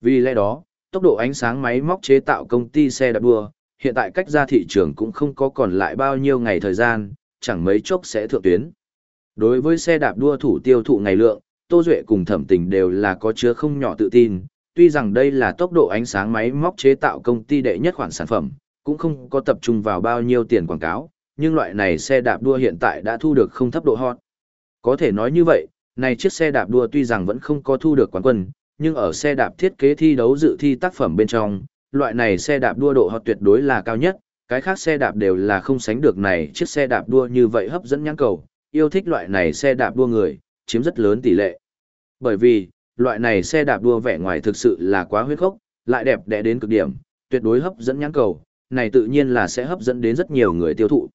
Vì lẽ đó, tốc độ ánh sáng máy móc chế tạo công ty xe đạp đua, hiện tại cách ra thị trường cũng không có còn lại bao nhiêu ngày thời gian, chẳng mấy chốc sẽ thượng tuyến. Đối với xe đạp đua thủ tiêu thụ ngày lượng, Tô Duệ cùng thẩm tình đều là có chứa không nhỏ tự tin, tuy rằng đây là tốc độ ánh sáng máy móc chế tạo công ty đệ nhất khoản sản phẩm, cũng không có tập trung vào bao nhiêu tiền quảng cáo, nhưng loại này xe đạp đua hiện tại đã thu được không thấp độ hot. Có thể nói như vậy, này chiếc xe đạp đua tuy rằng vẫn không có thu được quán quân, nhưng ở xe đạp thiết kế thi đấu dự thi tác phẩm bên trong, loại này xe đạp đua độ hoặc tuyệt đối là cao nhất, cái khác xe đạp đều là không sánh được này chiếc xe đạp đua như vậy hấp dẫn nhãn cầu, yêu thích loại này xe đạp đua người, chiếm rất lớn tỷ lệ. Bởi vì, loại này xe đạp đua vẻ ngoài thực sự là quá huyết khốc, lại đẹp đẽ đến cực điểm, tuyệt đối hấp dẫn nhãn cầu, này tự nhiên là sẽ hấp dẫn đến rất nhiều người tiêu thụ.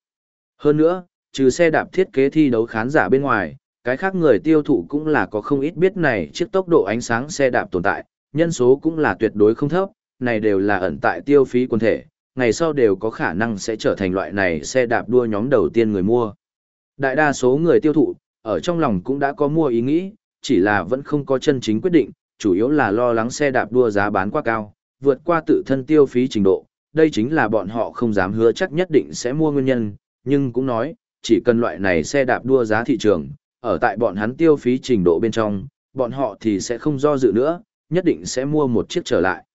Hơn nữa, trừ xe đạp thiết kế thi đấu khán giả bên ngoài, cái khác người tiêu thụ cũng là có không ít biết này chiếc tốc độ ánh sáng xe đạp tồn tại, nhân số cũng là tuyệt đối không thấp, này đều là ẩn tại tiêu phí quần thể, ngày sau đều có khả năng sẽ trở thành loại này xe đạp đua nhóm đầu tiên người mua. Đại đa số người tiêu thụ, ở trong lòng cũng đã có mua ý nghĩ, chỉ là vẫn không có chân chính quyết định, chủ yếu là lo lắng xe đạp đua giá bán quá cao, vượt qua tự thân tiêu phí trình độ, đây chính là bọn họ không dám hứa chắc nhất định sẽ mua nguyên nhân, nhưng cũng nói, chỉ cần loại này xe đạp đua giá thị trường, ở tại bọn hắn tiêu phí trình độ bên trong, bọn họ thì sẽ không do dự nữa, nhất định sẽ mua một chiếc trở lại.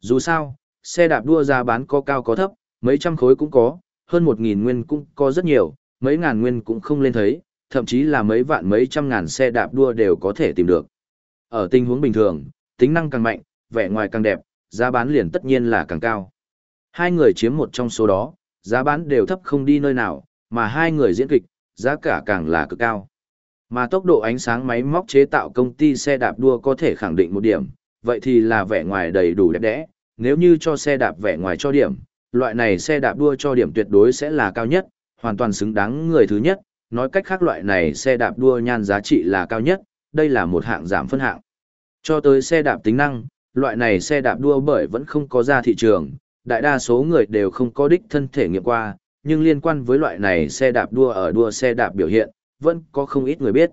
Dù sao, xe đạp đua giá bán có cao có thấp, mấy trăm khối cũng có, hơn một nghìn nguyên cũng có rất nhiều, mấy ngàn nguyên cũng không lên thấy, thậm chí là mấy vạn mấy trăm ngàn xe đạp đua đều có thể tìm được. Ở tình huống bình thường, tính năng càng mạnh, vẻ ngoài càng đẹp, giá bán liền tất nhiên là càng cao. Hai người chiếm một trong số đó, giá bán đều thấp không đi nơi nào, mà hai người diễn kịch, giá cả càng là cực cao. Mà tốc độ ánh sáng máy móc chế tạo công ty xe đạp đua có thể khẳng định một điểm, vậy thì là vẻ ngoài đầy đủ đẹp đẽ, nếu như cho xe đạp vẻ ngoài cho điểm, loại này xe đạp đua cho điểm tuyệt đối sẽ là cao nhất, hoàn toàn xứng đáng người thứ nhất, nói cách khác loại này xe đạp đua nhan giá trị là cao nhất, đây là một hạng giảm phân hạng. Cho tới xe đạp tính năng, loại này xe đạp đua bởi vẫn không có ra thị trường, đại đa số người đều không có đích thân thể nghiệm qua, nhưng liên quan với loại này xe đạp đua ở đua xe đạp biểu hiện, vẫn có không ít người biết.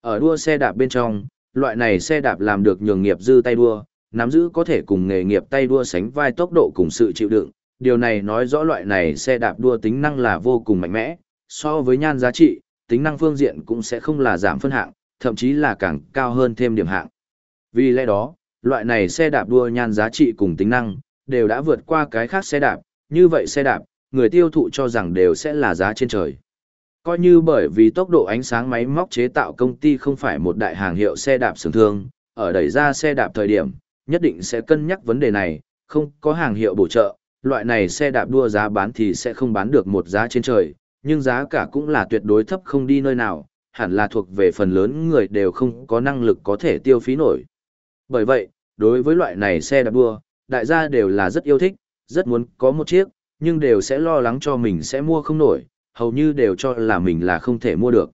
Ở đua xe đạp bên trong, loại này xe đạp làm được nhường nghiệp dư tay đua, nắm giữ có thể cùng nghề nghiệp tay đua sánh vai tốc độ cùng sự chịu đựng. Điều này nói rõ loại này xe đạp đua tính năng là vô cùng mạnh mẽ, so với nhan giá trị, tính năng phương diện cũng sẽ không là giảm phân hạng, thậm chí là càng cao hơn thêm điểm hạng. Vì lẽ đó, loại này xe đạp đua nhan giá trị cùng tính năng, đều đã vượt qua cái khác xe đạp, như vậy xe đạp, người tiêu thụ cho rằng đều sẽ là giá trên trời. Coi như bởi vì tốc độ ánh sáng máy móc chế tạo công ty không phải một đại hàng hiệu xe đạp sưởng thương, ở đẩy ra xe đạp thời điểm, nhất định sẽ cân nhắc vấn đề này, không có hàng hiệu bổ trợ, loại này xe đạp đua giá bán thì sẽ không bán được một giá trên trời, nhưng giá cả cũng là tuyệt đối thấp không đi nơi nào, hẳn là thuộc về phần lớn người đều không có năng lực có thể tiêu phí nổi. Bởi vậy, đối với loại này xe đạp đua, đại gia đều là rất yêu thích, rất muốn có một chiếc, nhưng đều sẽ lo lắng cho mình sẽ mua không nổi, hầu như đều cho là mình là không thể mua được.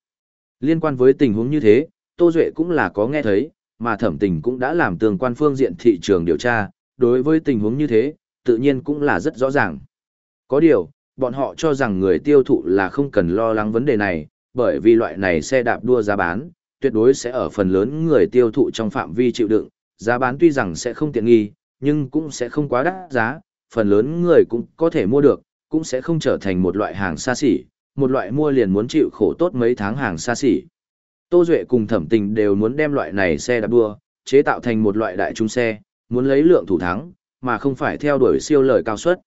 Liên quan với tình huống như thế, Tô Duệ cũng là có nghe thấy, mà thẩm tình cũng đã làm tường quan phương diện thị trường điều tra, đối với tình huống như thế, tự nhiên cũng là rất rõ ràng. Có điều, bọn họ cho rằng người tiêu thụ là không cần lo lắng vấn đề này, bởi vì loại này xe đạp đua giá bán, tuyệt đối sẽ ở phần lớn người tiêu thụ trong phạm vi chịu đựng, giá bán tuy rằng sẽ không tiện nghi, nhưng cũng sẽ không quá đắt giá, phần lớn người cũng có thể mua được, cũng sẽ không trở thành một loại hàng xa xỉ, một loại mua liền muốn chịu khổ tốt mấy tháng hàng xa xỉ. Tô Duệ cùng thẩm tình đều muốn đem loại này xe đạp đua, chế tạo thành một loại đại trung xe, muốn lấy lượng thủ thắng, mà không phải theo đuổi siêu lời cao suất.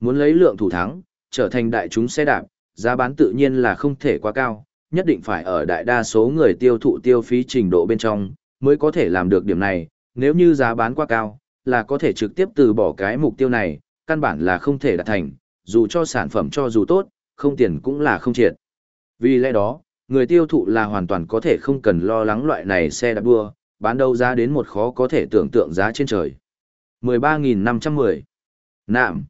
Muốn lấy lượng thủ thắng, trở thành đại chúng xe đạp, giá bán tự nhiên là không thể quá cao, nhất định phải ở đại đa số người tiêu thụ tiêu phí trình độ bên trong, mới có thể làm được điểm này, nếu như giá bán quá cao, là có thể trực tiếp từ bỏ cái mục tiêu này, căn bản là không thể đạt thành, dù cho sản phẩm cho dù tốt, không tiền cũng là không triệt. Vì lẽ đó, người tiêu thụ là hoàn toàn có thể không cần lo lắng loại này xe đạp đua, bán đâu giá đến một khó có thể tưởng tượng giá trên trời. 13.510 Nạm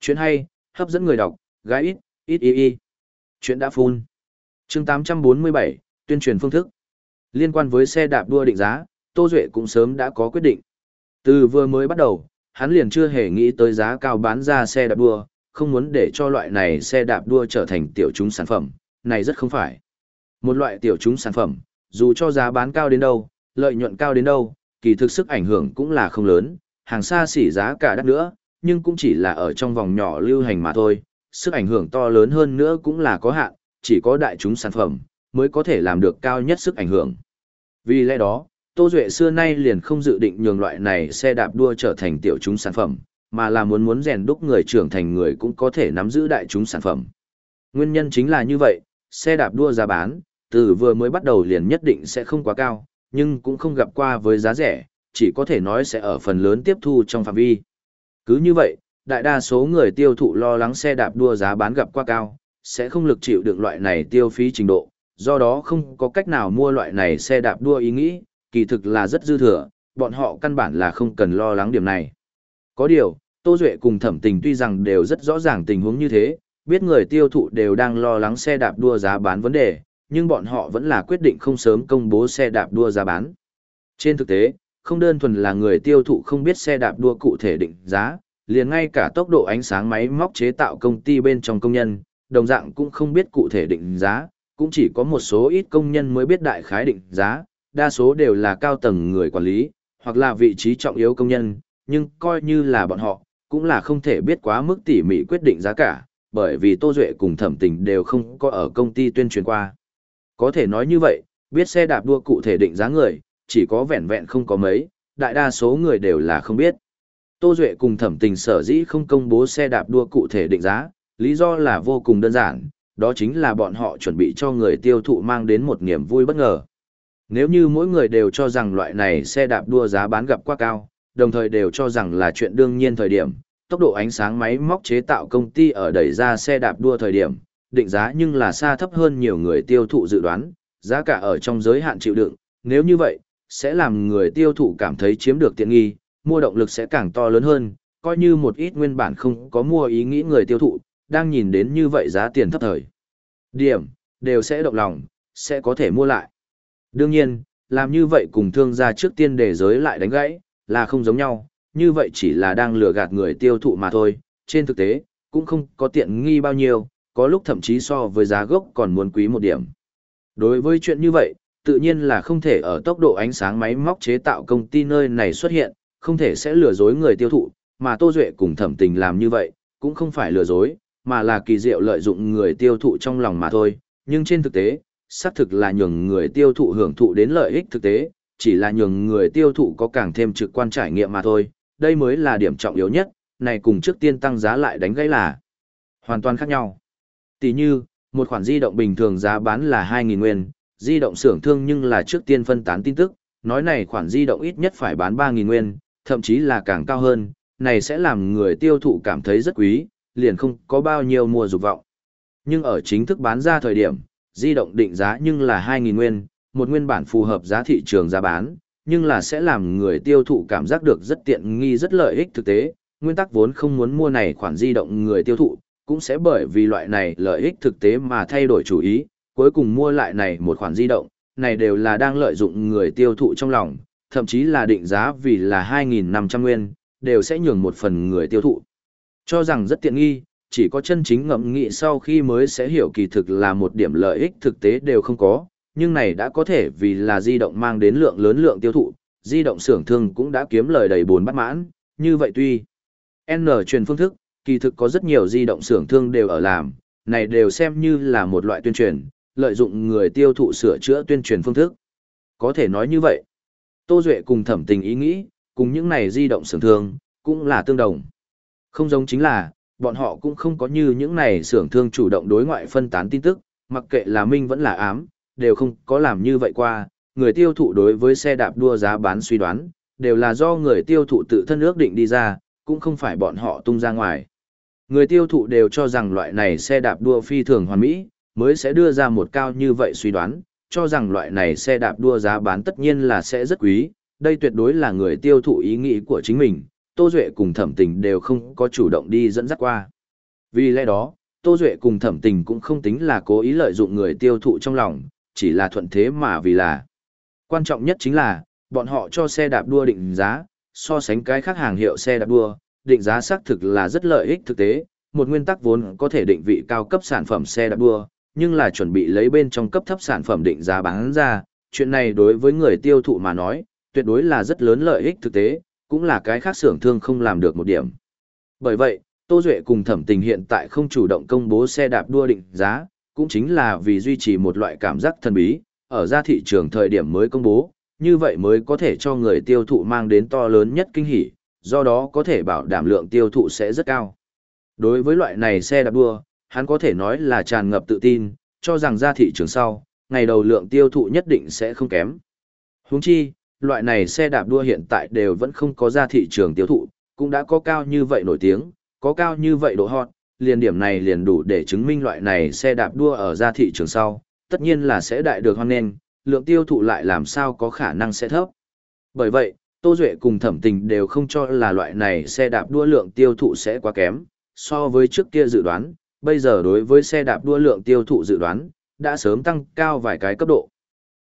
Chuyện hay, hấp dẫn người đọc, gái ít, ít y y. Chuyện đã phun. chương 847, tuyên truyền phương thức. Liên quan với xe đạp đua định giá, Tô Duệ cũng sớm đã có quyết định. Từ vừa mới bắt đầu, hắn liền chưa hề nghĩ tới giá cao bán ra xe đạp đua, không muốn để cho loại này xe đạp đua trở thành tiểu chúng sản phẩm, này rất không phải. Một loại tiểu chúng sản phẩm, dù cho giá bán cao đến đâu, lợi nhuận cao đến đâu, kỳ thực sức ảnh hưởng cũng là không lớn, hàng xa xỉ giá cả đắt nữa, nhưng cũng chỉ là ở trong vòng nhỏ lưu hành mà thôi, sức ảnh hưởng to lớn hơn nữa cũng là có hạn, chỉ có đại chúng sản phẩm mới có thể làm được cao nhất sức ảnh hưởng. Vì lẽ đó, Tô Duệ xưa nay liền không dự định nhường loại này xe đạp đua trở thành tiểu chúng sản phẩm, mà là muốn muốn rèn đúc người trưởng thành người cũng có thể nắm giữ đại chúng sản phẩm. Nguyên nhân chính là như vậy, xe đạp đua giá bán, từ vừa mới bắt đầu liền nhất định sẽ không quá cao, nhưng cũng không gặp qua với giá rẻ, chỉ có thể nói sẽ ở phần lớn tiếp thu trong phạm vi. Cứ như vậy, đại đa số người tiêu thụ lo lắng xe đạp đua giá bán gặp quá cao, sẽ không lực chịu được loại này tiêu phí trình độ, do đó không có cách nào mua loại này xe đạp đua ý nghĩ, kỳ thực là rất dư thừa, bọn họ căn bản là không cần lo lắng điểm này. Có điều, Tô Duệ cùng thẩm tình tuy rằng đều rất rõ ràng tình huống như thế, biết người tiêu thụ đều đang lo lắng xe đạp đua giá bán vấn đề, nhưng bọn họ vẫn là quyết định không sớm công bố xe đạp đua giá bán. Trên thực tế, không đơn thuần là người tiêu thụ không biết xe đạp đua cụ thể định giá, liền ngay cả tốc độ ánh sáng máy móc chế tạo công ty bên trong công nhân, đồng dạng cũng không biết cụ thể định giá, cũng chỉ có một số ít công nhân mới biết đại khái định giá, đa số đều là cao tầng người quản lý, hoặc là vị trí trọng yếu công nhân, nhưng coi như là bọn họ, cũng là không thể biết quá mức tỉ mỉ quyết định giá cả, bởi vì Tô Duệ cùng thẩm tình đều không có ở công ty tuyên truyền qua. Có thể nói như vậy, biết xe đạp đua cụ thể định giá người, chỉ có vẹn vẹn không có mấy, đại đa số người đều là không biết. Tô Duệ cùng thẩm tình sở dĩ không công bố xe đạp đua cụ thể định giá, lý do là vô cùng đơn giản, đó chính là bọn họ chuẩn bị cho người tiêu thụ mang đến một niềm vui bất ngờ. Nếu như mỗi người đều cho rằng loại này xe đạp đua giá bán gặp quá cao, đồng thời đều cho rằng là chuyện đương nhiên thời điểm, tốc độ ánh sáng máy móc chế tạo công ty ở đẩy ra xe đạp đua thời điểm, định giá nhưng là xa thấp hơn nhiều người tiêu thụ dự đoán, giá cả ở trong giới hạn chịu đựng, nếu như vậy, sẽ làm người tiêu thụ cảm thấy chiếm được tiện nghi, mua động lực sẽ càng to lớn hơn, coi như một ít nguyên bản không có mua ý nghĩ người tiêu thụ, đang nhìn đến như vậy giá tiền thấp thời. Điểm, đều sẽ động lòng, sẽ có thể mua lại. Đương nhiên, làm như vậy cùng thương gia trước tiên để giới lại đánh gãy, là không giống nhau, như vậy chỉ là đang lừa gạt người tiêu thụ mà thôi, trên thực tế, cũng không có tiện nghi bao nhiêu, có lúc thậm chí so với giá gốc còn muốn quý một điểm. Đối với chuyện như vậy, tự nhiên là không thể ở tốc độ ánh sáng máy móc chế tạo công ty nơi này xuất hiện, không thể sẽ lừa dối người tiêu thụ, mà Tô Duệ cùng thẩm tình làm như vậy, cũng không phải lừa dối, mà là kỳ diệu lợi dụng người tiêu thụ trong lòng mà thôi, nhưng trên thực tế, xác thực là nhường người tiêu thụ hưởng thụ đến lợi ích thực tế, chỉ là nhường người tiêu thụ có càng thêm trực quan trải nghiệm mà thôi, đây mới là điểm trọng yếu nhất, này cùng trước tiên tăng giá lại đánh gãy là hoàn toàn khác nhau. Tỷ như, một khoản di động bình thường giá bán là 2.000 nguyên, di động xưởng thương nhưng là trước tiên phân tán tin tức, nói này khoản di động ít nhất phải bán 3.000 nguyên, thậm chí là càng cao hơn, này sẽ làm người tiêu thụ cảm thấy rất quý, liền không có bao nhiêu mua dục vọng. Nhưng ở chính thức bán ra thời điểm, di động định giá nhưng là 2.000 nguyên, một nguyên bản phù hợp giá thị trường giá bán, nhưng là sẽ làm người tiêu thụ cảm giác được rất tiện nghi rất lợi ích thực tế, nguyên tắc vốn không muốn mua này khoản di động người tiêu thụ, cũng sẽ bởi vì loại này lợi ích thực tế mà thay đổi chủ ý, cuối cùng mua lại này một khoản di động, này đều là đang lợi dụng người tiêu thụ trong lòng, thậm chí là định giá vì là 2.500 nguyên, đều sẽ nhường một phần người tiêu thụ. Cho rằng rất tiện nghi, chỉ có chân chính ngẫm nghị sau khi mới sẽ hiểu kỳ thực là một điểm lợi ích thực tế đều không có, nhưng này đã có thể vì là di động mang đến lượng lớn lượng tiêu thụ, di động xưởng thương cũng đã kiếm lời đầy bốn bắt mãn, như vậy tuy N truyền phương thức, kỳ thực có rất nhiều di động xưởng thương đều ở làm, này đều xem như là một loại tuyên truyền, lợi dụng người tiêu thụ sửa chữa tuyên truyền phương thức. Có thể nói như vậy. Tô Duệ cùng thẩm tình ý nghĩ, cùng những này di động xưởng thương, cũng là tương đồng. Không giống chính là, bọn họ cũng không có như những này xưởng thương chủ động đối ngoại phân tán tin tức, mặc kệ là minh vẫn là ám, đều không có làm như vậy qua. Người tiêu thụ đối với xe đạp đua giá bán suy đoán, đều là do người tiêu thụ tự thân ước định đi ra, cũng không phải bọn họ tung ra ngoài. Người tiêu thụ đều cho rằng loại này xe đạp đua phi thường hoàn mỹ, mới sẽ đưa ra một cao như vậy suy đoán, cho rằng loại này xe đạp đua giá bán tất nhiên là sẽ rất quý, đây tuyệt đối là người tiêu thụ ý nghĩ của chính mình, Tô Duệ cùng thẩm tình đều không có chủ động đi dẫn dắt qua. Vì lẽ đó, Tô Duệ cùng thẩm tình cũng không tính là cố ý lợi dụng người tiêu thụ trong lòng, chỉ là thuận thế mà vì là. Quan trọng nhất chính là, bọn họ cho xe đạp đua định giá, so sánh cái khác hàng hiệu xe đạp đua, định giá xác thực là rất lợi ích thực tế, một nguyên tắc vốn có thể định vị cao cấp sản phẩm xe đạp đua, nhưng là chuẩn bị lấy bên trong cấp thấp sản phẩm định giá bán ra, chuyện này đối với người tiêu thụ mà nói, tuyệt đối là rất lớn lợi ích thực tế, cũng là cái khác xưởng thương không làm được một điểm. Bởi vậy, Tô Duệ cùng thẩm tình hiện tại không chủ động công bố xe đạp đua định giá, cũng chính là vì duy trì một loại cảm giác thần bí, ở ra thị trường thời điểm mới công bố, như vậy mới có thể cho người tiêu thụ mang đến to lớn nhất kinh hỉ, do đó có thể bảo đảm lượng tiêu thụ sẽ rất cao. Đối với loại này xe đạp đua, hắn có thể nói là tràn ngập tự tin, cho rằng ra thị trường sau, ngày đầu lượng tiêu thụ nhất định sẽ không kém. Huống chi, loại này xe đạp đua hiện tại đều vẫn không có ra thị trường tiêu thụ, cũng đã có cao như vậy nổi tiếng, có cao như vậy độ hot, liền điểm này liền đủ để chứng minh loại này xe đạp đua ở ra thị trường sau, tất nhiên là sẽ đại được hoan nghênh, lượng tiêu thụ lại làm sao có khả năng sẽ thấp. Bởi vậy, Tô Duệ cùng thẩm tình đều không cho là loại này xe đạp đua lượng tiêu thụ sẽ quá kém, so với trước kia dự đoán, bây giờ đối với xe đạp đua lượng tiêu thụ dự đoán, đã sớm tăng cao vài cái cấp độ.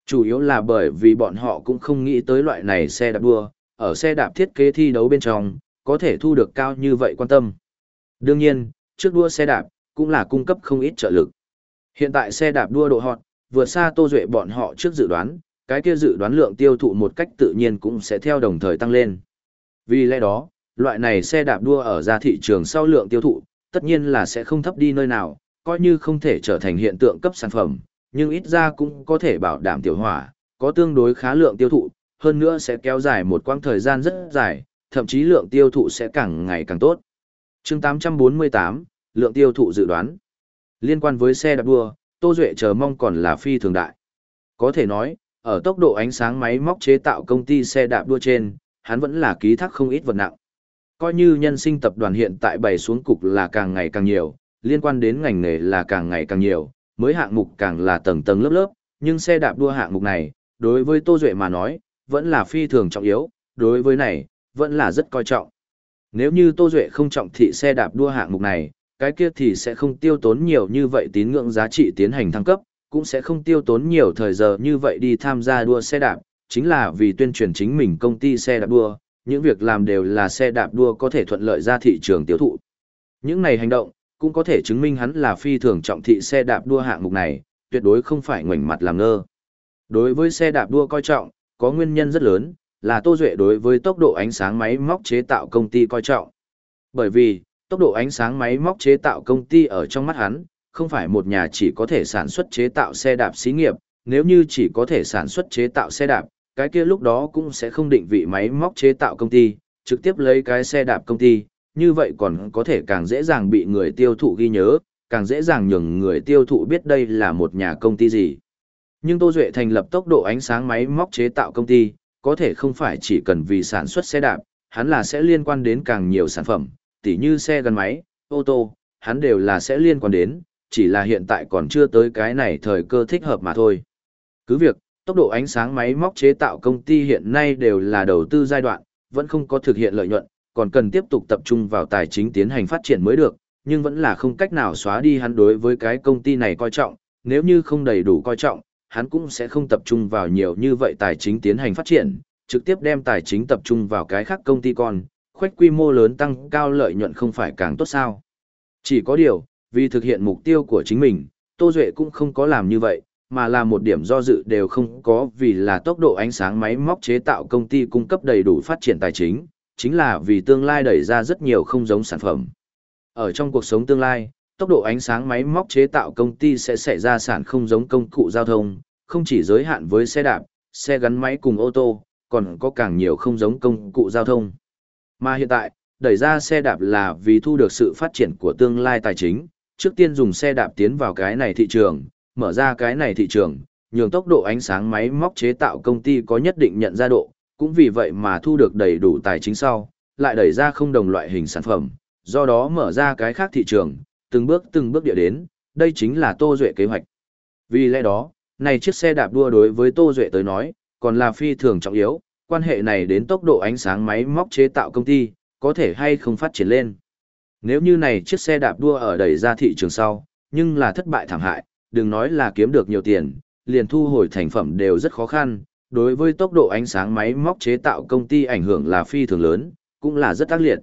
Chủ yếu là bởi vì bọn họ cũng không nghĩ tới loại này xe đạp đua, ở xe đạp thiết kế thi đấu bên trong, có thể thu được cao như vậy quan tâm. Đương nhiên, trước đua xe đạp, cũng là cung cấp không ít trợ lực. Hiện tại xe đạp đua độ hot, vừa xa Tô Duệ bọn họ trước dự đoán, cái kia dự đoán lượng tiêu thụ một cách tự nhiên cũng sẽ theo đồng thời tăng lên. Vì lẽ đó, loại này xe đạp đua ở ra thị trường sau lượng tiêu thụ, tất nhiên là sẽ không thấp đi nơi nào, coi như không thể trở thành hiện tượng cấp sản phẩm, nhưng ít ra cũng có thể bảo đảm tiểu hỏa, có tương đối khá lượng tiêu thụ, hơn nữa sẽ kéo dài một quãng thời gian rất dài, thậm chí lượng tiêu thụ sẽ càng ngày càng tốt chương 848, lượng tiêu thụ dự đoán. Liên quan với xe đạp đua, Tô Duệ chờ mong còn là phi thường đại. Có thể nói, ở tốc độ ánh sáng máy móc chế tạo công ty xe đạp đua trên, hắn vẫn là ký thác không ít vật nặng. Coi như nhân sinh tập đoàn hiện tại bày xuống cục là càng ngày càng nhiều, liên quan đến ngành nghề là càng ngày càng nhiều, mới hạng mục càng là tầng tầng lớp lớp, nhưng xe đạp đua hạng mục này, đối với Tô Duệ mà nói, vẫn là phi thường trọng yếu, đối với này, vẫn là rất coi trọng. Nếu như Tô Duệ không trọng thị xe đạp đua hạng mục này, cái kia thì sẽ không tiêu tốn nhiều như vậy tín ngưỡng giá trị tiến hành thăng cấp, cũng sẽ không tiêu tốn nhiều thời giờ như vậy đi tham gia đua xe đạp, chính là vì tuyên truyền chính mình công ty xe đạp đua, những việc làm đều là xe đạp đua có thể thuận lợi ra thị trường tiêu thụ. Những này hành động, cũng có thể chứng minh hắn là phi thường trọng thị xe đạp đua hạng mục này, tuyệt đối không phải ngoảnh mặt làm ngơ. Đối với xe đạp đua coi trọng, có nguyên nhân rất lớn, là Tô Duệ đối với tốc độ ánh sáng máy móc chế tạo công ty coi trọng. Bởi vì, tốc độ ánh sáng máy móc chế tạo công ty ở trong mắt hắn, không phải một nhà chỉ có thể sản xuất chế tạo xe đạp xí nghiệp, nếu như chỉ có thể sản xuất chế tạo xe đạp, cái kia lúc đó cũng sẽ không định vị máy móc chế tạo công ty, trực tiếp lấy cái xe đạp công ty, như vậy còn có thể càng dễ dàng bị người tiêu thụ ghi nhớ, càng dễ dàng nhường người tiêu thụ biết đây là một nhà công ty gì. Nhưng Tô Duệ thành lập tốc độ ánh sáng máy móc chế tạo công ty, có thể không phải chỉ cần vì sản xuất xe đạp, hắn là sẽ liên quan đến càng nhiều sản phẩm, tỉ như xe gắn máy, ô tô, hắn đều là sẽ liên quan đến, chỉ là hiện tại còn chưa tới cái này thời cơ thích hợp mà thôi. Cứ việc, tốc độ ánh sáng máy móc chế tạo công ty hiện nay đều là đầu tư giai đoạn, vẫn không có thực hiện lợi nhuận, còn cần tiếp tục tập trung vào tài chính tiến hành phát triển mới được, nhưng vẫn là không cách nào xóa đi hắn đối với cái công ty này coi trọng, nếu như không đầy đủ coi trọng, hắn cũng sẽ không tập trung vào nhiều như vậy tài chính tiến hành phát triển, trực tiếp đem tài chính tập trung vào cái khác công ty con, khoách quy mô lớn tăng cao lợi nhuận không phải càng tốt sao. Chỉ có điều, vì thực hiện mục tiêu của chính mình, Tô Duệ cũng không có làm như vậy, mà là một điểm do dự đều không có vì là tốc độ ánh sáng máy móc chế tạo công ty cung cấp đầy đủ phát triển tài chính, chính là vì tương lai đẩy ra rất nhiều không giống sản phẩm. Ở trong cuộc sống tương lai, tốc độ ánh sáng máy móc chế tạo công ty sẽ xảy ra sản không giống công cụ giao thông, không chỉ giới hạn với xe đạp, xe gắn máy cùng ô tô, còn có càng nhiều không giống công cụ giao thông. Mà hiện tại, đẩy ra xe đạp là vì thu được sự phát triển của tương lai tài chính, trước tiên dùng xe đạp tiến vào cái này thị trường, mở ra cái này thị trường, nhường tốc độ ánh sáng máy móc chế tạo công ty có nhất định nhận ra độ, cũng vì vậy mà thu được đầy đủ tài chính sau, lại đẩy ra không đồng loại hình sản phẩm, do đó mở ra cái khác thị trường, từng bước từng bước địa đến, đây chính là Tô Duệ kế hoạch. Vì lẽ đó, này chiếc xe đạp đua đối với Tô Duệ tới nói, còn là phi thường trọng yếu, quan hệ này đến tốc độ ánh sáng máy móc chế tạo công ty, có thể hay không phát triển lên. Nếu như này chiếc xe đạp đua ở đẩy ra thị trường sau, nhưng là thất bại thảm hại, đừng nói là kiếm được nhiều tiền, liền thu hồi thành phẩm đều rất khó khăn, đối với tốc độ ánh sáng máy móc chế tạo công ty ảnh hưởng là phi thường lớn, cũng là rất ác liệt.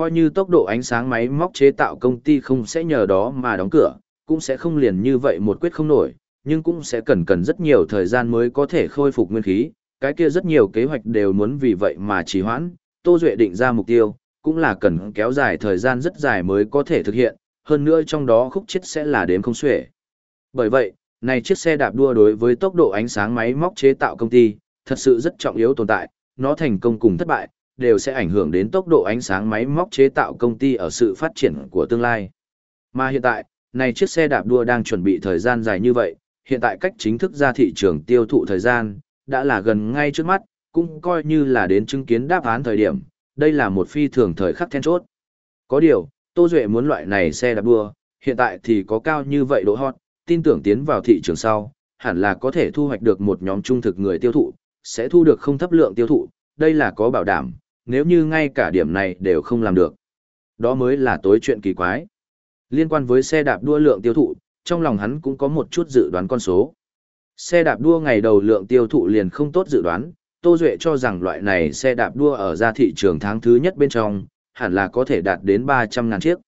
Coi như tốc độ ánh sáng máy móc chế tạo công ty không sẽ nhờ đó mà đóng cửa, cũng sẽ không liền như vậy một quyết không nổi, nhưng cũng sẽ cần cần rất nhiều thời gian mới có thể khôi phục nguyên khí, cái kia rất nhiều kế hoạch đều muốn vì vậy mà trì hoãn, Tô Duệ định ra mục tiêu, cũng là cần kéo dài thời gian rất dài mới có thể thực hiện, hơn nữa trong đó khúc chết sẽ là đếm không xuể. Bởi vậy, này chiếc xe đạp đua đối với tốc độ ánh sáng máy móc chế tạo công ty, thật sự rất trọng yếu tồn tại, nó thành công cùng thất bại, đều sẽ ảnh hưởng đến tốc độ ánh sáng máy móc chế tạo công ty ở sự phát triển của tương lai. Mà hiện tại, này chiếc xe đạp đua đang chuẩn bị thời gian dài như vậy, hiện tại cách chính thức ra thị trường tiêu thụ thời gian, đã là gần ngay trước mắt, cũng coi như là đến chứng kiến đáp án thời điểm, đây là một phi thường thời khắc then chốt. Có điều, Tô Duệ muốn loại này xe đạp đua, hiện tại thì có cao như vậy độ hot, tin tưởng tiến vào thị trường sau, hẳn là có thể thu hoạch được một nhóm trung thực người tiêu thụ, sẽ thu được không thấp lượng tiêu thụ, đây là có bảo đảm, nếu như ngay cả điểm này đều không làm được. Đó mới là tối chuyện kỳ quái. Liên quan với xe đạp đua lượng tiêu thụ, trong lòng hắn cũng có một chút dự đoán con số. Xe đạp đua ngày đầu lượng tiêu thụ liền không tốt dự đoán, Tô Duệ cho rằng loại này xe đạp đua ở ra thị trường tháng thứ nhất bên trong, hẳn là có thể đạt đến 300.000 chiếc.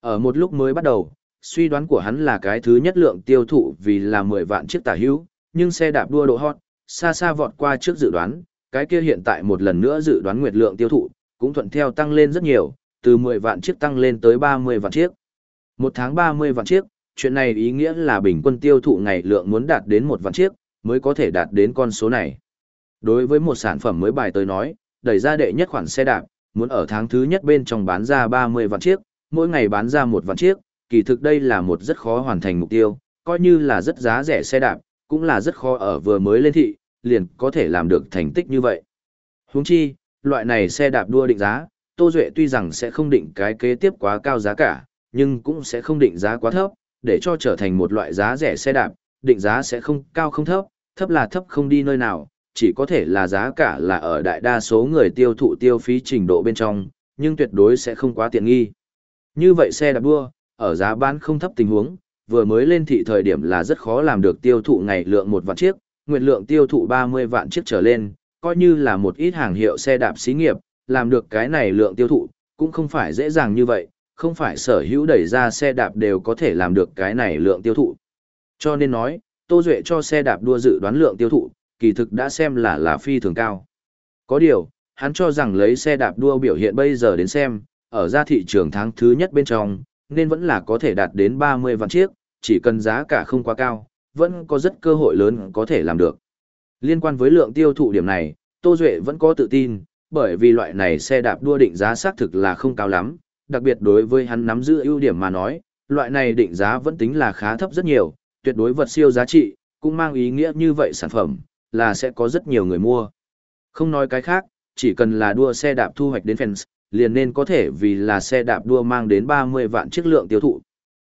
Ở một lúc mới bắt đầu, suy đoán của hắn là cái thứ nhất lượng tiêu thụ vì là 10 vạn chiếc tả hữu, nhưng xe đạp đua độ hot, xa xa vọt qua trước dự đoán, cái kia hiện tại một lần nữa dự đoán nguyệt lượng tiêu thụ, cũng thuận theo tăng lên rất nhiều, từ 10 vạn chiếc tăng lên tới 30 vạn chiếc. Một tháng 30 vạn chiếc, chuyện này ý nghĩa là bình quân tiêu thụ ngày lượng muốn đạt đến một vạn chiếc, mới có thể đạt đến con số này. Đối với một sản phẩm mới bài tới nói, đẩy ra đệ nhất khoản xe đạp, muốn ở tháng thứ nhất bên trong bán ra 30 vạn chiếc, mỗi ngày bán ra một vạn chiếc, kỳ thực đây là một rất khó hoàn thành mục tiêu, coi như là rất giá rẻ xe đạp, cũng là rất khó ở vừa mới lên thị, liền có thể làm được thành tích như vậy. Huống chi, loại này xe đạp đua định giá, Tô Duệ tuy rằng sẽ không định cái kế tiếp quá cao giá cả, nhưng cũng sẽ không định giá quá thấp, để cho trở thành một loại giá rẻ xe đạp, định giá sẽ không cao không thấp, thấp là thấp không đi nơi nào, chỉ có thể là giá cả là ở đại đa số người tiêu thụ tiêu phí trình độ bên trong, nhưng tuyệt đối sẽ không quá tiện nghi. Như vậy xe đạp đua, ở giá bán không thấp tình huống, vừa mới lên thị thời điểm là rất khó làm được tiêu thụ ngày lượng một vạn chiếc, nguyện lượng tiêu thụ 30 vạn chiếc trở lên, coi như là một ít hàng hiệu xe đạp xí nghiệp, làm được cái này lượng tiêu thụ, cũng không phải dễ dàng như vậy, không phải sở hữu đẩy ra xe đạp đều có thể làm được cái này lượng tiêu thụ. Cho nên nói, Tô Duệ cho xe đạp đua dự đoán lượng tiêu thụ, kỳ thực đã xem là là phi thường cao. Có điều, hắn cho rằng lấy xe đạp đua biểu hiện bây giờ đến xem, ở ra thị trường tháng thứ nhất bên trong, nên vẫn là có thể đạt đến 30 vạn chiếc, chỉ cần giá cả không quá cao, vẫn có rất cơ hội lớn có thể làm được. Liên quan với lượng tiêu thụ điểm này, Tô Duệ vẫn có tự tin, bởi vì loại này xe đạp đua định giá xác thực là không cao lắm, đặc biệt đối với hắn nắm giữ ưu điểm mà nói, loại này định giá vẫn tính là khá thấp rất nhiều, tuyệt đối vật siêu giá trị, cũng mang ý nghĩa như vậy sản phẩm, là sẽ có rất nhiều người mua. Không nói cái khác, chỉ cần là đua xe đạp thu hoạch đến fans, liền nên có thể vì là xe đạp đua mang đến 30 vạn chiếc lượng tiêu thụ.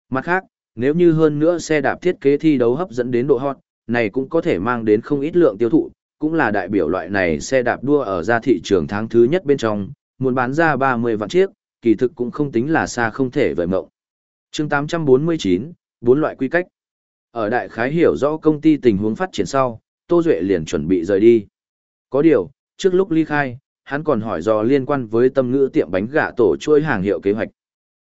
Mặt khác, nếu như hơn nữa xe đạp thiết kế thi đấu hấp dẫn đến độ hot, này cũng có thể mang đến không ít lượng tiêu thụ, cũng là đại biểu loại này xe đạp đua ở ra thị trường tháng thứ nhất bên trong, muốn bán ra 30 vạn chiếc, kỳ thực cũng không tính là xa không thể vời mộng. chương 849, bốn loại quy cách. Ở đại khái hiểu rõ công ty tình huống phát triển sau, Tô Duệ liền chuẩn bị rời đi. Có điều, trước lúc ly khai, hắn còn hỏi do liên quan với tâm ngữ tiệm bánh gà tổ chuỗi hàng hiệu kế hoạch.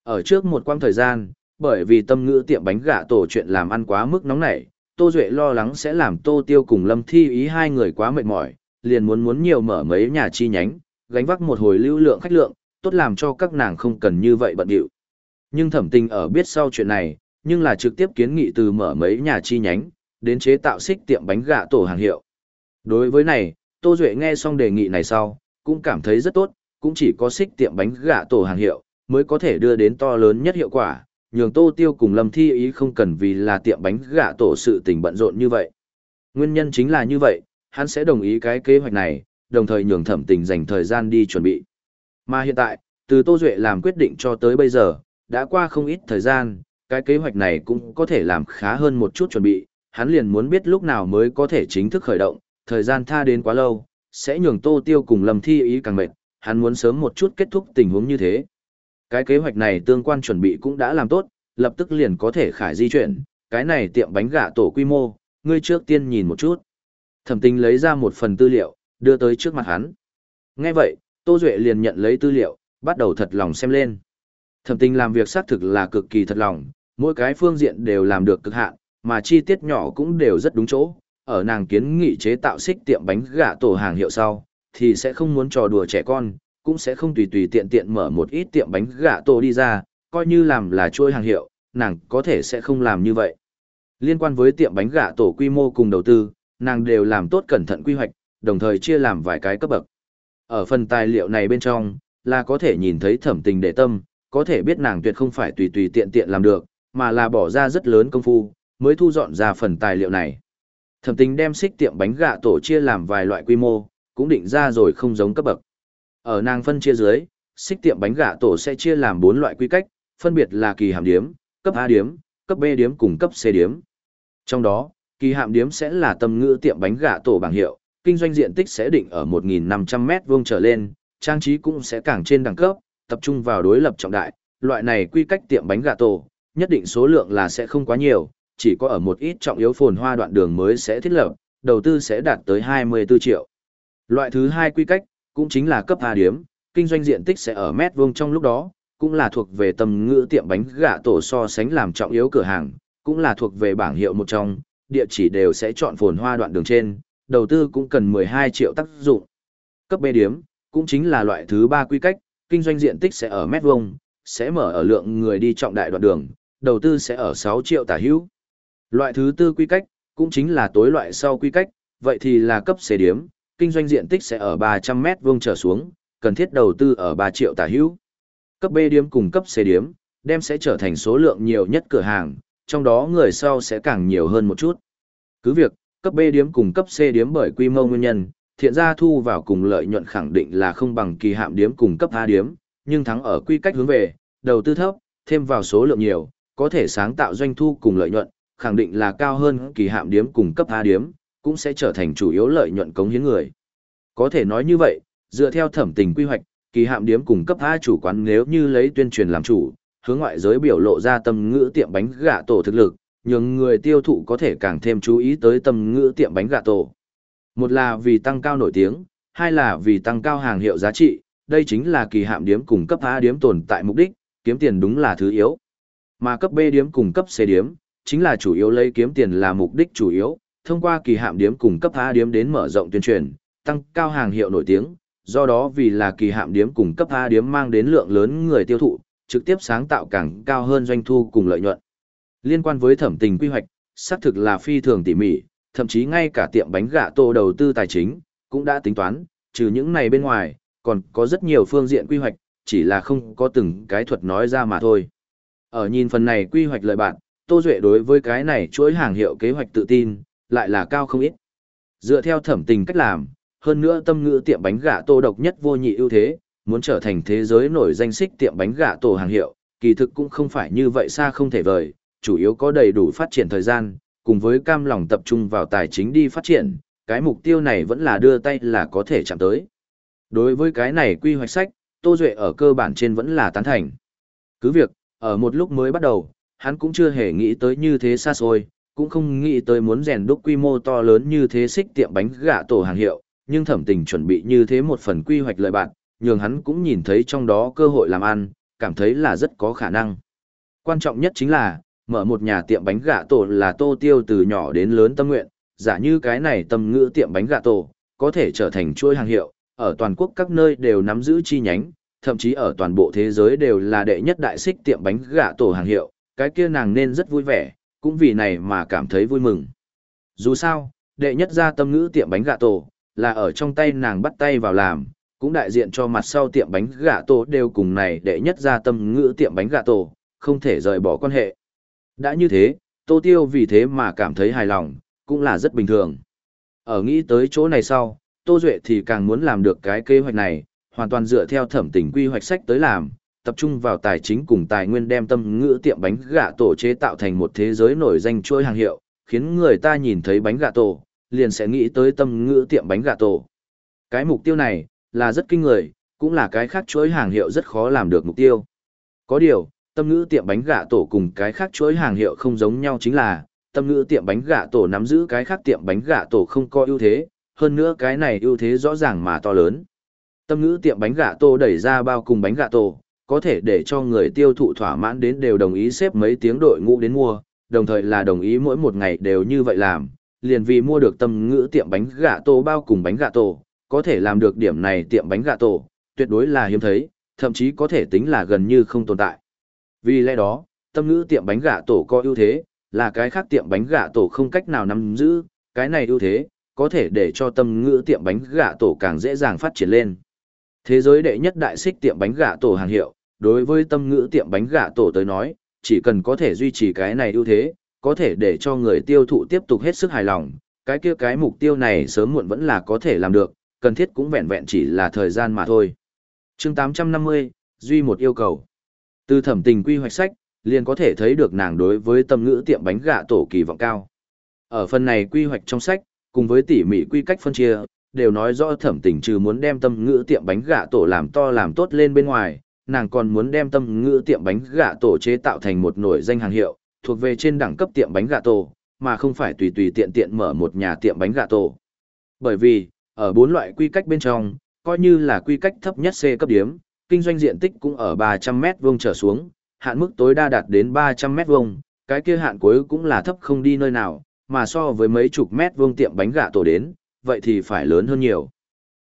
Ở trước một quãng thời gian, bởi vì tâm ngữ tiệm bánh gà tổ chuyện làm ăn quá mức nóng nảy, Tô Duệ lo lắng sẽ làm Tô Tiêu cùng Lâm Thi ý hai người quá mệt mỏi, liền muốn muốn nhiều mở mấy nhà chi nhánh, gánh vác một hồi lưu lượng khách lượng, tốt làm cho các nàng không cần như vậy bận điệu. Nhưng thẩm tình ở biết sau chuyện này, nhưng là trực tiếp kiến nghị từ mở mấy nhà chi nhánh, đến chế tạo xích tiệm bánh gà tổ hàng hiệu. Đối với này, Tô Duệ nghe xong đề nghị này sau, cũng cảm thấy rất tốt, cũng chỉ có xích tiệm bánh gà tổ hàng hiệu, mới có thể đưa đến to lớn nhất hiệu quả, nhường Tô Tiêu cùng Lâm Thi ý không cần vì là tiệm bánh gạ tổ sự tình bận rộn như vậy. Nguyên nhân chính là như vậy, hắn sẽ đồng ý cái kế hoạch này, đồng thời nhường thẩm tình dành thời gian đi chuẩn bị. Mà hiện tại, từ Tô Duệ làm quyết định cho tới bây giờ, đã qua không ít thời gian, cái kế hoạch này cũng có thể làm khá hơn một chút chuẩn bị, hắn liền muốn biết lúc nào mới có thể chính thức khởi động, thời gian tha đến quá lâu, sẽ nhường Tô Tiêu cùng Lâm Thi ý càng mệt, hắn muốn sớm một chút kết thúc tình huống như thế. Cái kế hoạch này tương quan chuẩn bị cũng đã làm tốt, lập tức liền có thể khải di chuyển, cái này tiệm bánh gà tổ quy mô, ngươi trước tiên nhìn một chút. Thẩm Tinh lấy ra một phần tư liệu, đưa tới trước mặt hắn. Nghe vậy, Tô Duệ liền nhận lấy tư liệu, bắt đầu thật lòng xem lên. Thẩm Tinh làm việc xác thực là cực kỳ thật lòng, mỗi cái phương diện đều làm được cực hạn, mà chi tiết nhỏ cũng đều rất đúng chỗ, ở nàng kiến nghị chế tạo xích tiệm bánh gà tổ hàng hiệu sau, thì sẽ không muốn trò đùa trẻ con, cũng sẽ không tùy tùy tiện tiện mở một ít tiệm bánh gà tổ đi ra, coi như làm là chuỗi hàng hiệu, nàng có thể sẽ không làm như vậy. Liên quan với tiệm bánh gà tổ quy mô cùng đầu tư, nàng đều làm tốt cẩn thận quy hoạch, đồng thời chia làm vài cái cấp bậc. Ở phần tài liệu này bên trong, là có thể nhìn thấy thẩm tình để tâm, có thể biết nàng tuyệt không phải tùy tùy tiện tiện làm được, mà là bỏ ra rất lớn công phu, mới thu dọn ra phần tài liệu này. Thẩm tình đem xích tiệm bánh gà tổ chia làm vài loại quy mô, cũng định ra rồi không giống cấp bậc. Ở nàng phân chia dưới, xích tiệm bánh gà tổ sẽ chia làm 4 loại quy cách, phân biệt là kỳ hàm điếm, cấp A điếm, cấp B điếm cùng cấp C điếm. Trong đó, kỳ hạm điếm sẽ là tâm ngữ tiệm bánh gà tổ bảng hiệu, kinh doanh diện tích sẽ định ở 1.500 mét vuông trở lên, trang trí cũng sẽ càng trên đẳng cấp, tập trung vào đối lập trọng đại, loại này quy cách tiệm bánh gà tổ, nhất định số lượng là sẽ không quá nhiều, chỉ có ở một ít trọng yếu phồn hoa đoạn đường mới sẽ thiết lập, đầu tư sẽ đạt tới 24 triệu. Loại thứ hai quy cách, cũng chính là cấp A điếm, kinh doanh diện tích sẽ ở mét vuông trong lúc đó, cũng là thuộc về tầm ngữ tiệm bánh gà tổ so sánh làm trọng yếu cửa hàng, cũng là thuộc về bảng hiệu một trong, địa chỉ đều sẽ chọn phồn hoa đoạn đường trên, đầu tư cũng cần 12 triệu tác dụng. Cấp B điếm, cũng chính là loại thứ ba quy cách, kinh doanh diện tích sẽ ở mét vuông, sẽ mở ở lượng người đi trọng đại đoạn đường, đầu tư sẽ ở 6 triệu tả hữu. Loại thứ tư quy cách, cũng chính là tối loại sau quy cách, vậy thì là cấp C điếm, kinh doanh diện tích sẽ ở 300 mét vuông trở xuống, cần thiết đầu tư ở 3 triệu tả hữu. Cấp B điếm cùng cấp C điếm, đem sẽ trở thành số lượng nhiều nhất cửa hàng, trong đó người sau sẽ càng nhiều hơn một chút. Cứ việc, cấp B điếm cùng cấp C điếm bởi quy mô nguyên nhân, thiện gia thu vào cùng lợi nhuận khẳng định là không bằng kỳ hạm điếm cùng cấp A điếm, nhưng thắng ở quy cách hướng về, đầu tư thấp, thêm vào số lượng nhiều, có thể sáng tạo doanh thu cùng lợi nhuận, khẳng định là cao hơn kỳ hạm điếm cùng cấp A điếm, cũng sẽ trở thành chủ yếu lợi nhuận cống hiến người. Có thể nói như vậy, dựa theo thẩm tình quy hoạch, kỳ hạm điếm cùng cấp A chủ quán nếu như lấy tuyên truyền làm chủ, hướng ngoại giới biểu lộ ra tâm ngữ tiệm bánh gà tổ thực lực, nhưng người tiêu thụ có thể càng thêm chú ý tới tâm ngữ tiệm bánh gà tổ. Một là vì tăng cao nổi tiếng, hai là vì tăng cao hàng hiệu giá trị, đây chính là kỳ hạm điếm cùng cấp A điếm tồn tại mục đích, kiếm tiền đúng là thứ yếu. Mà cấp B điếm cùng cấp C điếm, chính là chủ yếu lấy kiếm tiền là mục đích chủ yếu, thông qua kỳ hạm điếm cùng cấp A điếm đến mở rộng tuyên truyền, tăng cao hàng hiệu nổi tiếng, do đó vì là kỳ hạm điếm cùng cấp A điếm mang đến lượng lớn người tiêu thụ, trực tiếp sáng tạo càng cao hơn doanh thu cùng lợi nhuận. Liên quan với thẩm tình quy hoạch, xác thực là phi thường tỉ mỉ, thậm chí ngay cả tiệm bánh gà tô đầu tư tài chính, cũng đã tính toán, trừ những này bên ngoài, còn có rất nhiều phương diện quy hoạch, chỉ là không có từng cái thuật nói ra mà thôi. Ở nhìn phần này quy hoạch lợi bạn, Tô Duệ đối với cái này chuỗi hàng hiệu kế hoạch tự tin, lại là cao không ít. Dựa theo thẩm tình cách làm, hơn nữa tâm ngữ tiệm bánh gà tô độc nhất vô nhị ưu thế, muốn trở thành thế giới nổi danh xích tiệm bánh gà tổ hàng hiệu, kỳ thực cũng không phải như vậy xa không thể vời, chủ yếu có đầy đủ phát triển thời gian, cùng với cam lòng tập trung vào tài chính đi phát triển, cái mục tiêu này vẫn là đưa tay là có thể chạm tới. Đối với cái này quy hoạch sách, Tô Duệ ở cơ bản trên vẫn là tán thành. Cứ việc, ở một lúc mới bắt đầu, hắn cũng chưa hề nghĩ tới như thế xa xôi, cũng không nghĩ tới muốn rèn đúc quy mô to lớn như thế xích tiệm bánh gà tổ hàng hiệu, nhưng thẩm tình chuẩn bị như thế một phần quy hoạch lợi bạn, nhường hắn cũng nhìn thấy trong đó cơ hội làm ăn, cảm thấy là rất có khả năng. Quan trọng nhất chính là, mở một nhà tiệm bánh gà tổ là tô tiêu từ nhỏ đến lớn tâm nguyện, giả như cái này tâm ngữ tiệm bánh gà tổ, có thể trở thành chuỗi hàng hiệu, ở toàn quốc các nơi đều nắm giữ chi nhánh, thậm chí ở toàn bộ thế giới đều là đệ nhất đại xích tiệm bánh gà tổ hàng hiệu, cái kia nàng nên rất vui vẻ, cũng vì này mà cảm thấy vui mừng. Dù sao, đệ nhất ra tâm ngữ tiệm bánh gà tổ, là ở trong tay nàng bắt tay vào làm, cũng đại diện cho mặt sau tiệm bánh gà tổ đều cùng này đệ nhất ra tâm ngữ tiệm bánh gà tổ, không thể rời bỏ quan hệ. Đã như thế, Tô Tiêu vì thế mà cảm thấy hài lòng, cũng là rất bình thường. Ở nghĩ tới chỗ này sau, Tô Duệ thì càng muốn làm được cái kế hoạch này, hoàn toàn dựa theo thẩm tình quy hoạch sách tới làm, tập trung vào tài chính cùng tài nguyên đem tâm ngữ tiệm bánh gà tổ chế tạo thành một thế giới nổi danh chuỗi hàng hiệu, khiến người ta nhìn thấy bánh gà tổ, liền sẽ nghĩ tới tâm ngữ tiệm bánh gà tổ. Cái mục tiêu này, là rất kinh người, cũng là cái khác chuỗi hàng hiệu rất khó làm được mục tiêu. Có điều, tâm ngữ tiệm bánh gà tổ cùng cái khác chuỗi hàng hiệu không giống nhau chính là, tâm ngữ tiệm bánh gà tổ nắm giữ cái khác tiệm bánh gà tổ không có ưu thế, hơn nữa cái này ưu thế rõ ràng mà to lớn. Tâm ngữ tiệm bánh gà tổ đẩy ra bao cùng bánh gà tổ, có thể để cho người tiêu thụ thỏa mãn đến đều đồng ý xếp mấy tiếng đội ngũ đến mua, đồng thời là đồng ý mỗi một ngày đều như vậy làm, liền vì mua được tâm ngữ tiệm bánh gà tổ bao cùng bánh gà tổ, có thể làm được điểm này tiệm bánh gà tổ, tuyệt đối là hiếm thấy, thậm chí có thể tính là gần như không tồn tại. Vì lẽ đó, tâm ngữ tiệm bánh gà tổ có ưu thế, là cái khác tiệm bánh gà tổ không cách nào nắm giữ, cái này ưu thế, có thể để cho tâm ngữ tiệm bánh gà tổ càng dễ dàng phát triển lên. Thế giới đệ nhất đại xích tiệm bánh gà tổ hàng hiệu, đối với tâm ngữ tiệm bánh gà tổ tới nói, chỉ cần có thể duy trì cái này ưu thế, có thể để cho người tiêu thụ tiếp tục hết sức hài lòng, cái kia cái mục tiêu này sớm muộn vẫn là có thể làm được, cần thiết cũng vẹn vẹn chỉ là thời gian mà thôi. chương 850, duy một yêu cầu. Từ thẩm tình quy hoạch sách, liền có thể thấy được nàng đối với tâm ngữ tiệm bánh gà tổ kỳ vọng cao. Ở phần này quy hoạch trong sách, cùng với tỉ mỉ quy cách phân chia, đều nói rõ thẩm tình trừ muốn đem tâm ngữ tiệm bánh gà tổ làm to làm tốt lên bên ngoài, nàng còn muốn đem tâm ngữ tiệm bánh gà tổ chế tạo thành một nổi danh hàng hiệu, thuộc về trên đẳng cấp tiệm bánh gà tổ, mà không phải tùy tùy tiện tiện mở một nhà tiệm bánh gà tổ. Bởi vì, ở bốn loại quy cách bên trong, coi như là quy cách thấp nhất C cấp điểm, kinh doanh diện tích cũng ở 300 mét vuông trở xuống, hạn mức tối đa đạt đến 300 mét vuông, cái kia hạn cuối cũng là thấp không đi nơi nào, mà so với mấy chục mét vuông tiệm bánh gà tổ đến, vậy thì phải lớn hơn nhiều.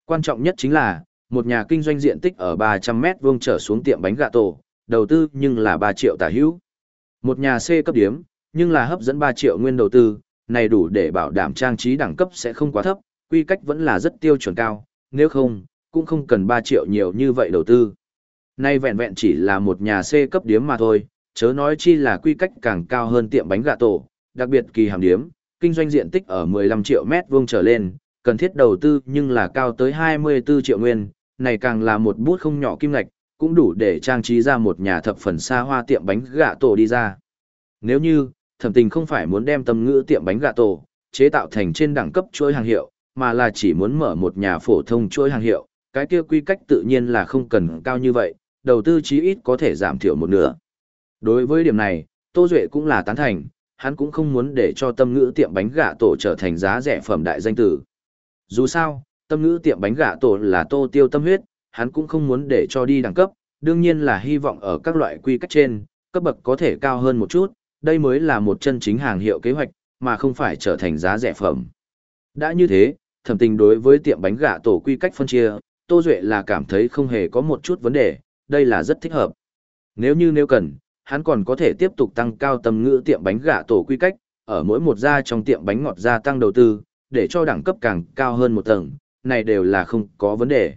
Quan trọng nhất chính là, một nhà kinh doanh diện tích ở 300 mét vuông trở xuống tiệm bánh gà tổ, đầu tư nhưng là 3 triệu tả hữu. Một nhà C cấp điểm nhưng là hấp dẫn 3 triệu nguyên đầu tư, này đủ để bảo đảm trang trí đẳng cấp sẽ không quá thấp, quy cách vẫn là rất tiêu chuẩn cao, nếu không, cũng không cần 3 triệu nhiều như vậy đầu tư. Nay vẹn vẹn chỉ là một nhà C cấp điểm mà thôi, chớ nói chi là quy cách càng cao hơn tiệm bánh gà tổ, đặc biệt kỳ hàm điểm kinh doanh diện tích ở 15 triệu mét vuông trở lên, cần thiết đầu tư nhưng là cao tới 24 triệu nguyên, này càng là một bút không nhỏ kim ngạch, cũng đủ để trang trí ra một nhà thập phần xa hoa tiệm bánh gà tổ đi ra. Nếu như, thẩm tình không phải muốn đem tâm ngữ tiệm bánh gà tổ, chế tạo thành trên đẳng cấp chuỗi hàng hiệu, mà là chỉ muốn mở một nhà phổ thông chuỗi hàng hiệu, cái kia quy cách tự nhiên là không cần cao như vậy, đầu tư chí ít có thể giảm thiểu một nửa. Đối với điểm này, Tô Duệ cũng là tán thành, hắn cũng không muốn để cho tâm ngữ tiệm bánh gà tổ trở thành giá rẻ phẩm đại danh tử. Dù sao, tâm ngữ tiệm bánh gà tổ là tô tiêu tâm huyết, hắn cũng không muốn để cho đi đẳng cấp, đương nhiên là hy vọng ở các loại quy cách trên, cấp bậc có thể cao hơn một chút, đây mới là một chân chính hàng hiệu kế hoạch, mà không phải trở thành giá rẻ phẩm. Đã như thế, thẩm tình đối với tiệm bánh gà tổ quy cách phân chia, Tô Duệ là cảm thấy không hề có một chút vấn đề, đây là rất thích hợp. Nếu như nếu cần, hắn còn có thể tiếp tục tăng cao tầm ngữ tiệm bánh gà tổ quy cách, ở mỗi một gia trong tiệm bánh ngọt gia tăng đầu tư, để cho đẳng cấp càng cao hơn một tầng, này đều là không có vấn đề.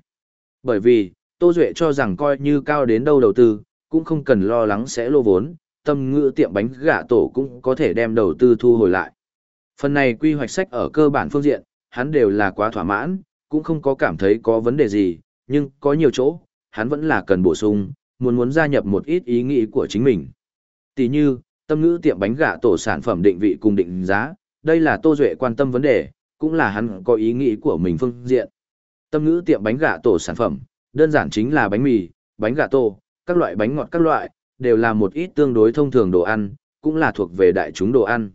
Bởi vì, Tô Duệ cho rằng coi như cao đến đâu đầu tư, cũng không cần lo lắng sẽ lô vốn, tâm ngữ tiệm bánh gà tổ cũng có thể đem đầu tư thu hồi lại. Phần này quy hoạch sách ở cơ bản phương diện, hắn đều là quá thỏa mãn, cũng không có cảm thấy có vấn đề gì, nhưng có nhiều chỗ, hắn vẫn là cần bổ sung, muốn muốn gia nhập một ít ý nghĩ của chính mình. Tỷ như, tâm ngữ tiệm bánh gà tổ sản phẩm định vị cùng định giá, đây là Tô Duệ quan tâm vấn đề, cũng là hắn có ý nghĩ của mình phương diện. Tâm ngữ tiệm bánh gà tổ sản phẩm, đơn giản chính là bánh mì, bánh gà tổ, các loại bánh ngọt các loại, đều là một ít tương đối thông thường đồ ăn, cũng là thuộc về đại chúng đồ ăn.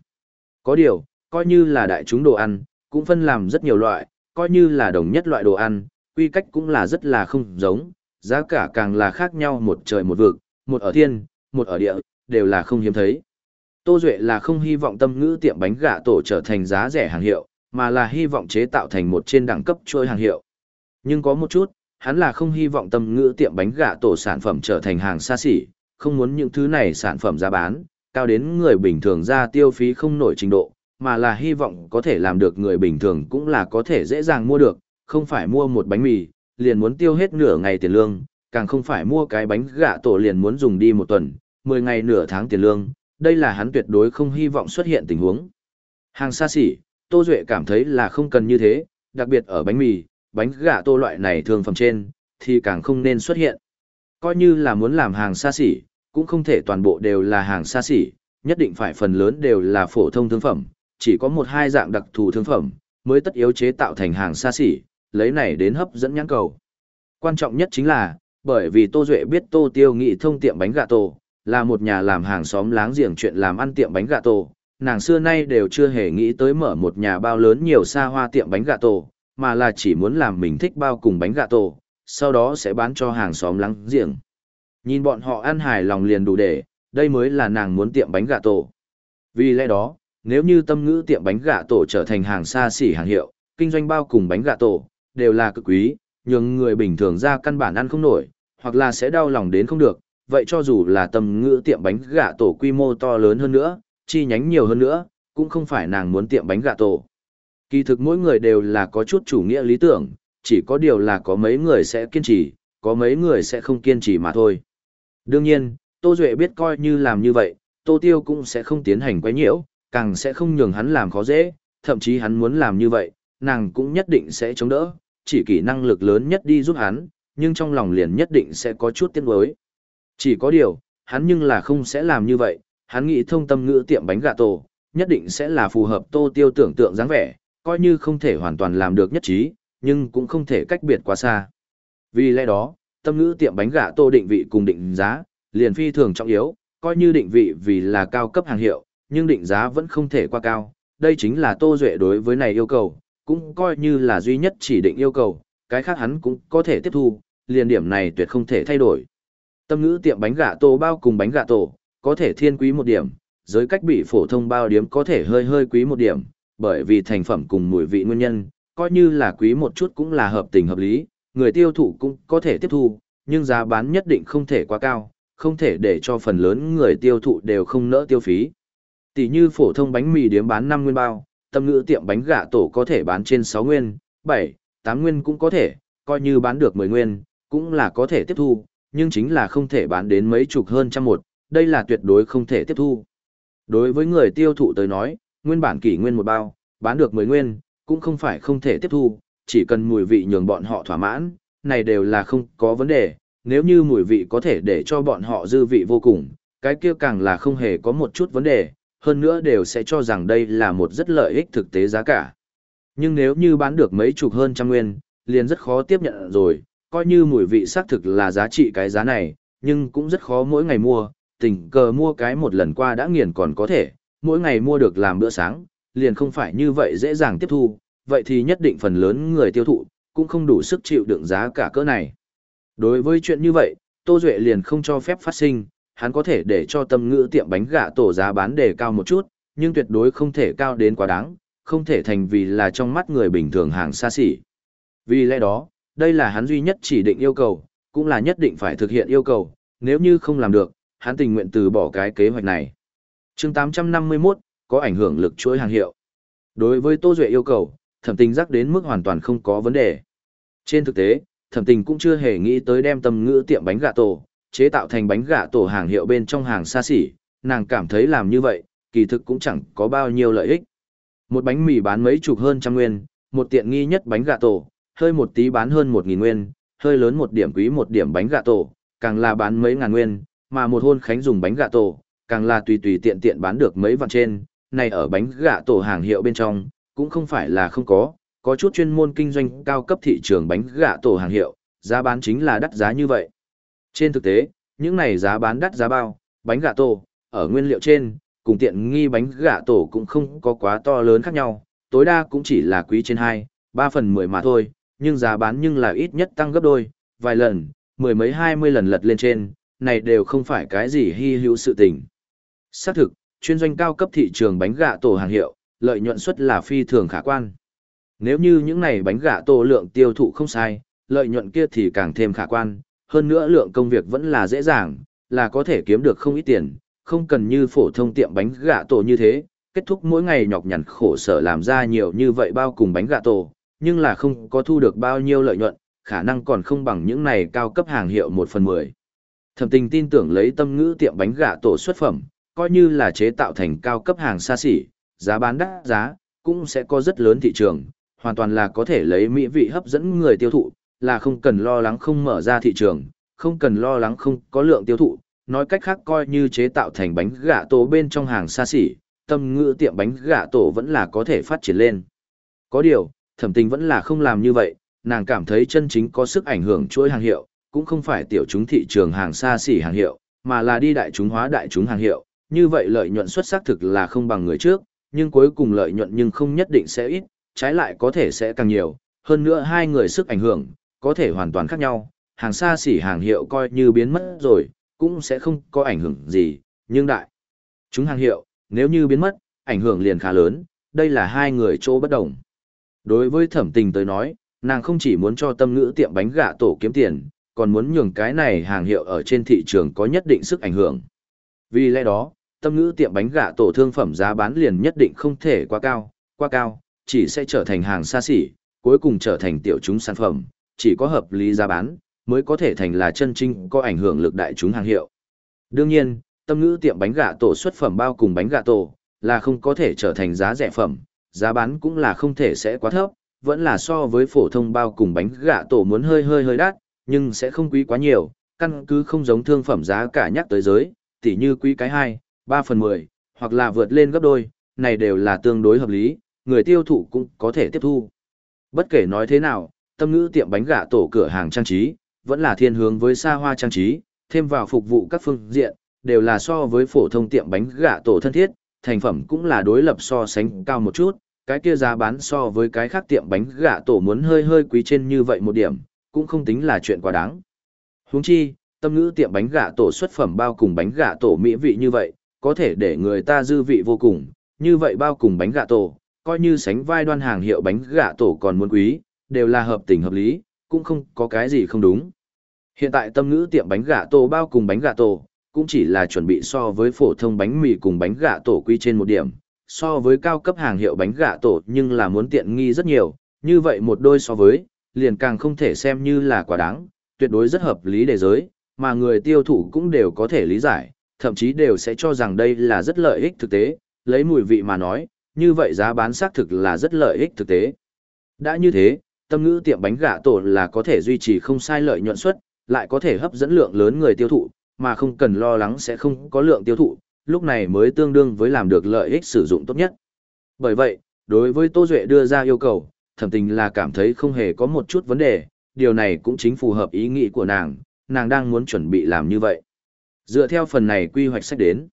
Có điều, coi như là đại chúng đồ ăn, cũng phân làm rất nhiều loại, coi như là đồng nhất loại đồ ăn, quy cách cũng là rất là không giống, giá cả càng là khác nhau một trời một vực, một ở thiên, một ở địa, đều là không hiếm thấy. Tô Duệ là không hy vọng tâm ngữ tiệm bánh gà tổ trở thành giá rẻ hàng hiệu, mà là hy vọng chế tạo thành một trên đẳng cấp chuỗi hàng hiệu. Nhưng có một chút, hắn là không hy vọng tâm ngữ tiệm bánh gà tổ sản phẩm trở thành hàng xa xỉ, không muốn những thứ này sản phẩm ra bán, cao đến người bình thường ra tiêu phí không nổi trình độ, mà là hy vọng có thể làm được người bình thường cũng là có thể dễ dàng mua được, không phải mua một bánh mì, liền muốn tiêu hết nửa ngày tiền lương, càng không phải mua cái bánh gà tổ liền muốn dùng đi một tuần, 10 ngày nửa tháng tiền lương, đây là hắn tuyệt đối không hy vọng xuất hiện tình huống. Hàng xa xỉ, Tô Duệ cảm thấy là không cần như thế, đặc biệt ở bánh mì, bánh gà tô loại này thường phẩm trên, thì càng không nên xuất hiện. Coi như là muốn làm hàng xa xỉ, cũng không thể toàn bộ đều là hàng xa xỉ, nhất định phải phần lớn đều là phổ thông thương phẩm, chỉ có một hai dạng đặc thù thương phẩm, mới tất yếu chế tạo thành hàng xa xỉ, lấy này đến hấp dẫn nhãn cầu. Quan trọng nhất chính là, bởi vì Tô Duệ biết Tô Tiêu nghị thông tiệm bánh gà tổ, là một nhà làm hàng xóm láng giềng chuyện làm ăn tiệm bánh gà tổ, nàng xưa nay đều chưa hề nghĩ tới mở một nhà bao lớn nhiều xa hoa tiệm bánh gà tổ, mà là chỉ muốn làm mình thích bao cùng bánh gà tổ, sau đó sẽ bán cho hàng xóm lắng giềng. Nhìn bọn họ ăn hài lòng liền đủ để, đây mới là nàng muốn tiệm bánh gà tổ. Vì lẽ đó, nếu như tâm ngữ tiệm bánh gà tổ trở thành hàng xa xỉ hàng hiệu, kinh doanh bao cùng bánh gà tổ, đều là cực quý, nhưng người bình thường ra căn bản ăn không nổi, hoặc là sẽ đau lòng đến không được, vậy cho dù là tâm ngữ tiệm bánh gà tổ quy mô to lớn hơn nữa, chi nhánh nhiều hơn nữa, cũng không phải nàng muốn tiệm bánh gà tổ. Kỳ thực mỗi người đều là có chút chủ nghĩa lý tưởng, chỉ có điều là có mấy người sẽ kiên trì, có mấy người sẽ không kiên trì mà thôi. Đương nhiên, Tô Duệ biết coi như làm như vậy, Tô Tiêu cũng sẽ không tiến hành quấy nhiễu, càng sẽ không nhường hắn làm khó dễ, thậm chí hắn muốn làm như vậy, nàng cũng nhất định sẽ chống đỡ, chỉ kỹ năng lực lớn nhất đi giúp hắn, nhưng trong lòng liền nhất định sẽ có chút tiếc nuối. Chỉ có điều, hắn nhưng là không sẽ làm như vậy, hắn nghĩ thông tâm ngữ tiệm bánh gà tổ, nhất định sẽ là phù hợp Tô Tiêu tưởng tượng dáng vẻ, coi như không thể hoàn toàn làm được nhất trí, nhưng cũng không thể cách biệt quá xa. Vì lẽ đó, tâm ngữ tiệm bánh gà tô định vị cùng định giá, liền phi thường trọng yếu, coi như định vị vì là cao cấp hàng hiệu, nhưng định giá vẫn không thể qua cao. Đây chính là Tô Duệ đối với này yêu cầu, cũng coi như là duy nhất chỉ định yêu cầu, cái khác hắn cũng có thể tiếp thu, liền điểm này tuyệt không thể thay đổi. Tâm ngữ tiệm bánh gà tô bao cùng bánh gà tổ, có thể thiên quý một điểm, giới cách bị phổ thông bao điểm có thể hơi hơi quý một điểm, bởi vì thành phẩm cùng mùi vị nguyên nhân, coi như là quý một chút cũng là hợp tình hợp lý, người tiêu thụ cũng có thể tiếp thu, nhưng giá bán nhất định không thể quá cao, không thể để cho phần lớn người tiêu thụ đều không nỡ tiêu phí. Tỷ như phổ thông bánh mì điếm bán 5 nguyên bao, tâm ngữ tiệm bánh gà tổ có thể bán trên 6 nguyên, 7, 8 nguyên cũng có thể, coi như bán được 10 nguyên, cũng là có thể tiếp thu, nhưng chính là không thể bán đến mấy chục hơn trăm một, đây là tuyệt đối không thể tiếp thu. Đối với người tiêu thụ tới nói, nguyên bản kỷ nguyên một bao, bán được 10 nguyên, cũng không phải không thể tiếp thu, chỉ cần mùi vị nhường bọn họ thỏa mãn, này đều là không có vấn đề, nếu như mùi vị có thể để cho bọn họ dư vị vô cùng, cái kia càng là không hề có một chút vấn đề, hơn nữa đều sẽ cho rằng đây là một rất lợi ích thực tế giá cả. Nhưng nếu như bán được mấy chục hơn trăm nguyên, liền rất khó tiếp nhận rồi, coi như mùi vị xác thực là giá trị cái giá này, nhưng cũng rất khó mỗi ngày mua, tình cờ mua cái một lần qua đã nghiền còn có thể, mỗi ngày mua được làm bữa sáng, liền không phải như vậy dễ dàng tiếp thu, vậy thì nhất định phần lớn người tiêu thụ, cũng không đủ sức chịu đựng giá cả cỡ này. Đối với chuyện như vậy, Tô Duệ liền không cho phép phát sinh, hắn có thể để cho tâm ngữ tiệm bánh gà tổ giá bán đề cao một chút, nhưng tuyệt đối không thể cao đến quá đáng, không thể thành vì là trong mắt người bình thường hàng xa xỉ. Vì lẽ đó, đây là hắn duy nhất chỉ định yêu cầu, cũng là nhất định phải thực hiện yêu cầu, nếu như không làm được, hắn tình nguyện từ bỏ cái kế hoạch này. chương 851, có ảnh hưởng lực chuỗi hàng hiệu. Đối với Tô Duệ yêu cầu, thẩm tình giác đến mức hoàn toàn không có vấn đề. Trên thực tế, thẩm tình cũng chưa hề nghĩ tới đem tâm ngữ tiệm bánh gà tổ, chế tạo thành bánh gà tổ hàng hiệu bên trong hàng xa xỉ, nàng cảm thấy làm như vậy, kỳ thực cũng chẳng có bao nhiêu lợi ích. Một bánh mì bán mấy chục hơn trăm nguyên, một tiện nghi nhất bánh gà tổ, hơi một tí bán hơn một nghìn nguyên, hơi lớn một điểm quý một điểm bánh gà tổ, càng là bán mấy ngàn nguyên, mà một hôn khánh dùng bánh gà tổ, càng là tùy tùy tiện tiện bán được mấy vạn trên, này ở bánh gà tổ hàng hiệu bên trong, cũng không phải là không có, có chút chuyên môn kinh doanh cao cấp thị trường bánh gà tổ hàng hiệu, giá bán chính là đắt giá như vậy. Trên thực tế, những này giá bán đắt giá bao, bánh gà tổ, ở nguyên liệu trên, cùng tiện nghi bánh gà tổ cũng không có quá to lớn khác nhau, tối đa cũng chỉ là quý trên 2, 3 phần 10 mà thôi, nhưng giá bán nhưng là ít nhất tăng gấp đôi, vài lần, mười mấy hai mươi lần lật lên trên, này đều không phải cái gì hy hữu sự tình. Xác thực, chuyên doanh cao cấp thị trường bánh gà tổ hàng hiệu, lợi nhuận suất là phi thường khả quan. Nếu như những này bánh gà tổ lượng tiêu thụ không sai, lợi nhuận kia thì càng thêm khả quan, hơn nữa lượng công việc vẫn là dễ dàng, là có thể kiếm được không ít tiền, không cần như phổ thông tiệm bánh gà tổ như thế, kết thúc mỗi ngày nhọc nhằn khổ sở làm ra nhiều như vậy bao cùng bánh gà tổ, nhưng là không có thu được bao nhiêu lợi nhuận, khả năng còn không bằng những này cao cấp hàng hiệu 1 phần 10. Thẩm tình tin tưởng lấy tâm ngữ tiệm bánh gà tổ xuất phẩm, coi như là chế tạo thành cao cấp hàng xa xỉ, giá bán đắt giá, cũng sẽ có rất lớn thị trường, hoàn toàn là có thể lấy mỹ vị hấp dẫn người tiêu thụ, là không cần lo lắng không mở ra thị trường, không cần lo lắng không có lượng tiêu thụ, nói cách khác coi như chế tạo thành bánh gà tổ bên trong hàng xa xỉ, tâm ngữ tiệm bánh gà tổ vẫn là có thể phát triển lên. Có điều, thẩm tình vẫn là không làm như vậy, nàng cảm thấy chân chính có sức ảnh hưởng chuỗi hàng hiệu, cũng không phải tiểu chúng thị trường hàng xa xỉ hàng hiệu, mà là đi đại chúng hóa đại chúng hàng hiệu, như vậy lợi nhuận xuất sắc thực là không bằng người trước, nhưng cuối cùng lợi nhuận nhưng không nhất định sẽ ít, trái lại có thể sẽ càng nhiều, hơn nữa hai người sức ảnh hưởng, có thể hoàn toàn khác nhau, hàng xa xỉ hàng hiệu coi như biến mất rồi, cũng sẽ không có ảnh hưởng gì, nhưng đại chúng hàng hiệu, nếu như biến mất, ảnh hưởng liền khá lớn, đây là hai người chỗ bất đồng. Đối với thẩm tình tới nói, nàng không chỉ muốn cho tâm ngữ tiệm bánh gạ tổ kiếm tiền, còn muốn nhường cái này hàng hiệu ở trên thị trường có nhất định sức ảnh hưởng. Vì lẽ đó, tâm ngữ tiệm bánh gạ tổ thương phẩm giá bán liền nhất định không thể quá cao, quá cao, chỉ sẽ trở thành hàng xa xỉ, cuối cùng trở thành tiểu chúng sản phẩm, chỉ có hợp lý giá bán, mới có thể thành là chân trinh có ảnh hưởng lực đại chúng hàng hiệu. Đương nhiên, tâm ngữ tiệm bánh gạ tổ xuất phẩm bao cùng bánh gạ tổ, là không có thể trở thành giá rẻ phẩm, giá bán cũng là không thể sẽ quá thấp, vẫn là so với phổ thông bao cùng bánh gạ tổ muốn hơi hơi hơi đắt, nhưng sẽ không quý quá nhiều, căn cứ không giống thương phẩm giá cả nhắc tới giới, tỉ như quý cái 2, 3 phần 10, hoặc là vượt lên gấp đôi, này đều là tương đối hợp lý, người tiêu thụ cũng có thể tiếp thu. Bất kể nói thế nào, tâm ngữ tiệm bánh gạ tổ cửa hàng trang trí, vẫn là thiên hướng với xa hoa trang trí, thêm vào phục vụ các phương diện, đều là so với phổ thông tiệm bánh gạ tổ thân thiết, thành phẩm cũng là đối lập so sánh cao một chút, cái kia giá bán so với cái khác tiệm bánh gạ tổ muốn hơi hơi quý trên như vậy một điểm, cũng không tính là chuyện quá đáng. Huống chi, tâm ngữ tiệm bánh gạ tổ xuất phẩm bao cùng bánh gạ tổ mỹ vị như vậy, có thể để người ta dư vị vô cùng, như vậy bao cùng bánh gạ tổ, coi như sánh vai đoan hàng hiệu bánh gạ tổ còn muốn quý, đều là hợp tình hợp lý, cũng không có cái gì không đúng. Hiện tại tâm ngữ tiệm bánh gạ tổ bao cùng bánh gạ tổ, cũng chỉ là chuẩn bị so với phổ thông bánh mì cùng bánh gạ tổ quy trên một điểm, so với cao cấp hàng hiệu bánh gạ tổ nhưng là muốn tiện nghi rất nhiều, như vậy một đôi so với, liền càng không thể xem như là quá đáng, tuyệt đối rất hợp lý để giới, mà người tiêu thụ cũng đều có thể lý giải, thậm chí đều sẽ cho rằng đây là rất lợi ích thực tế, lấy mùi vị mà nói, như vậy giá bán xác thực là rất lợi ích thực tế. Đã như thế, tâm ngữ tiệm bánh gạ tổ là có thể duy trì không sai lợi nhuận suất, lại có thể hấp dẫn lượng lớn người tiêu thụ, mà không cần lo lắng sẽ không có lượng tiêu thụ, lúc này mới tương đương với làm được lợi ích sử dụng tốt nhất. Bởi vậy, đối với Tô Duệ đưa ra yêu cầu, thẩm tình là cảm thấy không hề có một chút vấn đề, điều này cũng chính phù hợp ý nghĩ của nàng, nàng đang muốn chuẩn bị làm như vậy. Dựa theo phần này quy hoạch sách đến,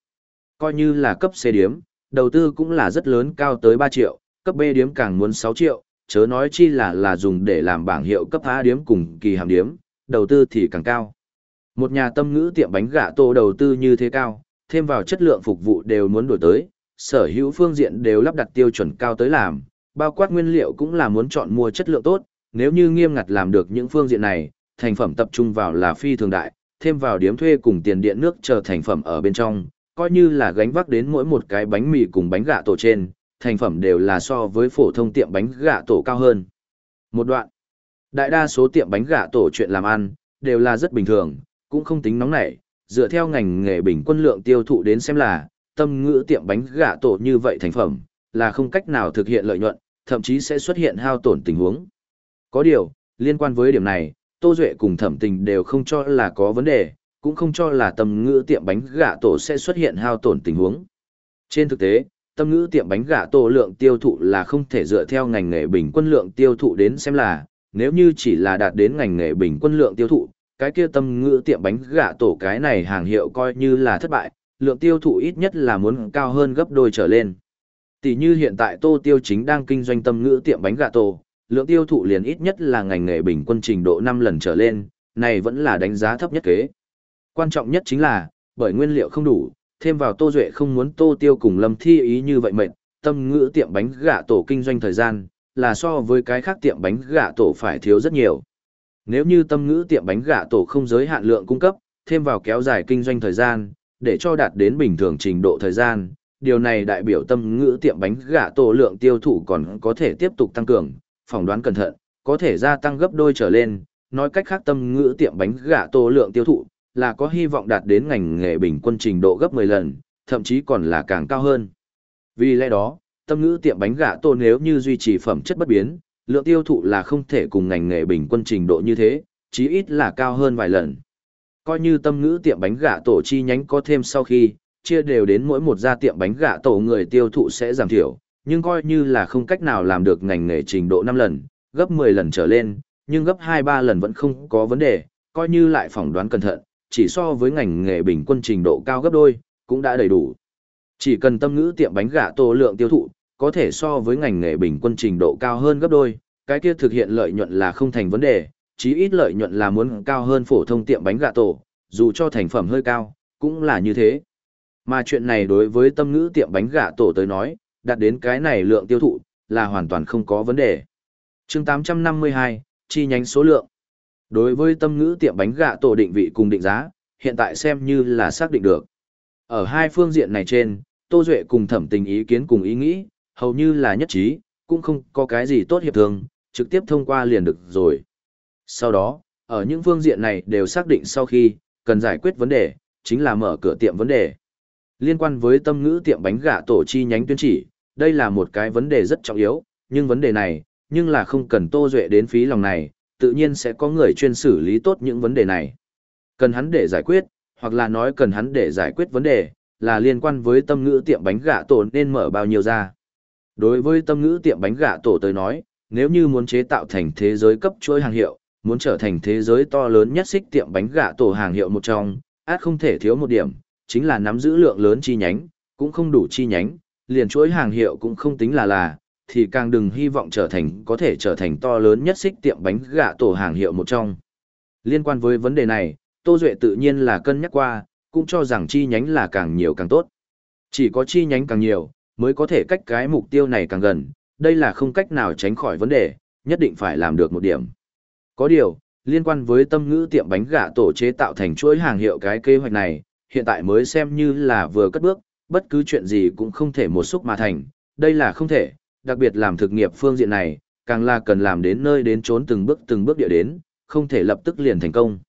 coi như là cấp C điếm, đầu tư cũng là rất lớn cao tới 3 triệu, cấp B điếm càng muốn 6 triệu, chớ nói chi là là dùng để làm bảng hiệu cấp A điếm cùng kỳ hàm điếm, đầu tư thì càng cao. Một nhà tâm ngữ tiệm bánh gà tô đầu tư như thế cao, thêm vào chất lượng phục vụ đều muốn đổi tới, sở hữu phương diện đều lắp đặt tiêu chuẩn cao tới làm, bao quát nguyên liệu cũng là muốn chọn mua chất lượng tốt, nếu như nghiêm ngặt làm được những phương diện này, thành phẩm tập trung vào là phi thường đại, thêm vào điếm thuê cùng tiền điện nước chờ thành phẩm ở bên trong, coi như là gánh vác đến mỗi một cái bánh mì cùng bánh gà tổ trên, thành phẩm đều là so với phổ thông tiệm bánh gà tổ cao hơn. Một đoạn, đại đa số tiệm bánh gà tổ chuyện làm ăn, đều là rất bình thường, cũng không tính nóng nảy, dựa theo ngành nghề bình quân lượng tiêu thụ đến xem là, tâm ngữ tiệm bánh gà tổ như vậy thành phẩm, là không cách nào thực hiện lợi nhuận, thậm chí sẽ xuất hiện hao tổn tình huống. Có điều, liên quan với điểm này, Tô Duệ cùng thẩm tình đều không cho là có vấn đề, cũng không cho là tâm ngữ tiệm bánh gà tổ sẽ xuất hiện hao tổn tình huống. Trên thực tế, tâm ngữ tiệm bánh gà tổ lượng tiêu thụ là không thể dựa theo ngành nghề bình quân lượng tiêu thụ đến xem là, nếu như chỉ là đạt đến ngành nghề bình quân lượng tiêu thụ, cái kia tâm ngữ tiệm bánh gà tổ cái này hàng hiệu coi như là thất bại, lượng tiêu thụ ít nhất là muốn cao hơn gấp đôi trở lên. Tỷ như hiện tại Tô Tiêu chính đang kinh doanh tâm ngữ tiệm bánh gà tổ, lượng tiêu thụ liền ít nhất là ngành nghề bình quân trình độ 5 lần trở lên, này vẫn là đánh giá thấp nhất kế. Quan trọng nhất chính là, bởi nguyên liệu không đủ, thêm vào Tô Duệ không muốn Tô Tiêu cùng Lâm Thi ý như vậy mệt, tâm ngữ tiệm bánh gà tổ kinh doanh thời gian, là so với cái khác tiệm bánh gà tổ phải thiếu rất nhiều. Nếu như tâm ngữ tiệm bánh gà tổ không giới hạn lượng cung cấp, thêm vào kéo dài kinh doanh thời gian, để cho đạt đến bình thường trình độ thời gian, điều này đại biểu tâm ngữ tiệm bánh gà tổ lượng tiêu thụ còn có thể tiếp tục tăng cường, phỏng đoán cẩn thận, có thể gia tăng gấp đôi trở lên, nói cách khác tâm ngữ tiệm bánh gà tổ lượng tiêu thụ, là có hy vọng đạt đến ngành nghề bình quân trình độ gấp 10 lần, thậm chí còn là càng cao hơn. Vì lẽ đó, tâm ngữ tiệm bánh gà tổ nếu như duy trì phẩm chất bất biến, lượng tiêu thụ là không thể cùng ngành nghề bình quân trình độ như thế, chí ít là cao hơn vài lần. Coi như tâm ngữ tiệm bánh gà tổ chi nhánh có thêm sau khi, chia đều đến mỗi một gia tiệm bánh gạ tổ người tiêu thụ sẽ giảm thiểu, nhưng coi như là không cách nào làm được ngành nghề trình độ 5 lần, gấp 10 lần trở lên, nhưng gấp 2-3 lần vẫn không có vấn đề, coi như lại phỏng đoán cẩn thận, chỉ so với ngành nghề bình quân trình độ cao gấp đôi, cũng đã đầy đủ. Chỉ cần tâm ngữ tiệm bánh gạ tổ lượng tiêu thụ, có thể so với ngành nghề bình quân trình độ cao hơn gấp đôi, cái kia thực hiện lợi nhuận là không thành vấn đề, chí ít lợi nhuận là muốn cao hơn phổ thông tiệm bánh gà tổ, dù cho thành phẩm hơi cao, cũng là như thế. Mà chuyện này đối với tâm ngữ tiệm bánh gà tổ tới nói, đạt đến cái này lượng tiêu thụ, là hoàn toàn không có vấn đề. chương 852, chi nhánh số lượng. Đối với tâm ngữ tiệm bánh gạ tổ định vị cùng định giá, hiện tại xem như là xác định được. Ở hai phương diện này trên, Tô Duệ cùng thẩm tình ý kiến cùng ý nghĩ, hầu như là nhất trí, cũng không có cái gì tốt hiệp thường, trực tiếp thông qua liền được rồi. Sau đó, ở những phương diện này đều xác định sau khi, cần giải quyết vấn đề, chính là mở cửa tiệm vấn đề. Liên quan với tâm ngữ tiệm bánh gà tổ chi nhánh tuyên chỉ, đây là một cái vấn đề rất trọng yếu, nhưng vấn đề này, nhưng là không cần Tô Duệ đến phí lòng này, tự nhiên sẽ có người chuyên xử lý tốt những vấn đề này. Cần hắn để giải quyết, hoặc là nói cần hắn để giải quyết vấn đề, là liên quan với tâm ngữ tiệm bánh gà tổ nên mở bao nhiêu ra. Đối với tâm ngữ tiệm bánh gà tổ tới nói, nếu như muốn chế tạo thành thế giới cấp chuỗi hàng hiệu, muốn trở thành thế giới to lớn nhất xích tiệm bánh gà tổ hàng hiệu một trong, át không thể thiếu một điểm, chính là nắm giữ lượng lớn chi nhánh, cũng không đủ chi nhánh, liền chuỗi hàng hiệu cũng không tính là là, thì càng đừng hy vọng trở thành có thể trở thành to lớn nhất xích tiệm bánh gà tổ hàng hiệu một trong. Liên quan với vấn đề này, Tô Duệ tự nhiên là cân nhắc qua, cũng cho rằng chi nhánh là càng nhiều càng tốt. Chỉ có chi nhánh càng nhiều, mới có thể cách cái mục tiêu này càng gần, đây là không cách nào tránh khỏi vấn đề, nhất định phải làm được một điểm. Có điều, liên quan với tâm ngữ tiệm bánh gà tổ chế tạo thành chuỗi hàng hiệu cái kế hoạch này, hiện tại mới xem như là vừa cất bước, bất cứ chuyện gì cũng không thể một xúc mà thành, đây là không thể, đặc biệt làm thực nghiệp phương diện này, càng là cần làm đến nơi đến trốn từng bước từng bước địa đến, không thể lập tức liền thành công.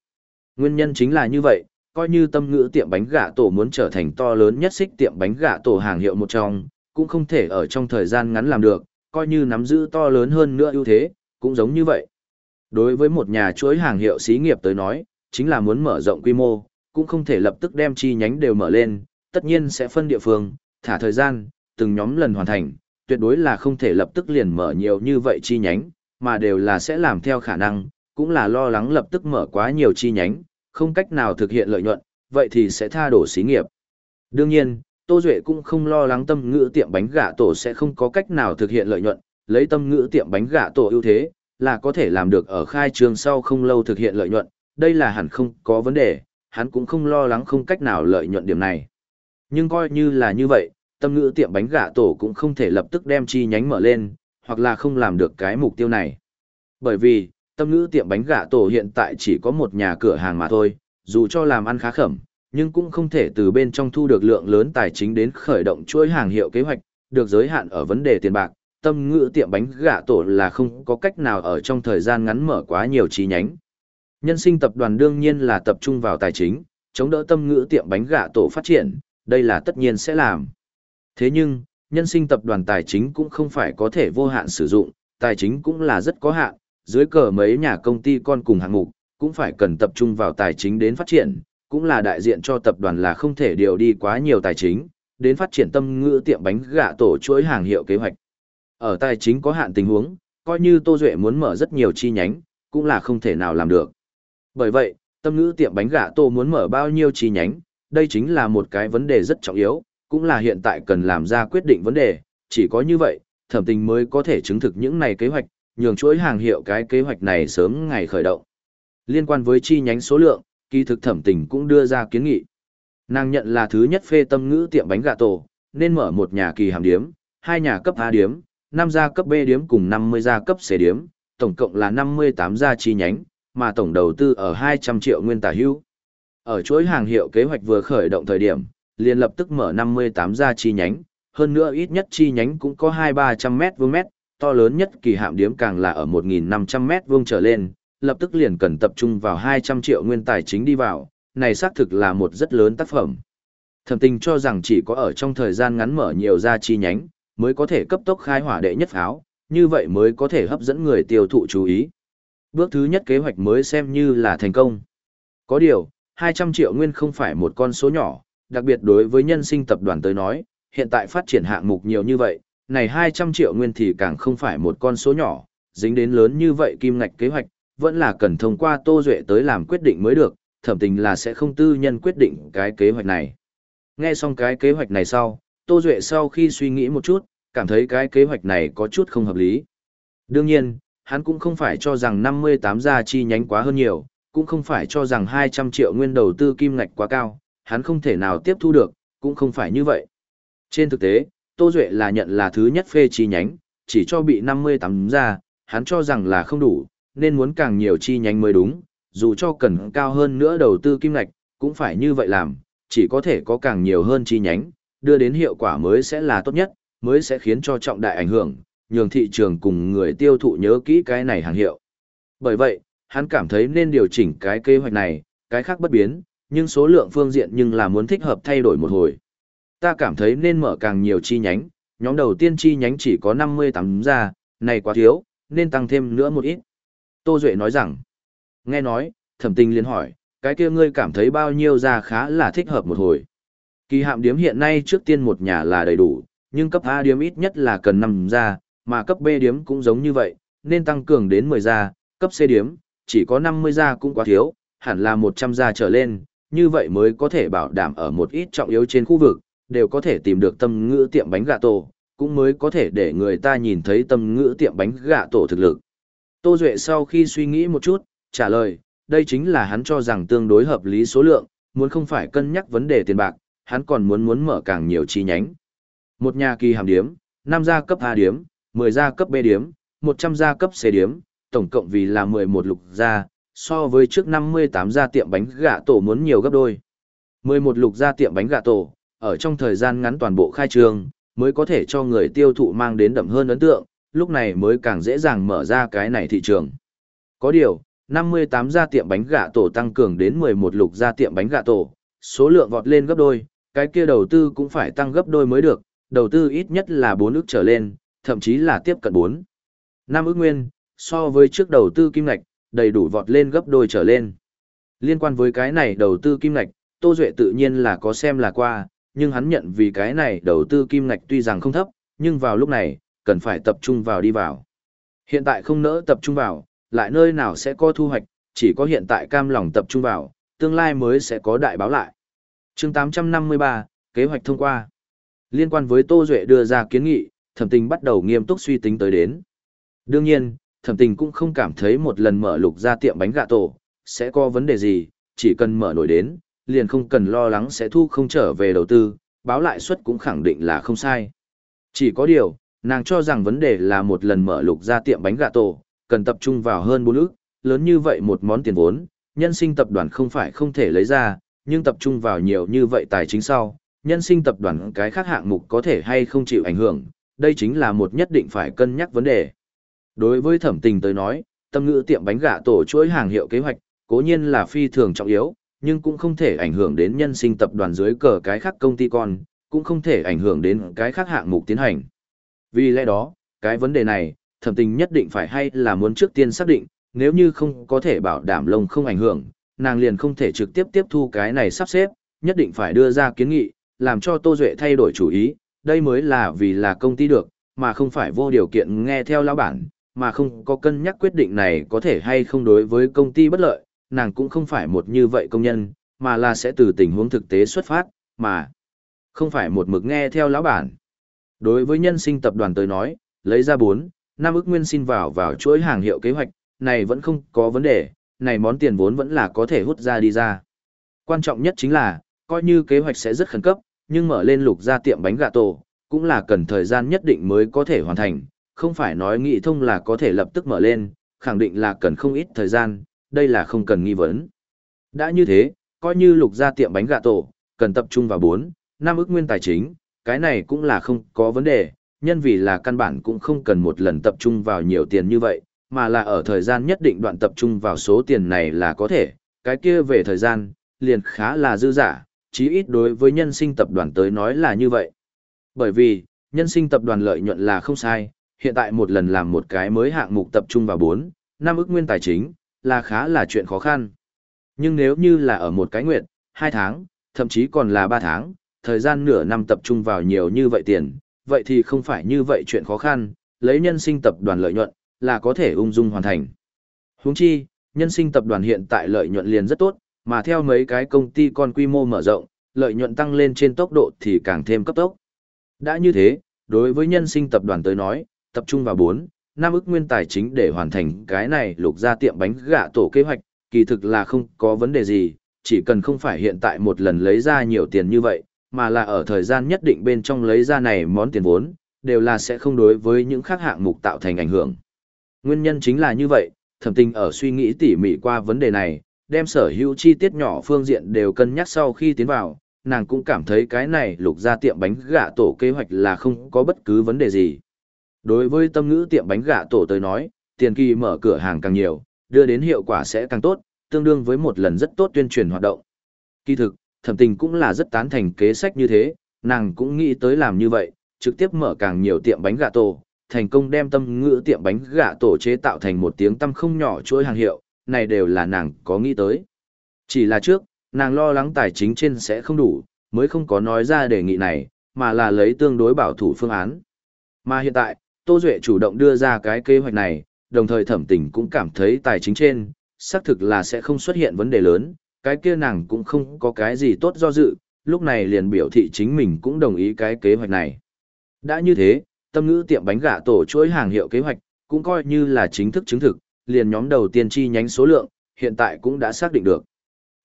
Nguyên nhân chính là như vậy, coi như tâm ngữ tiệm bánh gà tổ muốn trở thành to lớn nhất xích tiệm bánh gà tổ hàng hiệu một trong, cũng không thể ở trong thời gian ngắn làm được, coi như nắm giữ to lớn hơn nữa ưu thế, cũng giống như vậy. Đối với một nhà chuỗi hàng hiệu xí nghiệp tới nói, chính là muốn mở rộng quy mô, cũng không thể lập tức đem chi nhánh đều mở lên, tất nhiên sẽ phân địa phương, thả thời gian, từng nhóm lần hoàn thành, tuyệt đối là không thể lập tức liền mở nhiều như vậy chi nhánh, mà đều là sẽ làm theo khả năng, cũng là lo lắng lập tức mở quá nhiều chi nhánh, không cách nào thực hiện lợi nhuận, vậy thì sẽ tha đổ xí nghiệp. Đương nhiên, Tô Duệ cũng không lo lắng tâm ngữ tiệm bánh gà tổ sẽ không có cách nào thực hiện lợi nhuận, lấy tâm ngữ tiệm bánh gà tổ ưu thế, là có thể làm được ở khai trường sau không lâu thực hiện lợi nhuận, đây là hẳn không có vấn đề, hắn cũng không lo lắng không cách nào lợi nhuận điểm này. Nhưng coi như là như vậy, tâm ngữ tiệm bánh gà tổ cũng không thể lập tức đem chi nhánh mở lên, hoặc là không làm được cái mục tiêu này. Bởi vì, tâm ngữ tiệm bánh gà tổ hiện tại chỉ có một nhà cửa hàng mà thôi, dù cho làm ăn khá khẩm, nhưng cũng không thể từ bên trong thu được lượng lớn tài chính đến khởi động chuỗi hàng hiệu kế hoạch, được giới hạn ở vấn đề tiền bạc. Tâm ngữ tiệm bánh gà tổ là không có cách nào ở trong thời gian ngắn mở quá nhiều chi nhánh. Nhân sinh tập đoàn đương nhiên là tập trung vào tài chính, chống đỡ tâm ngữ tiệm bánh gà tổ phát triển, đây là tất nhiên sẽ làm. Thế nhưng, nhân sinh tập đoàn tài chính cũng không phải có thể vô hạn sử dụng, tài chính cũng là rất có hạn, dưới cờ mấy nhà công ty con cùng hạng mục, cũng phải cần tập trung vào tài chính đến phát triển, cũng là đại diện cho tập đoàn là không thể điều đi quá nhiều tài chính, đến phát triển tâm ngữ tiệm bánh gà tổ chuỗi hàng hiệu kế hoạch. Ở tài chính có hạn tình huống, coi như Tô Duệ muốn mở rất nhiều chi nhánh, cũng là không thể nào làm được. Bởi vậy, tâm ngữ tiệm bánh gà tô muốn mở bao nhiêu chi nhánh, đây chính là một cái vấn đề rất trọng yếu, cũng là hiện tại cần làm ra quyết định vấn đề, chỉ có như vậy, thẩm tình mới có thể chứng thực những này kế hoạch, nhường chuỗi hàng hiệu cái kế hoạch này sớm ngày khởi động. Liên quan với chi nhánh số lượng, kỳ thực thẩm tình cũng đưa ra kiến nghị. Nàng nhận là thứ nhất phê tâm ngữ tiệm bánh gà tổ, nên mở một nhà kỳ hàm điếm, hai nhà cấp A điếm, năm gia cấp B điếm cùng 50 gia cấp C điếm, tổng cộng là 58 gia chi nhánh, mà tổng đầu tư ở 200 triệu nguyên tả hữu. Ở chuỗi hàng hiệu kế hoạch vừa khởi động thời điểm, liền lập tức mở 58 gia chi nhánh, hơn nữa ít nhất chi nhánh cũng có 2-300 mét vuông mét, to lớn nhất kỳ hạm điếm càng là ở 1.500 mét vuông trở lên, lập tức liền cần tập trung vào 200 triệu nguyên tài chính đi vào, này xác thực là một rất lớn tác phẩm. Thẩm tình cho rằng chỉ có ở trong thời gian ngắn mở nhiều ra chi nhánh, mới có thể cấp tốc khai hỏa đệ nhất pháo, như vậy mới có thể hấp dẫn người tiêu thụ chú ý. Bước thứ nhất kế hoạch mới xem như là thành công. Có điều, 200 triệu nguyên không phải một con số nhỏ, đặc biệt đối với nhân sinh tập đoàn tới nói, hiện tại phát triển hạng mục nhiều như vậy, này 200 triệu nguyên thì càng không phải một con số nhỏ, dính đến lớn như vậy kim ngạch kế hoạch, vẫn là cần thông qua Tô Duệ tới làm quyết định mới được, thẩm tình là sẽ không tư nhân quyết định cái kế hoạch này. Nghe xong cái kế hoạch này sau, Tô Duệ sau khi suy nghĩ một chút, cảm thấy cái kế hoạch này có chút không hợp lý. Đương nhiên, hắn cũng không phải cho rằng 58 gia chi nhánh quá hơn nhiều, cũng không phải cho rằng 200 triệu nguyên đầu tư kim ngạch quá cao, hắn không thể nào tiếp thu được, cũng không phải như vậy. Trên thực tế, Tô Duệ là nhận là thứ nhất phê chi nhánh, chỉ cho bị 58 gia, hắn cho rằng là không đủ, nên muốn càng nhiều chi nhánh mới đúng, dù cho cần cao hơn nữa đầu tư kim ngạch, cũng phải như vậy làm, chỉ có thể có càng nhiều hơn chi nhánh, đưa đến hiệu quả mới sẽ là tốt nhất, mới sẽ khiến cho trọng đại ảnh hưởng, nhường thị trường cùng người tiêu thụ nhớ kỹ cái này hàng hiệu. Bởi vậy, hắn cảm thấy nên điều chỉnh cái kế hoạch này, cái khác bất biến, nhưng số lượng phương diện nhưng là muốn thích hợp thay đổi một hồi. Ta cảm thấy nên mở càng nhiều chi nhánh, nhóm đầu tiên chi nhánh chỉ có 58 ra, này quá thiếu, nên tăng thêm nữa một ít. Tô Duệ nói rằng, nghe nói, thẩm tình liền hỏi, cái kia ngươi cảm thấy bao nhiêu ra khá là thích hợp một hồi. Kỳ hạm điếm hiện nay trước tiên một nhà là đầy đủ, nhưng cấp A điếm ít nhất là cần 5 ra, mà cấp B điếm cũng giống như vậy, nên tăng cường đến 10 gia cấp C điếm, chỉ có 50 gia cũng quá thiếu, hẳn là 100 gia trở lên, như vậy mới có thể bảo đảm ở một ít trọng yếu trên khu vực, đều có thể tìm được tâm ngữ tiệm bánh gà tổ, cũng mới có thể để người ta nhìn thấy tâm ngữ tiệm bánh gà tổ thực lực. Tô Duệ sau khi suy nghĩ một chút, trả lời, đây chính là hắn cho rằng tương đối hợp lý số lượng, muốn không phải cân nhắc vấn đề tiền bạc, hắn còn muốn muốn mở càng nhiều chi nhánh. Một nhà kỳ hàm điếm, 5 gia cấp A điếm, 10 gia cấp B điếm, 100 gia cấp C điếm, tổng cộng vì là 11 lục gia, so với trước 58 gia tiệm bánh gà tổ muốn nhiều gấp đôi. 11 lục gia tiệm bánh gà tổ, ở trong thời gian ngắn toàn bộ khai trương, mới có thể cho người tiêu thụ mang đến đậm hơn ấn tượng, lúc này mới càng dễ dàng mở ra cái này thị trường. Có điều, 58 gia tiệm bánh gà tổ tăng cường đến 11 lục gia tiệm bánh gà tổ, số lượng vọt lên gấp đôi, cái kia đầu tư cũng phải tăng gấp đôi mới được, đầu tư ít nhất là 4 ức trở lên, thậm chí là tiếp cận 4. năm ước nguyên, so với trước đầu tư kim ngạch, đầy đủ vọt lên gấp đôi trở lên. Liên quan với cái này đầu tư kim ngạch, Tô Duệ tự nhiên là có xem là qua, nhưng hắn nhận vì cái này đầu tư kim ngạch tuy rằng không thấp, nhưng vào lúc này, cần phải tập trung vào đi vào. Hiện tại không nỡ tập trung vào, lại nơi nào sẽ có thu hoạch, chỉ có hiện tại cam lòng tập trung vào, tương lai mới sẽ có đại báo lại. chương 853, kế hoạch thông qua. Liên quan với Tô Duệ đưa ra kiến nghị, thẩm tình bắt đầu nghiêm túc suy tính tới đến. Đương nhiên, thẩm tình cũng không cảm thấy một lần mở lục ra tiệm bánh gà tổ, sẽ có vấn đề gì, chỉ cần mở nổi đến, liền không cần lo lắng sẽ thu không trở về đầu tư, báo lại suất cũng khẳng định là không sai. Chỉ có điều, nàng cho rằng vấn đề là một lần mở lục ra tiệm bánh gà tổ, cần tập trung vào hơn 4 ức, lớn như vậy một món tiền vốn, nhân sinh tập đoàn không phải không thể lấy ra, nhưng tập trung vào nhiều như vậy tài chính sau, nhân sinh tập đoàn cái khác hạng mục có thể hay không chịu ảnh hưởng, đây chính là một nhất định phải cân nhắc vấn đề. Đối với thẩm tình tới nói, tâm ngữ tiệm bánh gà tổ chuỗi hàng hiệu kế hoạch, cố nhiên là phi thường trọng yếu, nhưng cũng không thể ảnh hưởng đến nhân sinh tập đoàn dưới cờ cái khác công ty con, cũng không thể ảnh hưởng đến cái khác hạng mục tiến hành. Vì lẽ đó, cái vấn đề này, thẩm tình nhất định phải hay là muốn trước tiên xác định, nếu như không có thể bảo đảm lông không ảnh hưởng, nàng liền không thể trực tiếp tiếp thu cái này sắp xếp, nhất định phải đưa ra kiến nghị, làm cho Tô Duệ thay đổi chủ ý, đây mới là vì là công ty được, mà không phải vô điều kiện nghe theo lão bản, mà không có cân nhắc quyết định này có thể hay không đối với công ty bất lợi, nàng cũng không phải một như vậy công nhân, mà là sẽ từ tình huống thực tế xuất phát, mà không phải một mực nghe theo lão bản. Đối với nhân sinh tập đoàn tới nói, lấy ra 4, năm ức nguyên xin vào vào chuỗi hàng hiệu kế hoạch, này vẫn không có vấn đề, này món tiền vốn vẫn là có thể hút ra đi ra. Quan trọng nhất chính là, coi như kế hoạch sẽ rất khẩn cấp, nhưng mở lên lục ra tiệm bánh gà tổ, cũng là cần thời gian nhất định mới có thể hoàn thành, không phải nói nghị thông là có thể lập tức mở lên, khẳng định là cần không ít thời gian, đây là không cần nghi vấn. Đã như thế, coi như lục ra tiệm bánh gà tổ, cần tập trung vào 4, 5 ức nguyên tài chính, cái này cũng là không có vấn đề, nhân vì là căn bản cũng không cần một lần tập trung vào nhiều tiền như vậy, mà là ở thời gian nhất định đoạn tập trung vào số tiền này là có thể, cái kia về thời gian, liền khá là dư giả, chí ít đối với nhân sinh tập đoàn tới nói là như vậy. Bởi vì, nhân sinh tập đoàn lợi nhuận là không sai, hiện tại một lần làm một cái mới hạng mục tập trung vào 4, 5 ức nguyên tài chính, là khá là chuyện khó khăn. Nhưng nếu như là ở một cái nguyện, 2 tháng, thậm chí còn là 3 tháng, thời gian nửa năm tập trung vào nhiều như vậy tiền, vậy thì không phải như vậy chuyện khó khăn, lấy nhân sinh tập đoàn lợi nhuận, là có thể ung dung hoàn thành. Huống chi, nhân sinh tập đoàn hiện tại lợi nhuận liền rất tốt, mà theo mấy cái công ty con quy mô mở rộng, lợi nhuận tăng lên trên tốc độ thì càng thêm cấp tốc. Đã như thế, đối với nhân sinh tập đoàn tới nói, tập trung vào 4, 5 ức nguyên tài chính để hoàn thành cái này lục ra tiệm bánh gạ tổ kế hoạch, kỳ thực là không có vấn đề gì, chỉ cần không phải hiện tại một lần lấy ra nhiều tiền như vậy, mà là ở thời gian nhất định bên trong lấy ra này món tiền vốn, đều là sẽ không đối với những khác hạng mục tạo thành ảnh hưởng. Nguyên nhân chính là như vậy, thẩm tình ở suy nghĩ tỉ mỉ qua vấn đề này, đem sở hữu chi tiết nhỏ phương diện đều cân nhắc sau khi tiến vào, nàng cũng cảm thấy cái này lục ra tiệm bánh gà tổ kế hoạch là không có bất cứ vấn đề gì. Đối với tâm ngữ tiệm bánh gà tổ tới nói, tiền kỳ mở cửa hàng càng nhiều, đưa đến hiệu quả sẽ càng tốt, tương đương với một lần rất tốt tuyên truyền hoạt động. Kỳ thực, thẩm tình cũng là rất tán thành kế sách như thế, nàng cũng nghĩ tới làm như vậy, trực tiếp mở càng nhiều tiệm bánh gà tổ, thành công đem tâm ngữ tiệm bánh gà tổ chế tạo thành một tiếng tâm không nhỏ chuỗi hàng hiệu, này đều là nàng có nghĩ tới. Chỉ là trước, nàng lo lắng tài chính trên sẽ không đủ, mới không có nói ra đề nghị này, mà là lấy tương đối bảo thủ phương án. Mà hiện tại, Tô Duệ chủ động đưa ra cái kế hoạch này, đồng thời thẩm tình cũng cảm thấy tài chính trên, xác thực là sẽ không xuất hiện vấn đề lớn, cái kia nàng cũng không có cái gì tốt do dự, lúc này liền biểu thị chính mình cũng đồng ý cái kế hoạch này. Đã như thế, tâm ngữ tiệm bánh gà tổ chuỗi hàng hiệu kế hoạch, cũng coi như là chính thức chứng thực, liền nhóm đầu tiên chi nhánh số lượng, hiện tại cũng đã xác định được.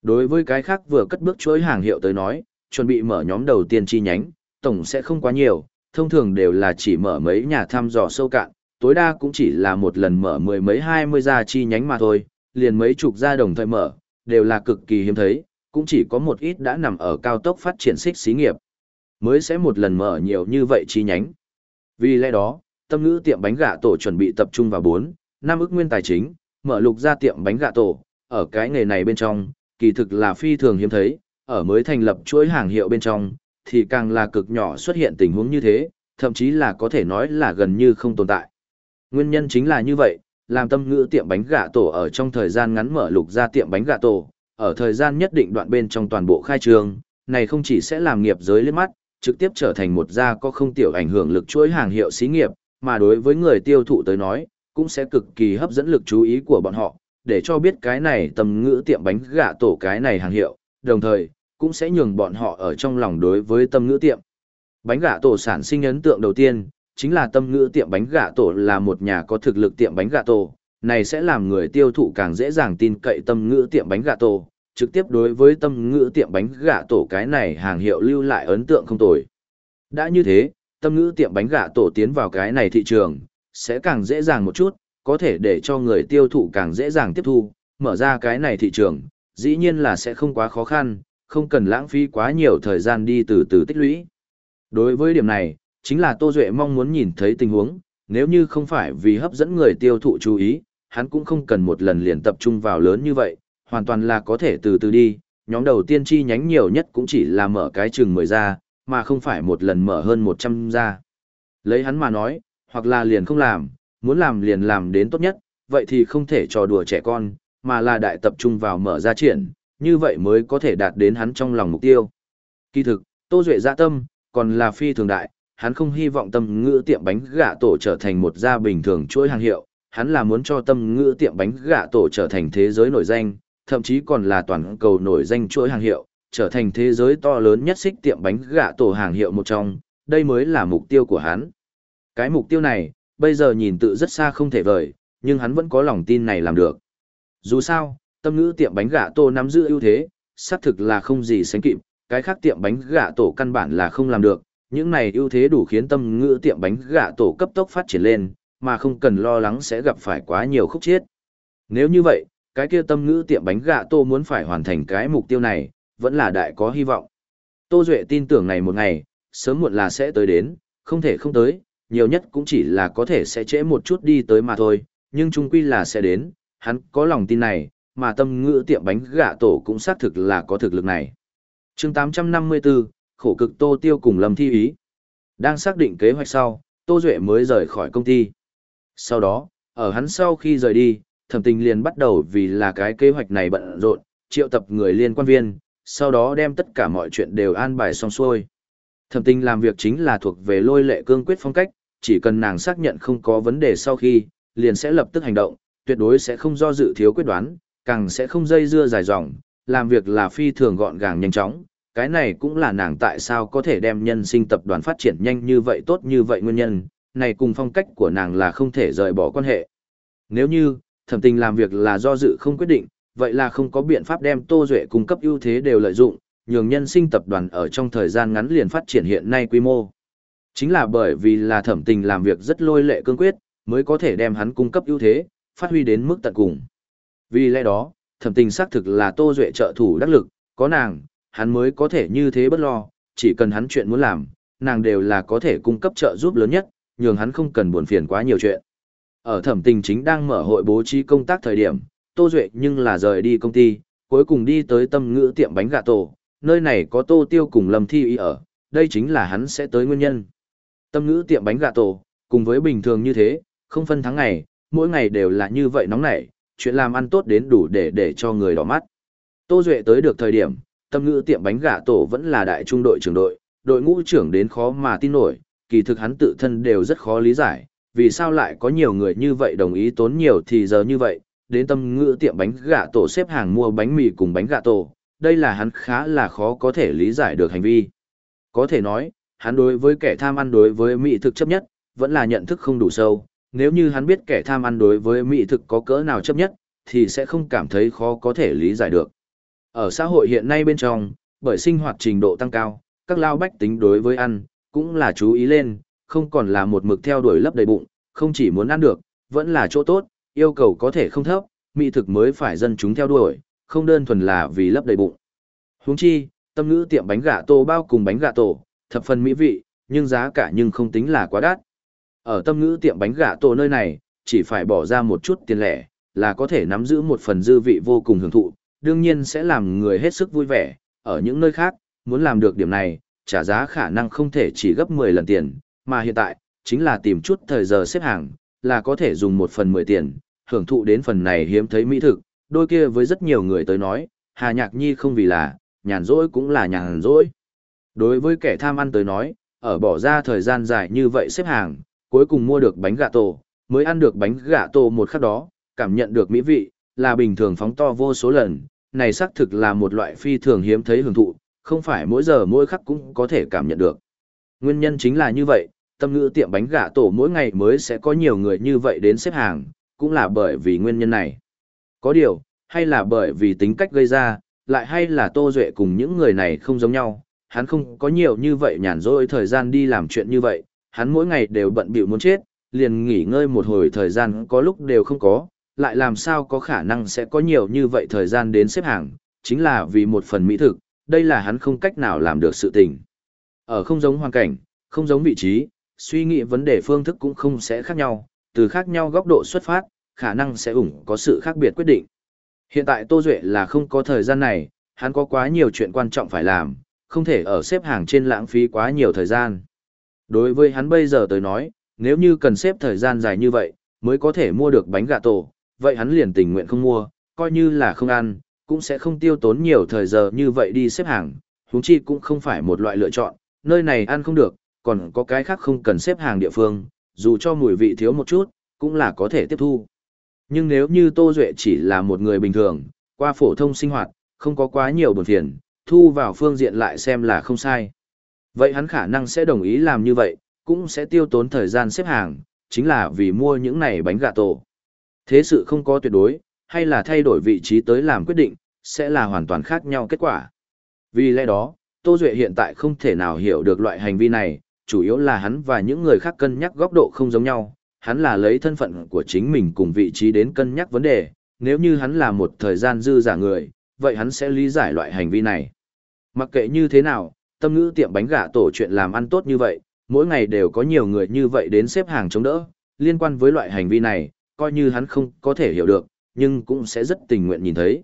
Đối với cái khác vừa cất bước chuỗi hàng hiệu tới nói, chuẩn bị mở nhóm đầu tiên chi nhánh, tổng sẽ không quá nhiều, thông thường đều là chỉ mở mấy nhà thăm dò sâu cạn, tối đa cũng chỉ là một lần mở mười mấy hai mươi gia chi nhánh mà thôi, liền mấy chục gia đồng thời mở, đều là cực kỳ hiếm thấy, cũng chỉ có một ít đã nằm ở cao tốc phát triển xích xí nghiệp. Mới sẽ một lần mở nhiều như vậy chi nhánh. Vì lẽ đó, tâm ngữ tiệm bánh gà tổ chuẩn bị tập trung vào 4, năm ức nguyên tài chính, mở lục ra tiệm bánh gà tổ, ở cái nghề này bên trong, kỳ thực là phi thường hiếm thấy, ở mới thành lập chuỗi hàng hiệu bên trong, thì càng là cực nhỏ xuất hiện tình huống như thế, thậm chí là có thể nói là gần như không tồn tại. Nguyên nhân chính là như vậy, làm tâm ngữ tiệm bánh gà tổ ở trong thời gian ngắn mở lục ra tiệm bánh gà tổ, ở thời gian nhất định đoạn bên trong toàn bộ khai trường, này không chỉ sẽ làm nghiệp giới lên mắt, trực tiếp trở thành một gia có không tiểu ảnh hưởng lực chuỗi hàng hiệu xí nghiệp, mà đối với người tiêu thụ tới nói, cũng sẽ cực kỳ hấp dẫn lực chú ý của bọn họ, để cho biết cái này tầm ngữ tiệm bánh gà tổ cái này hàng hiệu, đồng thời, cũng sẽ nhường bọn họ ở trong lòng đối với tâm ngữ tiệm. Bánh gà tổ sản sinh ấn tượng đầu tiên, chính là tâm ngữ tiệm bánh gà tổ là một nhà có thực lực tiệm bánh gà tổ, này sẽ làm người tiêu thụ càng dễ dàng tin cậy tâm ngữ tiệm bánh gà tổ, trực tiếp đối với tâm ngữ tiệm bánh gà tổ cái này hàng hiệu lưu lại ấn tượng không tồi. Đã như thế, tâm ngữ tiệm bánh gà tổ tiến vào cái này thị trường, sẽ càng dễ dàng một chút, có thể để cho người tiêu thụ càng dễ dàng tiếp thu, mở ra cái này thị trường, dĩ nhiên là sẽ không quá khó khăn, không cần lãng phí quá nhiều thời gian đi từ từ tích lũy. Đối với điểm này, chính là Tô Duệ mong muốn nhìn thấy tình huống, nếu như không phải vì hấp dẫn người tiêu thụ chú ý, hắn cũng không cần một lần liền tập trung vào lớn như vậy, hoàn toàn là có thể từ từ đi, nhóm đầu tiên chi nhánh nhiều nhất cũng chỉ là mở cái chừng 10 ra, mà không phải một lần mở hơn 100 ra. Lấy hắn mà nói, hoặc là liền không làm, muốn làm liền làm đến tốt nhất, vậy thì không thể trò đùa trẻ con, mà là đại tập trung vào mở ra triển, như vậy mới có thể đạt đến hắn trong lòng mục tiêu. Kỳ thực, Tô Duệ dạ tâm, còn là phi thường đại, hắn không hy vọng tâm ngữ tiệm bánh gà tổ trở thành một gia bình thường chuỗi hàng hiệu, hắn là muốn cho tâm ngữ tiệm bánh gà tổ trở thành thế giới nổi danh, thậm chí còn là toàn cầu nổi danh chuỗi hàng hiệu, trở thành thế giới to lớn nhất xích tiệm bánh gà tổ hàng hiệu một trong, đây mới là mục tiêu của hắn. Cái mục tiêu này, bây giờ nhìn tự rất xa không thể vời, nhưng hắn vẫn có lòng tin này làm được. Dù sao, tâm ngữ tiệm bánh gà tô nắm giữ ưu thế, xác thực là không gì sánh kịp, cái khác tiệm bánh gà tổ căn bản là không làm được, những này ưu thế đủ khiến tâm ngữ tiệm bánh gà tổ cấp tốc phát triển lên, mà không cần lo lắng sẽ gặp phải quá nhiều khúc chiết. Nếu như vậy, cái kia tâm ngữ tiệm bánh gà tô muốn phải hoàn thành cái mục tiêu này, vẫn là đại có hy vọng. Tô Duệ tin tưởng này một ngày, sớm muộn là sẽ tới đến, không thể không tới, nhiều nhất cũng chỉ là có thể sẽ trễ một chút đi tới mà thôi, nhưng chung quy là sẽ đến, hắn có lòng tin này, mà tâm ngữ tiệm bánh gạ tổ cũng xác thực là có thực lực này. chương 854, khổ cực Tô Tiêu cùng Lâm Thi Ý. Đang xác định kế hoạch sau, Tô Duệ mới rời khỏi công ty. Sau đó, ở hắn sau khi rời đi, thẩm tình liền bắt đầu vì là cái kế hoạch này bận rộn, triệu tập người liên quan viên, sau đó đem tất cả mọi chuyện đều an bài xong xuôi. Thẩm tình làm việc chính là thuộc về lôi lệ cương quyết phong cách, chỉ cần nàng xác nhận không có vấn đề sau khi, liền sẽ lập tức hành động, tuyệt đối sẽ không do dự thiếu quyết đoán, càng sẽ không dây dưa dài dòng, làm việc là phi thường gọn gàng nhanh chóng. Cái này cũng là nàng tại sao có thể đem nhân sinh tập đoàn phát triển nhanh như vậy tốt như vậy nguyên nhân, này cùng phong cách của nàng là không thể rời bỏ quan hệ. Nếu như, thẩm tình làm việc là do dự không quyết định, vậy là không có biện pháp đem Tô Duệ cung cấp ưu thế đều lợi dụng, nhường nhân sinh tập đoàn ở trong thời gian ngắn liền phát triển hiện nay quy mô. Chính là bởi vì là thẩm tình làm việc rất lôi lệ cương quyết, mới có thể đem hắn cung cấp ưu thế, phát huy đến mức tận cùng. Vì lẽ đó, thẩm tình xác thực là Tô Duệ trợ thủ đắc lực, có nàng, hắn mới có thể như thế bất lo, chỉ cần hắn chuyện muốn làm, nàng đều là có thể cung cấp trợ giúp lớn nhất, nhường hắn không cần buồn phiền quá nhiều chuyện. Ở thẩm tình chính đang mở hội bố trí công tác thời điểm, Tô Duệ nhưng là rời đi công ty, cuối cùng đi tới tâm ngữ tiệm bánh gà tổ, nơi này có Tô Tiêu cùng Lâm Thi Y ở, đây chính là hắn sẽ tới nguyên nhân. Tâm ngữ tiệm bánh gà tổ, cùng với bình thường như thế, không phân tháng ngày, mỗi ngày đều là như vậy nóng nảy, chuyện làm ăn tốt đến đủ để để cho người đỏ mắt. Tô Duệ tới được thời điểm, tâm ngữ tiệm bánh gà tổ vẫn là đại trung đội trưởng đội, đội ngũ trưởng đến khó mà tin nổi, kỳ thực hắn tự thân đều rất khó lý giải, vì sao lại có nhiều người như vậy đồng ý tốn nhiều thì giờ như vậy, đến tâm ngữ tiệm bánh gà tổ xếp hàng mua bánh mì cùng bánh gà tổ, đây là hắn khá là khó có thể lý giải được hành vi. Có thể nói, hắn đối với kẻ tham ăn đối với mỹ thực chấp nhất, vẫn là nhận thức không đủ sâu, nếu như hắn biết kẻ tham ăn đối với mỹ thực có cỡ nào chấp nhất, thì sẽ không cảm thấy khó có thể lý giải được. Ở xã hội hiện nay bên trong, bởi sinh hoạt trình độ tăng cao, các lao bách tính đối với ăn, cũng là chú ý lên, không còn là một mực theo đuổi lấp đầy bụng, không chỉ muốn ăn được, vẫn là chỗ tốt, yêu cầu có thể không thấp, mỹ thực mới phải dân chúng theo đuổi, không đơn thuần là vì lấp đầy bụng. Huống chi, tâm ngữ tiệm bánh gà tô bao cùng bánh gà tổ, thập phần mỹ vị, nhưng giá cả nhưng không tính là quá đắt. Ở tâm ngữ tiệm bánh gà tổ nơi này, chỉ phải bỏ ra một chút tiền lẻ, là có thể nắm giữ một phần dư vị vô cùng hưởng thụ, đương nhiên sẽ làm người hết sức vui vẻ. Ở những nơi khác, muốn làm được điểm này, trả giá khả năng không thể chỉ gấp 10 lần tiền, mà hiện tại, chính là tìm chút thời giờ xếp hàng, là có thể dùng một phần 10 tiền, hưởng thụ đến phần này hiếm thấy mỹ thực, đôi kia với rất nhiều người tới nói, Hà Nhạc Nhi không vì là, nhàn rỗi cũng là nhàn rỗi. Đối với kẻ tham ăn tới nói, ở bỏ ra thời gian dài như vậy xếp hàng, cuối cùng mua được bánh gà tổ, mới ăn được bánh gà tổ một khắc đó, cảm nhận được mỹ vị, là bình thường phóng to vô số lần, này xác thực là một loại phi thường hiếm thấy hưởng thụ, không phải mỗi giờ mỗi khắc cũng có thể cảm nhận được. Nguyên nhân chính là như vậy, tâm ngữ tiệm bánh gà tổ mỗi ngày mới sẽ có nhiều người như vậy đến xếp hàng, cũng là bởi vì nguyên nhân này. Có điều, hay là bởi vì tính cách gây ra, lại hay là Tô Duệ cùng những người này không giống nhau, hắn không có nhiều như vậy nhàn rỗi thời gian đi làm chuyện như vậy, hắn mỗi ngày đều bận bịu muốn chết, liền nghỉ ngơi một hồi thời gian có lúc đều không có, lại làm sao có khả năng sẽ có nhiều như vậy thời gian đến xếp hàng, chính là vì một phần mỹ thực, đây là hắn không cách nào làm được sự tình. Ở không giống hoàn cảnh, không giống vị trí, suy nghĩ vấn đề phương thức cũng không sẽ khác nhau, từ khác nhau góc độ xuất phát, khả năng sẽ ủng có sự khác biệt quyết định. Hiện tại Tô Duệ là không có thời gian này, hắn có quá nhiều chuyện quan trọng phải làm, không thể ở xếp hàng trên lãng phí quá nhiều thời gian. Đối với hắn bây giờ tới nói, nếu như cần xếp thời gian dài như vậy, mới có thể mua được bánh gà tổ, vậy hắn liền tình nguyện không mua, coi như là không ăn, cũng sẽ không tiêu tốn nhiều thời giờ như vậy đi xếp hàng, huống chi cũng không phải một loại lựa chọn, nơi này ăn không được, còn có cái khác không cần xếp hàng địa phương, dù cho mùi vị thiếu một chút, cũng là có thể tiếp thu. Nhưng nếu như Tô Duệ chỉ là một người bình thường, qua phổ thông sinh hoạt, không có quá nhiều buồn phiền, thu vào phương diện lại xem là không sai. Vậy hắn khả năng sẽ đồng ý làm như vậy, cũng sẽ tiêu tốn thời gian xếp hàng, chính là vì mua những này bánh gà tổ. Thế sự không có tuyệt đối, hay là thay đổi vị trí tới làm quyết định, sẽ là hoàn toàn khác nhau kết quả. Vì lẽ đó, Tô Duệ hiện tại không thể nào hiểu được loại hành vi này, chủ yếu là hắn và những người khác cân nhắc góc độ không giống nhau, hắn là lấy thân phận của chính mình cùng vị trí đến cân nhắc vấn đề, nếu như hắn là một thời gian dư giả người, vậy hắn sẽ lý giải loại hành vi này. Mặc kệ như thế nào, tâm ngữ tiệm bánh gà tổ chuyện làm ăn tốt như vậy, mỗi ngày đều có nhiều người như vậy đến xếp hàng chống đỡ, liên quan với loại hành vi này, coi như hắn không có thể hiểu được, nhưng cũng sẽ rất tình nguyện nhìn thấy.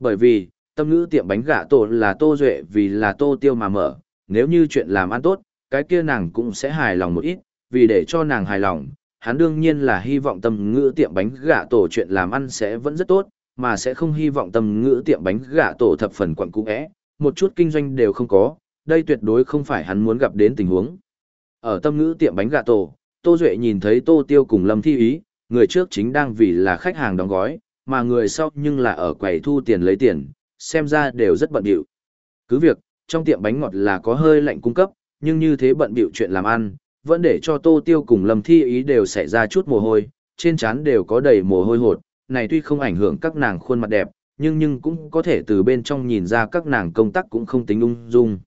Bởi vì, tâm ngữ tiệm bánh gà tổ là tô duệ vì là tô tiêu mà mở, nếu như chuyện làm ăn tốt, cái kia nàng cũng sẽ hài lòng một ít, vì để cho nàng hài lòng, hắn đương nhiên là hy vọng tâm ngữ tiệm bánh gà tổ chuyện làm ăn sẽ vẫn rất tốt, mà sẽ không hy vọng tâm ngữ tiệm bánh gà tổ thập phần quặng cũ ẽ, một chút kinh doanh đều không có, đây tuyệt đối không phải hắn muốn gặp đến tình huống. Ở tâm ngữ tiệm bánh gà tổ, Tô Duệ nhìn thấy Tô Tiêu cùng Lâm Thi Ý, người trước chính đang vì là khách hàng đóng gói, mà người sau nhưng là ở quầy thu tiền lấy tiền, xem ra đều rất bận bịu. Cứ việc, trong tiệm bánh ngọt là có hơi lạnh cung cấp, nhưng như thế bận bịu chuyện làm ăn, vẫn để cho Tô Tiêu cùng Lâm Thi Ý đều xảy ra chút mồ hôi, trên trán đều có đầy mồ hôi hột, này tuy không ảnh hưởng các nàng khuôn mặt đẹp, nhưng nhưng cũng có thể từ bên trong nhìn ra các nàng công tác cũng không tính ung dung.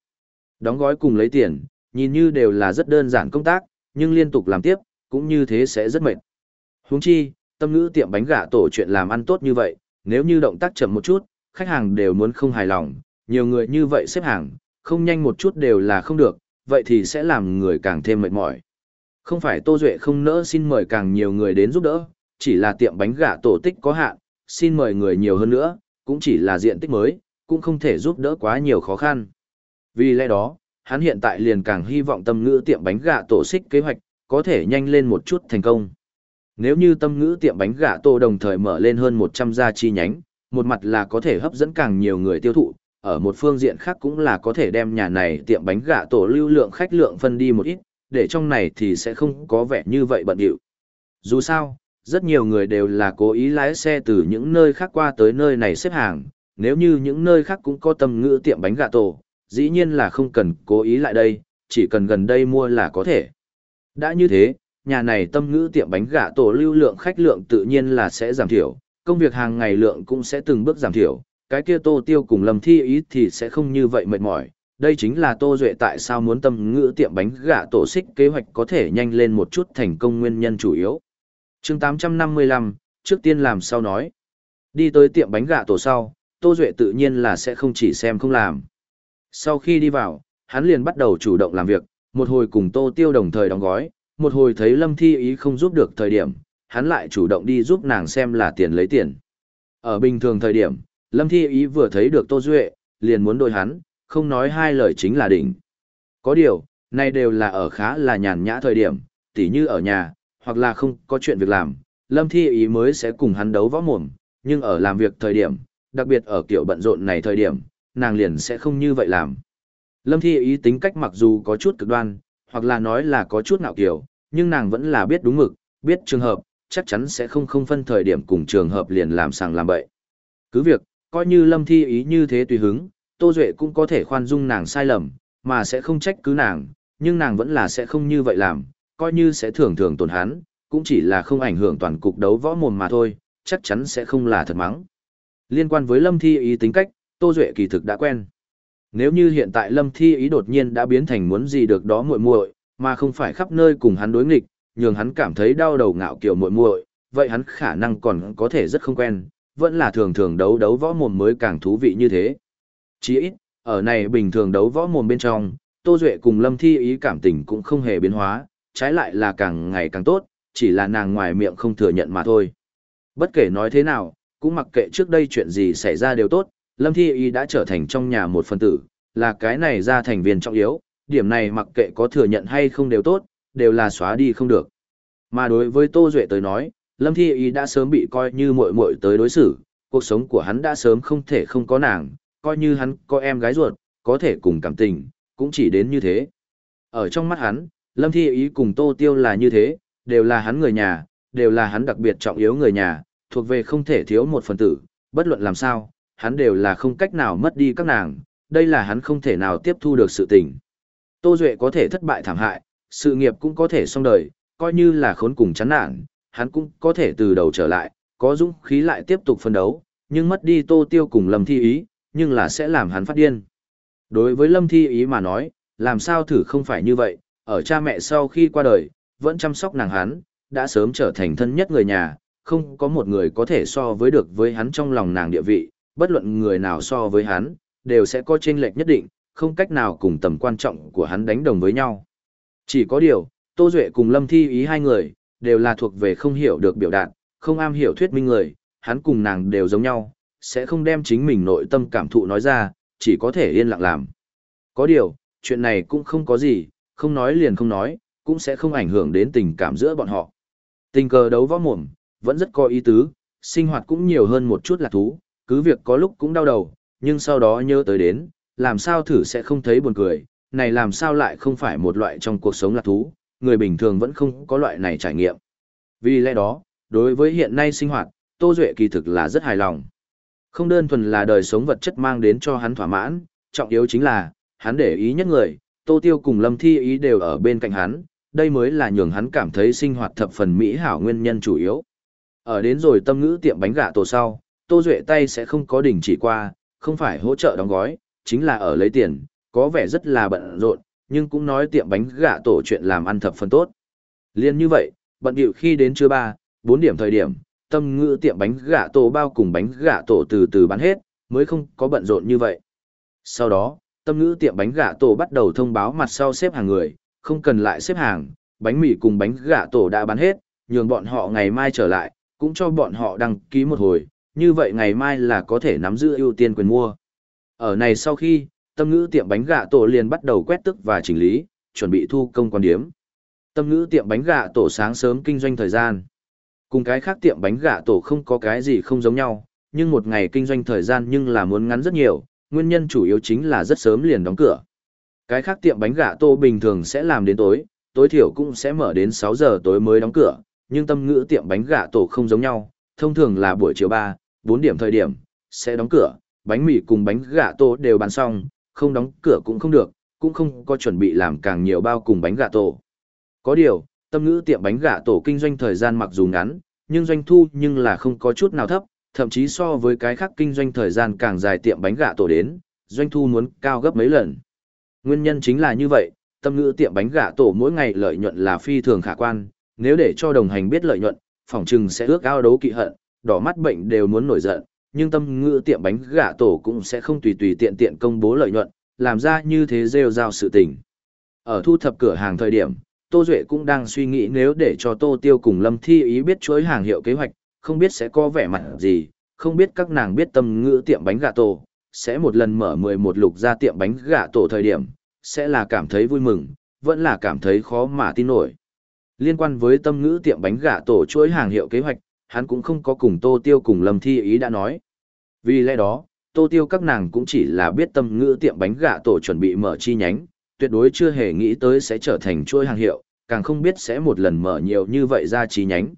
Đóng gói cùng lấy tiền, nhìn như đều là rất đơn giản công tác, nhưng liên tục làm tiếp, cũng như thế sẽ rất mệt. Huống chi, tâm ngữ tiệm bánh gà tổ chuyện làm ăn tốt như vậy, nếu như động tác chậm một chút, khách hàng đều muốn không hài lòng, nhiều người như vậy xếp hàng, không nhanh một chút đều là không được, vậy thì sẽ làm người càng thêm mệt mỏi. Không phải Tô Duệ không nỡ xin mời càng nhiều người đến giúp đỡ, chỉ là tiệm bánh gà tổ tích có hạn, xin mời người nhiều hơn nữa, cũng chỉ là diện tích mới, cũng không thể giúp đỡ quá nhiều khó khăn. Vì lẽ đó, hắn hiện tại liền càng hy vọng tâm ngữ tiệm bánh gà tổ xích kế hoạch, có thể nhanh lên một chút thành công. Nếu như tâm ngữ tiệm bánh gà tổ đồng thời mở lên hơn 100 gia chi nhánh, một mặt là có thể hấp dẫn càng nhiều người tiêu thụ, ở một phương diện khác cũng là có thể đem nhà này tiệm bánh gà tổ lưu lượng khách lượng phân đi một ít, để trong này thì sẽ không có vẻ như vậy bận điệu. Dù sao, rất nhiều người đều là cố ý lái xe từ những nơi khác qua tới nơi này xếp hàng, nếu như những nơi khác cũng có tâm ngữ tiệm bánh gà tổ, dĩ nhiên là không cần cố ý lại đây, chỉ cần gần đây mua là có thể. Đã như thế, nhà này tâm ngữ tiệm bánh gà tổ lưu lượng khách lượng tự nhiên là sẽ giảm thiểu, công việc hàng ngày lượng cũng sẽ từng bước giảm thiểu, cái kia tô tiêu cùng lầm thi ý thì sẽ không như vậy mệt mỏi. Đây chính là Tô Duệ tại sao muốn tâm ngữ tiệm bánh gà tổ xích kế hoạch có thể nhanh lên một chút thành công nguyên nhân chủ yếu chương 855, trước tiên làm sao nói. Đi tới tiệm bánh gà tổ sau, Tô Duệ tự nhiên là sẽ không chỉ xem không làm. Sau khi đi vào, hắn liền bắt đầu chủ động làm việc, một hồi cùng Tô Tiêu đồng thời đóng gói, một hồi thấy Lâm Thi Ý không giúp được thời điểm, hắn lại chủ động đi giúp nàng xem là tiền lấy tiền. Ở bình thường thời điểm, Lâm Thi Ý vừa thấy được Tô Duệ, liền muốn đôi hắn, không nói hai lời chính là đỉnh. Có điều, nay đều là ở khá là nhàn nhã thời điểm, tỉ như ở nhà, hoặc là không có chuyện việc làm, Lâm Thi Ý mới sẽ cùng hắn đấu võ mồm, nhưng ở làm việc thời điểm, đặc biệt ở kiểu bận rộn này thời điểm, nàng liền sẽ không như vậy làm. Lâm Thi Ý tính cách mặc dù có chút cực đoan, hoặc là nói là có chút ngạo kiểu, nhưng nàng vẫn là biết đúng mực, biết trường hợp, chắc chắn sẽ không không phân thời điểm cùng trường hợp liền làm sàng làm bậy. Cứ việc, coi như Lâm Thi Ý như thế tùy hứng, Tô Duệ cũng có thể khoan dung nàng sai lầm, mà sẽ không trách cứ nàng, nhưng nàng vẫn là sẽ không như vậy làm, coi như sẽ thường thường tổn hắn, cũng chỉ là không ảnh hưởng toàn cục đấu võ mồm mà thôi, chắc chắn sẽ không là thật mắng. Liên quan với Lâm Thi Ý tính cách, Tô Duệ kỳ thực đã quen. Nếu như hiện tại Lâm Thi Ý đột nhiên đã biến thành muốn gì được đó muội muội, mà không phải khắp nơi cùng hắn đối nghịch, nhường hắn cảm thấy đau đầu ngạo kiểu muội muội, vậy hắn khả năng còn có thể rất không quen, vẫn là thường thường đấu đấu võ mồm mới càng thú vị như thế. Chỉ ít, ở này bình thường đấu võ mồm bên trong, Tô Duệ cùng Lâm Thi Ý cảm tình cũng không hề biến hóa, trái lại là càng ngày càng tốt, chỉ là nàng ngoài miệng không thừa nhận mà thôi. Bất kể nói thế nào, cũng mặc kệ trước đây chuyện gì xảy ra đều tốt, Lâm Thi Y đã trở thành trong nhà một phần tử, là cái này ra thành viên trọng yếu, điểm này mặc kệ có thừa nhận hay không đều tốt, đều là xóa đi không được. Mà đối với Tô Duệ tới nói, Lâm Thi Y đã sớm bị coi như muội muội tới đối xử, cuộc sống của hắn đã sớm không thể không có nàng, coi như hắn có em gái ruột, có thể cùng cảm tình, cũng chỉ đến như thế. Ở trong mắt hắn, Lâm Thi Ý cùng Tô Tiêu là như thế, đều là hắn người nhà, đều là hắn đặc biệt trọng yếu người nhà, thuộc về không thể thiếu một phần tử, bất luận làm sao, hắn đều là không cách nào mất đi các nàng, đây là hắn không thể nào tiếp thu được sự tình. Tô Duệ có thể thất bại thảm hại, sự nghiệp cũng có thể xong đời, coi như là khốn cùng chán nản, hắn cũng có thể từ đầu trở lại, có dũng khí lại tiếp tục phân đấu, nhưng mất đi Tô Tiêu cùng Lâm Thi Ý, nhưng là sẽ làm hắn phát điên. Đối với Lâm Thi Ý mà nói, làm sao thử không phải như vậy, ở cha mẹ sau khi qua đời, vẫn chăm sóc nàng hắn, đã sớm trở thành thân nhất người nhà, không có một người có thể so với được với hắn trong lòng nàng địa vị, bất luận người nào so với hắn, đều sẽ có chênh lệch nhất định, không cách nào cùng tầm quan trọng của hắn đánh đồng với nhau. Chỉ có điều, Tô Duệ cùng Lâm Thi ý hai người, đều là thuộc về không hiểu được biểu đạt, không am hiểu thuyết minh người, hắn cùng nàng đều giống nhau, sẽ không đem chính mình nội tâm cảm thụ nói ra, chỉ có thể yên lặng làm. Có điều, chuyện này cũng không có gì, không nói liền không nói, cũng sẽ không ảnh hưởng đến tình cảm giữa bọn họ. Tình cờ đấu võ mồm, vẫn rất có ý tứ, sinh hoạt cũng nhiều hơn một chút là thú, cứ việc có lúc cũng đau đầu, nhưng sau đó nhớ tới đến, làm sao thử sẽ không thấy buồn cười, này làm sao lại không phải một loại trong cuộc sống là thú, người bình thường vẫn không có loại này trải nghiệm. Vì lẽ đó, đối với hiện nay sinh hoạt, Tô Duệ kỳ thực là rất hài lòng. Không đơn thuần là đời sống vật chất mang đến cho hắn thỏa mãn, trọng yếu chính là, hắn để ý nhất người, Tô Tiêu cùng Lâm Thi ý đều ở bên cạnh hắn, đây mới là nhường hắn cảm thấy sinh hoạt thập phần mỹ hảo nguyên nhân chủ yếu. Ở đến rồi tâm ngữ tiệm bánh gà tổ sau, Tô Duệ tay sẽ không có đỉnh chỉ qua, không phải hỗ trợ đóng gói, chính là ở lấy tiền, có vẻ rất là bận rộn, nhưng cũng nói tiệm bánh gà tổ chuyện làm ăn thập phần tốt. Liên như vậy, bận điệu khi đến trưa 3, 4 điểm thời điểm, tâm ngữ tiệm bánh gà tổ bao cùng bánh gà tổ từ từ bán hết, mới không có bận rộn như vậy. Sau đó, tâm ngữ tiệm bánh gà tổ bắt đầu thông báo mặt sau xếp hàng người, không cần lại xếp hàng, bánh mì cùng bánh gà tổ đã bán hết, nhường bọn họ ngày mai trở lại, cũng cho bọn họ đăng ký một hồi, như vậy ngày mai là có thể nắm giữ ưu tiên quyền mua. Ở này sau khi, tâm ngữ tiệm bánh gà tổ liền bắt đầu quét tức và chỉnh lý, chuẩn bị thu công quan điếm. Tâm ngữ tiệm bánh gà tổ sáng sớm kinh doanh thời gian. Cùng cái khác tiệm bánh gà tổ không có cái gì không giống nhau, nhưng một ngày kinh doanh thời gian nhưng là muốn ngắn rất nhiều, nguyên nhân chủ yếu chính là rất sớm liền đóng cửa. Cái khác tiệm bánh gà tô bình thường sẽ làm đến tối, tối thiểu cũng sẽ mở đến 6 giờ tối mới đóng cửa, nhưng tâm ngữ tiệm bánh gà tổ không giống nhau, thông thường là buổi chiều 3, 4 điểm thời điểm, sẽ đóng cửa, bánh mì cùng bánh gà tổ đều bán xong, không đóng cửa cũng không được, cũng không có chuẩn bị làm càng nhiều bao cùng bánh gà tổ. Có điều, tâm ngữ tiệm bánh gà tổ kinh doanh thời gian mặc dù ngắn, nhưng doanh thu nhưng là không có chút nào thấp, thậm chí so với cái khác kinh doanh thời gian càng dài tiệm bánh gà tổ đến, doanh thu muốn cao gấp mấy lần. Nguyên nhân chính là như vậy, tâm ngữ tiệm bánh gà tổ mỗi ngày lợi nhuận là phi thường khả quan, nếu để cho đồng hành biết lợi nhuận, phòng trừng sẽ ước ao đấu kỵ hận, đỏ mắt bệnh đều muốn nổi giận, nhưng tâm ngữ tiệm bánh gà tổ cũng sẽ không tùy tùy tiện tiện công bố lợi nhuận, làm ra như thế rêu rao sự tình. Ở thu thập cửa hàng thời điểm, Tô Duệ cũng đang suy nghĩ nếu để cho Tô Tiêu cùng Lâm Thi ý biết chuỗi hàng hiệu kế hoạch, không biết sẽ có vẻ mặt gì, không biết các nàng biết tâm ngữ tiệm bánh gà tổ, sẽ một lần mở 11 lục ra tiệm bánh gà tổ thời điểm, sẽ là cảm thấy vui mừng, vẫn là cảm thấy khó mà tin nổi. Liên quan với tâm ngữ tiệm bánh gà tổ chuỗi hàng hiệu kế hoạch, hắn cũng không có cùng Tô Tiêu cùng Lâm Thi ý đã nói. Vì lẽ đó, Tô Tiêu các nàng cũng chỉ là biết tâm ngữ tiệm bánh gà tổ chuẩn bị mở chi nhánh, tuyệt đối chưa hề nghĩ tới sẽ trở thành chuỗi hàng hiệu, càng không biết sẽ một lần mở nhiều như vậy ra chi nhánh.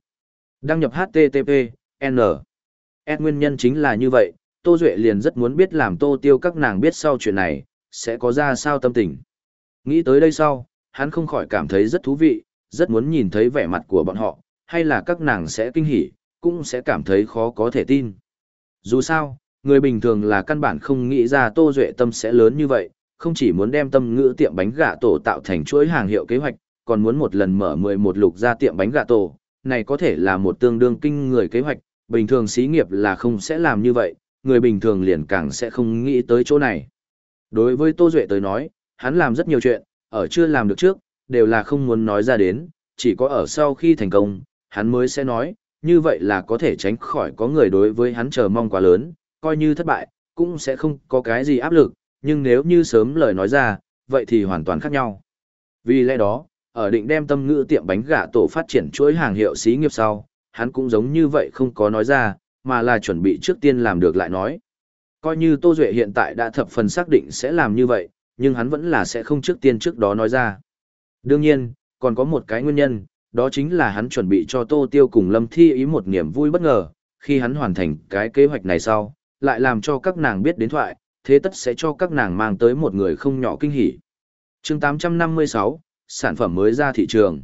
Đăng nhập HTTP, N. S nguyên nhân chính là như vậy, Tô Duệ liền rất muốn biết làm Tô Tiêu các nàng biết sau chuyện này, sẽ có ra sao tâm tình. Nghĩ tới đây sau, hắn không khỏi cảm thấy rất thú vị, rất muốn nhìn thấy vẻ mặt của bọn họ, hay là các nàng sẽ kinh hỉ, cũng sẽ cảm thấy khó có thể tin. Dù sao, người bình thường là căn bản không nghĩ ra Tô Duệ tâm sẽ lớn như vậy, không chỉ muốn đem tâm ngữ tiệm bánh gà tổ tạo thành chuỗi hàng hiệu kế hoạch, còn muốn một lần mở 11 lục ra tiệm bánh gà tổ, này có thể là một tương đương kinh người kế hoạch, bình thường xí nghiệp là không sẽ làm như vậy, người bình thường liền càng sẽ không nghĩ tới chỗ này. Đối với Tô Duệ tới nói, hắn làm rất nhiều chuyện, ở chưa làm được trước, đều là không muốn nói ra đến, chỉ có ở sau khi thành công, hắn mới sẽ nói, như vậy là có thể tránh khỏi có người đối với hắn chờ mong quá lớn, coi như thất bại, cũng sẽ không có cái gì áp lực, nhưng nếu như sớm lời nói ra, vậy thì hoàn toàn khác nhau. Vì lẽ đó, ở định đem tâm ngữ tiệm bánh gà tổ phát triển chuỗi hàng hiệu xí nghiệp sau, hắn cũng giống như vậy không có nói ra, mà là chuẩn bị trước tiên làm được lại nói. Coi như Tô Duệ hiện tại đã thập phần xác định sẽ làm như vậy, nhưng hắn vẫn là sẽ không trước tiên trước đó nói ra. Đương nhiên, còn có một cái nguyên nhân, đó chính là hắn chuẩn bị cho Tô Tiêu cùng Lâm Thi ý một niềm vui bất ngờ, khi hắn hoàn thành cái kế hoạch này sau, lại làm cho các nàng biết đến thoại, thế tất sẽ cho các nàng mang tới một người không nhỏ kinh hỉ. chương 856, sản phẩm mới ra thị trường.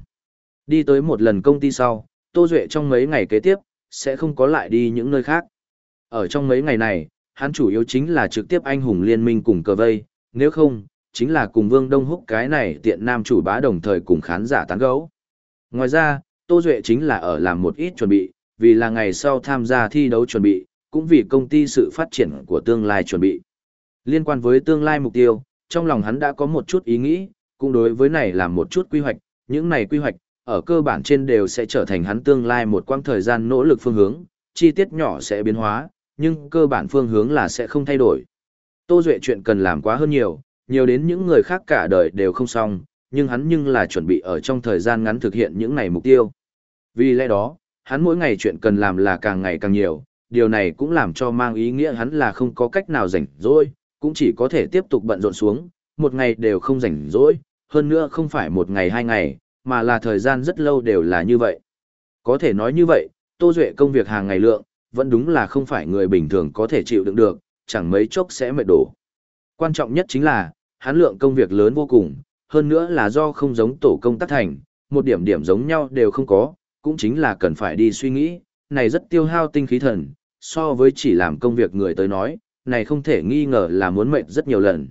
Đi tới một lần công ty sau, Tô Duệ trong mấy ngày kế tiếp, sẽ không có lại đi những nơi khác. Ở trong mấy ngày này, hắn chủ yếu chính là trực tiếp anh hùng liên minh cùng cờ vây, nếu không, chính là cùng Vương Đông Húc cái này tiện nam chủ bá đồng thời cùng khán giả tán gấu. Ngoài ra, Tô Duệ chính là ở làm một ít chuẩn bị, vì là ngày sau tham gia thi đấu chuẩn bị, cũng vì công ty sự phát triển của tương lai chuẩn bị. Liên quan với tương lai mục tiêu, trong lòng hắn đã có một chút ý nghĩ, cũng đối với này làm một chút quy hoạch, những này quy hoạch, ở cơ bản trên đều sẽ trở thành hắn tương lai một quãng thời gian nỗ lực phương hướng, chi tiết nhỏ sẽ biến hóa, nhưng cơ bản phương hướng là sẽ không thay đổi. Tô Duệ chuyện cần làm quá hơn nhiều, nhiều đến những người khác cả đời đều không xong, nhưng hắn nhưng là chuẩn bị ở trong thời gian ngắn thực hiện những này mục tiêu. Vì lẽ đó, hắn mỗi ngày chuyện cần làm là càng ngày càng nhiều, điều này cũng làm cho mang ý nghĩa hắn là không có cách nào rảnh rỗi, cũng chỉ có thể tiếp tục bận rộn xuống, một ngày đều không rảnh rỗi, hơn nữa không phải một ngày hai ngày, mà là thời gian rất lâu đều là như vậy. Có thể nói như vậy, Tô Duệ công việc hàng ngày lượng, vẫn đúng là không phải người bình thường có thể chịu đựng được, chẳng mấy chốc sẽ mệt đổ. Quan trọng nhất chính là, hắn lượng công việc lớn vô cùng, hơn nữa là do không giống tổ công tác thành, một điểm điểm giống nhau đều không có, cũng chính là cần phải đi suy nghĩ, này rất tiêu hao tinh khí thần, so với chỉ làm công việc người tới nói, này không thể nghi ngờ là muốn mệt rất nhiều lần.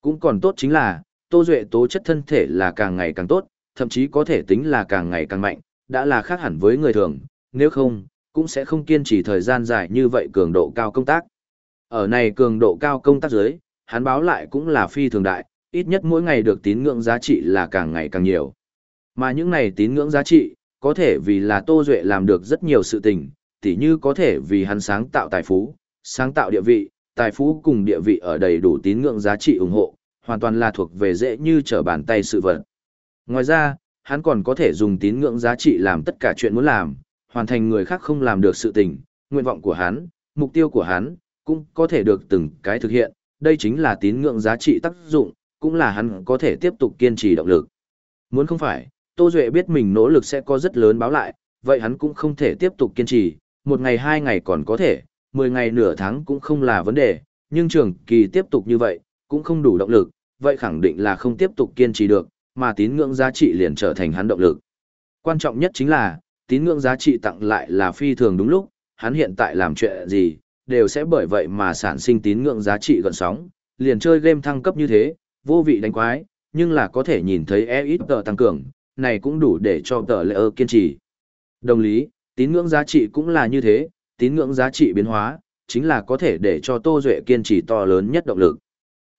Cũng còn tốt chính là, Tô Duệ tố chất thân thể là càng ngày càng tốt, thậm chí có thể tính là càng ngày càng mạnh, đã là khác hẳn với người thường, nếu không, cũng sẽ không kiên trì thời gian dài như vậy cường độ cao công tác. Ở này cường độ cao công tác dưới, hắn báo lại cũng là phi thường đại, ít nhất mỗi ngày được tín ngưỡng giá trị là càng ngày càng nhiều. Mà những này tín ngưỡng giá trị, có thể vì là Tô Duệ làm được rất nhiều sự tình, tỉ như có thể vì hắn sáng tạo tài phú, sáng tạo địa vị, tài phú cùng địa vị ở đầy đủ tín ngưỡng giá trị ủng hộ, hoàn toàn là thuộc về dễ như trở bàn tay sự vật. Ngoài ra, hắn còn có thể dùng tín ngưỡng giá trị làm tất cả chuyện muốn làm, hoàn thành người khác không làm được sự tình, nguyện vọng của hắn, mục tiêu của hắn, cũng có thể được từng cái thực hiện, đây chính là tín ngưỡng giá trị tác dụng, cũng là hắn có thể tiếp tục kiên trì động lực. Muốn không phải, Tô Duệ biết mình nỗ lực sẽ có rất lớn báo lại, vậy hắn cũng không thể tiếp tục kiên trì, một ngày hai ngày còn có thể, 10 ngày nửa tháng cũng không là vấn đề, nhưng trường kỳ tiếp tục như vậy, cũng không đủ động lực, vậy khẳng định là không tiếp tục kiên trì được, mà tín ngưỡng giá trị liền trở thành hắn động lực. Quan trọng nhất chính là, tín ngưỡng giá trị tặng lại là phi thường đúng lúc, hắn hiện tại làm chuyện gì, đều sẽ bởi vậy mà sản sinh tín ngưỡng giá trị gần sóng, liền chơi game thăng cấp như thế, vô vị đánh quái, nhưng là có thể nhìn thấy e ít tờ tăng cường, này cũng đủ để cho tờ lệ ơ kiên trì. Đồng lý, tín ngưỡng giá trị cũng là như thế, tín ngưỡng giá trị biến hóa, chính là có thể để cho Tô Duệ kiên trì to lớn nhất động lực.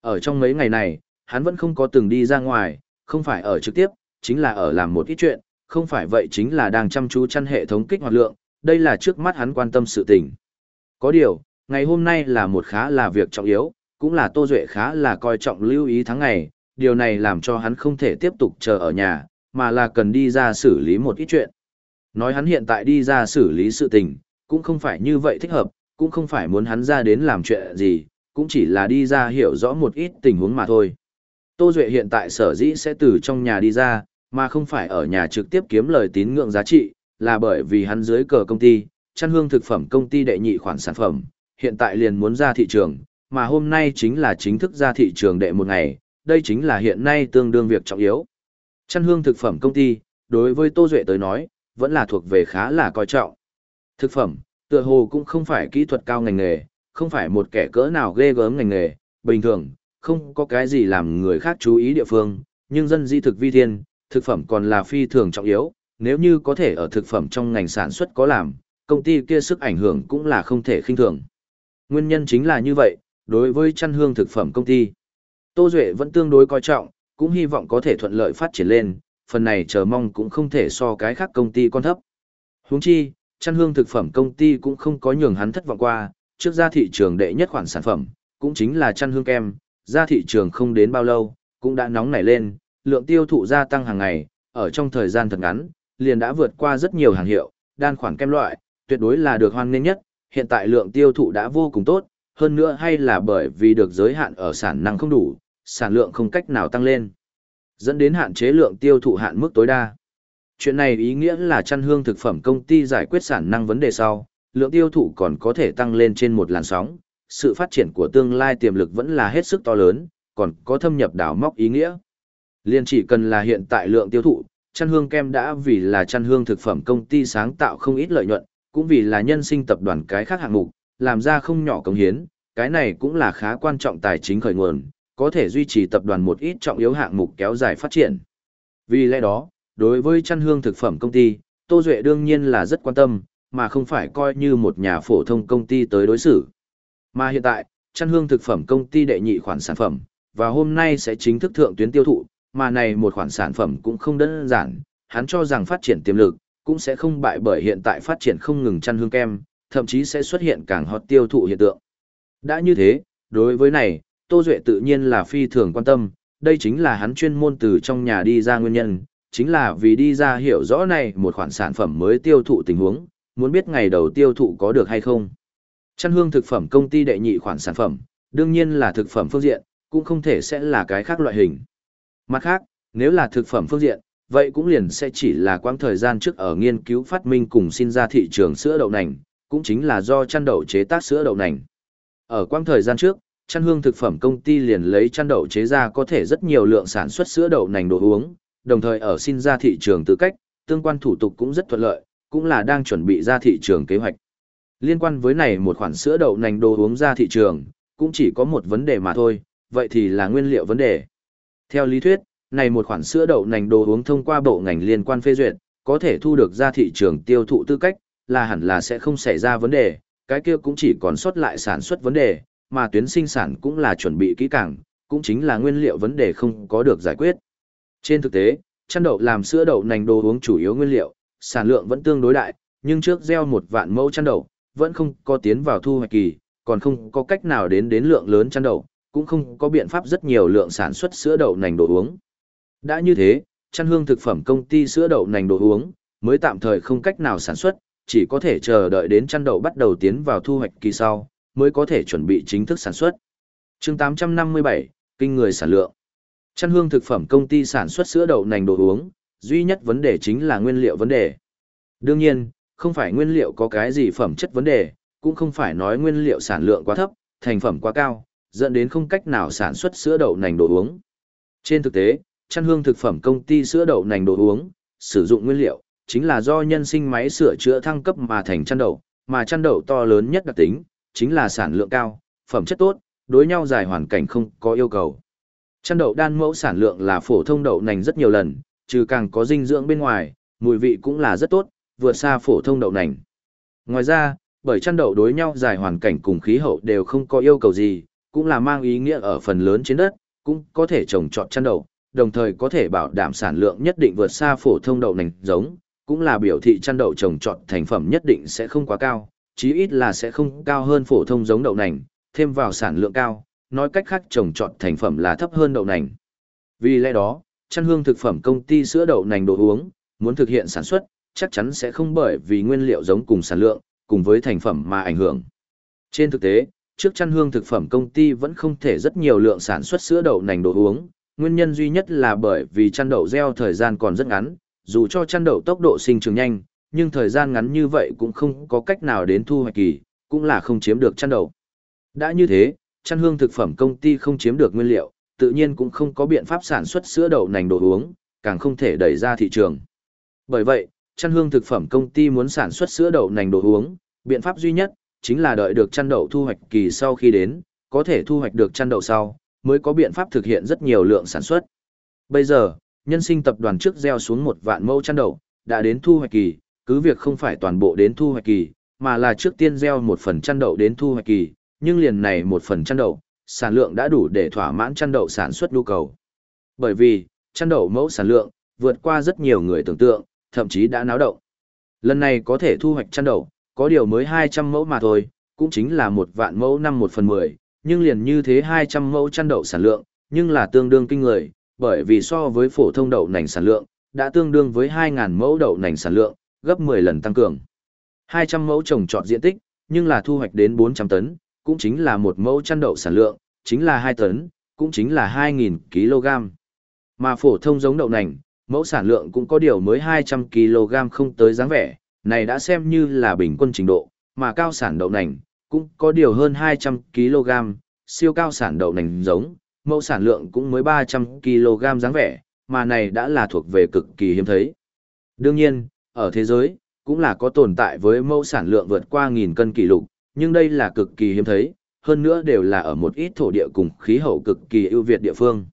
Ở trong mấy ngày này, hắn vẫn không có từng đi ra ngoài, không phải ở trực tiếp, chính là ở làm một ít chuyện, không phải vậy chính là đang chăm chú chăn hệ thống kích hoạt lượng, đây là trước mắt hắn quan tâm sự tình. Có điều, ngày hôm nay là một khá là việc trọng yếu, cũng là Tô Duệ khá là coi trọng lưu ý tháng ngày, điều này làm cho hắn không thể tiếp tục chờ ở nhà, mà là cần đi ra xử lý một ít chuyện. Nói hắn hiện tại đi ra xử lý sự tình, cũng không phải như vậy thích hợp, cũng không phải muốn hắn ra đến làm chuyện gì, cũng chỉ là đi ra hiểu rõ một ít tình huống mà thôi. Tô Duệ hiện tại sở dĩ sẽ từ trong nhà đi ra, mà không phải ở nhà trực tiếp kiếm lời tín ngưỡng giá trị, là bởi vì hắn dưới cờ công ty, chăn hương thực phẩm công ty đệ nhị khoản sản phẩm, hiện tại liền muốn ra thị trường, mà hôm nay chính là chính thức ra thị trường đệ một ngày, đây chính là hiện nay tương đương việc trọng yếu. Chăn hương thực phẩm công ty, đối với Tô Duệ tới nói, vẫn là thuộc về khá là coi trọng. Thực phẩm, tựa hồ cũng không phải kỹ thuật cao ngành nghề, không phải một kẻ cỡ nào ghê gớm ngành nghề, bình thường, không có cái gì làm người khác chú ý địa phương, nhưng dân di thực vi thiên, thực phẩm còn là phi thường trọng yếu, nếu như có thể ở thực phẩm trong ngành sản xuất có làm, công ty kia sức ảnh hưởng cũng là không thể khinh thường. Nguyên nhân chính là như vậy, đối với chăn hương thực phẩm công ty, Tô Duệ vẫn tương đối coi trọng, cũng hy vọng có thể thuận lợi phát triển lên, phần này chờ mong cũng không thể so cái khác công ty con thấp. Huống chi, chăn hương thực phẩm công ty cũng không có nhường hắn thất vọng qua, trước ra thị trường đệ nhất khoản sản phẩm, cũng chính là chăn hương kem, ra thị trường không đến bao lâu, cũng đã nóng nảy lên, lượng tiêu thụ gia tăng hàng ngày, ở trong thời gian thật ngắn, liền đã vượt qua rất nhiều hàng hiệu, đan khoản kem loại, tuyệt đối là được hoan nghênh nhất, hiện tại lượng tiêu thụ đã vô cùng tốt, hơn nữa hay là bởi vì được giới hạn ở sản năng không đủ, sản lượng không cách nào tăng lên, dẫn đến hạn chế lượng tiêu thụ hạn mức tối đa. Chuyện này ý nghĩa là chăn hương thực phẩm công ty giải quyết sản năng vấn đề sau, lượng tiêu thụ còn có thể tăng lên trên một làn sóng, sự phát triển của tương lai tiềm lực vẫn là hết sức to lớn, còn có thâm nhập đảo móc ý nghĩa. Liên chỉ cần là hiện tại lượng tiêu thụ, chăn hương kem đã vì là chăn hương thực phẩm công ty sáng tạo không ít lợi nhuận, cũng vì là nhân sinh tập đoàn cái khác hạng mục, làm ra không nhỏ công hiến, cái này cũng là khá quan trọng tài chính khởi nguồn, có thể duy trì tập đoàn một ít trọng yếu hạng mục kéo dài phát triển. Vì lẽ đó, đối với chăn hương thực phẩm công ty, Tô Duệ đương nhiên là rất quan tâm, mà không phải coi như một nhà phổ thông công ty tới đối xử. Mà hiện tại, chăn hương thực phẩm công ty đệ nhị khoản sản phẩm, và hôm nay sẽ chính thức thượng tuyến tiêu thụ, mà này một khoản sản phẩm cũng không đơn giản, hắn cho rằng phát triển tiềm lực, cũng sẽ không bại bởi hiện tại phát triển không ngừng chăn hương kem, thậm chí sẽ xuất hiện càng hot tiêu thụ hiện tượng. Đã như thế, đối với này, Tô Duệ tự nhiên là phi thường quan tâm, đây chính là hắn chuyên môn từ trong nhà đi ra nguyên nhân, chính là vì đi ra hiểu rõ này một khoản sản phẩm mới tiêu thụ tình huống, muốn biết ngày đầu tiêu thụ có được hay không. Chăn hương thực phẩm công ty đệ nhị khoản sản phẩm, đương nhiên là thực phẩm phương diện, cũng không thể sẽ là cái khác loại hình. Mặt khác, nếu là thực phẩm phương diện, vậy cũng liền sẽ chỉ là quãng thời gian trước ở nghiên cứu phát minh cùng xin ra thị trường sữa đậu nành, cũng chính là do chăn đậu chế tác sữa đậu nành. Ở quãng thời gian trước, chăn hương thực phẩm công ty liền lấy chăn đậu chế ra có thể rất nhiều lượng sản xuất sữa đậu nành đồ uống, đồng thời ở xin ra thị trường tư cách, tương quan thủ tục cũng rất thuận lợi, cũng là đang chuẩn bị ra thị trường kế hoạch. Liên quan với này một khoản sữa đậu nành đồ uống ra thị trường, cũng chỉ có một vấn đề mà thôi, vậy thì là nguyên liệu vấn đề. Theo lý thuyết, này một khoản sữa đậu nành đồ uống thông qua bộ ngành liên quan phê duyệt, có thể thu được ra thị trường tiêu thụ tư cách, là hẳn là sẽ không xảy ra vấn đề, cái kia cũng chỉ còn sót lại sản xuất vấn đề, mà tuyến sinh sản cũng là chuẩn bị kỹ càng, cũng chính là nguyên liệu vấn đề không có được giải quyết. Trên thực tế, chăn đậu làm sữa đậu nành đồ uống chủ yếu nguyên liệu, sản lượng vẫn tương đối đại, nhưng trước gieo một vạn mẫu chăn đậu, vẫn không có tiến vào thu hoạch kỳ, còn không có cách nào đến đến lượng lớn chăn đậu, cũng không có biện pháp rất nhiều lượng sản xuất sữa đậu nành đồ uống. Đã như thế, chăn hương thực phẩm công ty sữa đậu nành đồ uống, mới tạm thời không cách nào sản xuất, chỉ có thể chờ đợi đến chăn đậu bắt đầu tiến vào thu hoạch kỳ sau, mới có thể chuẩn bị chính thức sản xuất. chương 857, kinh người sản lượng. Chăn hương thực phẩm công ty sản xuất sữa đậu nành đồ uống, duy nhất vấn đề chính là nguyên liệu vấn đề. Đương nhiên, không phải nguyên liệu có cái gì phẩm chất vấn đề, cũng không phải nói nguyên liệu sản lượng quá thấp, thành phẩm quá cao, dẫn đến không cách nào sản xuất sữa đậu nành đồ uống. Trên thực tế, chăn hương thực phẩm công ty sữa đậu nành đồ uống, sử dụng nguyên liệu, chính là do nhân sinh máy sửa chữa thăng cấp mà thành chăn đậu, mà chăn đậu to lớn nhất đặc tính, chính là sản lượng cao, phẩm chất tốt, đối nhau dài hoàn cảnh không có yêu cầu. Chăn đậu đan mẫu sản lượng là phổ thông đậu nành rất nhiều lần, trừ càng có dinh dưỡng bên ngoài, mùi vị cũng là rất tốt, vượt xa phổ thông đậu nành. Ngoài ra, bởi chăn đậu đối nhau dài hoàn cảnh cùng khí hậu đều không có yêu cầu gì, cũng là mang ý nghĩa ở phần lớn trên đất, cũng có thể trồng trọt chăn đậu, đồng thời có thể bảo đảm sản lượng nhất định vượt xa phổ thông đậu nành giống, cũng là biểu thị chăn đậu trồng trọt thành phẩm nhất định sẽ không quá cao, chí ít là sẽ không cao hơn phổ thông giống đậu nành, thêm vào sản lượng cao, nói cách khác trồng trọt thành phẩm là thấp hơn đậu nành. Vì lẽ đó, chăn hương thực phẩm công ty sữa đậu nành đồ uống, muốn thực hiện sản xuất, chắc chắn sẽ không bởi vì nguyên liệu giống cùng sản lượng, cùng với thành phẩm mà ảnh hưởng. Trên thực tế, trước chăn hương thực phẩm công ty vẫn không thể rất nhiều lượng sản xuất sữa đậu nành đồ uống, nguyên nhân duy nhất là bởi vì chăn đậu gieo thời gian còn rất ngắn, dù cho chăn đậu tốc độ sinh trưởng nhanh, nhưng thời gian ngắn như vậy cũng không có cách nào đến thu hoạch kỳ, cũng là không chiếm được chăn đậu. Đã như thế, chăn hương thực phẩm công ty không chiếm được nguyên liệu, tự nhiên cũng không có biện pháp sản xuất sữa đậu nành đồ uống, càng không thể đẩy ra thị trường. Bởi vậy, chăn hương thực phẩm công ty muốn sản xuất sữa đậu nành đồ uống, biện pháp duy nhất chính là đợi được chăn đậu thu hoạch kỳ sau khi đến, có thể thu hoạch được chăn đậu sau, mới có biện pháp thực hiện rất nhiều lượng sản xuất. Bây giờ, nhân sinh tập đoàn trước gieo xuống một vạn mẫu chăn đậu, đã đến thu hoạch kỳ, cứ việc không phải toàn bộ đến thu hoạch kỳ, mà là trước tiên gieo một phần chăn đậu đến thu hoạch kỳ, nhưng liền này một phần chăn đậu, sản lượng đã đủ để thỏa mãn chăn đậu sản xuất nhu cầu. Bởi vì, chăn đậu mẫu sản lượng, vượt qua rất nhiều người tưởng tượng, thậm chí đã náo động. Lần này có thể thu hoạch chăn đậu, có điều mới 200 mẫu mà thôi, cũng chính là một vạn mẫu năm một phần 10, nhưng liền như thế 200 mẫu chăn đậu sản lượng, nhưng là tương đương kinh người, bởi vì so với phổ thông đậu nành sản lượng, đã tương đương với 2.000 mẫu đậu nành sản lượng, gấp 10 lần tăng cường. 200 mẫu trồng trọt diện tích, nhưng là thu hoạch đến 400 tấn, cũng chính là một mẫu chăn đậu sản lượng, chính là 2 tấn, cũng chính là 2.000 kg. Mà phổ thông giống đậu nành, mẫu sản lượng cũng có điều mới 200 kg không tới dáng vẻ, này đã xem như là bình quân trình độ, mà cao sản đậu nành, cũng có điều hơn 200 kg, siêu cao sản đậu nành giống, mẫu sản lượng cũng mới 300 kg dáng vẻ, mà này đã là thuộc về cực kỳ hiếm thấy. Đương nhiên, ở thế giới, cũng là có tồn tại với mẫu sản lượng vượt qua nghìn cân kỷ lục, nhưng đây là cực kỳ hiếm thấy, hơn nữa đều là ở một ít thổ địa cùng khí hậu cực kỳ ưu việt địa phương.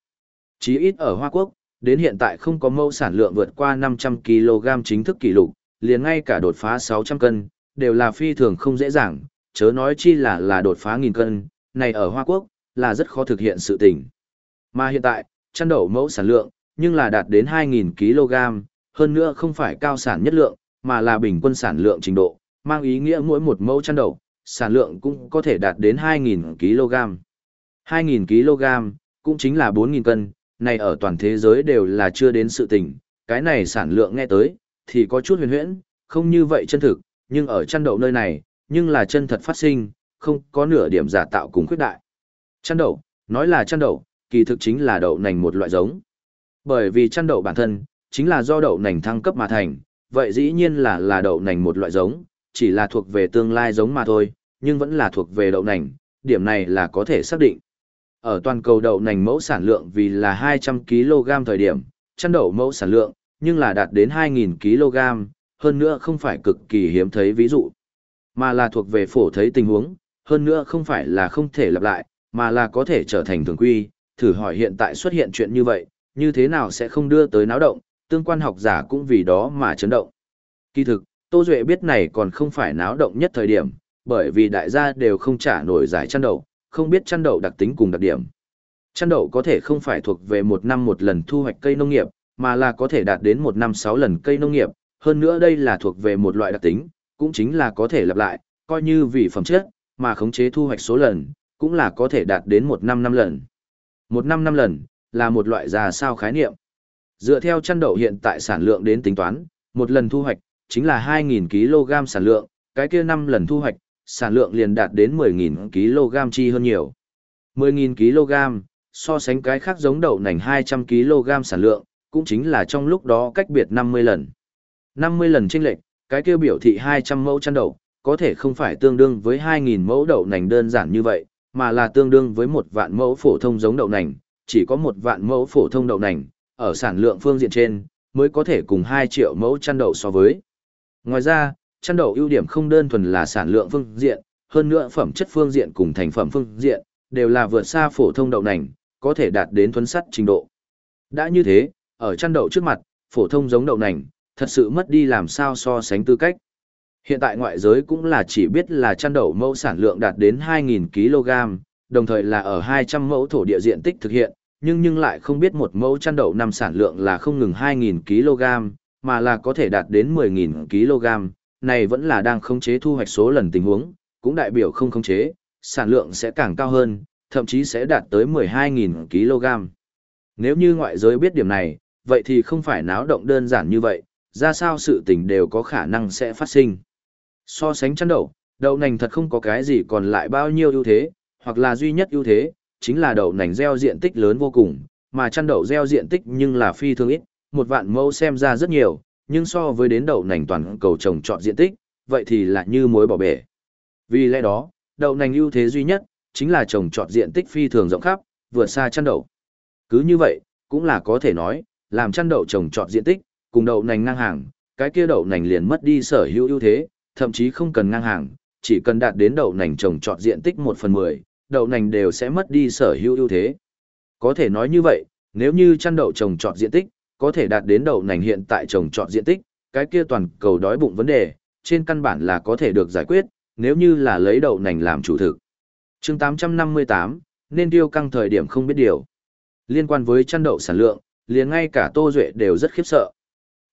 Chí ít ở Hoa Quốc, đến hiện tại không có mẫu sản lượng vượt qua 500 kg chính thức kỷ lục, liền ngay cả đột phá 600 cân, đều là phi thường không dễ dàng, chớ nói chi là là đột phá nghìn cân, này ở Hoa Quốc, là rất khó thực hiện sự tình. Mà hiện tại, chăn đậu mẫu sản lượng, nhưng là đạt đến 2.000 kg, hơn nữa không phải cao sản nhất lượng, mà là bình quân sản lượng trình độ, mang ý nghĩa mỗi một mẫu chăn đậu, sản lượng cũng có thể đạt đến 2.000 kg. 2.000 kg, cũng chính là 4.000 cân, này ở toàn thế giới đều là chưa đến sự tình, cái này sản lượng nghe tới, thì có chút huyền huyễn, không như vậy chân thực, nhưng ở chăn đậu nơi này, nhưng là chân thật phát sinh, không có nửa điểm giả tạo cùng khuyết đại. Chăn đậu, nói là chăn đậu, kỳ thực chính là đậu nành một loại giống. Bởi vì chăn đậu bản thân, chính là do đậu nành thăng cấp mà thành, vậy dĩ nhiên là là đậu nành một loại giống, chỉ là thuộc về tương lai giống mà thôi, nhưng vẫn là thuộc về đậu nành, điểm này là có thể xác định. Ở toàn cầu đậu nành mẫu sản lượng vì là 200 kg thời điểm, chăn đậu mẫu sản lượng, nhưng là đạt đến 2.000 kg, hơn nữa không phải cực kỳ hiếm thấy ví dụ. mà là thuộc về phổ thấy tình huống, hơn nữa không phải là không thể lặp lại, mà là có thể trở thành thường quy, thử hỏi hiện tại xuất hiện chuyện như vậy, như thế nào sẽ không đưa tới náo động, tương quan học giả cũng vì đó mà chấn động. Kỳ thực, Tô Duệ biết này còn không phải náo động nhất thời điểm, bởi vì đại gia đều không trả nổi giải chăn đậu, không biết chăn đậu đặc tính cùng đặc điểm. Chăn đậu có thể không phải thuộc về một năm một lần thu hoạch cây nông nghiệp, mà là có thể đạt đến một năm sáu lần cây nông nghiệp, hơn nữa đây là thuộc về một loại đặc tính, cũng chính là có thể lặp lại, coi như vì phẩm chất, mà khống chế thu hoạch số lần, cũng là có thể đạt đến một năm năm lần. Một năm năm lần, là một loại già sao khái niệm. Dựa theo chăn đậu hiện tại sản lượng đến tính toán, một lần thu hoạch, chính là 2.000 kg sản lượng, cái kia 5 lần thu hoạch, sản lượng liền đạt đến 10.000 kg chi hơn nhiều. 10.000 kg, so sánh cái khác giống đậu nành 200 kg sản lượng, cũng chính là trong lúc đó cách biệt 50 lần. 50 lần chênh lệch, cái kia biểu thị 200 mẫu chăn đậu, có thể không phải tương đương với 2.000 mẫu đậu nành đơn giản như vậy, mà là tương đương với một vạn mẫu phổ thông giống đậu nành, chỉ có một vạn mẫu phổ thông đậu nành, ở sản lượng phương diện trên, mới có thể cùng 2 triệu mẫu chăn đậu so với. Ngoài ra, chăn đậu ưu điểm không đơn thuần là sản lượng phương diện, hơn nữa phẩm chất phương diện cùng thành phẩm phương diện, đều là vượt xa phổ thông đậu nành, có thể đạt đến thuấn sắt trình độ. Đã như thế, ở chăn đậu trước mặt, phổ thông giống đậu nành, thật sự mất đi làm sao so sánh tư cách. Hiện tại ngoại giới cũng là chỉ biết là chăn đậu mẫu sản lượng đạt đến 2.000 kg, đồng thời là ở 200 mẫu thổ địa diện tích thực hiện, nhưng nhưng lại không biết một mẫu chăn đậu năm sản lượng là không ngừng 2.000 kg, mà là có thể đạt đến 10.000 kg, này vẫn là đang khống chế thu hoạch số lần tình huống, cũng đại biểu không khống chế, sản lượng sẽ càng cao hơn, thậm chí sẽ đạt tới 12.000 kg. Nếu như ngoại giới biết điểm này, vậy thì không phải náo động đơn giản như vậy, ra sao sự tình đều có khả năng sẽ phát sinh. So sánh chăn đậu, đậu nành thật không có cái gì còn lại bao nhiêu ưu thế, hoặc là duy nhất ưu thế, chính là đậu nành gieo diện tích lớn vô cùng, mà chăn đậu gieo diện tích nhưng là phi thường ít, một vạn mẫu xem ra rất nhiều, nhưng so với đến đậu nành toàn cầu trồng trọt diện tích, vậy thì là như muối bỏ bể. Vì lẽ đó, đậu nành ưu thế duy nhất, chính là trồng trọt diện tích phi thường rộng khắp, vượt xa chăn đậu. Cứ như vậy, cũng là có thể nói, làm chăn đậu trồng trọt diện tích, cùng đậu nành ngang hàng, cái kia đậu nành liền mất đi sở hữu ưu thế, thậm chí không cần ngang hàng, chỉ cần đạt đến đậu nành trồng trọt diện tích 1 phần 10, đậu nành đều sẽ mất đi sở hữu ưu thế. Có thể nói như vậy, nếu như chăn đậu trồng trọt diện tích, có thể đạt đến đậu nành hiện tại trồng trọt diện tích, cái kia toàn cầu đói bụng vấn đề, trên căn bản là có thể được giải quyết, nếu như là lấy đậu nành làm chủ thực. chương 858, nên tiêu căng thời điểm không biết điều. Liên quan với chăn đậu sản lượng, liền ngay cả Tô Duệ đều rất khiếp sợ.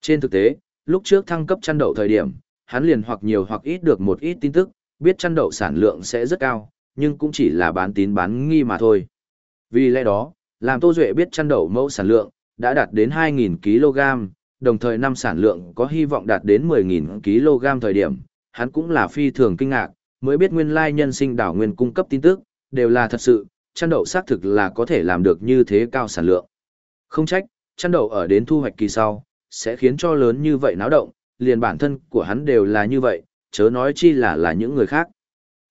Trên thực tế, lúc trước thăng cấp chăn đậu thời điểm, hắn liền hoặc nhiều hoặc ít được một ít tin tức, biết chăn đậu sản lượng sẽ rất cao, nhưng cũng chỉ là bán tín bán nghi mà thôi. Vì lẽ đó, làm Tô Duệ biết chăn đậu mẫu sản lượng, đã đạt đến 2.000 kg, đồng thời năm sản lượng có hy vọng đạt đến 10.000 kg thời điểm, hắn cũng là phi thường kinh ngạc, mới biết nguyên lai nhân sinh đảo nguyên cung cấp tin tức, đều là thật sự, chăn đậu xác thực là có thể làm được như thế cao sản lượng. Không trách, chăn đậu ở đến thu hoạch kỳ sau, sẽ khiến cho lớn như vậy náo động, liền bản thân của hắn đều là như vậy, chớ nói chi là là những người khác.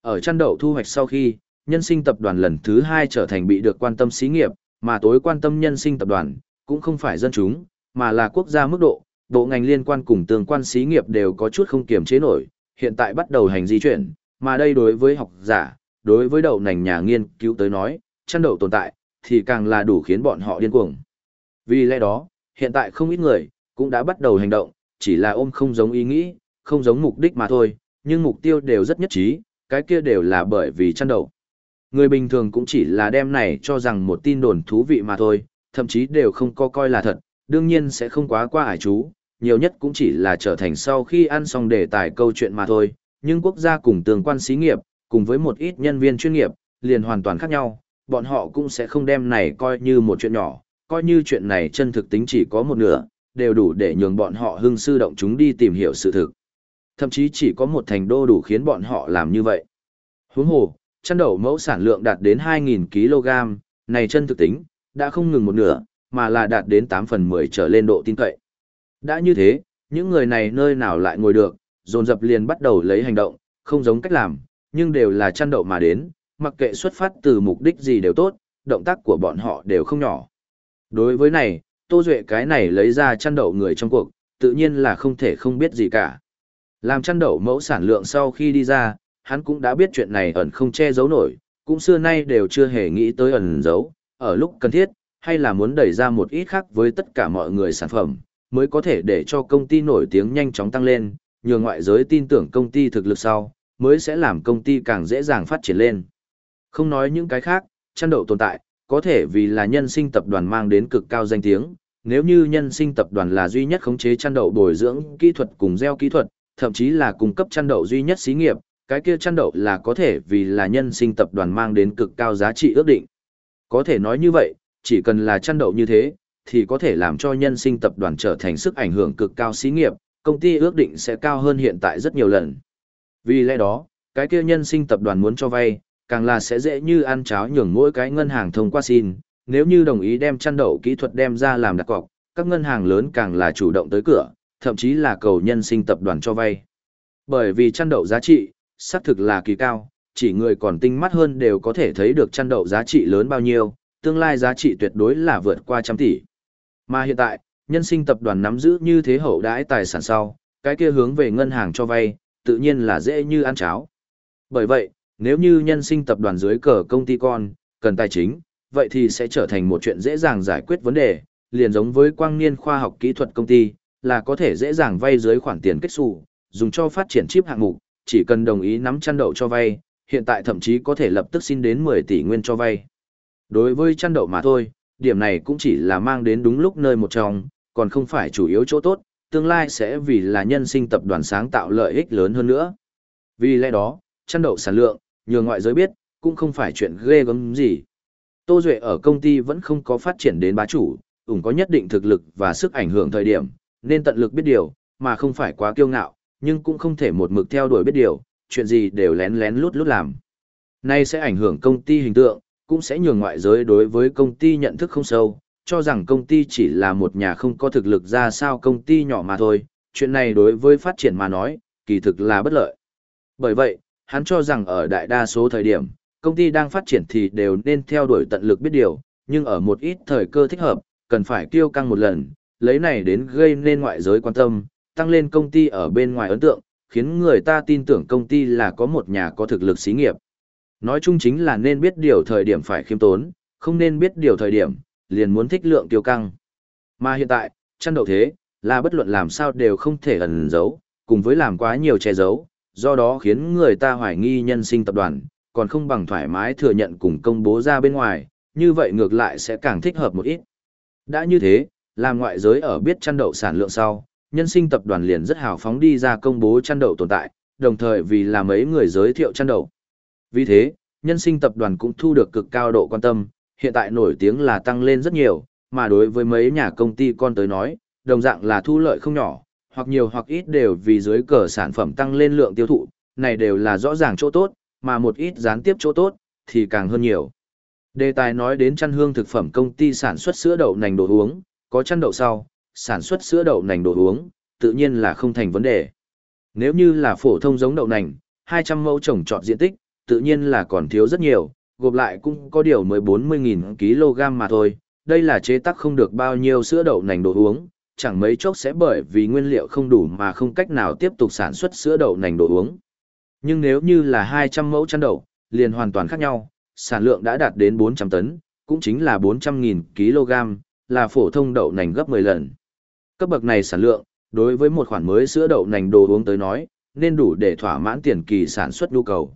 Ở chăn đậu thu hoạch sau khi, nhân sinh tập đoàn lần thứ hai trở thành bị được quan tâm xí nghiệp, mà tối quan tâm nhân sinh tập đoàn, cũng không phải dân chúng, mà là quốc gia mức độ, bộ ngành liên quan cùng tương quan xí nghiệp đều có chút không kiềm chế nổi, hiện tại bắt đầu hành di chuyển, mà đây đối với học giả, đối với đậu nành nhà nghiên cứu tới nói, chăn đậu tồn tại, thì càng là đủ khiến bọn họ điên cuồng. Vì lẽ đó, hiện tại không ít người, cũng đã bắt đầu hành động, chỉ là ôm không giống ý nghĩ, không giống mục đích mà thôi, nhưng mục tiêu đều rất nhất trí, cái kia đều là bởi vì chăn đậu. Người bình thường cũng chỉ là đem này cho rằng một tin đồn thú vị mà thôi, thậm chí đều không có coi là thật, đương nhiên sẽ không quá qua ải chú, nhiều nhất cũng chỉ là trở thành sau khi ăn xong đề tài câu chuyện mà thôi, nhưng quốc gia cùng tương quan xí nghiệp, cùng với một ít nhân viên chuyên nghiệp, liền hoàn toàn khác nhau, bọn họ cũng sẽ không đem này coi như một chuyện nhỏ, coi như chuyện này chân thực tính chỉ có một nửa, đều đủ để nhường bọn họ hưng sư động chúng đi tìm hiểu sự thực. Thậm chí chỉ có một thành đô đủ khiến bọn họ làm như vậy. Huống hồ, chăn đậu mẫu sản lượng đạt đến 2.000 kg, này chân thực tính, đã không ngừng một nửa, mà là đạt đến 8 phần 10 trở lên độ tin cậy. Đã như thế, những người này nơi nào lại ngồi được, dồn dập liền bắt đầu lấy hành động, không giống cách làm, nhưng đều là chăn đậu mà đến, mặc kệ xuất phát từ mục đích gì đều tốt, động tác của bọn họ đều không nhỏ. Đối với này, Tô Duệ cái này lấy ra chăn đậu người trong cuộc, tự nhiên là không thể không biết gì cả. Làm chăn đậu mẫu sản lượng sau khi đi ra, hắn cũng đã biết chuyện này ẩn không che giấu nổi, cũng xưa nay đều chưa hề nghĩ tới ẩn giấu, ở lúc cần thiết, hay là muốn đẩy ra một ít khác với tất cả mọi người sản phẩm, mới có thể để cho công ty nổi tiếng nhanh chóng tăng lên, nhường ngoại giới tin tưởng công ty thực lực sau, mới sẽ làm công ty càng dễ dàng phát triển lên. Không nói những cái khác, chăn đậu tồn tại, có thể vì là nhân sinh tập đoàn mang đến cực cao danh tiếng, nếu như nhân sinh tập đoàn là duy nhất khống chế chăn đậu bồi dưỡng kỹ thuật cùng gieo kỹ thuật, thậm chí là cung cấp chăn đậu duy nhất xí nghiệp, cái kia chăn đậu là có thể vì là nhân sinh tập đoàn mang đến cực cao giá trị ước định. Có thể nói như vậy, chỉ cần là chăn đậu như thế, thì có thể làm cho nhân sinh tập đoàn trở thành sức ảnh hưởng cực cao xí nghiệp, công ty ước định sẽ cao hơn hiện tại rất nhiều lần. Vì lẽ đó, cái kia nhân sinh tập đoàn muốn cho vay, càng là sẽ dễ như ăn cháo nhường mỗi cái ngân hàng thông qua xin, nếu như đồng ý đem chăn đậu kỹ thuật đem ra làm đặt cọc, các ngân hàng lớn càng là chủ động tới cửa, thậm chí là cầu nhân sinh tập đoàn cho vay. Bởi vì chăn đậu giá trị, xác thực là kỳ cao, chỉ người còn tinh mắt hơn đều có thể thấy được chăn đậu giá trị lớn bao nhiêu, tương lai giá trị tuyệt đối là vượt qua trăm tỷ. Mà hiện tại, nhân sinh tập đoàn nắm giữ như thế hậu đãi tài sản sau, cái kia hướng về ngân hàng cho vay, tự nhiên là dễ như ăn cháo. Bởi vậy, nếu như nhân sinh tập đoàn dưới cờ công ty con, cần tài chính, vậy thì sẽ trở thành một chuyện dễ dàng giải quyết vấn đề, liền giống với quang niên khoa học kỹ thuật công ty, là có thể dễ dàng vay dưới khoản tiền kết xù, dùng cho phát triển chip hạng mục, chỉ cần đồng ý nắm chăn đậu cho vay, hiện tại thậm chí có thể lập tức xin đến 10 tỷ nguyên cho vay. Đối với chăn đậu mà thôi, điểm này cũng chỉ là mang đến đúng lúc nơi một trong, còn không phải chủ yếu chỗ tốt, tương lai sẽ vì là nhân sinh tập đoàn sáng tạo lợi ích lớn hơn nữa. Vì lẽ đó, chăn đậu sản lượng, nhờ ngoại giới biết, cũng không phải chuyện ghê gớm gì. Tô Duệ ở công ty vẫn không có phát triển đến bá chủ, ủng có nhất định thực lực và sức ảnh hưởng thời điểm, nên tận lực biết điều, mà không phải quá kiêu ngạo, nhưng cũng không thể một mực theo đuổi biết điều, chuyện gì đều lén lén lút lút làm. Nay sẽ ảnh hưởng công ty hình tượng, cũng sẽ nhường ngoại giới đối với công ty nhận thức không sâu, cho rằng công ty chỉ là một nhà không có thực lực ra sao công ty nhỏ mà thôi, chuyện này đối với phát triển mà nói, kỳ thực là bất lợi. Bởi vậy, hắn cho rằng ở đại đa số thời điểm, công ty đang phát triển thì đều nên theo đuổi tận lực biết điều, nhưng ở một ít thời cơ thích hợp, cần phải kiêu căng một lần, lấy này đến gây nên ngoại giới quan tâm, tăng lên công ty ở bên ngoài ấn tượng, khiến người ta tin tưởng công ty là có một nhà có thực lực xí nghiệp. Nói chung chính là nên biết điều thời điểm phải khiêm tốn, không nên biết điều thời điểm, liền muốn thích lượng tiêu căng. Mà hiện tại, chăn đậu thế, là bất luận làm sao đều không thể ẩn giấu, cùng với làm quá nhiều che giấu, do đó khiến người ta hoài nghi nhân sinh tập đoàn, còn không bằng thoải mái thừa nhận cùng công bố ra bên ngoài, như vậy ngược lại sẽ càng thích hợp một ít. Đã như thế, làm ngoại giới ở biết chăn đậu sản lượng sau, nhân sinh tập đoàn liền rất hào phóng đi ra công bố chăn đậu tồn tại, đồng thời vì là mấy người giới thiệu chăn đậu. Vì thế, nhân sinh tập đoàn cũng thu được cực cao độ quan tâm, hiện tại nổi tiếng là tăng lên rất nhiều, mà đối với mấy nhà công ty con tới nói, đồng dạng là thu lợi không nhỏ, hoặc nhiều hoặc ít đều vì dưới cờ sản phẩm tăng lên lượng tiêu thụ, này đều là rõ ràng chỗ tốt, mà một ít gián tiếp chỗ tốt, thì càng hơn nhiều. Đề tài nói đến chăn hương thực phẩm công ty sản xuất sữa đậu nành đồ uống, có chăn đậu sau, sản xuất sữa đậu nành đồ uống, tự nhiên là không thành vấn đề. Nếu như là phổ thông giống đậu nành, 200 mẫu trồng trọt diện tích, tự nhiên là còn thiếu rất nhiều, gộp lại cũng có điều mới 40.000 kg mà thôi. Đây là chế tác không được bao nhiêu sữa đậu nành đồ uống, chẳng mấy chốc sẽ bởi vì nguyên liệu không đủ mà không cách nào tiếp tục sản xuất sữa đậu nành đồ uống. Nhưng nếu như là 200 mẫu chăn đậu, liền hoàn toàn khác nhau, sản lượng đã đạt đến 400 tấn, cũng chính là 400.000 kg, là phổ thông đậu nành gấp 10 lần. Cấp bậc này sản lượng, đối với một khoản mới sữa đậu nành đồ uống tới nói, nên đủ để thỏa mãn tiền kỳ sản xuất nhu cầu.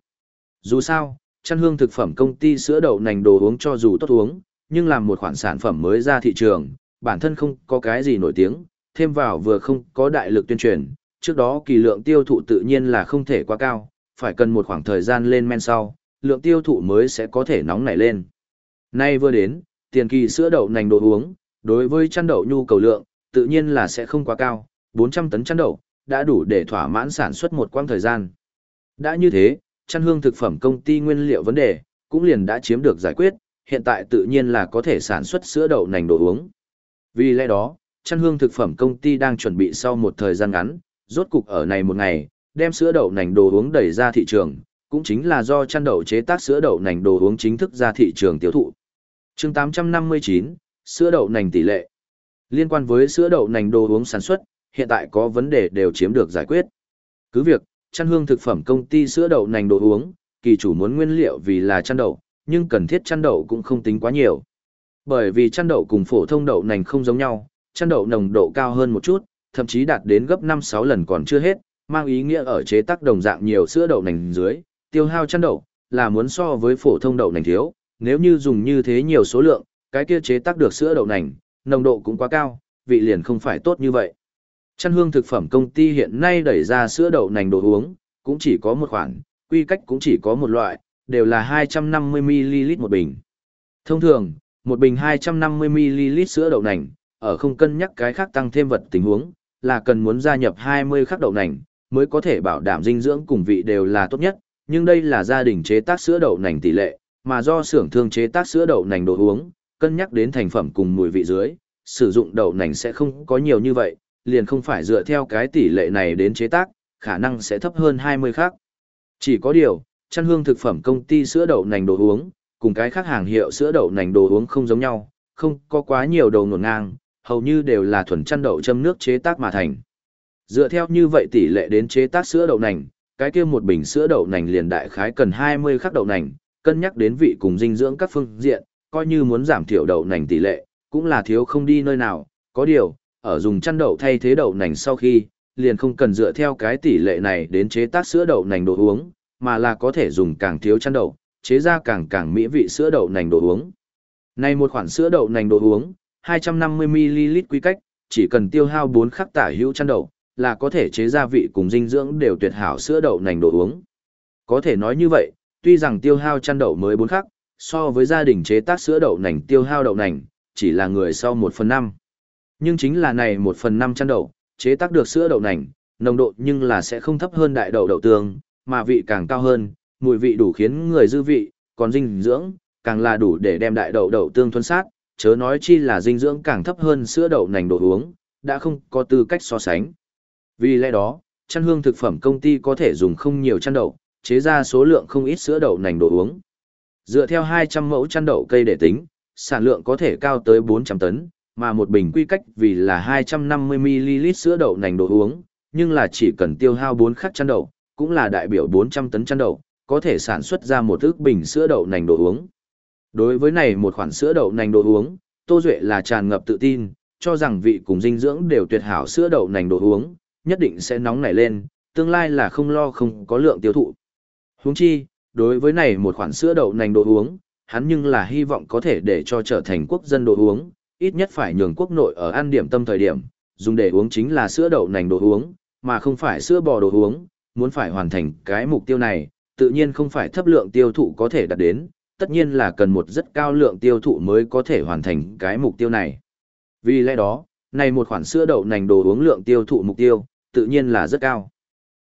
Dù sao, chăn hương thực phẩm công ty sữa đậu nành đồ uống cho dù tốt uống, nhưng làm một khoản sản phẩm mới ra thị trường, bản thân không có cái gì nổi tiếng, thêm vào vừa không có đại lực tuyên truyền, trước đó kỳ lượng tiêu thụ tự nhiên là không thể quá cao, phải cần một khoảng thời gian lên men sau, lượng tiêu thụ mới sẽ có thể nóng nảy lên. Nay vừa đến, tiền kỳ sữa đậu nành đồ uống, đối với chăn đậu nhu cầu lượng, tự nhiên là sẽ không quá cao, 400 tấn chăn đậu, đã đủ để thỏa mãn sản xuất một quãng thời gian. Đã như thế, chăn hương thực phẩm công ty nguyên liệu vấn đề, cũng liền đã chiếm được giải quyết, hiện tại tự nhiên là có thể sản xuất sữa đậu nành đồ uống. Vì lẽ đó, chăn hương thực phẩm công ty đang chuẩn bị sau một thời gian ngắn, rốt cục ở này một ngày, đem sữa đậu nành đồ uống đẩy ra thị trường, cũng chính là do chăn đậu chế tác sữa đậu nành đồ uống chính thức ra thị trường tiêu thụ. chương 859, sữa đậu nành tỷ lệ. Liên quan với sữa đậu nành đồ uống sản xuất, hiện tại có vấn đề đều chiếm được giải quyết. Cứ việc, chăn hương thực phẩm công ty sữa đậu nành đồ uống, kỳ chủ muốn nguyên liệu vì là chăn đậu, nhưng cần thiết chăn đậu cũng không tính quá nhiều. Bởi vì chăn đậu cùng phổ thông đậu nành không giống nhau, chăn đậu nồng độ cao hơn một chút, thậm chí đạt đến gấp 5-6 lần còn chưa hết, mang ý nghĩa ở chế tác đồng dạng nhiều sữa đậu nành dưới, tiêu hao chăn đậu, là muốn so với phổ thông đậu nành thiếu, nếu như dùng như thế nhiều số lượng, cái kia chế tác được sữa đậu nành, nồng độ cũng quá cao, vị liền không phải tốt như vậy. Chăn hương thực phẩm công ty hiện nay đẩy ra sữa đậu nành đồ uống, cũng chỉ có một khoản, quy cách cũng chỉ có một loại, đều là 250ml một bình. Thông thường, một bình 250ml sữa đậu nành, ở không cân nhắc cái khác tăng thêm vật tình huống, là cần muốn gia nhập 20 khắc đậu nành, mới có thể bảo đảm dinh dưỡng cùng vị đều là tốt nhất, nhưng đây là gia đình chế tác sữa đậu nành tỷ lệ, mà do xưởng thương chế tác sữa đậu nành đồ uống, cân nhắc đến thành phẩm cùng mùi vị dưới, sử dụng đậu nành sẽ không có nhiều như vậy, liền không phải dựa theo cái tỷ lệ này đến chế tác, khả năng sẽ thấp hơn 20 khác. Chỉ có điều, chăn hương thực phẩm công ty sữa đậu nành đồ uống, cùng cái khác hàng hiệu sữa đậu nành đồ uống không giống nhau, không có quá nhiều đầu nổn ngang, hầu như đều là thuần chăn đậu châm nước chế tác mà thành. Dựa theo như vậy tỷ lệ đến chế tác sữa đậu nành, cái kia một bình sữa đậu nành liền đại khái cần 20 khắc đậu nành, cân nhắc đến vị cùng dinh dưỡng các phương diện, coi như muốn giảm thiểu đậu nành tỷ lệ, cũng là thiếu không đi nơi nào, có điều, ở dùng chăn đậu thay thế đậu nành sau khi, liền không cần dựa theo cái tỷ lệ này đến chế tác sữa đậu nành đồ uống, mà là có thể dùng càng thiếu chăn đậu, chế ra càng càng mỹ vị sữa đậu nành đồ uống. Này một khoản sữa đậu nành đồ uống, 250ml quy cách, chỉ cần tiêu hao 4 khắc tả hữu chăn đậu, là có thể chế ra vị cùng dinh dưỡng đều tuyệt hảo sữa đậu nành đồ uống. Có thể nói như vậy, tuy rằng tiêu hao chăn đậu mới 4 khắc, so với gia đình chế tác sữa đậu nành tiêu hao đậu nành, chỉ là người sau 1 phần 5. Nhưng chính là này 1 phần 5 chăn đậu, chế tác được sữa đậu nành, nồng độ nhưng là sẽ không thấp hơn đại đậu đậu tương, mà vị càng cao hơn, mùi vị đủ khiến người dư vị, còn dinh dưỡng, càng là đủ để đem đại đậu đậu tương thuần sát, chớ nói chi là dinh dưỡng càng thấp hơn sữa đậu nành đồ uống, đã không có tư cách so sánh. Vì lẽ đó, chăn hương thực phẩm công ty có thể dùng không nhiều chăn đậu, chế ra số lượng không ít sữa đậu nành đồ uống. Dựa theo 200 mẫu chăn đậu cây để tính, sản lượng có thể cao tới 400 tấn, mà một bình quy cách vì là 250ml sữa đậu nành đồ uống, nhưng là chỉ cần tiêu hao 4 khắc chăn đậu, cũng là đại biểu 400 tấn chăn đậu, có thể sản xuất ra một ước bình sữa đậu nành đồ uống. Đối với này một khoản sữa đậu nành đồ uống, Tô Duệ là tràn ngập tự tin, cho rằng vị cùng dinh dưỡng đều tuyệt hảo sữa đậu nành đồ uống, nhất định sẽ nóng nảy lên, tương lai là không lo không có lượng tiêu thụ. Huống chi, đối với này một khoản sữa đậu nành đồ uống, hắn nhưng là hy vọng có thể để cho trở thành quốc dân đồ uống, ít nhất phải nhường quốc nội ở ăn điểm tâm thời điểm, dùng để uống chính là sữa đậu nành đồ uống, mà không phải sữa bò đồ uống, muốn phải hoàn thành cái mục tiêu này, tự nhiên không phải thấp lượng tiêu thụ có thể đạt đến, tất nhiên là cần một rất cao lượng tiêu thụ mới có thể hoàn thành cái mục tiêu này. Vì lẽ đó, này một khoản sữa đậu nành đồ uống lượng tiêu thụ mục tiêu, tự nhiên là rất cao.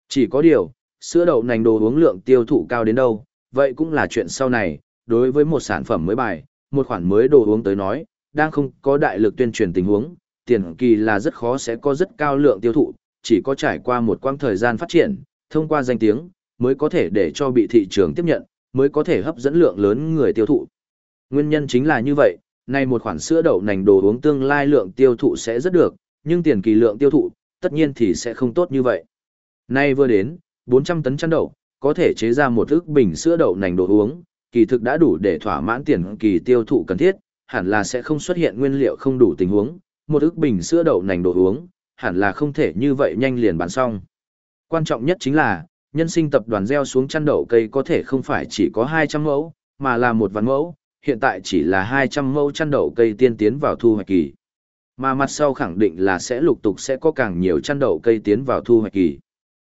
Chỉ có điều, sữa đậu nành đồ uống lượng tiêu thụ cao đến đâu, vậy cũng là chuyện sau này, đối với một sản phẩm mới bài, một khoản mới đồ uống tới nói, đang không có đại lực tuyên truyền tình huống, tiền kỳ là rất khó sẽ có rất cao lượng tiêu thụ, chỉ có trải qua một quãng thời gian phát triển, thông qua danh tiếng, mới có thể để cho bị thị trường tiếp nhận, mới có thể hấp dẫn lượng lớn người tiêu thụ. Nguyên nhân chính là như vậy, nay một khoản sữa đậu nành đồ uống tương lai lượng tiêu thụ sẽ rất được, nhưng tiền kỳ lượng tiêu thụ, tất nhiên thì sẽ không tốt như vậy. Nay vừa đến, 400 tấn chăn đậu, có thể chế ra một ức bình sữa đậu nành đồ uống, kỳ thực đã đủ để thỏa mãn tiền kỳ tiêu thụ cần thiết, hẳn là sẽ không xuất hiện nguyên liệu không đủ tình huống, một ức bình sữa đậu nành đồ uống, hẳn là không thể như vậy nhanh liền bán xong. Quan trọng nhất chính là, nhân sinh tập đoàn gieo xuống chăn đậu cây có thể không phải chỉ có 200 mẫu, mà là một vạn mẫu, hiện tại chỉ là 200 mẫu chăn đậu cây tiên tiến vào thu hoạch kỳ. Mà mặt sau khẳng định là sẽ lục tục sẽ có càng nhiều chăn đậu cây tiến vào thu hoạch kỳ.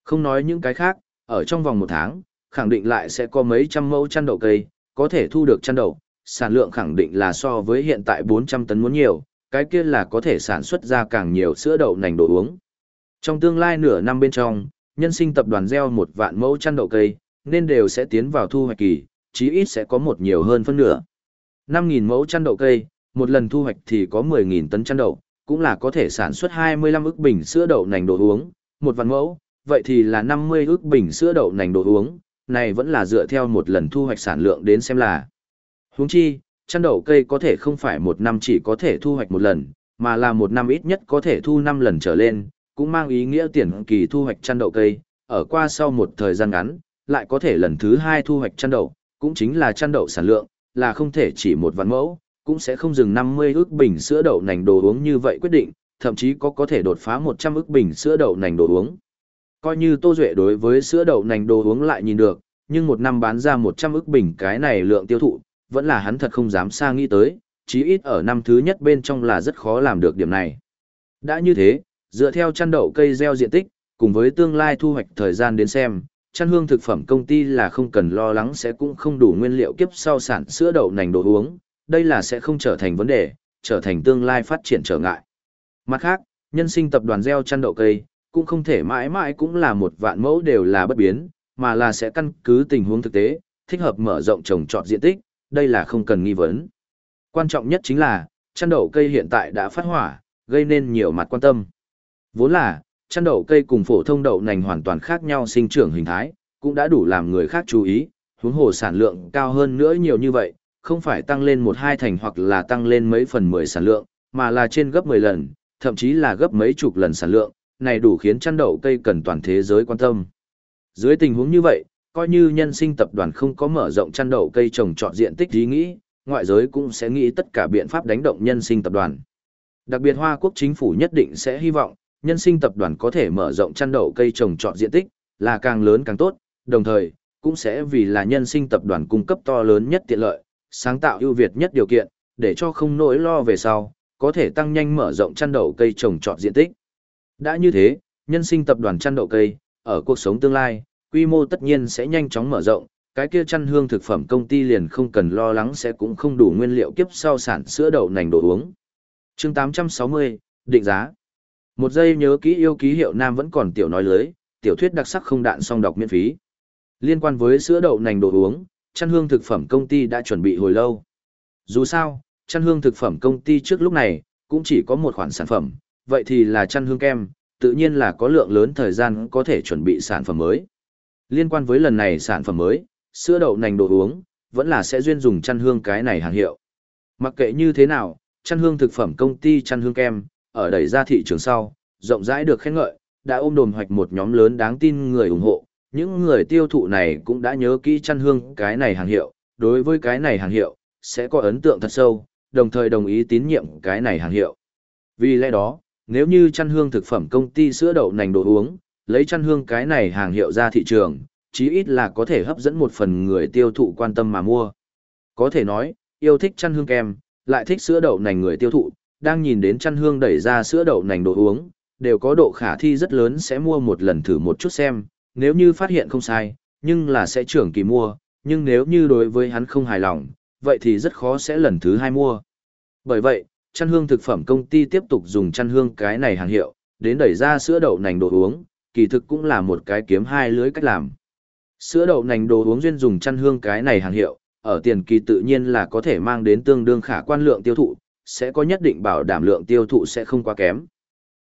Không nói những cái khác, ở trong vòng một tháng, khẳng định lại sẽ có mấy trăm mẫu chăn đậu cây, có thể thu được chăn đậu, sản lượng khẳng định là so với hiện tại 400 tấn muốn nhiều, cái kia là có thể sản xuất ra càng nhiều sữa đậu nành đồ uống. Trong tương lai nửa năm bên trong, nhân sinh tập đoàn gieo một vạn mẫu chăn đậu cây, nên đều sẽ tiến vào thu hoạch kỳ, chí ít sẽ có một nhiều hơn phân nửa. 5.000 mẫu chăn đậu cây, một lần thu hoạch thì có 10.000 tấn chăn đậu, cũng là có thể sản xuất 25 ức bình sữa đậu nành đồ uống, một vạn mẫu, vậy thì là 50 ước bình sữa đậu nành đồ uống, này vẫn là dựa theo một lần thu hoạch sản lượng đến xem là. Huống chi, chăn đậu cây có thể không phải một năm chỉ có thể thu hoạch một lần, mà là một năm ít nhất có thể thu 5 lần trở lên, cũng mang ý nghĩa tiền kỳ thu hoạch chăn đậu cây, ở qua sau một thời gian ngắn, lại có thể lần thứ hai thu hoạch chăn đậu, cũng chính là chăn đậu sản lượng, là không thể chỉ một vạn mẫu, cũng sẽ không dừng 50 ước bình sữa đậu nành đồ uống như vậy quyết định, thậm chí có có thể đột phá 100 ước bình sữa đậu nành đồ uống. Coi như Tô Duệ đối với sữa đậu nành đồ uống lại nhìn được, nhưng một năm bán ra 100 ức bình cái này lượng tiêu thụ, vẫn là hắn thật không dám xa nghĩ tới, chí ít ở năm thứ nhất bên trong là rất khó làm được điểm này. Đã như thế, dựa theo chăn đậu cây gieo diện tích, cùng với tương lai thu hoạch thời gian đến xem, chăn hương thực phẩm công ty là không cần lo lắng sẽ cũng không đủ nguyên liệu kiếp sau sản sữa đậu nành đồ uống, đây là sẽ không trở thành vấn đề, trở thành tương lai phát triển trở ngại. Mặt khác, nhân sinh tập đoàn gieo chăn đậu cây, cũng không thể mãi mãi cũng là một vạn mẫu đều là bất biến, mà là sẽ căn cứ tình huống thực tế, thích hợp mở rộng trồng trọt diện tích, đây là không cần nghi vấn. Quan trọng nhất chính là, chăn đậu cây hiện tại đã phát hỏa, gây nên nhiều mặt quan tâm. Vốn là, chăn đậu cây cùng phổ thông đậu nành hoàn toàn khác nhau sinh trưởng hình thái, cũng đã đủ làm người khác chú ý, huống hồ sản lượng cao hơn nữa nhiều như vậy, không phải tăng lên một hai thành hoặc là tăng lên mấy phần mười sản lượng, mà là trên gấp 10 lần, thậm chí là gấp mấy chục lần sản lượng, này đủ khiến chăn đậu cây cần toàn thế giới quan tâm. Dưới tình huống như vậy, coi như nhân sinh tập đoàn không có mở rộng chăn đậu cây trồng trọt diện tích ý nghĩ, ngoại giới cũng sẽ nghĩ tất cả biện pháp đánh động nhân sinh tập đoàn. Đặc biệt Hoa Quốc chính phủ nhất định sẽ hy vọng, nhân sinh tập đoàn có thể mở rộng chăn đậu cây trồng trọt diện tích, là càng lớn càng tốt, đồng thời, cũng sẽ vì là nhân sinh tập đoàn cung cấp to lớn nhất tiện lợi, sáng tạo ưu việt nhất điều kiện, để cho không nỗi lo về sau, có thể tăng nhanh mở rộng chăn đậu cây trồng trọt diện tích. Đã như thế, nhân sinh tập đoàn chăn đậu cây, ở cuộc sống tương lai, quy mô tất nhiên sẽ nhanh chóng mở rộng, cái kia chăn hương thực phẩm công ty liền không cần lo lắng sẽ cũng không đủ nguyên liệu kiếp sau sản sữa đậu nành đồ uống. chương 860, định giá. Một giây nhớ kỹ yêu ký hiệu nam vẫn còn tiểu nói lưới, tiểu thuyết đặc sắc không đạn song đọc miễn phí. Liên quan với sữa đậu nành đồ uống, chăn hương thực phẩm công ty đã chuẩn bị hồi lâu. Dù sao, chăn hương thực phẩm công ty trước lúc này, cũng chỉ có một khoản sản phẩm, vậy thì là chăn hương kem, tự nhiên là có lượng lớn thời gian có thể chuẩn bị sản phẩm mới. Liên quan với lần này sản phẩm mới, sữa đậu nành đồ uống, vẫn là sẽ duyên dùng chăn hương cái này hàng hiệu. Mặc kệ như thế nào, chăn hương thực phẩm công ty chăn hương kem, ở đẩy ra thị trường sau, rộng rãi được khen ngợi, đã ôm đồm hoạch một nhóm lớn đáng tin người ủng hộ. Những người tiêu thụ này cũng đã nhớ kỹ chăn hương cái này hàng hiệu, đối với cái này hàng hiệu, sẽ có ấn tượng thật sâu, đồng thời đồng ý tín nhiệm cái này hàng hiệu. Vì lẽ đó, nếu như chăn hương thực phẩm công ty sữa đậu nành đồ uống, lấy chăn hương cái này hàng hiệu ra thị trường, chí ít là có thể hấp dẫn một phần người tiêu thụ quan tâm mà mua. Có thể nói, yêu thích chăn hương kem, lại thích sữa đậu nành người tiêu thụ, đang nhìn đến chăn hương đẩy ra sữa đậu nành đồ uống, đều có độ khả thi rất lớn sẽ mua một lần thử một chút xem, nếu như phát hiện không sai, nhưng là sẽ trưởng kỳ mua, nhưng nếu như đối với hắn không hài lòng, vậy thì rất khó sẽ lần thứ hai mua. Bởi vậy, chăn hương thực phẩm công ty tiếp tục dùng chăn hương cái này hàng hiệu, đến đẩy ra sữa đậu nành đồ uống, kỳ thực cũng là một cái kiếm hai lưới cách làm. Sữa đậu nành đồ uống duyên dùng chăn hương cái này hàng hiệu, ở tiền kỳ tự nhiên là có thể mang đến tương đương khả quan lượng tiêu thụ, sẽ có nhất định bảo đảm lượng tiêu thụ sẽ không quá kém.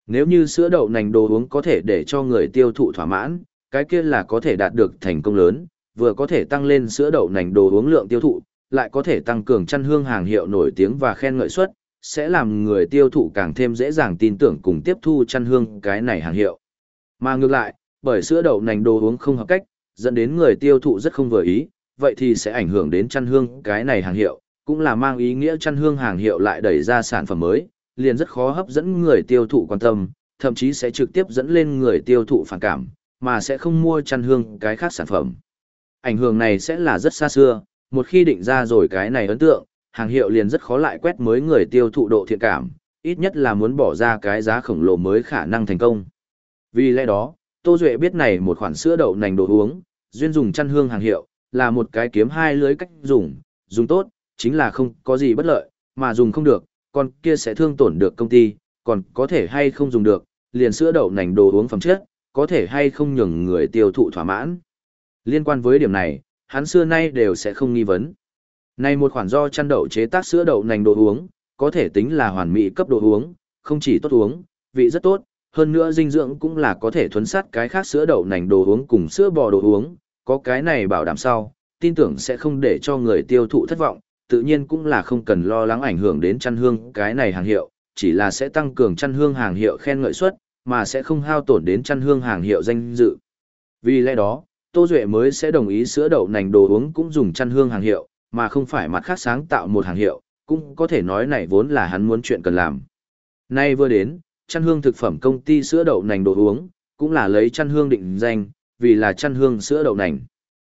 Nếu như sữa đậu nành đồ uống có thể để cho người tiêu thụ thỏa mãn, cái kia là có thể đạt được thành công lớn, vừa có thể tăng lên sữa đậu nành đồ uống lượng tiêu thụ, lại có thể tăng cường chăn hương hàng hiệu nổi tiếng và khen ngợi suất, sẽ làm người tiêu thụ càng thêm dễ dàng tin tưởng cùng tiếp thu chăn hương cái này hàng hiệu. Mà ngược lại, bởi sữa đậu nành đồ uống không hợp cách, dẫn đến người tiêu thụ rất không vừa ý, vậy thì sẽ ảnh hưởng đến chăn hương cái này hàng hiệu, cũng là mang ý nghĩa chăn hương hàng hiệu lại đẩy ra sản phẩm mới, liền rất khó hấp dẫn người tiêu thụ quan tâm, thậm chí sẽ trực tiếp dẫn lên người tiêu thụ phản cảm, mà sẽ không mua chăn hương cái khác sản phẩm. Ảnh hưởng này sẽ là rất xa xưa, một khi định ra rồi cái này ấn tượng, hàng hiệu liền rất khó lại quét mới người tiêu thụ độ thiện cảm, ít nhất là muốn bỏ ra cái giá khổng lồ mới khả năng thành công. Vì lẽ đó, Tô Duệ biết này một khoản sữa đậu nành đồ uống, duyên dùng chăn hương hàng hiệu, là một cái kiếm hai lưới cách dùng, dùng tốt, chính là không có gì bất lợi, mà dùng không được, còn kia sẽ thương tổn được công ty, còn có thể hay không dùng được, liền sữa đậu nành đồ uống phẩm chất, có thể hay không nhường người tiêu thụ thỏa mãn. Liên quan với điểm này, hắn xưa nay đều sẽ không nghi vấn. Này một khoản do chăn đậu chế tác sữa đậu nành đồ uống, có thể tính là hoàn mỹ cấp đồ uống, không chỉ tốt uống, vị rất tốt, hơn nữa dinh dưỡng cũng là có thể thuấn sát cái khác sữa đậu nành đồ uống cùng sữa bò đồ uống, có cái này bảo đảm sau, tin tưởng sẽ không để cho người tiêu thụ thất vọng, tự nhiên cũng là không cần lo lắng ảnh hưởng đến chăn hương cái này hàng hiệu, chỉ là sẽ tăng cường chăn hương hàng hiệu khen ngợi suất, mà sẽ không hao tổn đến chăn hương hàng hiệu danh dự. Vì lẽ đó, Tô Duệ mới sẽ đồng ý sữa đậu nành đồ uống cũng dùng chăn hương hàng hiệu, mà không phải mặt khác sáng tạo một hàng hiệu, cũng có thể nói này vốn là hắn muốn chuyện cần làm. Nay vừa đến, chăn hương thực phẩm công ty sữa đậu nành đồ uống, cũng là lấy chăn hương định danh, vì là chăn hương sữa đậu nành.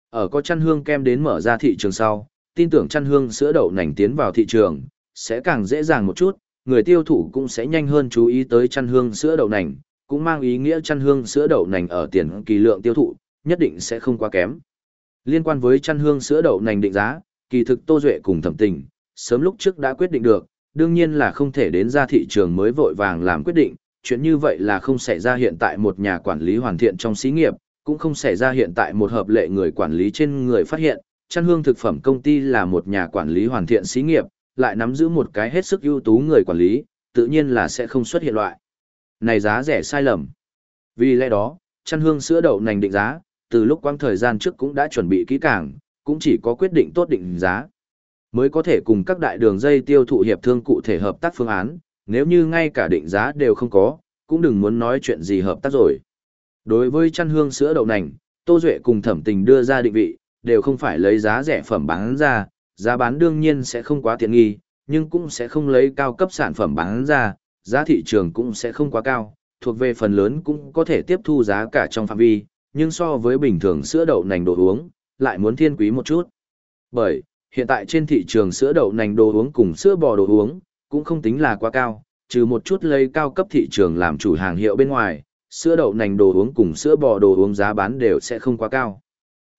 Ở có chăn hương kem đến mở ra thị trường sau, tin tưởng chăn hương sữa đậu nành tiến vào thị trường, sẽ càng dễ dàng một chút, người tiêu thụ cũng sẽ nhanh hơn chú ý tới chăn hương sữa đậu nành, cũng mang ý nghĩa chăn hương sữa đậu nành ở tiền kỳ lượng tiêu thụ, nhất định sẽ không quá kém. Liên quan với chăn hương sữa đậu nành định giá, kỳ thực Tô Duệ cùng thẩm tình, sớm lúc trước đã quyết định được, đương nhiên là không thể đến ra thị trường mới vội vàng làm quyết định, chuyện như vậy là không xảy ra hiện tại một nhà quản lý hoàn thiện trong xí nghiệp, cũng không xảy ra hiện tại một hợp lệ người quản lý trên người phát hiện, chăn hương thực phẩm công ty là một nhà quản lý hoàn thiện xí nghiệp, lại nắm giữ một cái hết sức ưu tú người quản lý, tự nhiên là sẽ không xuất hiện loại. Này giá rẻ sai lầm. Vì lẽ đó, chăn hương sữa đậu nành định giá, từ lúc quang thời gian trước cũng đã chuẩn bị kỹ càng, cũng chỉ có quyết định tốt định giá. Mới có thể cùng các đại đường dây tiêu thụ hiệp thương cụ thể hợp tác phương án, nếu như ngay cả định giá đều không có, cũng đừng muốn nói chuyện gì hợp tác rồi. Đối với chăn hương sữa đậu nành, Tô Duệ cùng thẩm tình đưa ra định vị, đều không phải lấy giá rẻ phẩm bán ra, giá bán đương nhiên sẽ không quá tiện nghi, nhưng cũng sẽ không lấy cao cấp sản phẩm bán ra, giá thị trường cũng sẽ không quá cao, thuộc về phần lớn cũng có thể tiếp thu giá cả trong phạm vi, nhưng so với bình thường sữa đậu nành đồ uống, lại muốn thiên quý một chút. Bởi, hiện tại trên thị trường sữa đậu nành đồ uống cùng sữa bò đồ uống, cũng không tính là quá cao, trừ một chút lấy cao cấp thị trường làm chủ hàng hiệu bên ngoài, sữa đậu nành đồ uống cùng sữa bò đồ uống giá bán đều sẽ không quá cao.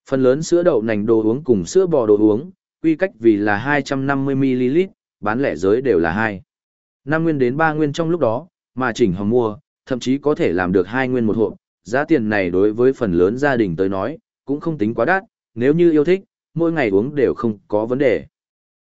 Phần lớn sữa đậu nành đồ uống cùng sữa bò đồ uống, quy cách vì là 250ml, bán lẻ giới đều là 2. 5 nguyên đến 3 nguyên trong lúc đó, mà chỉnh hồng mua, thậm chí có thể làm được 2 nguyên một hộp, giá tiền này đối với phần lớn gia đình tới nói, cũng không tính quá đắt, nếu như yêu thích, mỗi ngày uống đều không có vấn đề.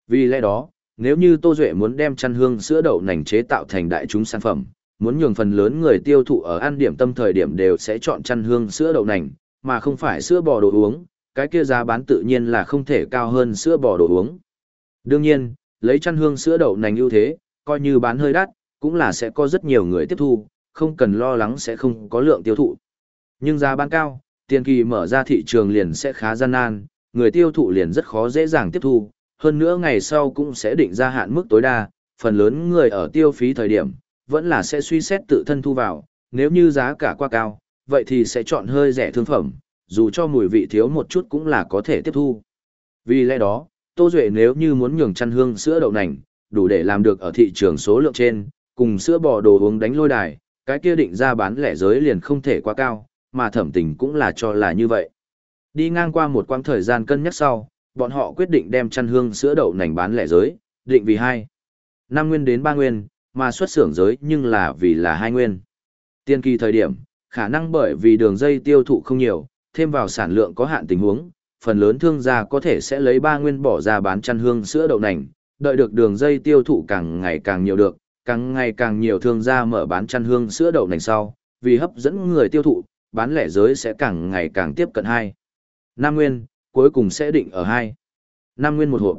Vì lẽ đó, nếu như Tô Duệ muốn đem chăn hương sữa đậu nành chế tạo thành đại chúng sản phẩm, muốn nhường phần lớn người tiêu thụ ở ăn điểm tâm thời điểm đều sẽ chọn chăn hương sữa đậu nành, mà không phải sữa bò đồ uống, cái kia giá bán tự nhiên là không thể cao hơn sữa bò đồ uống. Đương nhiên, lấy chăn hương sữa đậu nành ưu thế, coi như bán hơi đắt, cũng là sẽ có rất nhiều người tiếp thu, không cần lo lắng sẽ không có lượng tiêu thụ. Nhưng giá bán cao, tiền kỳ mở ra thị trường liền sẽ khá gian nan, người tiêu thụ liền rất khó dễ dàng tiếp thu, hơn nữa ngày sau cũng sẽ định ra hạn mức tối đa, phần lớn người ở tiêu phí thời điểm, vẫn là sẽ suy xét tự thân thu vào, nếu như giá cả quá cao, vậy thì sẽ chọn hơi rẻ thương phẩm, dù cho mùi vị thiếu một chút cũng là có thể tiếp thu. Vì lẽ đó, Tô Duệ nếu như muốn nhường chăn hương sữa đậu nành, đủ để làm được ở thị trường số lượng trên, cùng sữa bò đồ uống đánh lôi đài, cái kia định ra bán lẻ giới liền không thể quá cao, mà thẩm tình cũng là cho là như vậy. Đi ngang qua một quãng thời gian cân nhắc sau, bọn họ quyết định đem chăn hương sữa đậu nành bán lẻ giới, định vì 2. 5 nguyên đến 3 nguyên, mà xuất xưởng giới nhưng là vì là 2 nguyên. Tiên kỳ thời điểm, khả năng bởi vì đường dây tiêu thụ không nhiều, thêm vào sản lượng có hạn tình huống, phần lớn thương gia có thể sẽ lấy 3 nguyên bỏ ra bán chăn hương sữa đậu nành, đợi được đường dây tiêu thụ càng ngày càng nhiều được, càng ngày càng nhiều thương gia mở bán chăn hương sữa đậu nành sau, vì hấp dẫn người tiêu thụ, bán lẻ giới sẽ càng ngày càng tiếp cận 2. 5 nguyên, cuối cùng sẽ định ở 2. 5 nguyên một hộp.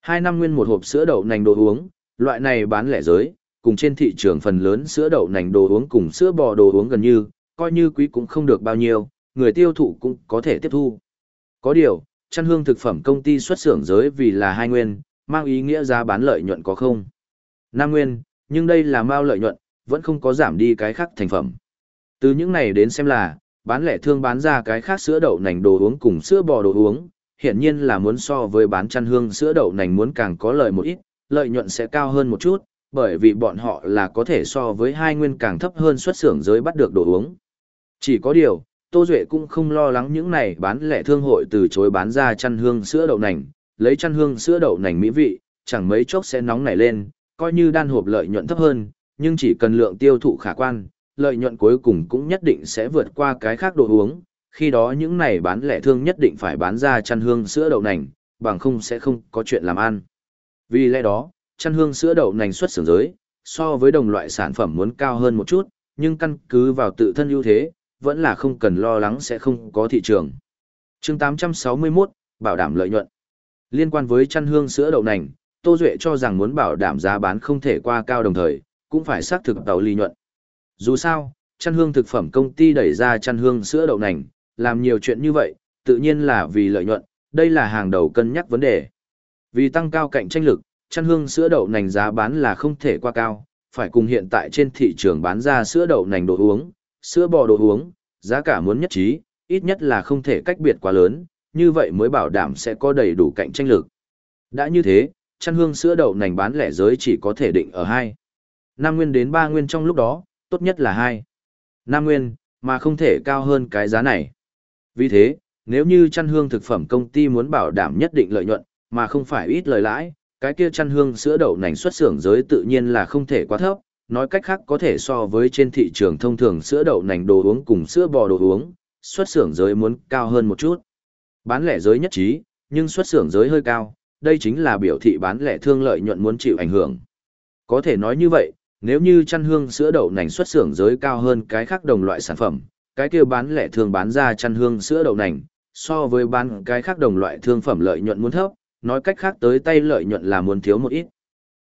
hai năm nguyên một hộp sữa đậu nành đồ uống, loại này bán lẻ giới, cùng trên thị trường phần lớn sữa đậu nành đồ uống cùng sữa bò đồ uống gần như, coi như quý cũng không được bao nhiêu, người tiêu thụ cũng có thể tiếp thu. Có điều, chăn hương thực phẩm công ty xuất xưởng giới vì là hai nguyên, mang ý nghĩa giá bán lợi nhuận có không? năm nguyên, nhưng đây là mao lợi nhuận, vẫn không có giảm đi cái khác thành phẩm. Từ những này đến xem là, bán lẻ thương bán ra cái khác sữa đậu nành đồ uống cùng sữa bò đồ uống, hiện nhiên là muốn so với bán chăn hương sữa đậu nành muốn càng có lợi một ít, lợi nhuận sẽ cao hơn một chút, bởi vì bọn họ là có thể so với hai nguyên càng thấp hơn xuất xưởng giới bắt được đồ uống. Chỉ có điều, Tô Duệ cũng không lo lắng những này bán lẻ thương hội từ chối bán ra chăn hương sữa đậu nành, lấy chăn hương sữa đậu nành mỹ vị, chẳng mấy chốc sẽ nóng nảy lên, coi như đan hộp lợi nhuận thấp hơn, nhưng chỉ cần lượng tiêu thụ khả quan, lợi nhuận cuối cùng cũng nhất định sẽ vượt qua cái khác đồ uống, khi đó những này bán lẻ thương nhất định phải bán ra chăn hương sữa đậu nành, bằng không sẽ không có chuyện làm ăn. Vì lẽ đó, chăn hương sữa đậu nành xuất xưởng giới, so với đồng loại sản phẩm muốn cao hơn một chút, nhưng căn cứ vào tự thân ưu thế, vẫn là không cần lo lắng sẽ không có thị trường. chương 861, bảo đảm lợi nhuận. Liên quan với chăn hương sữa đậu nành, Tô Duệ cho rằng muốn bảo đảm giá bán không thể qua cao đồng thời, cũng phải xác thực tàu 利 nhuận. Dù sao, chăn hương thực phẩm công ty đẩy ra chăn hương sữa đậu nành, làm nhiều chuyện như vậy, tự nhiên là vì lợi nhuận, đây là hàng đầu cân nhắc vấn đề. Vì tăng cao cạnh tranh lực, chăn hương sữa đậu nành giá bán là không thể qua cao, phải cùng hiện tại trên thị trường bán ra sữa đậu nành đồ uống, sữa bò đồ uống, giá cả muốn nhất trí, ít nhất là không thể cách biệt quá lớn, như vậy mới bảo đảm sẽ có đầy đủ cạnh tranh lực. Đã như thế, chăn hương sữa đậu nành bán lẻ giới chỉ có thể định ở 2. 5 nguyên đến 3 nguyên trong lúc đó, tốt nhất là 2. 5 nguyên, mà không thể cao hơn cái giá này. Vì thế, nếu như chăn hương thực phẩm công ty muốn bảo đảm nhất định lợi nhuận, mà không phải ít lời lãi, cái kia chăn hương sữa đậu nành xuất xưởng giới tự nhiên là không thể quá thấp, nói cách khác có thể so với trên thị trường thông thường sữa đậu nành đồ uống cùng sữa bò đồ uống, xuất xưởng giới muốn cao hơn một chút. Bán lẻ giới nhất trí, nhưng xuất xưởng giới hơi cao, đây chính là biểu thị bán lẻ thương lợi nhuận muốn chịu ảnh hưởng. Có thể nói như vậy, nếu như chăn hương sữa đậu nành xuất xưởng giới cao hơn cái khác đồng loại sản phẩm, cái kia bán lẻ thường bán ra chăn hương sữa đậu nành, so với bán cái khác đồng loại thương phẩm lợi nhuận muốn thấp, nói cách khác tới tay lợi nhuận là muốn thiếu một ít.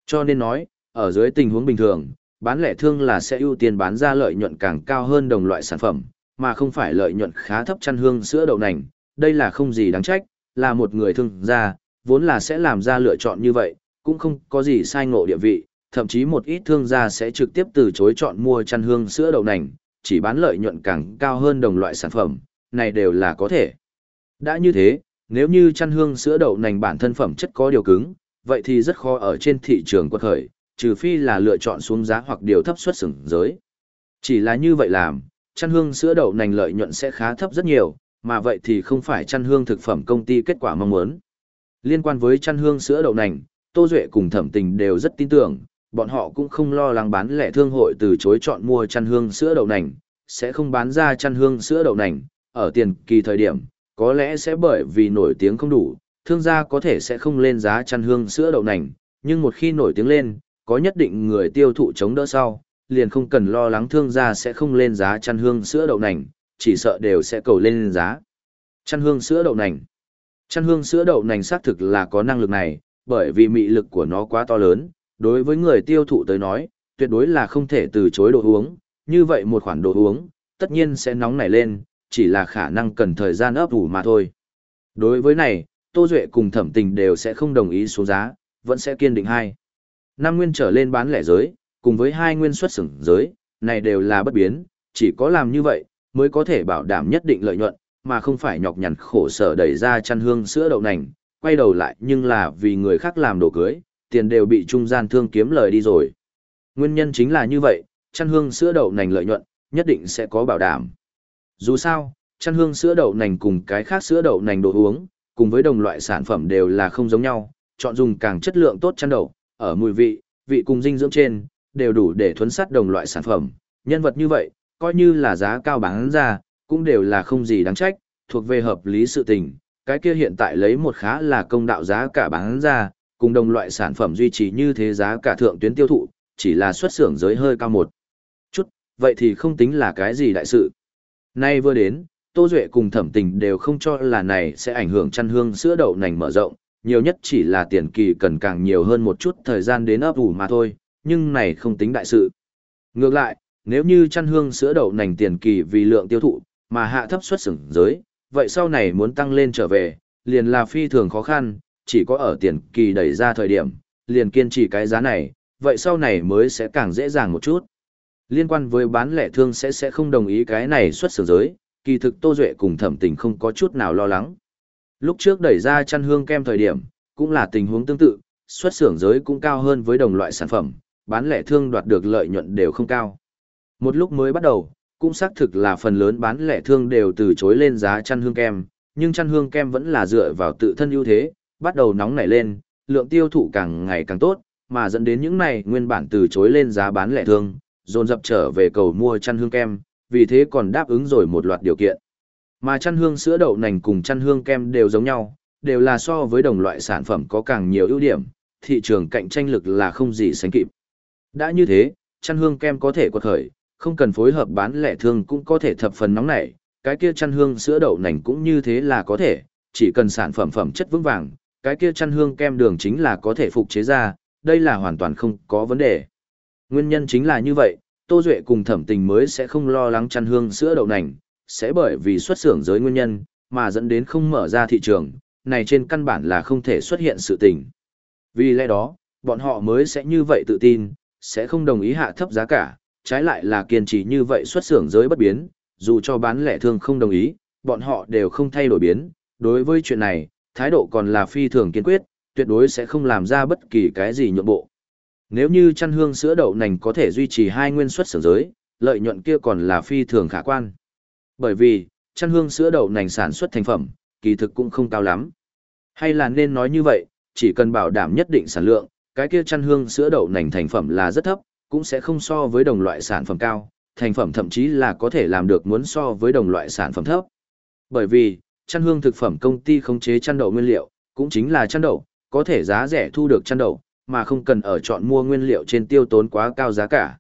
Cho nên nói, ở dưới tình huống bình thường, bán lẻ thương là sẽ ưu tiên bán ra lợi nhuận càng cao hơn đồng loại sản phẩm, mà không phải lợi nhuận khá thấp chăn hương sữa đậu nành, đây là không gì đáng trách, là một người thương gia, vốn là sẽ làm ra lựa chọn như vậy, cũng không có gì sai ngộ địa vị, thậm chí một ít thương gia sẽ trực tiếp từ chối chọn mua chăn hương sữa đậu nành, chỉ bán lợi nhuận càng cao hơn đồng loại sản phẩm, này đều là có thể. Đã như thế, nếu như chăn hương sữa đậu nành bản thân phẩm chất có điều cứng, vậy thì rất khó ở trên thị trường quật khởi, trừ phi là lựa chọn xuống giá hoặc điều thấp xuất xưởng giới. Chỉ là như vậy làm, chăn hương sữa đậu nành lợi nhuận sẽ khá thấp rất nhiều, mà vậy thì không phải chăn hương thực phẩm công ty kết quả mong muốn. Liên quan với chăn hương sữa đậu nành, Tô Duệ cùng thẩm tình đều rất tin tưởng, bọn họ cũng không lo lắng bán lẻ thương hội từ chối chọn mua chăn hương sữa đậu nành, sẽ không bán ra chăn hương sữa đậu nành, ở tiền kỳ thời điểm, có lẽ sẽ bởi vì nổi tiếng không đủ, thương gia có thể sẽ không lên giá chăn hương sữa đậu nành, nhưng một khi nổi tiếng lên, có nhất định người tiêu thụ chống đỡ sau, liền không cần lo lắng thương gia sẽ không lên giá chăn hương sữa đậu nành, chỉ sợ đều sẽ cầu lên giá. Chăn hương sữa đậu nành Chăn hương sữa đậu nành xác thực là có năng lực này, bởi vì mị lực của nó quá to lớn, đối với người tiêu thụ tới nói, tuyệt đối là không thể từ chối đồ uống, như vậy một khoản đồ uống, tất nhiên sẽ nóng nảy lên, chỉ là khả năng cần thời gian ấp ủ mà thôi. Đối với này, Tô Duệ cùng thẩm tình đều sẽ không đồng ý xuống giá, vẫn sẽ kiên định hai. Năm nguyên trở lên bán lẻ giới, cùng với hai nguyên xuất xưởng giới, này đều là bất biến, chỉ có làm như vậy, mới có thể bảo đảm nhất định lợi nhuận, mà không phải nhọc nhằn khổ sở đẩy ra chăn hương sữa đậu nành, quay đầu lại nhưng là vì người khác làm đồ cưới, tiền đều bị trung gian thương kiếm lời đi rồi. Nguyên nhân chính là như vậy, chăn hương sữa đậu nành lợi nhuận, nhất định sẽ có bảo đảm. Dù sao, chăn hương sữa đậu nành cùng cái khác sữa đậu nành đồ uống, cùng với đồng loại sản phẩm đều là không giống nhau, chọn dùng càng chất lượng tốt chăn đậu, ở mùi vị, vị cùng dinh dưỡng trên, đều đủ để thuấn sát đồng loại sản phẩm. Nhân vật như vậy, coi như là giá cao bán ra, cũng đều là không gì đáng trách, thuộc về hợp lý sự tình. Cái kia hiện tại lấy một khá là công đạo giá cả bán ra, cùng đồng loại sản phẩm duy trì như thế giá cả thượng tuyến tiêu thụ, chỉ là xuất xưởng giới hơi cao một chút, vậy thì không tính là cái gì đại sự. Nay vừa đến, Tô Duệ cùng thẩm tình đều không cho là này sẽ ảnh hưởng chăn hương sữa đậu nành mở rộng, nhiều nhất chỉ là tiền kỳ cần càng nhiều hơn một chút thời gian đến ấp ủ mà thôi, nhưng này không tính đại sự. Ngược lại, nếu như chăn hương sữa đậu nành tiền kỳ vì lượng tiêu thụ, mà hạ thấp xuất xưởng giới, vậy sau này muốn tăng lên trở về, liền là phi thường khó khăn, chỉ có ở tiền kỳ đẩy ra thời điểm, liền kiên trì cái giá này, vậy sau này mới sẽ càng dễ dàng một chút. Liên quan với bán lẻ thương sẽ sẽ không đồng ý cái này xuất xưởng giới, kỳ thực Tô Duệ cùng thẩm tình không có chút nào lo lắng. Lúc trước đẩy ra chăn hương kem thời điểm, cũng là tình huống tương tự, xuất xưởng giới cũng cao hơn với đồng loại sản phẩm, bán lẻ thương đoạt được lợi nhuận đều không cao. Một lúc mới bắt đầu, cũng xác thực là phần lớn bán lẻ thương đều từ chối lên giá chăn hương kem, nhưng chăn hương kem vẫn là dựa vào tự thân ưu thế, bắt đầu nóng nảy lên, lượng tiêu thụ càng ngày càng tốt, mà dẫn đến những này nguyên bản từ chối lên giá bán lẻ thương, dồn dập trở về cầu mua chăn hương kem, vì thế còn đáp ứng rồi một loạt điều kiện. Mà chăn hương sữa đậu nành cùng chăn hương kem đều giống nhau, đều là so với đồng loại sản phẩm có càng nhiều ưu điểm, thị trường cạnh tranh lực là không gì sánh kịp. Đã như thế, chăn hương kem có thể quật khởi, không cần phối hợp bán lẻ thương cũng có thể thập phần nóng nảy, cái kia chăn hương sữa đậu nành cũng như thế là có thể, chỉ cần sản phẩm phẩm chất vững vàng, cái kia chăn hương kem đường chính là có thể phục chế ra, đây là hoàn toàn không có vấn đề. Nguyên nhân chính là như vậy, Tô Duệ cùng thẩm tình mới sẽ không lo lắng chăn hương sữa đậu nành, sẽ bởi vì xuất xưởng giới nguyên nhân, mà dẫn đến không mở ra thị trường, này trên căn bản là không thể xuất hiện sự tình. Vì lẽ đó, bọn họ mới sẽ như vậy tự tin, sẽ không đồng ý hạ thấp giá cả, trái lại là kiên trì như vậy xuất xưởng giới bất biến, dù cho bán lẻ thương không đồng ý, bọn họ đều không thay đổi biến. Đối với chuyện này, thái độ còn là phi thường kiên quyết, tuyệt đối sẽ không làm ra bất kỳ cái gì nhượng bộ. Nếu như chăn hương sữa đậu nành có thể duy trì hai nguyên suất sở giới, lợi nhuận kia còn là phi thường khả quan. Bởi vì, chăn hương sữa đậu nành sản xuất thành phẩm, kỳ thực cũng không cao lắm. Hay là nên nói như vậy, chỉ cần bảo đảm nhất định sản lượng, cái kia chăn hương sữa đậu nành thành phẩm là rất thấp, cũng sẽ không so với đồng loại sản phẩm cao, thành phẩm thậm chí là có thể làm được muốn so với đồng loại sản phẩm thấp. Bởi vì, chăn hương thực phẩm công ty khống chế chăn đậu nguyên liệu, cũng chính là chăn đậu, có thể giá rẻ thu được chăn đậu, mà không cần ở chọn mua nguyên liệu trên tiêu tốn quá cao giá cả.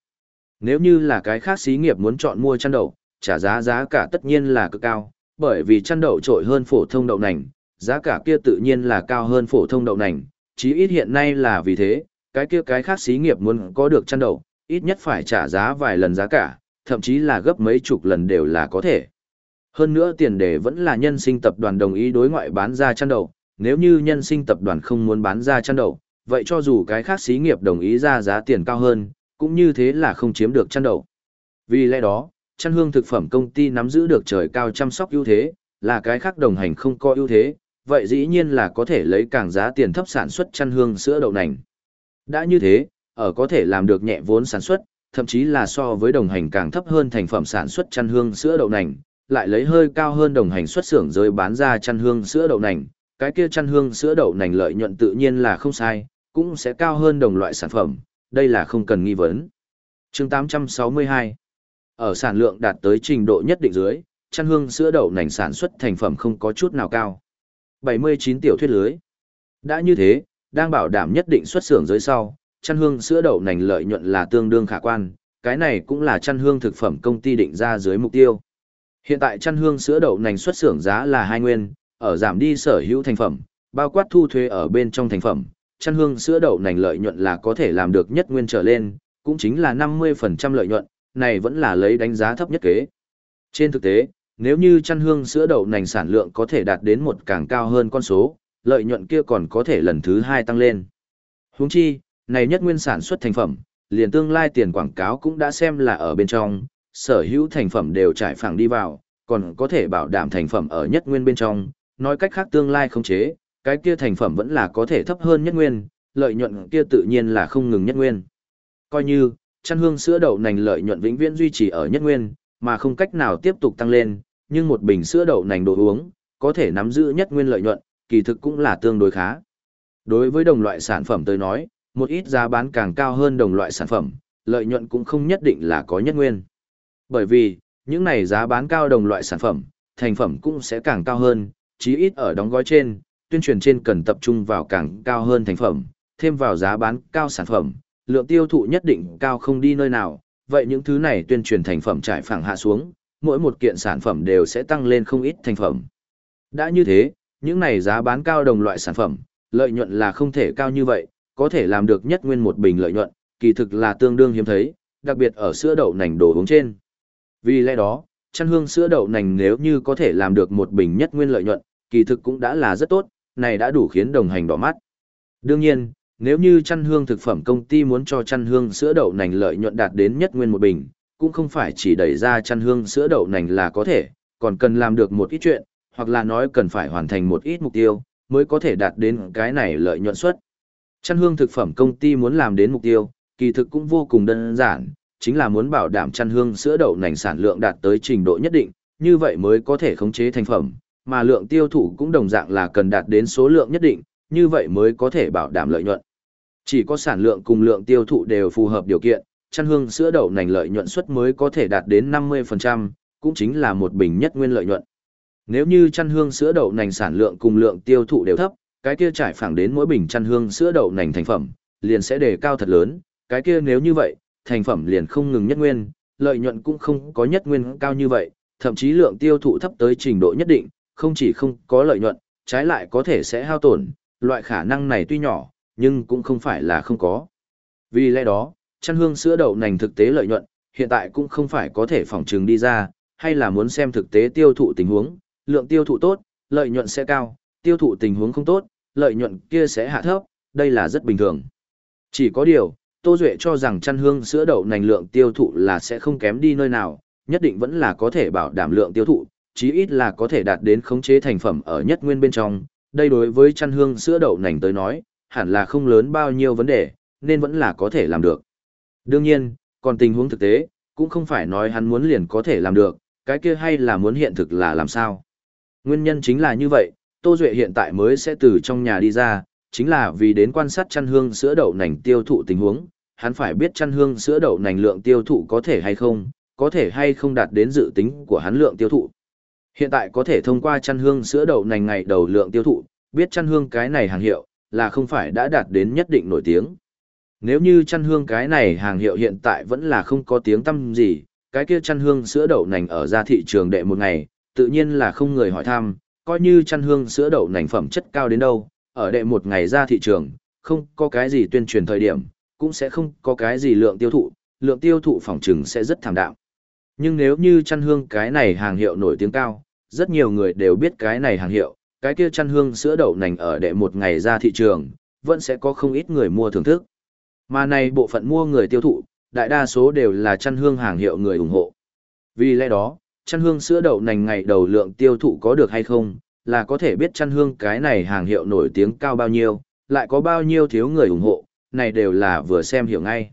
Nếu như là cái khác xí nghiệp muốn chọn mua chăn đậu, trả giá giá cả tất nhiên là cực cao, bởi vì chăn đậu trội hơn phổ thông đậu nành, giá cả kia tự nhiên là cao hơn phổ thông đậu nành, chí ít hiện nay là vì thế, cái kia cái khác xí nghiệp muốn có được chăn đậu, ít nhất phải trả giá vài lần giá cả, thậm chí là gấp mấy chục lần đều là có thể. Hơn nữa tiền đề vẫn là nhân sinh tập đoàn đồng ý đối ngoại bán ra chăn đậu, nếu như nhân sinh tập đoàn không muốn bán ra chăn đậu, vậy cho dù cái khác xí nghiệp đồng ý ra giá tiền cao hơn, cũng như thế là không chiếm được chăn đậu. Vì lẽ đó, chăn hương thực phẩm công ty nắm giữ được trời cao chăm sóc ưu thế, là cái khác đồng hành không có ưu thế, vậy dĩ nhiên là có thể lấy càng giá tiền thấp sản xuất chăn hương sữa đậu nành. Đã như thế, ở có thể làm được nhẹ vốn sản xuất, thậm chí là so với đồng hành càng thấp hơn thành phẩm sản xuất chăn hương sữa đậu nành, lại lấy hơi cao hơn đồng hành xuất xưởng rồi bán ra chăn hương sữa đậu nành, cái kia chăn hương sữa đậu nành lợi nhuận tự nhiên là không sai, cũng sẽ cao hơn đồng loại sản phẩm, đây là không cần nghi vấn. chương 862 Ở sản lượng đạt tới trình độ nhất định dưới, chăn hương sữa đậu nành sản xuất thành phẩm không có chút nào cao. 79 tiểu thuyết lưới. Đã như thế, đang bảo đảm nhất định xuất xưởng dưới sau, chăn hương sữa đậu nành lợi nhuận là tương đương khả quan, cái này cũng là chăn hương thực phẩm công ty định ra dưới mục tiêu. Hiện tại chăn hương sữa đậu nành xuất xưởng giá là hai nguyên, ở giảm đi sở hữu thành phẩm, bao quát thu thuế ở bên trong thành phẩm, chăn hương sữa đậu nành lợi nhuận là có thể làm được nhất nguyên trở lên, cũng chính là 50% lợi nhuận, này vẫn là lấy đánh giá thấp nhất kế. Trên thực tế, nếu như chăn hương sữa đậu nành sản lượng có thể đạt đến một càng cao hơn con số, lợi nhuận kia còn có thể lần thứ hai tăng lên. Huống chi, này nhất nguyên sản xuất thành phẩm, liền tương lai tiền quảng cáo cũng đã xem là ở bên trong, sở hữu thành phẩm đều trải phẳng đi vào, còn có thể bảo đảm thành phẩm ở nhất nguyên bên trong, nói cách khác tương lai không chế, cái kia thành phẩm vẫn là có thể thấp hơn nhất nguyên, lợi nhuận kia tự nhiên là không ngừng nhất nguyên. Coi như, chăn hương sữa đậu nành lợi nhuận vĩnh viễn duy trì ở nhất nguyên, mà không cách nào tiếp tục tăng lên, nhưng một bình sữa đậu nành đồ uống, có thể nắm giữ nhất nguyên lợi nhuận, kỳ thực cũng là tương đối khá. Đối với đồng loại sản phẩm tôi nói, một ít giá bán càng cao hơn đồng loại sản phẩm, lợi nhuận cũng không nhất định là có nhất nguyên. Bởi vì, những này giá bán cao đồng loại sản phẩm, thành phẩm cũng sẽ càng cao hơn, chí ít ở đóng gói trên, tuyên truyền trên cần tập trung vào càng cao hơn thành phẩm, thêm vào giá bán cao sản phẩm, lượng tiêu thụ nhất định cao không đi nơi nào, vậy những thứ này tuyên truyền thành phẩm trải phẳng hạ xuống, mỗi một kiện sản phẩm đều sẽ tăng lên không ít thành phẩm. Đã như thế, những này giá bán cao đồng loại sản phẩm, lợi nhuận là không thể cao như vậy, có thể làm được nhất nguyên một bình lợi nhuận, kỳ thực là tương đương hiếm thấy, đặc biệt ở sữa đậu nành đồ uống trên. Vì lẽ đó, chăn hương sữa đậu nành nếu như có thể làm được một bình nhất nguyên lợi nhuận, kỳ thực cũng đã là rất tốt, này đã đủ khiến đồng hành đỏ mắt. Đương nhiên, nếu như chăn hương thực phẩm công ty muốn cho chăn hương sữa đậu nành lợi nhuận đạt đến nhất nguyên một bình, cũng không phải chỉ đẩy ra chăn hương sữa đậu nành là có thể, còn cần làm được một ít chuyện, hoặc là nói cần phải hoàn thành một ít mục tiêu, mới có thể đạt đến cái này lợi nhuận suất. Chăn hương thực phẩm công ty muốn làm đến mục tiêu, kỳ thực cũng vô cùng đơn giản, chính là muốn bảo đảm chăn hương sữa đậu nành sản lượng đạt tới trình độ nhất định, như vậy mới có thể khống chế thành phẩm, mà lượng tiêu thụ cũng đồng dạng là cần đạt đến số lượng nhất định, như vậy mới có thể bảo đảm lợi nhuận. Chỉ có sản lượng cùng lượng tiêu thụ đều phù hợp điều kiện, chăn hương sữa đậu nành lợi nhuận suất mới có thể đạt đến 50%, cũng chính là một bình nhất nguyên lợi nhuận. Nếu như chăn hương sữa đậu nành sản lượng cùng lượng tiêu thụ đều thấp, cái kia trải phẳng đến mỗi bình chăn hương sữa đậu nành thành phẩm, liền sẽ đề cao thật lớn, cái kia nếu như vậy, thành phẩm liền không ngừng nhất nguyên, lợi nhuận cũng không có nhất nguyên cao như vậy, thậm chí lượng tiêu thụ thấp tới trình độ nhất định, không chỉ không có lợi nhuận, trái lại có thể sẽ hao tổn, loại khả năng này tuy nhỏ, nhưng cũng không phải là không có. Vì lẽ đó, chăn hương sữa đậu nành thực tế lợi nhuận, hiện tại cũng không phải có thể phòng trừng đi ra, hay là muốn xem thực tế tiêu thụ tình huống, lượng tiêu thụ tốt, lợi nhuận sẽ cao, tiêu thụ tình huống không tốt, lợi nhuận kia sẽ hạ thấp, đây là rất bình thường. Chỉ có điều, Tô Duệ cho rằng chăn hương sữa đậu nành lượng tiêu thụ là sẽ không kém đi nơi nào, nhất định vẫn là có thể bảo đảm lượng tiêu thụ, chí ít là có thể đạt đến khống chế thành phẩm ở nhất nguyên bên trong. Đây đối với chăn hương sữa đậu nành tới nói, hẳn là không lớn bao nhiêu vấn đề, nên vẫn là có thể làm được. Đương nhiên, còn tình huống thực tế, cũng không phải nói hắn muốn liền có thể làm được, cái kia hay là muốn hiện thực là làm sao. Nguyên nhân chính là như vậy, Tô Duệ hiện tại mới sẽ từ trong nhà đi ra, chính là vì đến quan sát chăn hương sữa đậu nành tiêu thụ tình huống, hắn phải biết chăn hương sữa đậu nành lượng tiêu thụ có thể hay không, có thể hay không đạt đến dự tính của hắn lượng tiêu thụ. Hiện tại có thể thông qua chăn hương sữa đậu nành ngày đầu lượng tiêu thụ, biết chăn hương cái này hàng hiệu, là không phải đã đạt đến nhất định nổi tiếng. Nếu như chăn hương cái này hàng hiệu hiện tại vẫn là không có tiếng tăm gì, cái kia chăn hương sữa đậu nành ở ra thị trường đệ một ngày, tự nhiên là không người hỏi thăm, coi như chăn hương sữa đậu nành phẩm chất cao đến đâu, ở đệ một ngày ra thị trường, không có cái gì tuyên truyền thời điểm, cũng sẽ không có cái gì lượng tiêu thụ, lượng tiêu thụ phòng trừng sẽ rất thảm đạm. Nhưng nếu như chăn hương cái này hàng hiệu nổi tiếng cao, rất nhiều người đều biết cái này hàng hiệu, cái kia chăn hương sữa đậu nành ở đệ một ngày ra thị trường, vẫn sẽ có không ít người mua thưởng thức. Mà này bộ phận mua người tiêu thụ, đại đa số đều là chăn hương hàng hiệu người ủng hộ. Vì lẽ đó, chăn hương sữa đậu nành ngày đầu lượng tiêu thụ có được hay không, là có thể biết chăn hương cái này hàng hiệu nổi tiếng cao bao nhiêu, lại có bao nhiêu thiếu người ủng hộ, này đều là vừa xem hiểu ngay.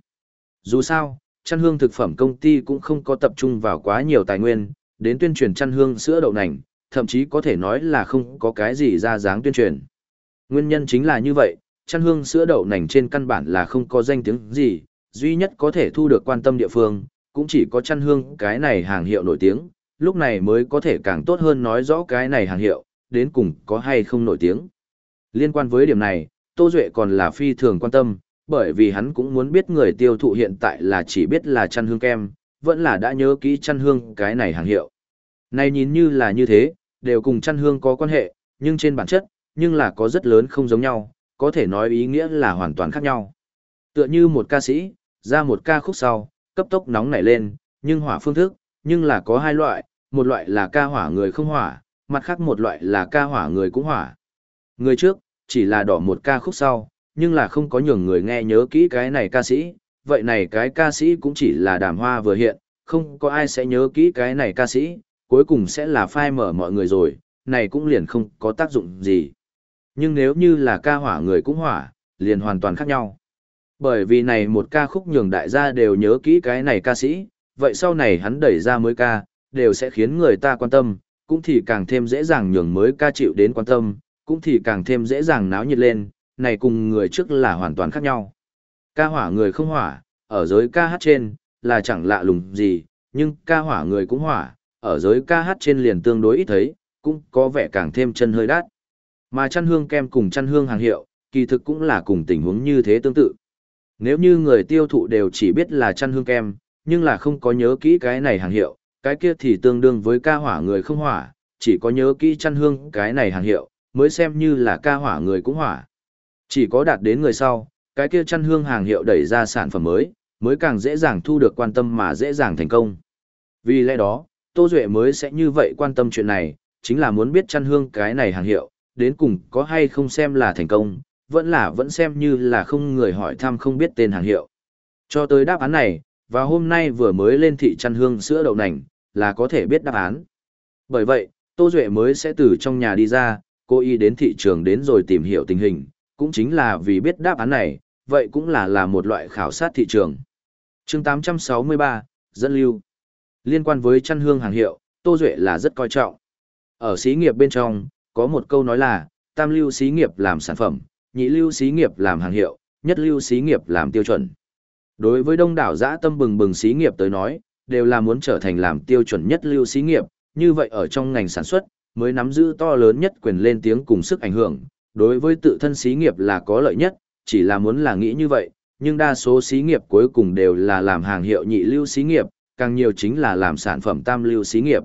Dù sao, chăn hương thực phẩm công ty cũng không có tập trung vào quá nhiều tài nguyên, đến tuyên truyền chăn hương sữa đậu nành, thậm chí có thể nói là không có cái gì ra dáng tuyên truyền. Nguyên nhân chính là như vậy, chăn hương sữa đậu nành trên căn bản là không có danh tiếng gì, duy nhất có thể thu được quan tâm địa phương, cũng chỉ có chăn hương cái này hàng hiệu nổi tiếng, lúc này mới có thể càng tốt hơn nói rõ cái này hàng hiệu, đến cùng có hay không nổi tiếng. Liên quan với điểm này, Tô Duệ còn là phi thường quan tâm, bởi vì hắn cũng muốn biết người tiêu thụ hiện tại là chỉ biết là chăn hương kem, vẫn là đã nhớ kỹ chăn hương cái này hàng hiệu. Này nhìn như là như thế, đều cùng chăn hương có quan hệ, nhưng trên bản chất, nhưng là có rất lớn không giống nhau, có thể nói ý nghĩa là hoàn toàn khác nhau. Tựa như một ca sĩ, ra một ca khúc sau, cấp tốc nóng nảy lên, nhưng hỏa phương thức, nhưng là có hai loại, một loại là ca hỏa người không hỏa, mặt khác một loại là ca hỏa người cũng hỏa. Người trước, chỉ là đỏ một ca khúc sau, nhưng là không có nhường người nghe nhớ kỹ cái này ca sĩ, vậy này cái ca sĩ cũng chỉ là đàm hoa vừa hiện, không có ai sẽ nhớ kỹ cái này ca sĩ, cuối cùng sẽ là phai mở mọi người rồi, này cũng liền không có tác dụng gì. Nhưng nếu như là ca hỏa người cũng hỏa, liền hoàn toàn khác nhau. Bởi vì này một ca khúc nhường đại gia đều nhớ kỹ cái này ca sĩ, vậy sau này hắn đẩy ra mới ca, đều sẽ khiến người ta quan tâm, cũng thì càng thêm dễ dàng nhường mới ca chịu đến quan tâm, cũng thì càng thêm dễ dàng náo nhiệt lên, này cùng người trước là hoàn toàn khác nhau. Ca hỏa người không hỏa, ở giới ca hát trên, là chẳng lạ lùng gì, nhưng ca hỏa người cũng hỏa, ở giới ca hát trên liền tương đối ít thấy, cũng có vẻ càng thêm chân hơi đắt. Mà chăn hương kem cùng chăn hương hàng hiệu, kỳ thực cũng là cùng tình huống như thế tương tự. Nếu như người tiêu thụ đều chỉ biết là chăn hương kem, nhưng là không có nhớ kỹ cái này hàng hiệu, cái kia thì tương đương với ca hỏa người không hỏa, chỉ có nhớ kỹ chăn hương cái này hàng hiệu, mới xem như là ca hỏa người cũng hỏa. Chỉ có đạt đến người sau, cái kia chăn hương hàng hiệu đẩy ra sản phẩm mới, mới càng dễ dàng thu được quan tâm mà dễ dàng thành công. Vì lẽ đó, Tô Duệ mới sẽ như vậy quan tâm chuyện này, chính là muốn biết chăn hương cái này hàng hiệu, đến cùng có hay không xem là thành công, vẫn là vẫn xem như là không người hỏi thăm không biết tên hàng hiệu. Cho tới đáp án này, và hôm nay vừa mới lên thị chăn hương sữa đậu nành, là có thể biết đáp án. Bởi vậy, Tô Duệ mới sẽ từ trong nhà đi ra, cô y đến thị trường đến rồi tìm hiểu tình hình, cũng chính là vì biết đáp án này, vậy cũng là là một loại khảo sát thị trường. chương 863, dẫn lưu. Liên quan với chăn hương hàng hiệu, Tô Duệ là rất coi trọng. Ở xí nghiệp bên trong, có một câu nói là, tam lưu xí nghiệp làm sản phẩm, nhị lưu xí nghiệp làm hàng hiệu, nhất lưu xí nghiệp làm tiêu chuẩn. Đối với đông đảo giã tâm bừng bừng xí nghiệp tới nói, đều là muốn trở thành làm tiêu chuẩn nhất lưu xí nghiệp, như vậy ở trong ngành sản xuất, mới nắm giữ to lớn nhất quyền lên tiếng cùng sức ảnh hưởng, đối với tự thân xí nghiệp là có lợi nhất, chỉ là muốn là nghĩ như vậy, nhưng đa số xí nghiệp cuối cùng đều là làm hàng hiệu nhị lưu xí nghiệp, càng nhiều chính là làm sản phẩm tam lưu xí nghiệp.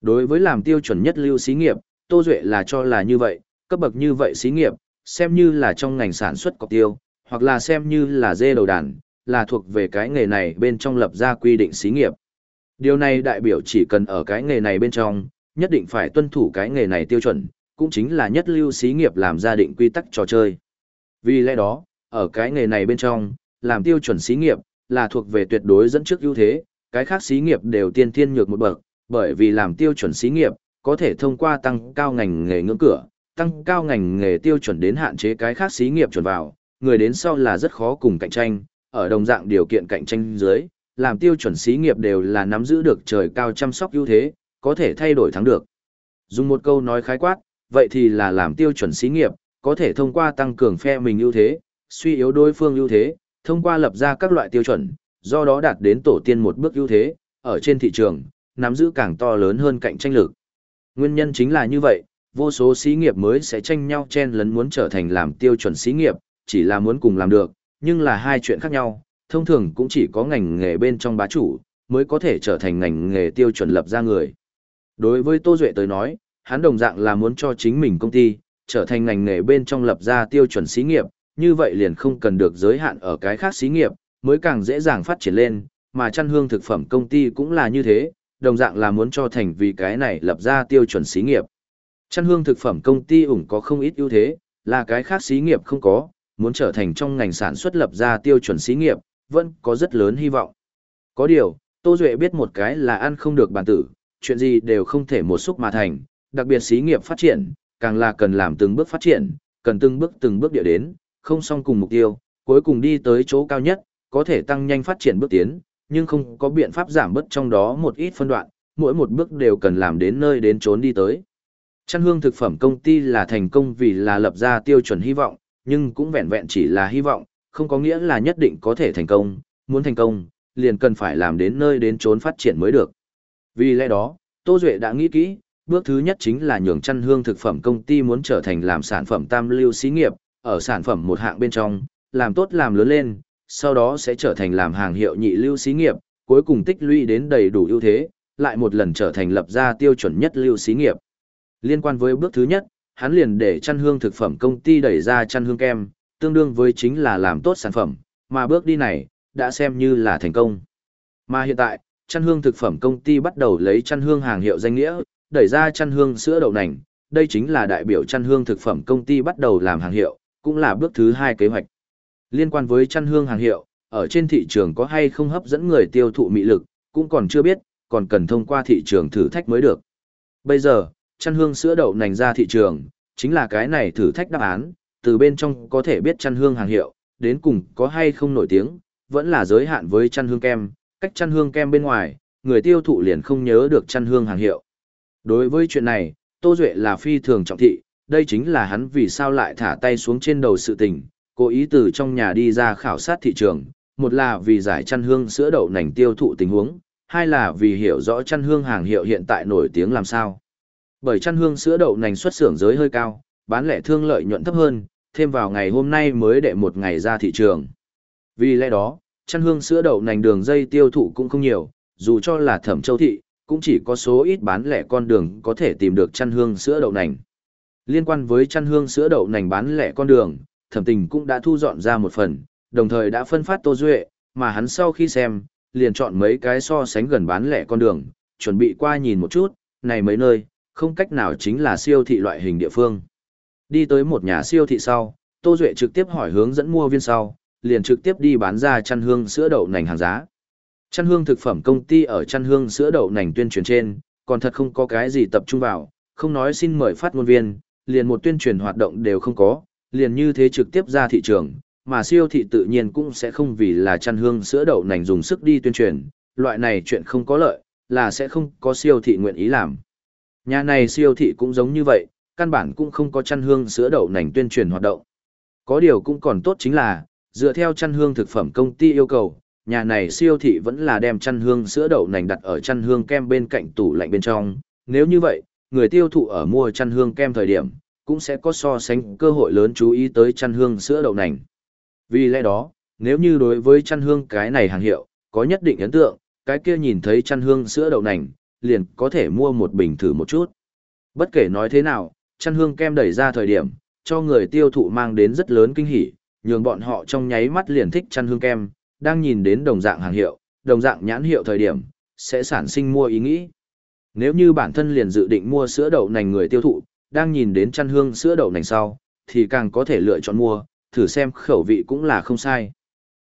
Đối với làm tiêu chuẩn nhất lưu xí nghiệp, Tô Duệ là cho là như vậy, cấp bậc như vậy xí nghiệp, xem như là trong ngành sản xuất cọc tiêu, hoặc là xem như là dê đầu đàn, là thuộc về cái nghề này bên trong lập ra quy định xí nghiệp. Điều này đại biểu chỉ cần ở cái nghề này bên trong, nhất định phải tuân thủ cái nghề này tiêu chuẩn, cũng chính là nhất lưu xí nghiệp làm gia định quy tắc trò chơi. Vì lẽ đó, ở cái nghề này bên trong, làm tiêu chuẩn xí nghiệp, là thuộc về tuyệt đối dẫn trước ưu thế, cái khác xí nghiệp đều tiên thiên nhược một bậc, bởi vì làm tiêu chuẩn xí nghiệp, có thể thông qua tăng cao ngành nghề ngưỡng cửa, tăng cao ngành nghề tiêu chuẩn đến hạn chế cái khác xí nghiệp chuẩn vào, người đến sau là rất khó cùng cạnh tranh, ở đồng dạng điều kiện cạnh tranh dưới, làm tiêu chuẩn xí nghiệp đều là nắm giữ được trời cao chăm sóc ưu thế, có thể thay đổi thắng được. Dùng một câu nói khái quát, vậy thì là làm tiêu chuẩn xí nghiệp, có thể thông qua tăng cường phe mình ưu thế, suy yếu đối phương ưu thế, thông qua lập ra các loại tiêu chuẩn, do đó đạt đến tổ tiên một bước ưu thế, ở trên thị trường, nắm giữ càng to lớn hơn cạnh tranh lực. Nguyên nhân chính là như vậy, vô số xí nghiệp mới sẽ tranh nhau chen lấn muốn trở thành làm tiêu chuẩn xí nghiệp, chỉ là muốn cùng làm được, nhưng là hai chuyện khác nhau, thông thường cũng chỉ có ngành nghề bên trong bá chủ, mới có thể trở thành ngành nghề tiêu chuẩn lập ra người. Đối với Tô Duệ tới nói, hắn đồng dạng là muốn cho chính mình công ty, trở thành ngành nghề bên trong lập ra tiêu chuẩn xí nghiệp, như vậy liền không cần được giới hạn ở cái khác xí nghiệp, mới càng dễ dàng phát triển lên, mà chăn hương thực phẩm công ty cũng là như thế, đồng dạng là muốn cho thành vì cái này lập ra tiêu chuẩn xí nghiệp. Chăn hương thực phẩm công ty ủng có không ít ưu thế, là cái khác xí nghiệp không có, muốn trở thành trong ngành sản xuất lập ra tiêu chuẩn xí nghiệp, vẫn có rất lớn hy vọng. Có điều, Tô Duệ biết một cái là ăn không được bản tử, chuyện gì đều không thể một xúc mà thành, đặc biệt xí nghiệp phát triển, càng là cần làm từng bước phát triển, cần từng bước từng bước địa đến, không song cùng mục tiêu, cuối cùng đi tới chỗ cao nhất, có thể tăng nhanh phát triển bước tiến, nhưng không có biện pháp giảm bớt trong đó một ít phân đoạn, mỗi một bước đều cần làm đến nơi đến trốn đi tới. Chăn hương thực phẩm công ty là thành công vì là lập ra tiêu chuẩn hy vọng, nhưng cũng vẹn vẹn chỉ là hy vọng, không có nghĩa là nhất định có thể thành công, muốn thành công, liền cần phải làm đến nơi đến trốn phát triển mới được. Vì lẽ đó, Tô Duệ đã nghĩ kỹ, bước thứ nhất chính là nhường chăn hương thực phẩm công ty muốn trở thành làm sản phẩm tam lưu xí nghiệp, ở sản phẩm một hạng bên trong, làm tốt làm lớn lên, sau đó sẽ trở thành làm hàng hiệu nhị lưu xí nghiệp, cuối cùng tích lũy đến đầy đủ ưu thế, lại một lần trở thành lập ra tiêu chuẩn nhất lưu xí nghiệp. Liên quan với bước thứ nhất, hắn liền để chăn hương thực phẩm công ty đẩy ra chăn hương kem, tương đương với chính là làm tốt sản phẩm, mà bước đi này, đã xem như là thành công. Mà hiện tại, chăn hương thực phẩm công ty bắt đầu lấy chăn hương hàng hiệu danh nghĩa, đẩy ra chăn hương sữa đậu nành, đây chính là đại biểu chăn hương thực phẩm công ty bắt đầu làm hàng hiệu, cũng là bước thứ hai kế hoạch. Liên quan với chăn hương hàng hiệu, ở trên thị trường có hay không hấp dẫn người tiêu thụ mị lực, cũng còn chưa biết, còn cần thông qua thị trường thử thách mới được. Bây giờ, chăn hương sữa đậu nành ra thị trường, chính là cái này thử thách đáp án, từ bên trong có thể biết chăn hương hàng hiệu, đến cùng có hay không nổi tiếng, vẫn là giới hạn với chăn hương kem, cách chăn hương kem bên ngoài, người tiêu thụ liền không nhớ được chăn hương hàng hiệu. Đối với chuyện này, Tô Duệ là phi thường trọng thị, đây chính là hắn vì sao lại thả tay xuống trên đầu sự tình, cố ý từ trong nhà đi ra khảo sát thị trường, một là vì giải chăn hương sữa đậu nành tiêu thụ tình huống, hai là vì hiểu rõ chăn hương hàng hiệu hiện tại nổi tiếng làm sao. Bởi chăn hương sữa đậu nành xuất xưởng giới hơi cao, bán lẻ thương lợi nhuận thấp hơn, thêm vào ngày hôm nay mới để một ngày ra thị trường. Vì lẽ đó, chăn hương sữa đậu nành đường dây tiêu thụ cũng không nhiều, dù cho là thẩm châu thị, cũng chỉ có số ít bán lẻ con đường có thể tìm được chăn hương sữa đậu nành. Liên quan với chăn hương sữa đậu nành bán lẻ con đường, thẩm tình cũng đã thu dọn ra một phần, đồng thời đã phân phát Tô Duệ, mà hắn sau khi xem, liền chọn mấy cái so sánh gần bán lẻ con đường, chuẩn bị qua nhìn một chút, này mấy nơi, không cách nào chính là siêu thị loại hình địa phương. Đi tới một nhà siêu thị sau, Tô Duệ trực tiếp hỏi hướng dẫn mua viên sau, liền trực tiếp đi bán ra chăn hương sữa đậu nành hàng giá. Chăn hương thực phẩm công ty ở chăn hương sữa đậu nành tuyên truyền trên, còn thật không có cái gì tập trung vào, không nói xin mời phát ngôn viên, liền một tuyên truyền hoạt động đều không có, liền như thế trực tiếp ra thị trường, mà siêu thị tự nhiên cũng sẽ không vì là chăn hương sữa đậu nành dùng sức đi tuyên truyền, loại này chuyện không có lợi, là sẽ không có siêu thị nguyện ý làm. Nhà này siêu thị cũng giống như vậy, căn bản cũng không có chăn hương sữa đậu nành tuyên truyền hoạt động. Có điều cũng còn tốt chính là, dựa theo chăn hương thực phẩm công ty yêu cầu, nhà này siêu thị vẫn là đem chăn hương sữa đậu nành đặt ở chăn hương kem bên cạnh tủ lạnh bên trong. Nếu như vậy, người tiêu thụ ở mua chăn hương kem thời điểm, cũng sẽ có so sánh cơ hội lớn chú ý tới chăn hương sữa đậu nành. Vì lẽ đó, nếu như đối với chăn hương cái này hàng hiệu, có nhất định ấn tượng, cái kia nhìn thấy chăn hương sữa đậu nành, liền có thể mua một bình thử một chút. Bất kể nói thế nào, chăn hương kem đẩy ra thời điểm, cho người tiêu thụ mang đến rất lớn kinh hỉ, nhường bọn họ trong nháy mắt liền thích chăn hương kem, đang nhìn đến đồng dạng hàng hiệu, đồng dạng nhãn hiệu thời điểm, sẽ sản sinh mua ý nghĩ. Nếu như bản thân liền dự định mua sữa đậu nành người tiêu thụ, đang nhìn đến chăn hương sữa đậu nành sau, thì càng có thể lựa chọn mua, thử xem khẩu vị cũng là không sai.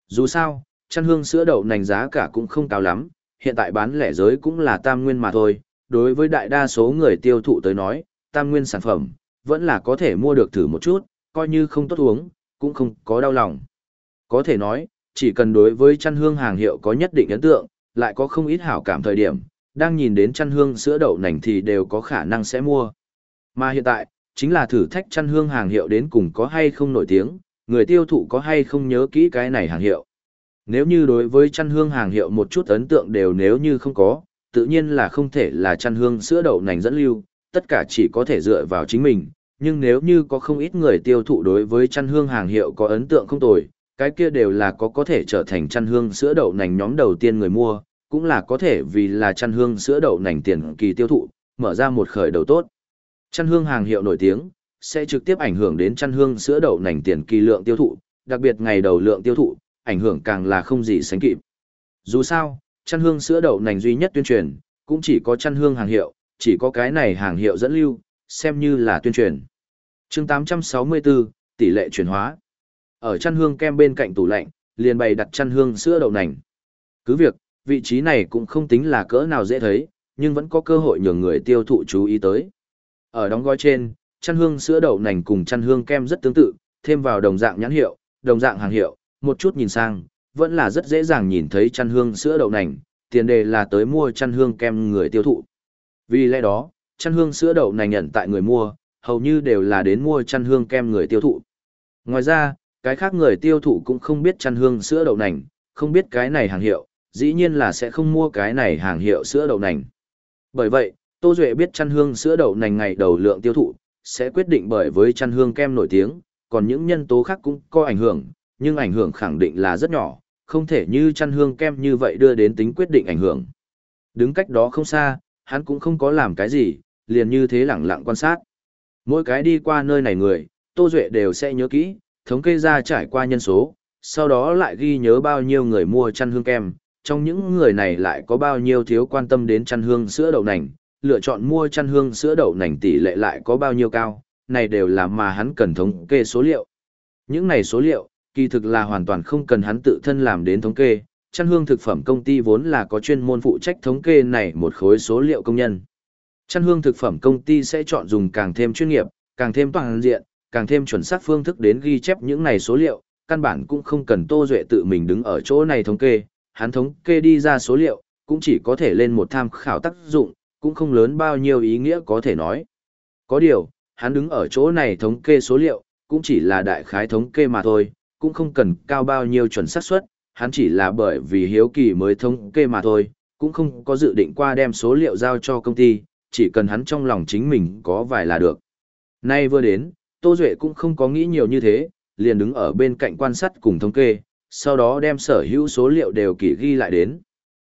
Dù sao, chăn hương sữa đậu nành giá cả cũng không cao lắm, hiện tại bán lẻ giới cũng là tam nguyên mà thôi, đối với đại đa số người tiêu thụ tới nói, tam nguyên sản phẩm, vẫn là có thể mua được thử một chút, coi như không tốt uống, cũng không có đau lòng. Có thể nói, chỉ cần đối với chăn hương hàng hiệu có nhất định ấn tượng, lại có không ít hảo cảm thời điểm, đang nhìn đến chăn hương sữa đậu nành thì đều có khả năng sẽ mua. Mà hiện tại, chính là thử thách chăn hương hàng hiệu đến cùng có hay không nổi tiếng, người tiêu thụ có hay không nhớ kỹ cái này hàng hiệu. Nếu như đối với chăn hương hàng hiệu một chút ấn tượng đều nếu như không có, tự nhiên là không thể là chăn hương sữa đậu nành dẫn lưu, tất cả chỉ có thể dựa vào chính mình. Nhưng nếu như có không ít người tiêu thụ đối với chăn hương hàng hiệu có ấn tượng không tồi, cái kia đều là có có thể trở thành chăn hương sữa đậu nành nhóm đầu tiên người mua, cũng là có thể vì là chăn hương sữa đậu nành tiền kỳ tiêu thụ, mở ra một khởi đầu tốt. Chăn hương hàng hiệu nổi tiếng, sẽ trực tiếp ảnh hưởng đến chăn hương sữa đậu nành tiền kỳ lượng tiêu thụ, đặc biệt ngày đầu lượng tiêu thụ, ảnh hưởng càng là không gì sánh kịp. Dù sao, chăn hương sữa đậu nành duy nhất tuyên truyền, cũng chỉ có chăn hương hàng hiệu, chỉ có cái này hàng hiệu dẫn lưu, xem như là tuyên truyền. chương 864, tỷ lệ chuyển hóa. Ở chăn hương kem bên cạnh tủ lạnh, liền bày đặt chăn hương sữa đậu nành. Cứ việc, vị trí này cũng không tính là cỡ nào dễ thấy, nhưng vẫn có cơ hội nhường người tiêu thụ chú ý tới. Ở đóng gói trên, chăn hương sữa đậu nành cùng chăn hương kem rất tương tự, thêm vào đồng dạng nhãn hiệu, đồng dạng hàng hiệu, một chút nhìn sang, vẫn là rất dễ dàng nhìn thấy chăn hương sữa đậu nành, tiền đề là tới mua chăn hương kem người tiêu thụ. Vì lẽ đó, chăn hương sữa đậu nành nhận tại người mua, hầu như đều là đến mua chăn hương kem người tiêu thụ. Ngoài ra, cái khác người tiêu thụ cũng không biết chăn hương sữa đậu nành, không biết cái này hàng hiệu, dĩ nhiên là sẽ không mua cái này hàng hiệu sữa đậu nành. Bởi vậy, Tô Duệ biết chăn hương sữa đậu nành ngày đầu lượng tiêu thụ, sẽ quyết định bởi với chăn hương kem nổi tiếng, còn những nhân tố khác cũng có ảnh hưởng, nhưng ảnh hưởng khẳng định là rất nhỏ, không thể như chăn hương kem như vậy đưa đến tính quyết định ảnh hưởng. Đứng cách đó không xa, hắn cũng không có làm cái gì, liền như thế lẳng lặng quan sát. Mỗi cái đi qua nơi này người, Tô Duệ đều sẽ nhớ kỹ, thống kê ra trải qua nhân số, sau đó lại ghi nhớ bao nhiêu người mua chăn hương kem, trong những người này lại có bao nhiêu thiếu quan tâm đến chăn hương sữa đậu nành, lựa chọn mua chăn hương sữa đậu nành tỷ lệ lại có bao nhiêu cao, này đều là mà hắn cần thống kê số liệu. Những này số liệu, kỳ thực là hoàn toàn không cần hắn tự thân làm đến thống kê, chăn hương thực phẩm công ty vốn là có chuyên môn phụ trách thống kê này một khối số liệu công nhân. Chăn hương thực phẩm công ty sẽ chọn dùng càng thêm chuyên nghiệp, càng thêm toàn diện, càng thêm chuẩn xác phương thức đến ghi chép những này số liệu, căn bản cũng không cần Tô Duệ tự mình đứng ở chỗ này thống kê, hắn thống kê đi ra số liệu, cũng chỉ có thể lên một tham khảo tác dụng, cũng không lớn bao nhiêu ý nghĩa có thể nói. Có điều, hắn đứng ở chỗ này thống kê số liệu, cũng chỉ là đại khái thống kê mà thôi, cũng không cần cao bao nhiêu chuẩn xác suất, hắn chỉ là bởi vì hiếu kỳ mới thống kê mà thôi, cũng không có dự định qua đem số liệu giao cho công ty, chỉ cần hắn trong lòng chính mình có vài là được. Nay vừa đến, Tô Duệ cũng không có nghĩ nhiều như thế, liền đứng ở bên cạnh quan sát cùng thống kê, sau đó đem sở hữu số liệu đều kỳ ghi lại đến.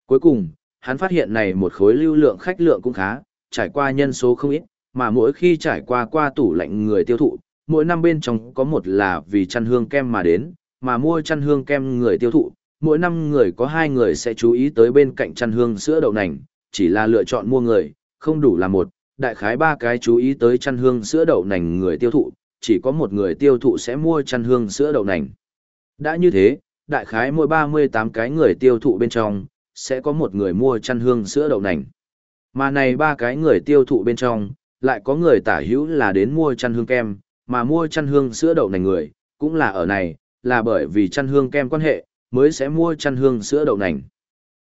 Cuối cùng, hắn phát hiện này một khối lưu lượng khách lượng cũng khá, trải qua nhân số không ít, mà mỗi khi trải qua qua tủ lạnh người tiêu thụ, mỗi năm bên trong có một là vì chăn hương kem mà đến, mà mua chăn hương kem người tiêu thụ, mỗi năm người có hai người sẽ chú ý tới bên cạnh chăn hương sữa đậu nành, chỉ là lựa chọn mua người, không đủ là một, đại khái ba cái chú ý tới chăn hương sữa đậu nành người tiêu thụ, chỉ có một người tiêu thụ sẽ mua chăn hương sữa đậu nành. Đã như thế, đại khái mỗi 38 cái người tiêu thụ bên trong, sẽ có một người mua chăn hương sữa đậu nành. Mà này ba cái người tiêu thụ bên trong, lại có người tả hữu là đến mua chăn hương kem, mà mua chăn hương sữa đậu nành người, cũng là ở này, là bởi vì chăn hương kem quan hệ, mới sẽ mua chăn hương sữa đậu nành.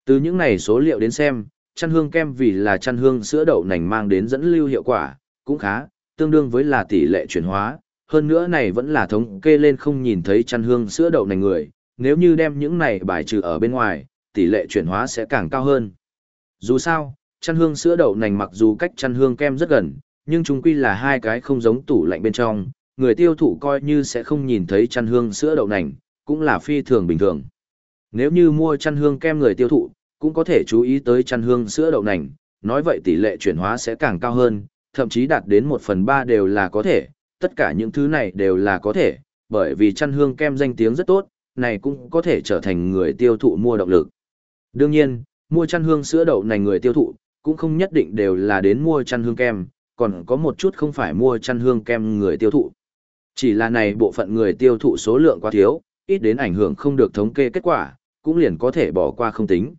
Từ những này số liệu đến xem, chăn hương kem vì là chăn hương sữa đậu nành mang đến dẫn lưu hiệu quả, cũng khá, tương đương với là tỷ lệ chuyển hóa, hơn nữa này vẫn là thống kê lên không nhìn thấy chăn hương sữa đậu nành người, nếu như đem những này bài trừ ở bên ngoài, tỷ lệ chuyển hóa sẽ càng cao hơn. Dù sao, chăn hương sữa đậu nành mặc dù cách chăn hương kem rất gần, nhưng chúng quy là hai cái không giống tủ lạnh bên trong, người tiêu thụ coi như sẽ không nhìn thấy chăn hương sữa đậu nành, cũng là phi thường bình thường. Nếu như mua chăn hương kem người tiêu thụ, cũng có thể chú ý tới chăn hương sữa đậu nành, nói vậy tỷ lệ chuyển hóa sẽ càng cao hơn, thậm chí đạt đến 1 phần 3 đều là có thể, tất cả những thứ này đều là có thể, bởi vì chăn hương kem danh tiếng rất tốt, này cũng có thể trở thành người tiêu thụ mua động lực. Đương nhiên, mua chăn hương sữa đậu nành người tiêu thụ, cũng không nhất định đều là đến mua chăn hương kem, còn có một chút không phải mua chăn hương kem người tiêu thụ. Chỉ là này bộ phận người tiêu thụ số lượng quá thiếu, ít đến ảnh hưởng không được thống kê kết quả, cũng liền có thể bỏ qua không tính.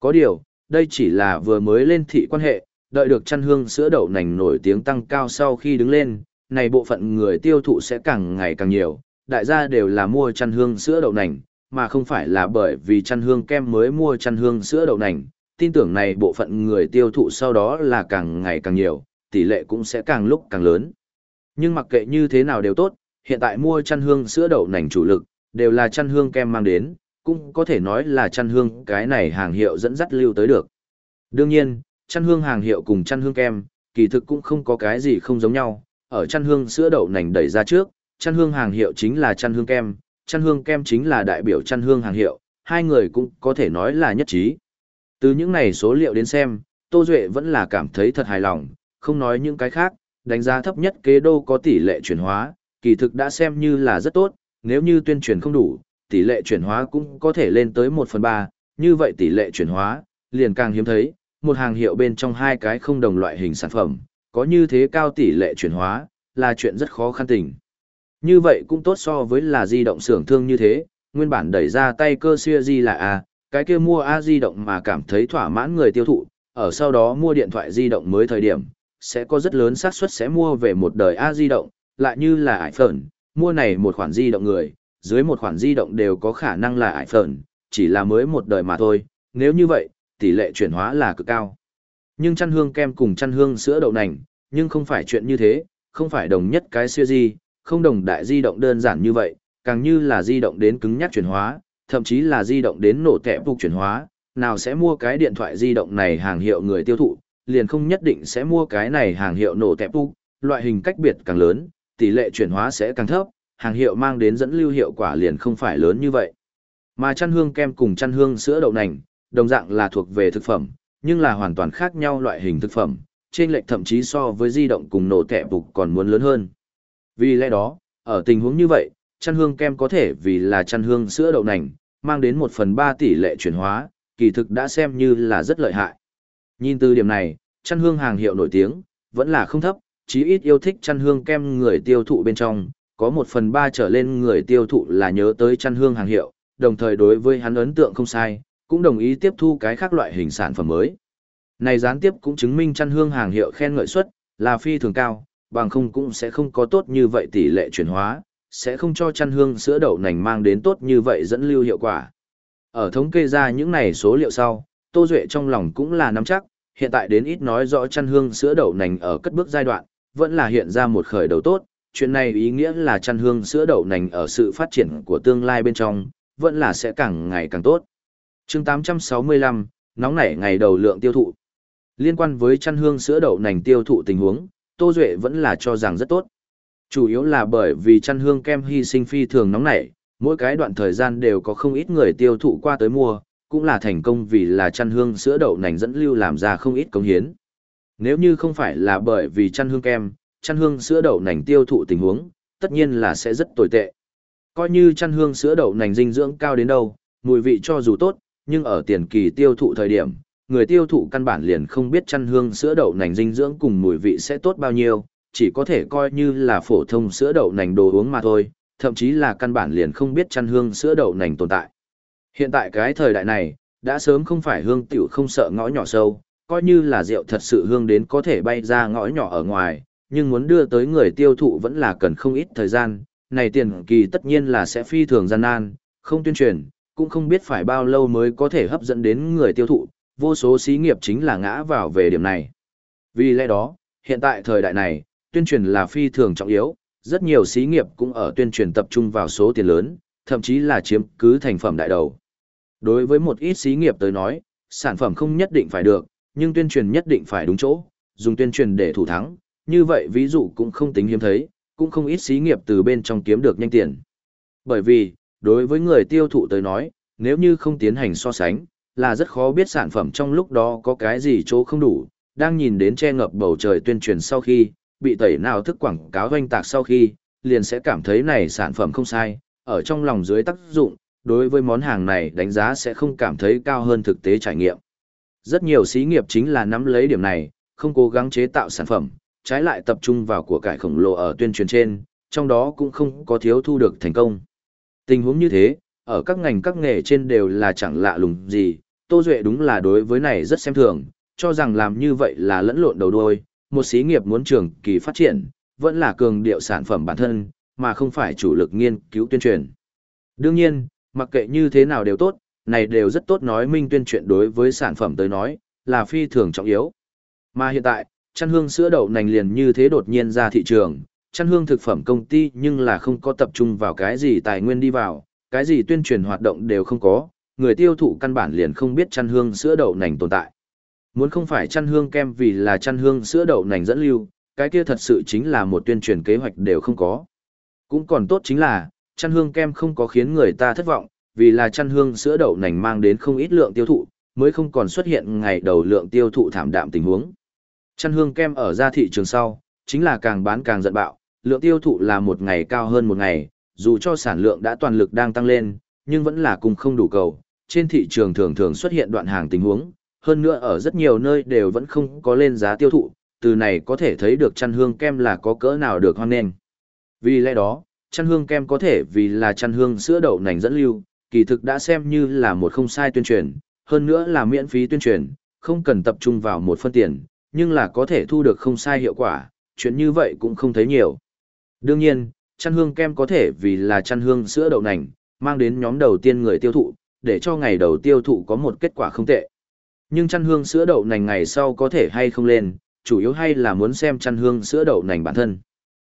Có điều, đây chỉ là vừa mới lên thị quan hệ, đợi được chăn hương sữa đậu nành nổi tiếng tăng cao sau khi đứng lên, này bộ phận người tiêu thụ sẽ càng ngày càng nhiều, đại gia đều là mua chăn hương sữa đậu nành, mà không phải là bởi vì chăn hương kem mới mua chăn hương sữa đậu nành. Tin tưởng này bộ phận người tiêu thụ sau đó là càng ngày càng nhiều, tỷ lệ cũng sẽ càng lúc càng lớn. Nhưng mặc kệ như thế nào đều tốt, hiện tại mua chăn hương sữa đậu nành chủ lực, đều là chăn hương kem mang đến, cũng có thể nói là chăn hương cái này hàng hiệu dẫn dắt lưu tới được. Đương nhiên, chăn hương hàng hiệu cùng chăn hương kem, kỳ thực cũng không có cái gì không giống nhau, ở chăn hương sữa đậu nành đẩy ra trước, chăn hương hàng hiệu chính là chăn hương kem, chăn hương kem chính là đại biểu chăn hương hàng hiệu, hai người cũng có thể nói là nhất trí. Từ những này số liệu đến xem, Tô Duệ vẫn là cảm thấy thật hài lòng, không nói những cái khác, đánh giá thấp nhất kế đô có tỷ lệ chuyển hóa, kỳ thực đã xem như là rất tốt, nếu như tuyên truyền không đủ, tỷ lệ chuyển hóa cũng có thể lên tới 1 phần 3, như vậy tỷ lệ chuyển hóa, liền càng hiếm thấy, một hàng hiệu bên trong hai cái không đồng loại hình sản phẩm, có như thế cao tỷ lệ chuyển hóa, là chuyện rất khó khăn tình. Như vậy cũng tốt so với là di động xưởng thương như thế, nguyên bản đẩy ra tay cơ xưa di là A, cái kia mua A di động mà cảm thấy thỏa mãn người tiêu thụ, ở sau đó mua điện thoại di động mới thời điểm, sẽ có rất lớn xác suất sẽ mua về một đời A di động, lại như là iPhone, mua này một khoản di động người, dưới một khoản di động đều có khả năng là iPhone, chỉ là mới một đời mà thôi, nếu như vậy, tỷ lệ chuyển hóa là cực cao. Nhưng chăn hương kem cùng chăn hương sữa đậu nành, nhưng không phải chuyện như thế, không phải đồng nhất cái siêu di, không đồng đại di động đơn giản như vậy, càng như là di động đến cứng nhắc chuyển hóa, thậm chí là di động đến nổ tẹp phục chuyển hóa, nào sẽ mua cái điện thoại di động này hàng hiệu người tiêu thụ, liền không nhất định sẽ mua cái này hàng hiệu nổ tẹp phục, loại hình cách biệt càng lớn, tỷ lệ chuyển hóa sẽ càng thấp, hàng hiệu mang đến dẫn lưu hiệu quả liền không phải lớn như vậy. Mà chăn hương kem cùng chăn hương sữa đậu nành, đồng dạng là thuộc về thực phẩm, nhưng là hoàn toàn khác nhau loại hình thực phẩm, trên lệch thậm chí so với di động cùng nổ tẹp bục còn muốn lớn hơn. Vì lẽ đó, ở tình huống như vậy, chăn hương kem có thể vì là chăn hương sữa đậu nành, mang đến 1 phần 3 tỷ lệ chuyển hóa, kỳ thực đã xem như là rất lợi hại. Nhìn từ điểm này, chăn hương hàng hiệu nổi tiếng, vẫn là không thấp, chí ít yêu thích chăn hương kem người tiêu thụ bên trong, có một phần ba trở lên người tiêu thụ là nhớ tới chăn hương hàng hiệu, đồng thời đối với hắn ấn tượng không sai, cũng đồng ý tiếp thu cái khác loại hình sản phẩm mới. Này gián tiếp cũng chứng minh chăn hương hàng hiệu khen ngợi suất là phi thường cao, bằng không cũng sẽ không có tốt như vậy tỷ lệ chuyển hóa, sẽ không cho chăn hương sữa đậu nành mang đến tốt như vậy dẫn lưu hiệu quả. Ở thống kê ra những này số liệu sau, Tô Duệ trong lòng cũng là nắm chắc, hiện tại đến ít nói rõ chăn hương sữa đậu nành ở cất bước giai đoạn, vẫn là hiện ra một khởi đầu tốt, chuyện này ý nghĩa là chăn hương sữa đậu nành ở sự phát triển của tương lai bên trong, vẫn là sẽ càng ngày càng tốt. chương 865, nóng nảy ngày đầu lượng tiêu thụ. Liên quan với chăn hương sữa đậu nành tiêu thụ tình huống, Tô Duệ vẫn là cho rằng rất tốt. Chủ yếu là bởi vì chăn hương kem hy sinh phi thường nóng nảy, mỗi cái đoạn thời gian đều có không ít người tiêu thụ qua tới mua, cũng là thành công vì là chăn hương sữa đậu nành dẫn lưu làm ra không ít công hiến. Nếu như không phải là bởi vì chăn hương kem, chăn hương sữa đậu nành tiêu thụ tình huống, tất nhiên là sẽ rất tồi tệ. Coi như chăn hương sữa đậu nành dinh dưỡng cao đến đâu, mùi vị cho dù tốt, nhưng ở tiền kỳ tiêu thụ thời điểm, người tiêu thụ căn bản liền không biết chăn hương sữa đậu nành dinh dưỡng cùng mùi vị sẽ tốt bao nhiêu, chỉ có thể coi như là phổ thông sữa đậu nành đồ uống mà thôi, thậm chí là căn bản liền không biết chăn hương sữa đậu nành tồn tại. Hiện tại cái thời đại này, đã sớm không phải hương tiểu không sợ ngõ nhỏ sâu, coi như là rượu thật sự hương đến có thể bay ra ngõ nhỏ ở ngoài, nhưng muốn đưa tới người tiêu thụ vẫn là cần không ít thời gian, này tiền kỳ tất nhiên là sẽ phi thường gian nan, không tuyên truyền, cũng không biết phải bao lâu mới có thể hấp dẫn đến người tiêu thụ, vô số xí nghiệp chính là ngã vào về điểm này. Vì lẽ đó, hiện tại thời đại này, tuyên truyền là phi thường trọng yếu, rất nhiều xí nghiệp cũng ở tuyên truyền tập trung vào số tiền lớn, thậm chí là chiếm cứ thành phẩm đại đầu. Đối với một ít xí nghiệp tới nói, sản phẩm không nhất định phải được, nhưng tuyên truyền nhất định phải đúng chỗ, dùng tuyên truyền để thủ thắng, như vậy ví dụ cũng không tính hiếm thấy, cũng không ít xí nghiệp từ bên trong kiếm được nhanh tiền. Bởi vì, đối với người tiêu thụ tới nói, nếu như không tiến hành so sánh, là rất khó biết sản phẩm trong lúc đó có cái gì chỗ không đủ, đang nhìn đến che ngập bầu trời tuyên truyền sau khi, bị tẩy nào thức quảng cáo doanh tạc sau khi, liền sẽ cảm thấy này sản phẩm không sai, ở trong lòng dưới tác dụng, đối với món hàng này đánh giá sẽ không cảm thấy cao hơn thực tế trải nghiệm. Rất nhiều xí nghiệp chính là nắm lấy điểm này, không cố gắng chế tạo sản phẩm, trái lại tập trung vào của cải khổng lồ ở tuyên truyền trên, trong đó cũng không có thiếu thu được thành công. Tình huống như thế, ở các ngành các nghề trên đều là chẳng lạ lùng gì, Tô Duệ đúng là đối với này rất xem thường, cho rằng làm như vậy là lẫn lộn đầu đuôi, một xí nghiệp muốn trường kỳ phát triển, vẫn là cường điệu sản phẩm bản thân, mà không phải chủ lực nghiên cứu tuyên truyền. Đương nhiên, mặc kệ như thế nào đều tốt, này đều rất tốt nói minh tuyên truyền đối với sản phẩm tới nói, là phi thường trọng yếu. Mà hiện tại, chăn hương sữa đậu nành liền như thế đột nhiên ra thị trường, chăn hương thực phẩm công ty nhưng là không có tập trung vào cái gì tài nguyên đi vào, cái gì tuyên truyền hoạt động đều không có, người tiêu thụ căn bản liền không biết chăn hương sữa đậu nành tồn tại. Muốn không phải chăn hương kem vì là chăn hương sữa đậu nành dẫn lưu, cái kia thật sự chính là một tuyên truyền kế hoạch đều không có. Cũng còn tốt chính là, chăn hương kem không có khiến người ta thất vọng, vì là chăn hương sữa đậu nành mang đến không ít lượng tiêu thụ, mới không còn xuất hiện ngày đầu lượng tiêu thụ thảm đạm tình huống. Chăn hương kem ở ra thị trường sau, chính là càng bán càng giận bạo, lượng tiêu thụ là một ngày cao hơn một ngày, dù cho sản lượng đã toàn lực đang tăng lên, nhưng vẫn là cùng không đủ cầu, trên thị trường thường thường xuất hiện đoạn hàng tình huống, hơn nữa ở rất nhiều nơi đều vẫn không có lên giá tiêu thụ, từ này có thể thấy được chăn hương kem là có cỡ nào được hoan nghênh. Vì lẽ đó, chăn hương kem có thể vì là chăn hương sữa đậu nành dẫn lưu, kỳ thực đã xem như là một không sai tuyên truyền, hơn nữa là miễn phí tuyên truyền, không cần tập trung vào một phân tiền, nhưng là có thể thu được không sai hiệu quả, chuyện như vậy cũng không thấy nhiều. Đương nhiên, chăn hương kem có thể vì là chăn hương sữa đậu nành, mang đến nhóm đầu tiên người tiêu thụ, để cho ngày đầu tiêu thụ có một kết quả không tệ. Nhưng chăn hương sữa đậu nành ngày sau có thể hay không lên, chủ yếu hay là muốn xem chăn hương sữa đậu nành bản thân.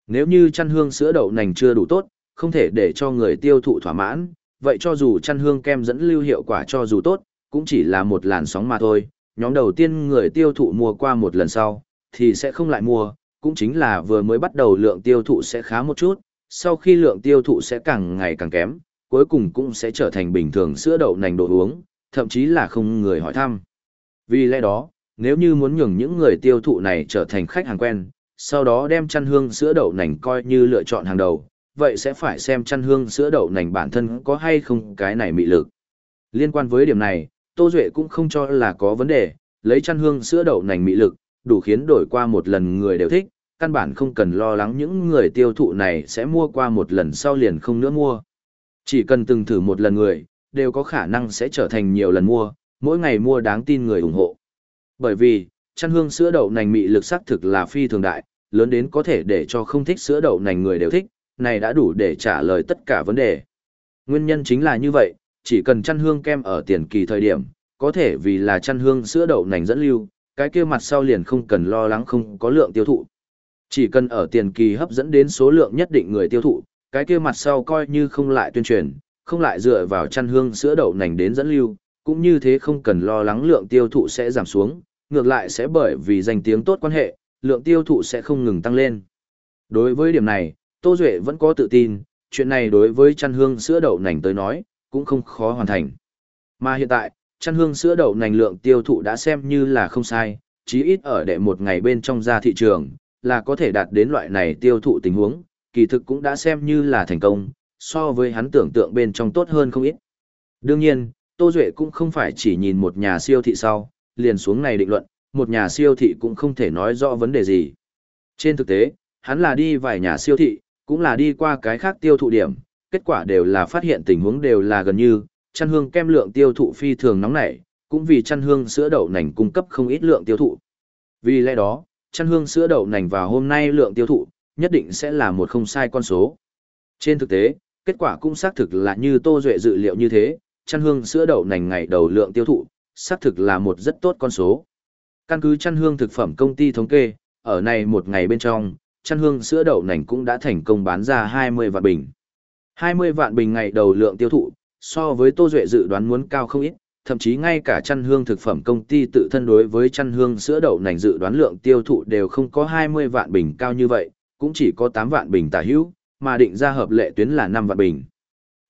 Nếu như chăn hương sữa đậu nành chưa đủ tốt, không thể để cho người tiêu thụ thỏa mãn, vậy cho dù chăn hương kem dẫn lưu hiệu quả cho dù tốt, cũng chỉ là một làn sóng mà thôi. Nhóm đầu tiên người tiêu thụ mua qua một lần sau, thì sẽ không lại mua, cũng chính là vừa mới bắt đầu lượng tiêu thụ sẽ khá một chút, sau khi lượng tiêu thụ sẽ càng ngày càng kém, cuối cùng cũng sẽ trở thành bình thường sữa đậu nành đồ uống, thậm chí là không người hỏi thăm. Vì lẽ đó, nếu như muốn nhường những người tiêu thụ này trở thành khách hàng quen, sau đó đem chăn hương sữa đậu nành coi như lựa chọn hàng đầu, vậy sẽ phải xem chăn hương sữa đậu nành bản thân có hay không cái này mị lực. Liên quan với điểm này, Tô Duệ cũng không cho là có vấn đề, lấy chăn hương sữa đậu nành mị lực, đủ khiến đổi qua một lần người đều thích, căn bản không cần lo lắng những người tiêu thụ này sẽ mua qua một lần sau liền không nữa mua. Chỉ cần từng thử một lần người, đều có khả năng sẽ trở thành nhiều lần mua, mỗi ngày mua đáng tin người ủng hộ. Bởi vì, chăn hương sữa đậu nành mị lực sắc thực là phi thường đại, lớn đến có thể để cho không thích sữa đậu nành người đều thích, này đã đủ để trả lời tất cả vấn đề. Nguyên nhân chính là như vậy, chỉ cần chăn hương kem ở tiền kỳ thời điểm, có thể vì là chăn hương sữa đậu nành dẫn lưu, cái kia mặt sau liền không cần lo lắng không có lượng tiêu thụ. Chỉ cần ở tiền kỳ hấp dẫn đến số lượng nhất định người tiêu thụ, cái kia mặt sau coi như không lại tuyên truyền, không lại dựa vào chăn hương sữa đậu nành đến dẫn lưu, cũng như thế không cần lo lắng lượng tiêu thụ sẽ giảm xuống, ngược lại sẽ bởi vì danh tiếng tốt quan hệ, lượng tiêu thụ sẽ không ngừng tăng lên. Đối với điểm này, Tô Duệ vẫn có tự tin, chuyện này đối với chăn hương sữa đậu nành tới nói, cũng không khó hoàn thành. Mà hiện tại, chăn hương sữa đậu nành lượng tiêu thụ đã xem như là không sai, chí ít ở đệ một ngày bên trong ra thị trường, là có thể đạt đến loại này tiêu thụ tình huống, kỳ thực cũng đã xem như là thành công, so với hắn tưởng tượng bên trong tốt hơn không ít. Đương nhiên, Tô Duệ cũng không phải chỉ nhìn một nhà siêu thị sau, liền xuống này định luận, một nhà siêu thị cũng không thể nói rõ vấn đề gì. Trên thực tế, hắn là đi vài nhà siêu thị, cũng là đi qua cái khác tiêu thụ điểm, kết quả đều là phát hiện tình huống đều là gần như, chăn hương kem lượng tiêu thụ phi thường nóng nảy, cũng vì chăn hương sữa đậu nành cung cấp không ít lượng tiêu thụ. Vì lẽ đó, chăn hương sữa đậu nành vào hôm nay lượng tiêu thụ, nhất định sẽ là một không sai con số. Trên thực tế, kết quả cũng xác thực là như Tô Duệ dự liệu như thế, chăn hương sữa đậu nành ngày đầu lượng tiêu thụ, xác thực là một rất tốt con số. Căn cứ chăn hương thực phẩm công ty thống kê, ở này một ngày bên trong, chăn hương sữa đậu nành cũng đã thành công bán ra 20 vạn bình. 20 vạn bình ngày đầu lượng tiêu thụ, so với Tô Duệ dự đoán muốn cao không ít, thậm chí ngay cả chăn hương thực phẩm công ty tự thân đối với chăn hương sữa đậu nành dự đoán lượng tiêu thụ đều không có 20 vạn bình cao như vậy, cũng chỉ có 8 vạn bình tả hữu, mà định ra hợp lệ tuyến là 5 vạn bình.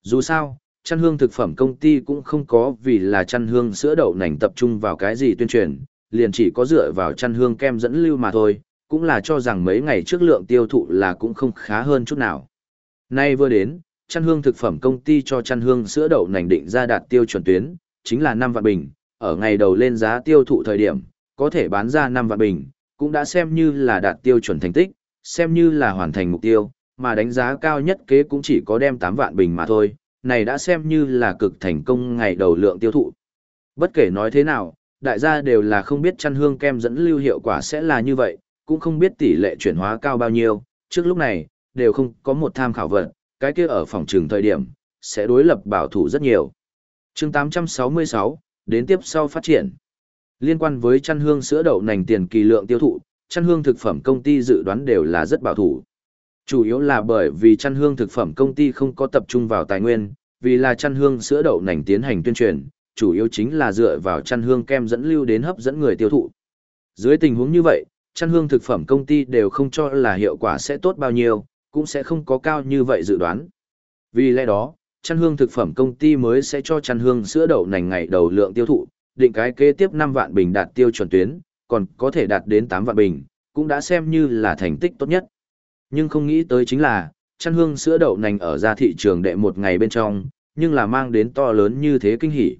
Dù sao, chăn hương thực phẩm công ty cũng không có vì là chăn hương sữa đậu nành tập trung vào cái gì tuyên truyền, liền chỉ có dựa vào chăn hương kem dẫn lưu mà thôi, cũng là cho rằng mấy ngày trước lượng tiêu thụ là cũng không khá hơn chút nào. Nay vừa đến, chăn hương thực phẩm công ty cho chăn hương sữa đậu nành định ra đạt tiêu chuẩn tuyến, chính là 5 vạn bình, ở ngày đầu lên giá tiêu thụ thời điểm, có thể bán ra 5 vạn bình, cũng đã xem như là đạt tiêu chuẩn thành tích, xem như là hoàn thành mục tiêu, mà đánh giá cao nhất kế cũng chỉ có đem 8 vạn bình mà thôi, này đã xem như là cực thành công ngày đầu lượng tiêu thụ. Bất kể nói thế nào, đại gia đều là không biết chăn hương kem dẫn lưu hiệu quả sẽ là như vậy, cũng không biết tỷ lệ chuyển hóa cao bao nhiêu, trước lúc này, đều không có một tham khảo vật, cái kia ở phòng trường thời điểm, sẽ đối lập bảo thủ rất nhiều. chương 866, đến tiếp sau phát triển. Liên quan với chăn hương sữa đậu nành tiền kỳ lượng tiêu thụ, chăn hương thực phẩm công ty dự đoán đều là rất bảo thủ. Chủ yếu là bởi vì chăn hương thực phẩm công ty không có tập trung vào tài nguyên, vì là chăn hương sữa đậu nành tiến hành tuyên truyền, chủ yếu chính là dựa vào chăn hương kem dẫn lưu đến hấp dẫn người tiêu thụ. Dưới tình huống như vậy, chăn hương thực phẩm công ty đều không cho là hiệu quả sẽ tốt bao nhiêu, cũng sẽ không có cao như vậy dự đoán. Vì lẽ đó, chăn hương thực phẩm công ty mới sẽ cho chăn hương sữa đậu nành ngày đầu lượng tiêu thụ, định cái kế tiếp 5 vạn bình đạt tiêu chuẩn tuyến, còn có thể đạt đến 8 vạn bình, cũng đã xem như là thành tích tốt nhất. Nhưng không nghĩ tới chính là, chăn hương sữa đậu nành ở ra thị trường đệ một ngày bên trong, nhưng là mang đến to lớn như thế kinh hỉ.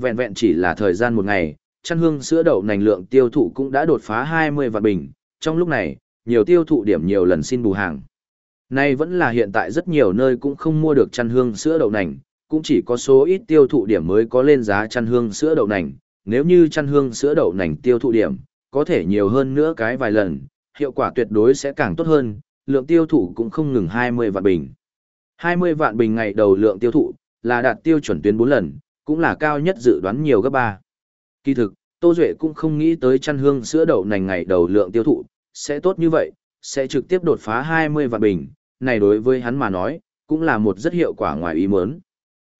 Vẹn vẹn chỉ là thời gian một ngày, chăn hương sữa đậu nành lượng tiêu thụ cũng đã đột phá 20 vạn bình, trong lúc này, nhiều tiêu thụ điểm nhiều lần xin bù hàng. Nay vẫn là hiện tại rất nhiều nơi cũng không mua được chăn hương sữa đậu nành, cũng chỉ có số ít tiêu thụ điểm mới có lên giá chăn hương sữa đậu nành, nếu như chăn hương sữa đậu nành tiêu thụ điểm, có thể nhiều hơn nữa cái vài lần, hiệu quả tuyệt đối sẽ càng tốt hơn, lượng tiêu thụ cũng không ngừng 20 vạn bình. 20 vạn bình ngày đầu lượng tiêu thụ, là đạt tiêu chuẩn tuyến 4 lần, cũng là cao nhất dự đoán nhiều gấp 3. Kỳ thực, Tô Duệ cũng không nghĩ tới chăn hương sữa đậu nành ngày đầu lượng tiêu thụ, sẽ tốt như vậy, sẽ trực tiếp đột phá 20 vạn bình, này đối với hắn mà nói, cũng là một rất hiệu quả ngoài ý muốn.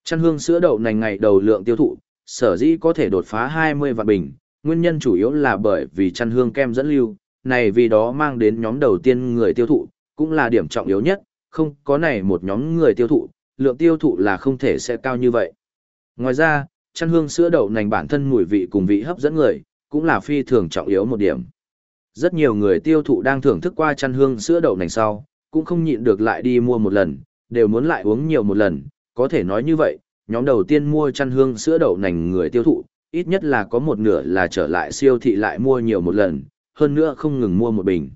Chăn hương sữa đậu nành ngày đầu lượng tiêu thụ, sở dĩ có thể đột phá 20 vạn bình, nguyên nhân chủ yếu là bởi vì chăn hương kem dẫn lưu, này vì đó mang đến nhóm đầu tiên người tiêu thụ, cũng là điểm trọng yếu nhất, không có này một nhóm người tiêu thụ, lượng tiêu thụ là không thể sẽ cao như vậy. Ngoài ra, chăn hương sữa đậu nành bản thân mùi vị cùng vị hấp dẫn người, cũng là phi thường trọng yếu một điểm. Rất nhiều người tiêu thụ đang thưởng thức qua chăn hương sữa đậu nành sau, cũng không nhịn được lại đi mua một lần, đều muốn lại uống nhiều một lần, có thể nói như vậy, nhóm đầu tiên mua chăn hương sữa đậu nành người tiêu thụ, ít nhất là có một nửa là trở lại siêu thị lại mua nhiều một lần, hơn nữa không ngừng mua một bình.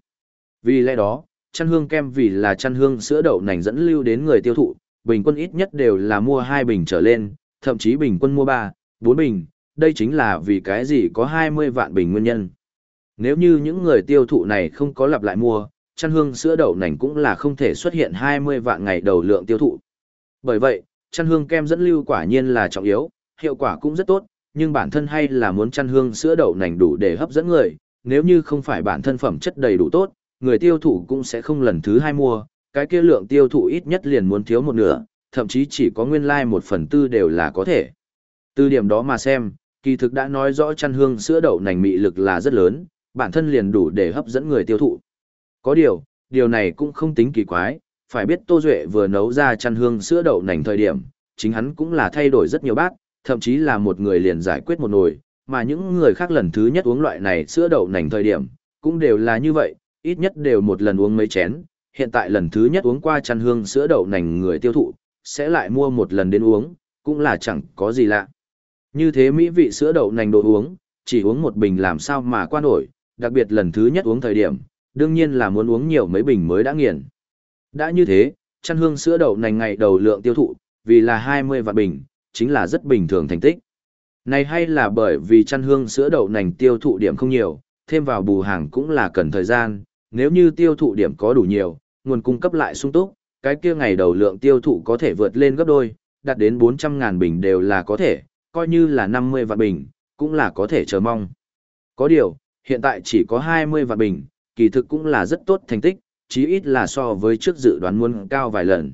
Vì lẽ đó, chăn hương kem vì là chăn hương sữa đậu nành dẫn lưu đến người tiêu thụ, bình quân ít nhất đều là mua hai bình trở lên, thậm chí bình quân mua 3, 4 bình, đây chính là vì cái gì có 20 vạn bình nguyên nhân. Nếu như những người tiêu thụ này không có lặp lại mua, chăn hương sữa đậu nành cũng là không thể xuất hiện 20 vạn ngày đầu lượng tiêu thụ. Bởi vậy, chăn hương kem dẫn lưu quả nhiên là trọng yếu, hiệu quả cũng rất tốt, nhưng bản thân hay là muốn chăn hương sữa đậu nành đủ để hấp dẫn người, nếu như không phải bản thân phẩm chất đầy đủ tốt, người tiêu thụ cũng sẽ không lần thứ hai mua, cái kia lượng tiêu thụ ít nhất liền muốn thiếu một nửa, thậm chí chỉ có nguyên lai like một phần tư đều là có thể. Từ điểm đó mà xem, kỳ thực đã nói rõ chăn hương sữa đậu nành mị lực là rất lớn, bản thân liền đủ để hấp dẫn người tiêu thụ. Có điều, điều này cũng không tính kỳ quái, phải biết Tô Duệ vừa nấu ra chăn hương sữa đậu nành thời điểm, chính hắn cũng là thay đổi rất nhiều bát, thậm chí là một người liền giải quyết một nồi, mà những người khác lần thứ nhất uống loại này sữa đậu nành thời điểm, cũng đều là như vậy, ít nhất đều một lần uống mấy chén, hiện tại lần thứ nhất uống qua chăn hương sữa đậu nành người tiêu thụ, sẽ lại mua một lần đến uống, cũng là chẳng có gì lạ. Như thế mỹ vị sữa đậu nành đồ uống, chỉ uống một bình làm sao mà qua nổi, đặc biệt lần thứ nhất uống thời điểm, đương nhiên là muốn uống nhiều mấy bình mới đã nghiền. Đã như thế, chăn hương sữa đậu nành ngày đầu lượng tiêu thụ, vì là 20 vạn bình, chính là rất bình thường thành tích. Này hay là bởi vì chăn hương sữa đậu nành tiêu thụ điểm không nhiều, thêm vào bù hàng cũng là cần thời gian, nếu như tiêu thụ điểm có đủ nhiều, nguồn cung cấp lại sung túc, cái kia ngày đầu lượng tiêu thụ có thể vượt lên gấp đôi, đạt đến 400.000 bình đều là có thể, coi như là 50 vạn bình, cũng là có thể chờ mong. Có điều, hiện tại chỉ có 20 vạn bình, kỳ thực cũng là rất tốt thành tích, chí ít là so với trước dự đoán muốn cao vài lần.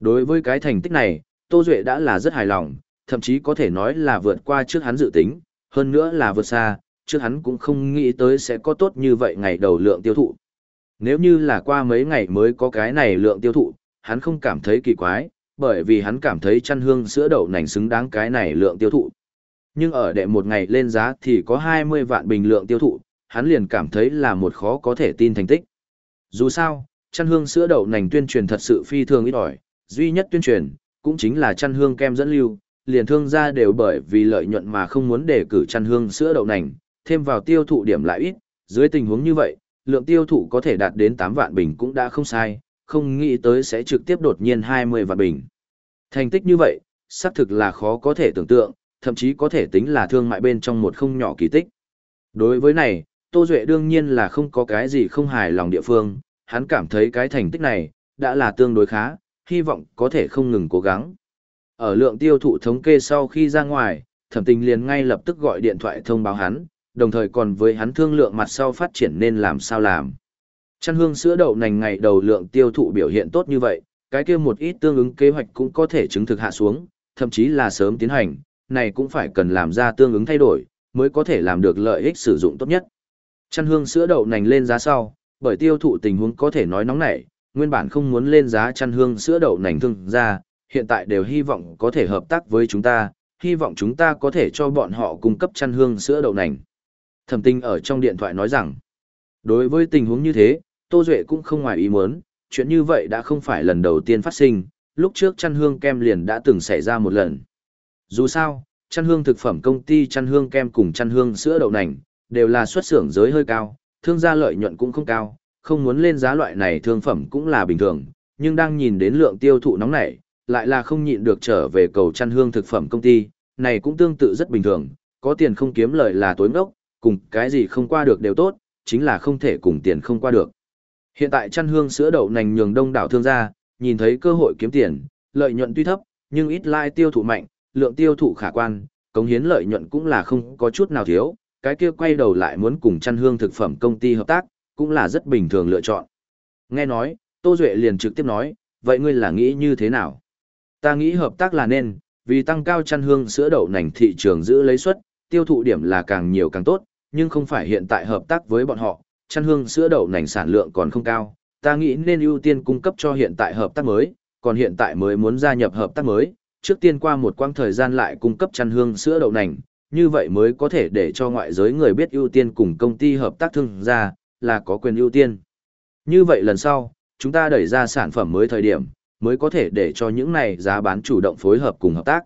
Đối với cái thành tích này, Tô Duệ đã là rất hài lòng, thậm chí có thể nói là vượt qua trước hắn dự tính, hơn nữa là vượt xa, trước hắn cũng không nghĩ tới sẽ có tốt như vậy ngày đầu lượng tiêu thụ. Nếu như là qua mấy ngày mới có cái này lượng tiêu thụ, hắn không cảm thấy kỳ quái, bởi vì hắn cảm thấy chăn hương sữa đậu nành xứng đáng cái này lượng tiêu thụ. Nhưng ở đệ một ngày lên giá thì có 20 vạn bình lượng tiêu thụ, hắn liền cảm thấy là một khó có thể tin thành tích. Dù sao, chăn hương sữa đậu nành tuyên truyền thật sự phi thường ít ỏi, duy nhất tuyên truyền, cũng chính là chăn hương kem dẫn lưu, liền thương gia đều bởi vì lợi nhuận mà không muốn đề cử chăn hương sữa đậu nành, thêm vào tiêu thụ điểm lại ít, dưới tình huống như vậy, lượng tiêu thụ có thể đạt đến 8 vạn bình cũng đã không sai, không nghĩ tới sẽ trực tiếp đột nhiên 20 vạn bình. Thành tích như vậy, xác thực là khó có thể tưởng tượng, thậm chí có thể tính là thương mại bên trong một không nhỏ kỳ tích. Đối với này, Tô Duệ đương nhiên là không có cái gì không hài lòng địa phương, hắn cảm thấy cái thành tích này, đã là tương đối khá, hy vọng có thể không ngừng cố gắng. Ở lượng tiêu thụ thống kê sau khi ra ngoài, thẩm tình liền ngay lập tức gọi điện thoại thông báo hắn, đồng thời còn với hắn thương lượng mặt sau phát triển nên làm sao làm. Chăn hương sữa đậu nành ngày đầu lượng tiêu thụ biểu hiện tốt như vậy, cái kia một ít tương ứng kế hoạch cũng có thể chứng thực hạ xuống, thậm chí là sớm tiến hành, này cũng phải cần làm ra tương ứng thay đổi, mới có thể làm được lợi ích sử dụng tốt nhất. Chăn hương sữa đậu nành lên giá sau, bởi tiêu thụ tình huống có thể nói nóng nảy, nguyên bản không muốn lên giá chăn hương sữa đậu nành thương ra, hiện tại đều hy vọng có thể hợp tác với chúng ta, hy vọng chúng ta có thể cho bọn họ cung cấp chăn hương sữa đậu nành. Thẩm tinh ở trong điện thoại nói rằng, đối với tình huống như thế, Tô Duệ cũng không ngoài ý muốn, chuyện như vậy đã không phải lần đầu tiên phát sinh, lúc trước chăn hương kem liền đã từng xảy ra một lần. Dù sao, chăn hương thực phẩm công ty chăn hương kem cùng chăn hương sữa đậu nành, đều là xuất xưởng giới hơi cao, thương gia lợi nhuận cũng không cao, không muốn lên giá loại này thương phẩm cũng là bình thường, nhưng đang nhìn đến lượng tiêu thụ nóng nảy, lại là không nhịn được trở về cầu chăn hương thực phẩm công ty, này cũng tương tự rất bình thường, có tiền không kiếm lời là tối ngốc, cùng cái gì không qua được đều tốt, chính là không thể cùng tiền không qua được. Hiện tại chăn hương sữa đậu nành nhường đông đảo thương gia, nhìn thấy cơ hội kiếm tiền, lợi nhuận tuy thấp, nhưng ít lai tiêu thụ mạnh, lượng tiêu thụ khả quan, cống hiến lợi nhuận cũng là không có chút nào thiếu, cái kia quay đầu lại muốn cùng chăn hương thực phẩm công ty hợp tác, cũng là rất bình thường lựa chọn. Nghe nói, Tô Duệ liền trực tiếp nói, vậy ngươi là nghĩ như thế nào? Ta nghĩ hợp tác là nên, vì tăng cao chăn hương sữa đậu nành thị trường giữ lấy suất, tiêu thụ điểm là càng nhiều càng tốt, nhưng không phải hiện tại hợp tác với bọn họ, chăn hương sữa đậu nành sản lượng còn không cao, ta nghĩ nên ưu tiên cung cấp cho hiện tại hợp tác mới, còn hiện tại mới muốn gia nhập hợp tác mới, trước tiên qua một quãng thời gian lại cung cấp chăn hương sữa đậu nành, như vậy mới có thể để cho ngoại giới người biết ưu tiên cùng công ty hợp tác thương gia, là có quyền ưu tiên. Như vậy lần sau, chúng ta đẩy ra sản phẩm mới thời điểm, mới có thể để cho những này giá bán chủ động phối hợp cùng hợp tác.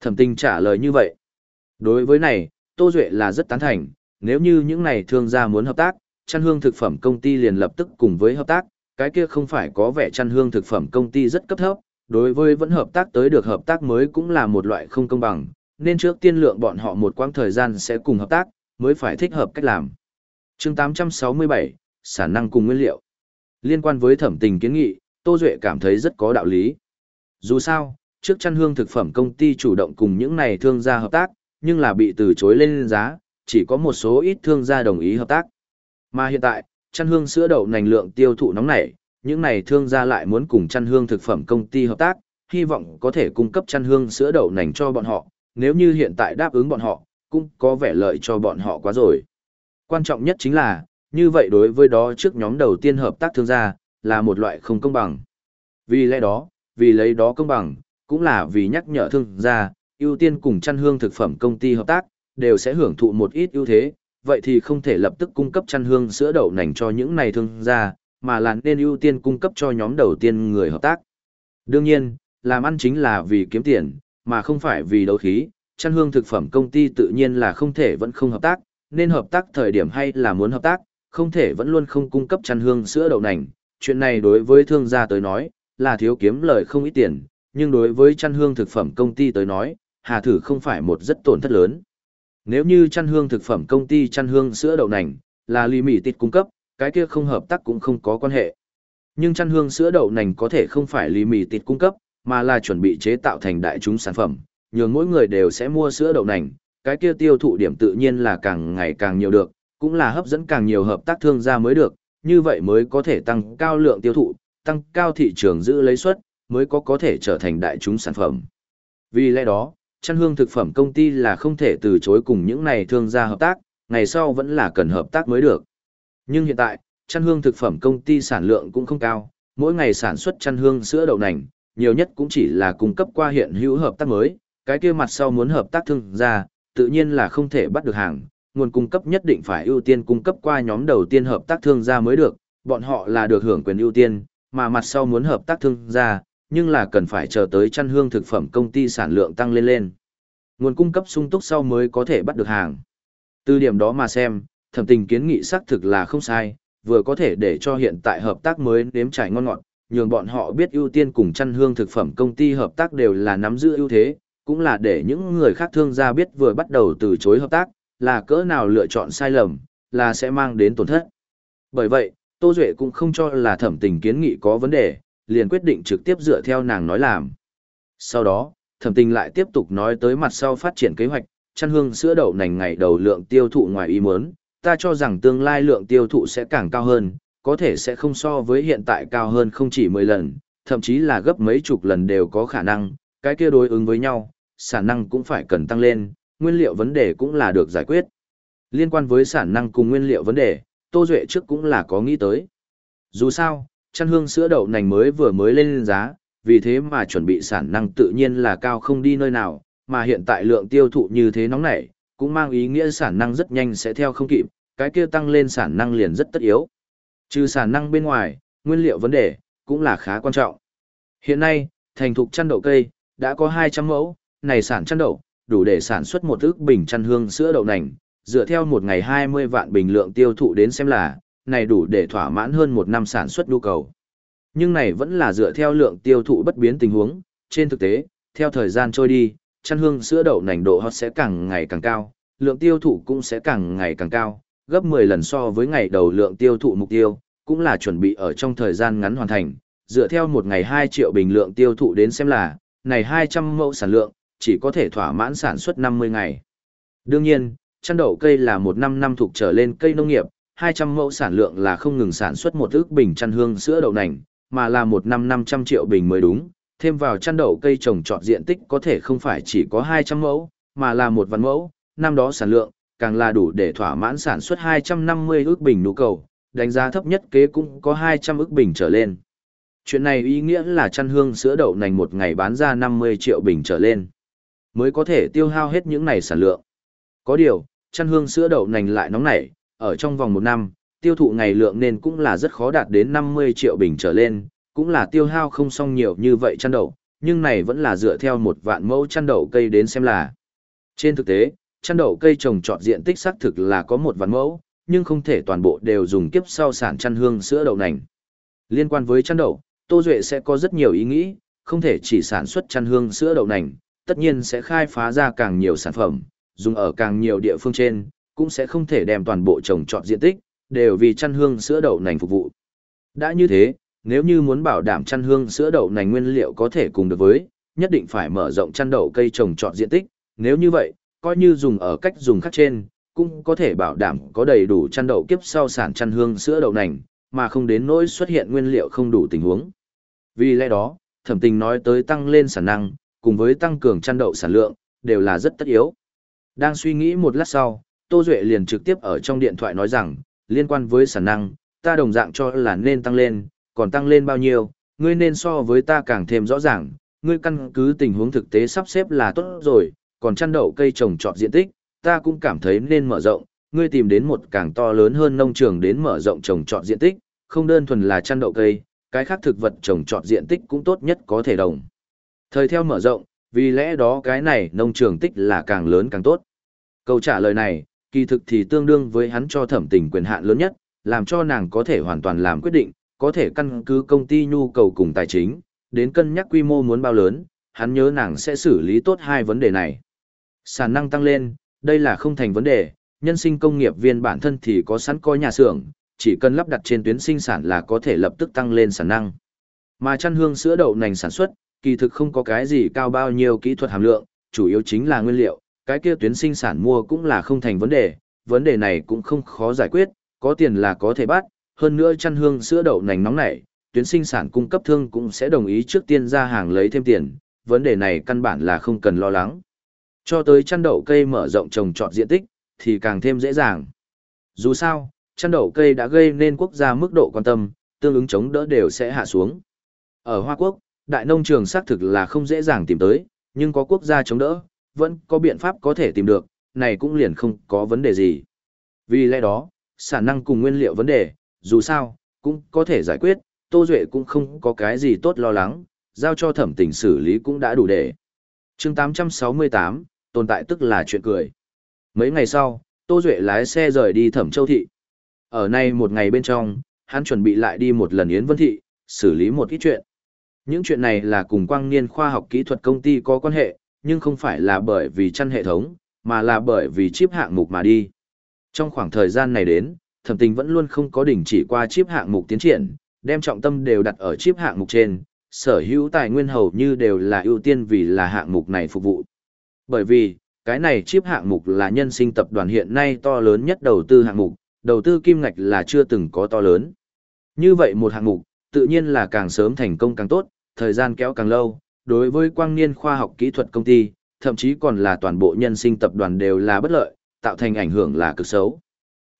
Thẩm tinh trả lời như vậy. Đối với này, Tô Duệ là rất tán thành, nếu như những này thương gia muốn hợp tác, chăn hương thực phẩm công ty liền lập tức cùng với hợp tác, cái kia không phải có vẻ chăn hương thực phẩm công ty rất cấp thấp, đối với vẫn hợp tác tới được hợp tác mới cũng là một loại không công bằng, nên trước tiên lượng bọn họ một quãng thời gian sẽ cùng hợp tác, mới phải thích hợp cách làm. chương 867, sản năng cùng nguyên liệu. Liên quan với thẩm tình kiến nghị, Tô Duệ cảm thấy rất có đạo lý. Dù sao, trước chăn hương thực phẩm công ty chủ động cùng những này thương gia hợp tác, nhưng là bị từ chối lên giá, chỉ có một số ít thương gia đồng ý hợp tác. Mà hiện tại, chăn hương sữa đậu nành lượng tiêu thụ nóng nảy, những này thương gia lại muốn cùng chăn hương thực phẩm công ty hợp tác, hy vọng có thể cung cấp chăn hương sữa đậu nành cho bọn họ, nếu như hiện tại đáp ứng bọn họ, cũng có vẻ lợi cho bọn họ quá rồi. Quan trọng nhất chính là, như vậy đối với đó trước nhóm đầu tiên hợp tác thương gia, là một loại không công bằng. Vì lẽ đó, vì lấy đó công bằng, cũng là vì nhắc nhở thương gia, ưu tiên cùng chăn hương thực phẩm công ty hợp tác, đều sẽ hưởng thụ một ít ưu thế, vậy thì không thể lập tức cung cấp chăn hương sữa đậu nành cho những này thương gia, mà là nên ưu tiên cung cấp cho nhóm đầu tiên người hợp tác. Đương nhiên, làm ăn chính là vì kiếm tiền, mà không phải vì đấu khí, chăn hương thực phẩm công ty tự nhiên là không thể vẫn không hợp tác, nên hợp tác thời điểm hay là muốn hợp tác, không thể vẫn luôn không cung cấp chăn hương sữa đậu nành. Chuyện này đối với thương gia tới nói, là thiếu kiếm lời không ít tiền, nhưng đối với chăn hương thực phẩm công ty tới nói, hà thử không phải một rất tổn thất lớn. Nếu như chăn hương thực phẩm công ty chăn hương sữa đậu nành, là lì mì tịt cung cấp, cái kia không hợp tác cũng không có quan hệ. Nhưng chăn hương sữa đậu nành có thể không phải lì mì tịt cung cấp, mà là chuẩn bị chế tạo thành đại chúng sản phẩm, nhường mỗi người đều sẽ mua sữa đậu nành, cái kia tiêu thụ điểm tự nhiên là càng ngày càng nhiều được, cũng là hấp dẫn càng nhiều hợp tác thương gia mới được, như vậy mới có thể tăng cao lượng tiêu thụ, tăng cao thị trường giữ lấy suất, mới có có thể trở thành đại chúng sản phẩm. Vì lẽ đó, chăn hương thực phẩm công ty là không thể từ chối cùng những này thương gia hợp tác, ngày sau vẫn là cần hợp tác mới được. Nhưng hiện tại, chăn hương thực phẩm công ty sản lượng cũng không cao, mỗi ngày sản xuất chăn hương sữa đậu nành, nhiều nhất cũng chỉ là cung cấp qua hiện hữu hợp tác mới, cái kia mặt sau muốn hợp tác thương gia, tự nhiên là không thể bắt được hàng, nguồn cung cấp nhất định phải ưu tiên cung cấp qua nhóm đầu tiên hợp tác thương gia mới được, bọn họ là được hưởng quyền ưu tiên, mà mặt sau muốn hợp tác thương gia, nhưng là cần phải chờ tới chăn hương thực phẩm công ty sản lượng tăng lên lên. Nguồn cung cấp sung túc sau mới có thể bắt được hàng. Từ điểm đó mà xem, thẩm tình kiến nghị xác thực là không sai, vừa có thể để cho hiện tại hợp tác mới nếm trải ngon ngọt, nhường bọn họ biết ưu tiên cùng chăn hương thực phẩm công ty hợp tác đều là nắm giữ ưu thế, cũng là để những người khác thương gia biết vừa bắt đầu từ chối hợp tác, là cỡ nào lựa chọn sai lầm, là sẽ mang đến tổn thất. Bởi vậy, Tô Duệ cũng không cho là thẩm tình kiến nghị có vấn đề, liền quyết định trực tiếp dựa theo nàng nói làm. Sau đó, thẩm tình lại tiếp tục nói tới mặt sau phát triển kế hoạch, chăn hương sữa đậu nành ngày đầu lượng tiêu thụ ngoài ý muốn, ta cho rằng tương lai lượng tiêu thụ sẽ càng cao hơn, có thể sẽ không so với hiện tại cao hơn không chỉ 10 lần, thậm chí là gấp mấy chục lần đều có khả năng, cái kia đối ứng với nhau, sản năng cũng phải cần tăng lên, nguyên liệu vấn đề cũng là được giải quyết. Liên quan với sản năng cùng nguyên liệu vấn đề, Tô Duệ trước cũng là có nghĩ tới. Dù sao, chăn hương sữa đậu nành mới vừa mới lên giá, vì thế mà chuẩn bị sản năng tự nhiên là cao không đi nơi nào, mà hiện tại lượng tiêu thụ như thế nóng nảy, cũng mang ý nghĩa sản năng rất nhanh sẽ theo không kịp, cái kia tăng lên sản năng liền rất tất yếu. Trừ sản năng bên ngoài, nguyên liệu vấn đề, cũng là khá quan trọng. Hiện nay, thành thục chăn đậu cây, đã có 200 mẫu, này sản chăn đậu, đủ để sản xuất một ức bình chăn hương sữa đậu nành, dựa theo một ngày 20 vạn bình lượng tiêu thụ đến xem là, này đủ để thỏa mãn hơn một năm sản xuất nhu cầu. Nhưng này vẫn là dựa theo lượng tiêu thụ bất biến tình huống, trên thực tế, theo thời gian trôi đi, chăn hương sữa đậu nành độ hot sẽ càng ngày càng cao, lượng tiêu thụ cũng sẽ càng ngày càng cao, gấp 10 lần so với ngày đầu lượng tiêu thụ mục tiêu, cũng là chuẩn bị ở trong thời gian ngắn hoàn thành, dựa theo một ngày 2 triệu bình lượng tiêu thụ đến xem là, này 200 mẫu sản lượng, chỉ có thể thỏa mãn sản xuất 50 ngày. Đương nhiên, chăn đậu cây là một năm năm thuộc trở lên cây nông nghiệp, 200 mẫu sản lượng là không ngừng sản xuất một ước bình chăn hương sữa đậu nành, mà là một năm 500 triệu bình mới đúng. Thêm vào chăn đậu cây trồng trọt diện tích có thể không phải chỉ có 200 mẫu, mà là một vạn mẫu, năm đó sản lượng, càng là đủ để thỏa mãn sản xuất 250 ước bình nhu cầu, đánh giá thấp nhất kế cũng có 200 ước bình trở lên. Chuyện này ý nghĩa là chăn hương sữa đậu nành một ngày bán ra 50 triệu bình trở lên, mới có thể tiêu hao hết những này sản lượng. Có điều, chăn hương sữa đậu nành lại nóng nảy, ở trong vòng một năm, tiêu thụ ngày lượng nên cũng là rất khó đạt đến 50 triệu bình trở lên, cũng là tiêu hao không xong nhiều như vậy chăn đậu, nhưng này vẫn là dựa theo một vạn mẫu chăn đậu cây đến xem là. Trên thực tế, chăn đậu cây trồng trọt diện tích xác thực là có một vạn mẫu, nhưng không thể toàn bộ đều dùng kiếp sau sản chăn hương sữa đậu nành. Liên quan với chăn đậu, Tô Duệ sẽ có rất nhiều ý nghĩ, không thể chỉ sản xuất chăn hương sữa đậu nành, tất nhiên sẽ khai phá ra càng nhiều sản phẩm, dùng ở càng nhiều địa phương trên, cũng sẽ không thể đem toàn bộ trồng trọt diện tích, đều vì chăn hương sữa đậu nành phục vụ. Đã như thế, nếu như muốn bảo đảm chăn hương sữa đậu nành nguyên liệu có thể cùng được với, nhất định phải mở rộng chăn đậu cây trồng trọt diện tích, nếu như vậy, coi như dùng ở cách dùng khác trên, cũng có thể bảo đảm có đầy đủ chăn đậu kiếp sau sản chăn hương sữa đậu nành, mà không đến nỗi xuất hiện nguyên liệu không đủ tình huống. Vì lẽ đó, thẩm tình nói tới tăng lên sản năng, cùng với tăng cường chăn đậu sản lượng, đều là rất tất yếu. Đang suy nghĩ một lát sau, Tô Duệ liền trực tiếp ở trong điện thoại nói rằng, liên quan với sản năng, ta đồng dạng cho là nên tăng lên, còn tăng lên bao nhiêu, ngươi nên so với ta càng thêm rõ ràng, ngươi căn cứ tình huống thực tế sắp xếp là tốt rồi, còn chăn đậu cây trồng trọt diện tích, ta cũng cảm thấy nên mở rộng, ngươi tìm đến một càng to lớn hơn nông trường đến mở rộng trồng trọt diện tích, không đơn thuần là chăn đậu cây, cái khác thực vật trồng trọt diện tích cũng tốt nhất có thể đồng. Thời theo mở rộng, vì lẽ đó cái này nông trường tích là càng lớn càng tốt. Câu trả lời này, kỳ thực thì tương đương với hắn cho thẩm tình quyền hạn lớn nhất, làm cho nàng có thể hoàn toàn làm quyết định, có thể căn cứ công ty nhu cầu cùng tài chính, đến cân nhắc quy mô muốn bao lớn, hắn nhớ nàng sẽ xử lý tốt hai vấn đề này. Sản năng tăng lên, đây là không thành vấn đề, nhân sinh công nghiệp viên bản thân thì có sẵn coi nhà xưởng, chỉ cần lắp đặt trên tuyến sinh sản là có thể lập tức tăng lên sản năng. Mà chăn hương sữa đậu nành sản xuất, kỳ thực không có cái gì cao bao nhiêu kỹ thuật hàm lượng, chủ yếu chính là nguyên liệu, cái kia tuyến sinh sản mua cũng là không thành vấn đề, vấn đề này cũng không khó giải quyết, có tiền là có thể bắt, hơn nữa chăn hương sữa đậu nành nóng nảy, tuyến sinh sản cung cấp thương cũng sẽ đồng ý trước tiên ra hàng lấy thêm tiền, vấn đề này căn bản là không cần lo lắng. Cho tới chăn đậu cây mở rộng trồng trọt diện tích, thì càng thêm dễ dàng. Dù sao, chăn đậu cây đã gây nên quốc gia mức độ quan tâm, tương ứng chống đỡ đều sẽ hạ xuống. Ở Hoa Quốc, đại nông trường xác thực là không dễ dàng tìm tới, nhưng có quốc gia chống đỡ, vẫn có biện pháp có thể tìm được, này cũng liền không có vấn đề gì. Vì lẽ đó, sản năng cùng nguyên liệu vấn đề, dù sao, cũng có thể giải quyết, Tô Duệ cũng không có cái gì tốt lo lắng, giao cho thẩm tình xử lý cũng đã đủ để. chương 868, tồn tại tức là chuyện cười. Mấy ngày sau, Tô Duệ lái xe rời đi thẩm châu thị. Ở nay một ngày bên trong, hắn chuẩn bị lại đi một lần Yến Vân Thị, xử lý một ít chuyện. Những chuyện này là cùng quang niên khoa học kỹ thuật công ty có quan hệ, nhưng không phải là bởi vì chăn hệ thống, mà là bởi vì chip hạng mục mà đi. Trong khoảng thời gian này đến, thẩm tình vẫn luôn không có đỉnh chỉ qua chip hạng mục tiến triển, đem trọng tâm đều đặt ở chip hạng mục trên, sở hữu tài nguyên hầu như đều là ưu tiên vì là hạng mục này phục vụ. Bởi vì, cái này chip hạng mục là nhân sinh tập đoàn hiện nay to lớn nhất đầu tư hạng mục, đầu tư kim ngạch là chưa từng có to lớn. Như vậy một hạng mục, tự nhiên là càng sớm thành công càng tốt, thời gian kéo càng lâu, đối với quang niên khoa học kỹ thuật công ty, thậm chí còn là toàn bộ nhân sinh tập đoàn đều là bất lợi, tạo thành ảnh hưởng là cực xấu.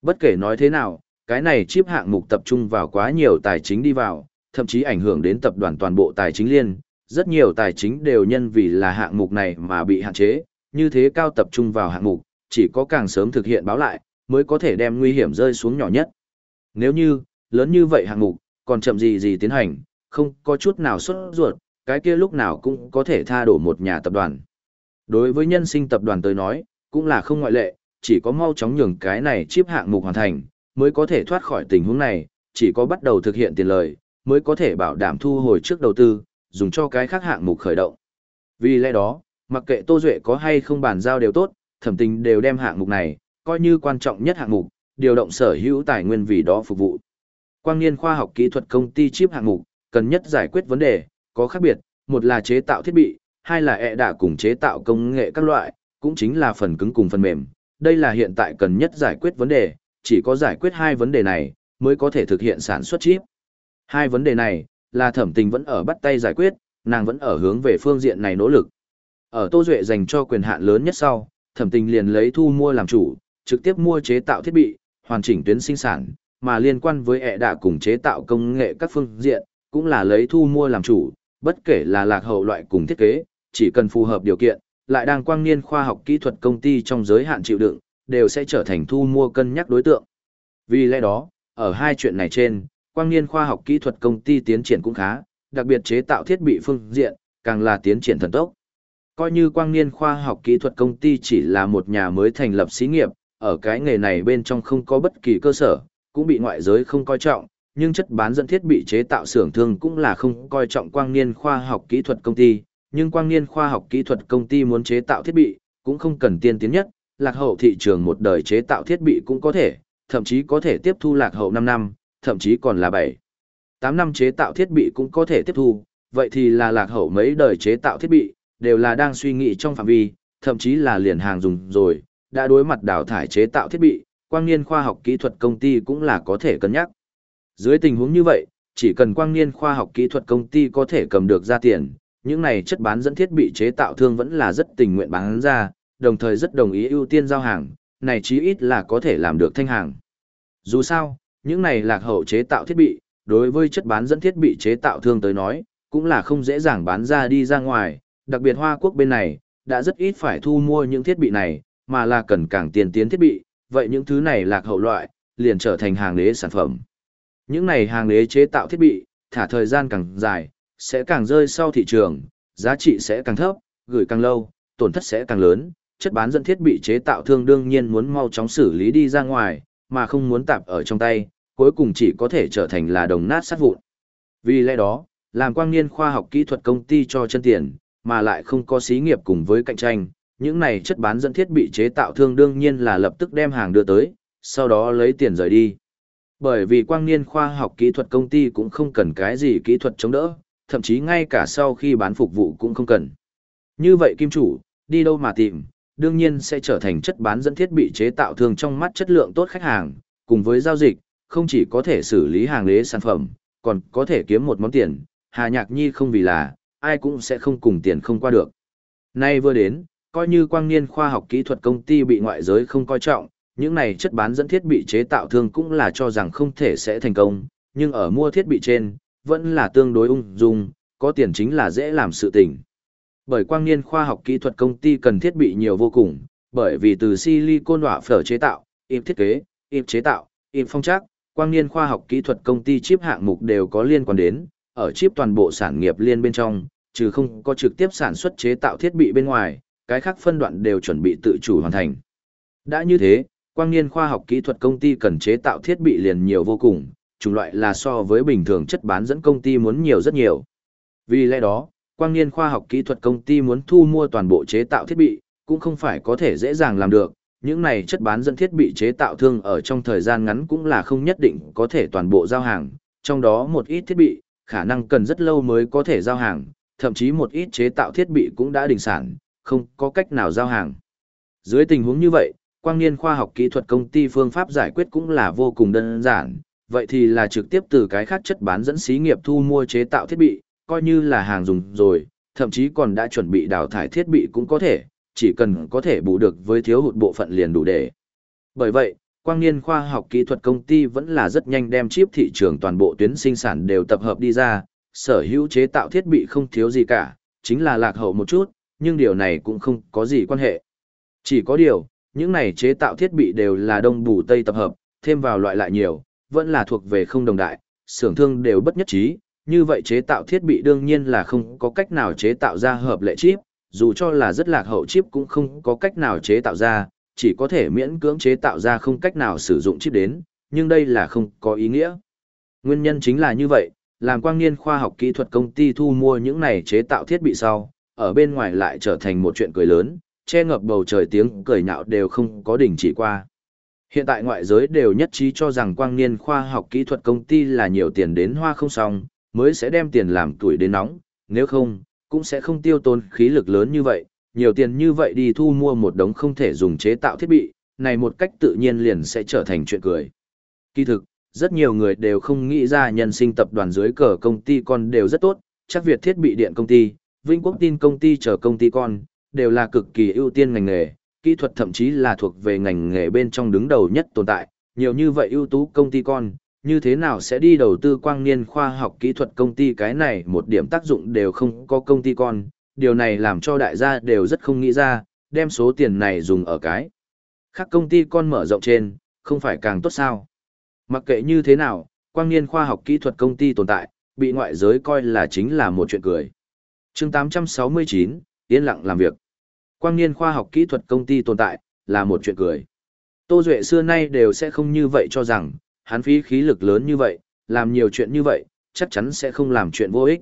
Bất kể nói thế nào, cái này chip hạng mục tập trung vào quá nhiều tài chính đi vào, thậm chí ảnh hưởng đến tập đoàn toàn bộ tài chính liên, rất nhiều tài chính đều nhân vì là hạng mục này mà bị hạn chế, như thế cao tập trung vào hạng mục, chỉ có càng sớm thực hiện báo lại, mới có thể đem nguy hiểm rơi xuống nhỏ nhất. Nếu như, lớn như vậy hạng mục, còn chậm gì gì tiến hành, không có chút nào xuất ruột, cái kia lúc nào cũng có thể tha đổ một nhà tập đoàn. Đối với nhân sinh tập đoàn tới nói, cũng là không ngoại lệ, chỉ có mau chóng nhường cái này chip hạng mục hoàn thành, mới có thể thoát khỏi tình huống này, chỉ có bắt đầu thực hiện tiền lời, mới có thể bảo đảm thu hồi trước đầu tư, dùng cho cái khác hạng mục khởi động. Vì lẽ đó, mặc kệ Tô Duệ có hay không bàn giao đều tốt, thẩm tình đều đem hạng mục này, coi như quan trọng nhất hạng mục, điều động sở hữu tài nguyên vì đó phục vụ. Quang niên khoa học kỹ thuật công ty chip hạng mục, cần nhất giải quyết vấn đề, có khác biệt, một là chế tạo thiết bị, hai là ẹ e đạ cùng chế tạo công nghệ các loại, cũng chính là phần cứng cùng phần mềm. Đây là hiện tại cần nhất giải quyết vấn đề, chỉ có giải quyết hai vấn đề này, mới có thể thực hiện sản xuất chip. Hai vấn đề này, là thẩm tình vẫn ở bắt tay giải quyết, nàng vẫn ở hướng về phương diện này nỗ lực. Ở Tô Duệ dành cho quyền hạn lớn nhất sau, thẩm tình liền lấy thu mua làm chủ, trực tiếp mua chế tạo thiết bị, hoàn chỉnh tuyến sinh sản, mà liên quan với ẹ đạ cùng chế tạo công nghệ các phương diện, cũng là lấy thu mua làm chủ, bất kể là lạc hậu loại cùng thiết kế, chỉ cần phù hợp điều kiện, lại đang quang niên khoa học kỹ thuật công ty trong giới hạn chịu đựng, đều sẽ trở thành thu mua cân nhắc đối tượng. Vì lẽ đó, ở hai chuyện này trên, quang niên khoa học kỹ thuật công ty tiến triển cũng khá, đặc biệt chế tạo thiết bị phương diện, càng là tiến triển thần tốc. Coi như quang niên khoa học kỹ thuật công ty chỉ là một nhà mới thành lập xí nghiệp, ở cái nghề này bên trong không có bất kỳ cơ sở, cũng bị ngoại giới không coi trọng, nhưng chất bán dẫn thiết bị chế tạo xưởng thương cũng là không coi trọng quang niên khoa học kỹ thuật công ty, nhưng quang niên khoa học kỹ thuật công ty muốn chế tạo thiết bị, cũng không cần tiên tiến nhất, lạc hậu thị trường một đời chế tạo thiết bị cũng có thể, thậm chí có thể tiếp thu lạc hậu 5 năm, thậm chí còn là 7. 8 năm chế tạo thiết bị cũng có thể tiếp thu, vậy thì là lạc hậu mấy đời chế tạo thiết bị, đều là đang suy nghĩ trong phạm vi, thậm chí là liền hàng dùng rồi, đã đối mặt đào thải chế tạo thiết bị, quang niên khoa học kỹ thuật công ty cũng là có thể cân nhắc. Dưới tình huống như vậy, chỉ cần quang niên khoa học kỹ thuật công ty có thể cầm được ra tiền, những này chất bán dẫn thiết bị chế tạo thương vẫn là rất tình nguyện bán ra, đồng thời rất đồng ý ưu tiên giao hàng, này chí ít là có thể làm được thanh hàng. Dù sao, những này lạc hậu chế tạo thiết bị, đối với chất bán dẫn thiết bị chế tạo thương tới nói, cũng là không dễ dàng bán ra đi ra ngoài, đặc biệt Hoa Quốc bên này, đã rất ít phải thu mua những thiết bị này, mà là cần càng tiền tiến thiết bị, vậy những thứ này lạc hậu loại, liền trở thành hàng đế sản phẩm. Những này hàng đế chế tạo thiết bị, thả thời gian càng dài, sẽ càng rơi sau thị trường, giá trị sẽ càng thấp, gửi càng lâu, tổn thất sẽ càng lớn, chất bán dẫn thiết bị chế tạo thương đương nhiên muốn mau chóng xử lý đi ra ngoài, mà không muốn tạp ở trong tay, cuối cùng chỉ có thể trở thành là đồng nát sát vụn. Vì lẽ đó, làm quang niên khoa học kỹ thuật công ty cho chân tiền, mà lại không có xí nghiệp cùng với cạnh tranh, những này chất bán dẫn thiết bị chế tạo thương đương nhiên là lập tức đem hàng đưa tới, sau đó lấy tiền rời đi. Bởi vì quang niên khoa học kỹ thuật công ty cũng không cần cái gì kỹ thuật chống đỡ, thậm chí ngay cả sau khi bán phục vụ cũng không cần. Như vậy kim chủ, đi đâu mà tìm, đương nhiên sẽ trở thành chất bán dẫn thiết bị chế tạo thương trong mắt chất lượng tốt khách hàng, cùng với giao dịch, không chỉ có thể xử lý hàng lế sản phẩm, còn có thể kiếm một món tiền, Hà Nhạc Nhi không vì là, ai cũng sẽ không cùng tiền không qua được. Nay vừa đến, coi như quang niên khoa học kỹ thuật công ty bị ngoại giới không coi trọng, những này chất bán dẫn thiết bị chế tạo thương cũng là cho rằng không thể sẽ thành công, nhưng ở mua thiết bị trên, vẫn là tương đối ung dung, có tiền chính là dễ làm sự tình. Bởi quang niên khoa học kỹ thuật công ty cần thiết bị nhiều vô cùng, bởi vì từ silicon hỏa phở chế tạo, im thiết kế, im chế tạo, im phong trắc, quang niên khoa học kỹ thuật công ty chip hạng mục đều có liên quan đến, ở chip toàn bộ sản nghiệp liên bên trong, trừ không có trực tiếp sản xuất chế tạo thiết bị bên ngoài, cái khác phân đoạn đều chuẩn bị tự chủ hoàn thành. Đã như thế, quang niên khoa học kỹ thuật công ty cần chế tạo thiết bị liền nhiều vô cùng, chủng loại là so với bình thường chất bán dẫn công ty muốn nhiều rất nhiều. Vì lẽ đó, quang niên khoa học kỹ thuật công ty muốn thu mua toàn bộ chế tạo thiết bị, cũng không phải có thể dễ dàng làm được. Những này chất bán dẫn thiết bị chế tạo thương ở trong thời gian ngắn cũng là không nhất định có thể toàn bộ giao hàng, trong đó một ít thiết bị, khả năng cần rất lâu mới có thể giao hàng, thậm chí một ít chế tạo thiết bị cũng đã đình sản, không có cách nào giao hàng. Dưới tình huống như vậy, quang niên khoa học kỹ thuật công ty phương pháp giải quyết cũng là vô cùng đơn giản, vậy thì là trực tiếp từ cái khác chất bán dẫn xí nghiệp thu mua chế tạo thiết bị, coi như là hàng dùng rồi, thậm chí còn đã chuẩn bị đào thải thiết bị cũng có thể, chỉ cần có thể bù được với thiếu hụt bộ phận liền đủ để. Bởi vậy, Quang Niên khoa học kỹ thuật công ty vẫn là rất nhanh đem chip thị trường toàn bộ tuyến sinh sản đều tập hợp đi ra, sở hữu chế tạo thiết bị không thiếu gì cả, chính là lạc hậu một chút, nhưng điều này cũng không có gì quan hệ. Chỉ có điều, những này chế tạo thiết bị đều là đông bù tây tập hợp, thêm vào loại lại nhiều, vẫn là thuộc về không đồng đại, xưởng thương đều bất nhất trí, như vậy chế tạo thiết bị đương nhiên là không có cách nào chế tạo ra hợp lệ chip, dù cho là rất lạc hậu chip cũng không có cách nào chế tạo ra, chỉ có thể miễn cưỡng chế tạo ra không cách nào sử dụng chip đến, nhưng đây là không có ý nghĩa. Nguyên nhân chính là như vậy, làm quang niên khoa học kỹ thuật công ty thu mua những này chế tạo thiết bị sau, ở bên ngoài lại trở thành một chuyện cười lớn, che ngập bầu trời tiếng cười nhạo đều không có đỉnh chỉ qua. Hiện tại ngoại giới đều nhất trí cho rằng quang niên khoa học kỹ thuật công ty là nhiều tiền đến hoa không xong, mới sẽ đem tiền làm tuổi đến nóng, nếu không, cũng sẽ không tiêu tốn khí lực lớn như vậy, nhiều tiền như vậy đi thu mua một đống không thể dùng chế tạo thiết bị, này một cách tự nhiên liền sẽ trở thành chuyện cười. Kỳ thực, rất nhiều người đều không nghĩ ra nhân sinh tập đoàn dưới cờ công ty con đều rất tốt, chắc Việt thiết bị điện công ty, Vinh Quốc tin công ty chờ công ty con, đều là cực kỳ ưu tiên ngành nghề, kỹ thuật thậm chí là thuộc về ngành nghề bên trong đứng đầu nhất tồn tại, nhiều như vậy ưu tú công ty con, như thế nào sẽ đi đầu tư quang niên khoa học kỹ thuật công ty cái này một điểm tác dụng đều không có công ty con, điều này làm cho đại gia đều rất không nghĩ ra, đem số tiền này dùng ở cái. Khác công ty con mở rộng trên, không phải càng tốt sao. Mặc kệ như thế nào, quang niên khoa học kỹ thuật công ty tồn tại, bị ngoại giới coi là chính là một chuyện cười. chương 869, yên lặng làm việc. Quang niên khoa học kỹ thuật công ty tồn tại, là một chuyện cười. Tô Duệ xưa nay đều sẽ không như vậy cho rằng, hắn phí khí lực lớn như vậy, làm nhiều chuyện như vậy, chắc chắn sẽ không làm chuyện vô ích.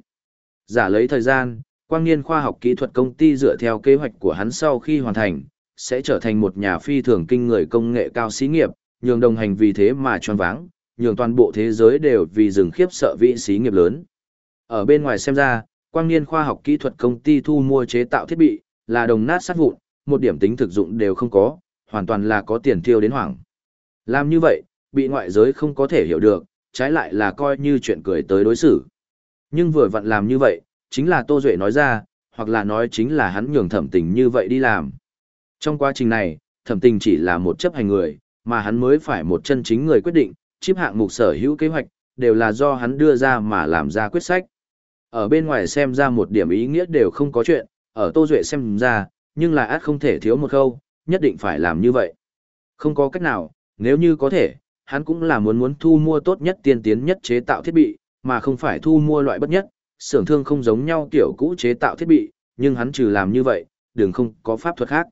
Giả lấy thời gian, quang niên khoa học kỹ thuật công ty dựa theo kế hoạch của hắn sau khi hoàn thành, sẽ trở thành một nhà phi thường kinh người công nghệ cao xí nghiệp, nhường đồng hành vì thế mà tròn váng, nhường toàn bộ thế giới đều vì rừng khiếp sợ vị xí nghiệp lớn. Ở bên ngoài xem ra, quang niên khoa học kỹ thuật công ty thu mua chế tạo thiết bị, là đồng nát sát vụn, một điểm tính thực dụng đều không có, hoàn toàn là có tiền tiêu đến hoảng. Làm như vậy, bị ngoại giới không có thể hiểu được, trái lại là coi như chuyện cười tới đối xử. Nhưng vừa vặn làm như vậy, chính là Tô Duệ nói ra, hoặc là nói chính là hắn nhường thẩm tình như vậy đi làm. Trong quá trình này, thẩm tình chỉ là một chấp hành người, mà hắn mới phải một chân chính người quyết định, chip hạng mục sở hữu kế hoạch, đều là do hắn đưa ra mà làm ra quyết sách. Ở bên ngoài xem ra một điểm ý nghĩa đều không có chuyện, ở Tô Duệ xem ra, nhưng là át không thể thiếu một khâu, nhất định phải làm như vậy. Không có cách nào, nếu như có thể, hắn cũng là muốn muốn thu mua tốt nhất tiên tiến nhất chế tạo thiết bị, mà không phải thu mua loại bất nhất, xưởng thương không giống nhau kiểu cũ chế tạo thiết bị, nhưng hắn trừ làm như vậy, đừng không có pháp thuật khác.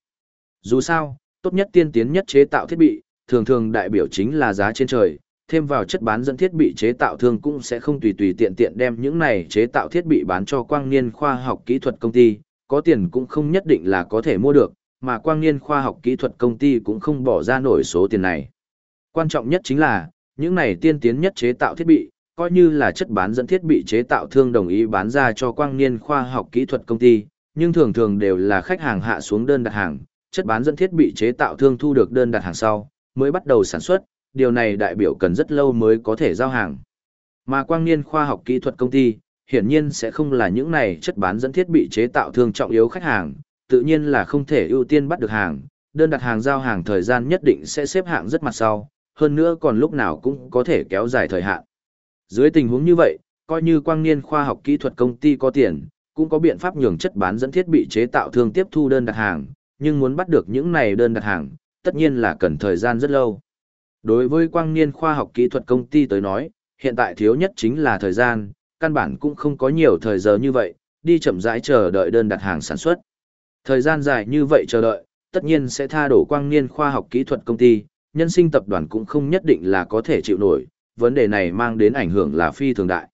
Dù sao, tốt nhất tiên tiến nhất chế tạo thiết bị, thường thường đại biểu chính là giá trên trời, thêm vào chất bán dẫn thiết bị chế tạo thương cũng sẽ không tùy tùy tiện tiện đem những này chế tạo thiết bị bán cho quang niên khoa học kỹ thuật công ty, có tiền cũng không nhất định là có thể mua được, mà quang niên khoa học kỹ thuật công ty cũng không bỏ ra nổi số tiền này. Quan trọng nhất chính là, những này tiên tiến nhất chế tạo thiết bị, coi như là chất bán dẫn thiết bị chế tạo thương đồng ý bán ra cho quang niên khoa học kỹ thuật công ty, nhưng thường thường đều là khách hàng hạ xuống đơn đặt hàng, chất bán dẫn thiết bị chế tạo thương thu được đơn đặt hàng sau, mới bắt đầu sản xuất, điều này đại biểu cần rất lâu mới có thể giao hàng. Mà quang niên khoa học kỹ thuật công ty, hiển nhiên sẽ không là những này chất bán dẫn thiết bị chế tạo thương trọng yếu khách hàng, tự nhiên là không thể ưu tiên bắt được hàng, đơn đặt hàng giao hàng thời gian nhất định sẽ xếp hạng rất mặt sau, hơn nữa còn lúc nào cũng có thể kéo dài thời hạn. Dưới tình huống như vậy, coi như quang niên khoa học kỹ thuật công ty có tiền, cũng có biện pháp nhường chất bán dẫn thiết bị chế tạo thương tiếp thu đơn đặt hàng, nhưng muốn bắt được những này đơn đặt hàng, tất nhiên là cần thời gian rất lâu. Đối với quang niên khoa học kỹ thuật công ty tới nói, hiện tại thiếu nhất chính là thời gian, căn bản cũng không có nhiều thời giờ như vậy, đi chậm rãi chờ đợi đơn đặt hàng sản xuất. Thời gian dài như vậy chờ đợi, tất nhiên sẽ tha đổ quang niên khoa học kỹ thuật công ty, nhân sinh tập đoàn cũng không nhất định là có thể chịu nổi, vấn đề này mang đến ảnh hưởng là phi thường đại.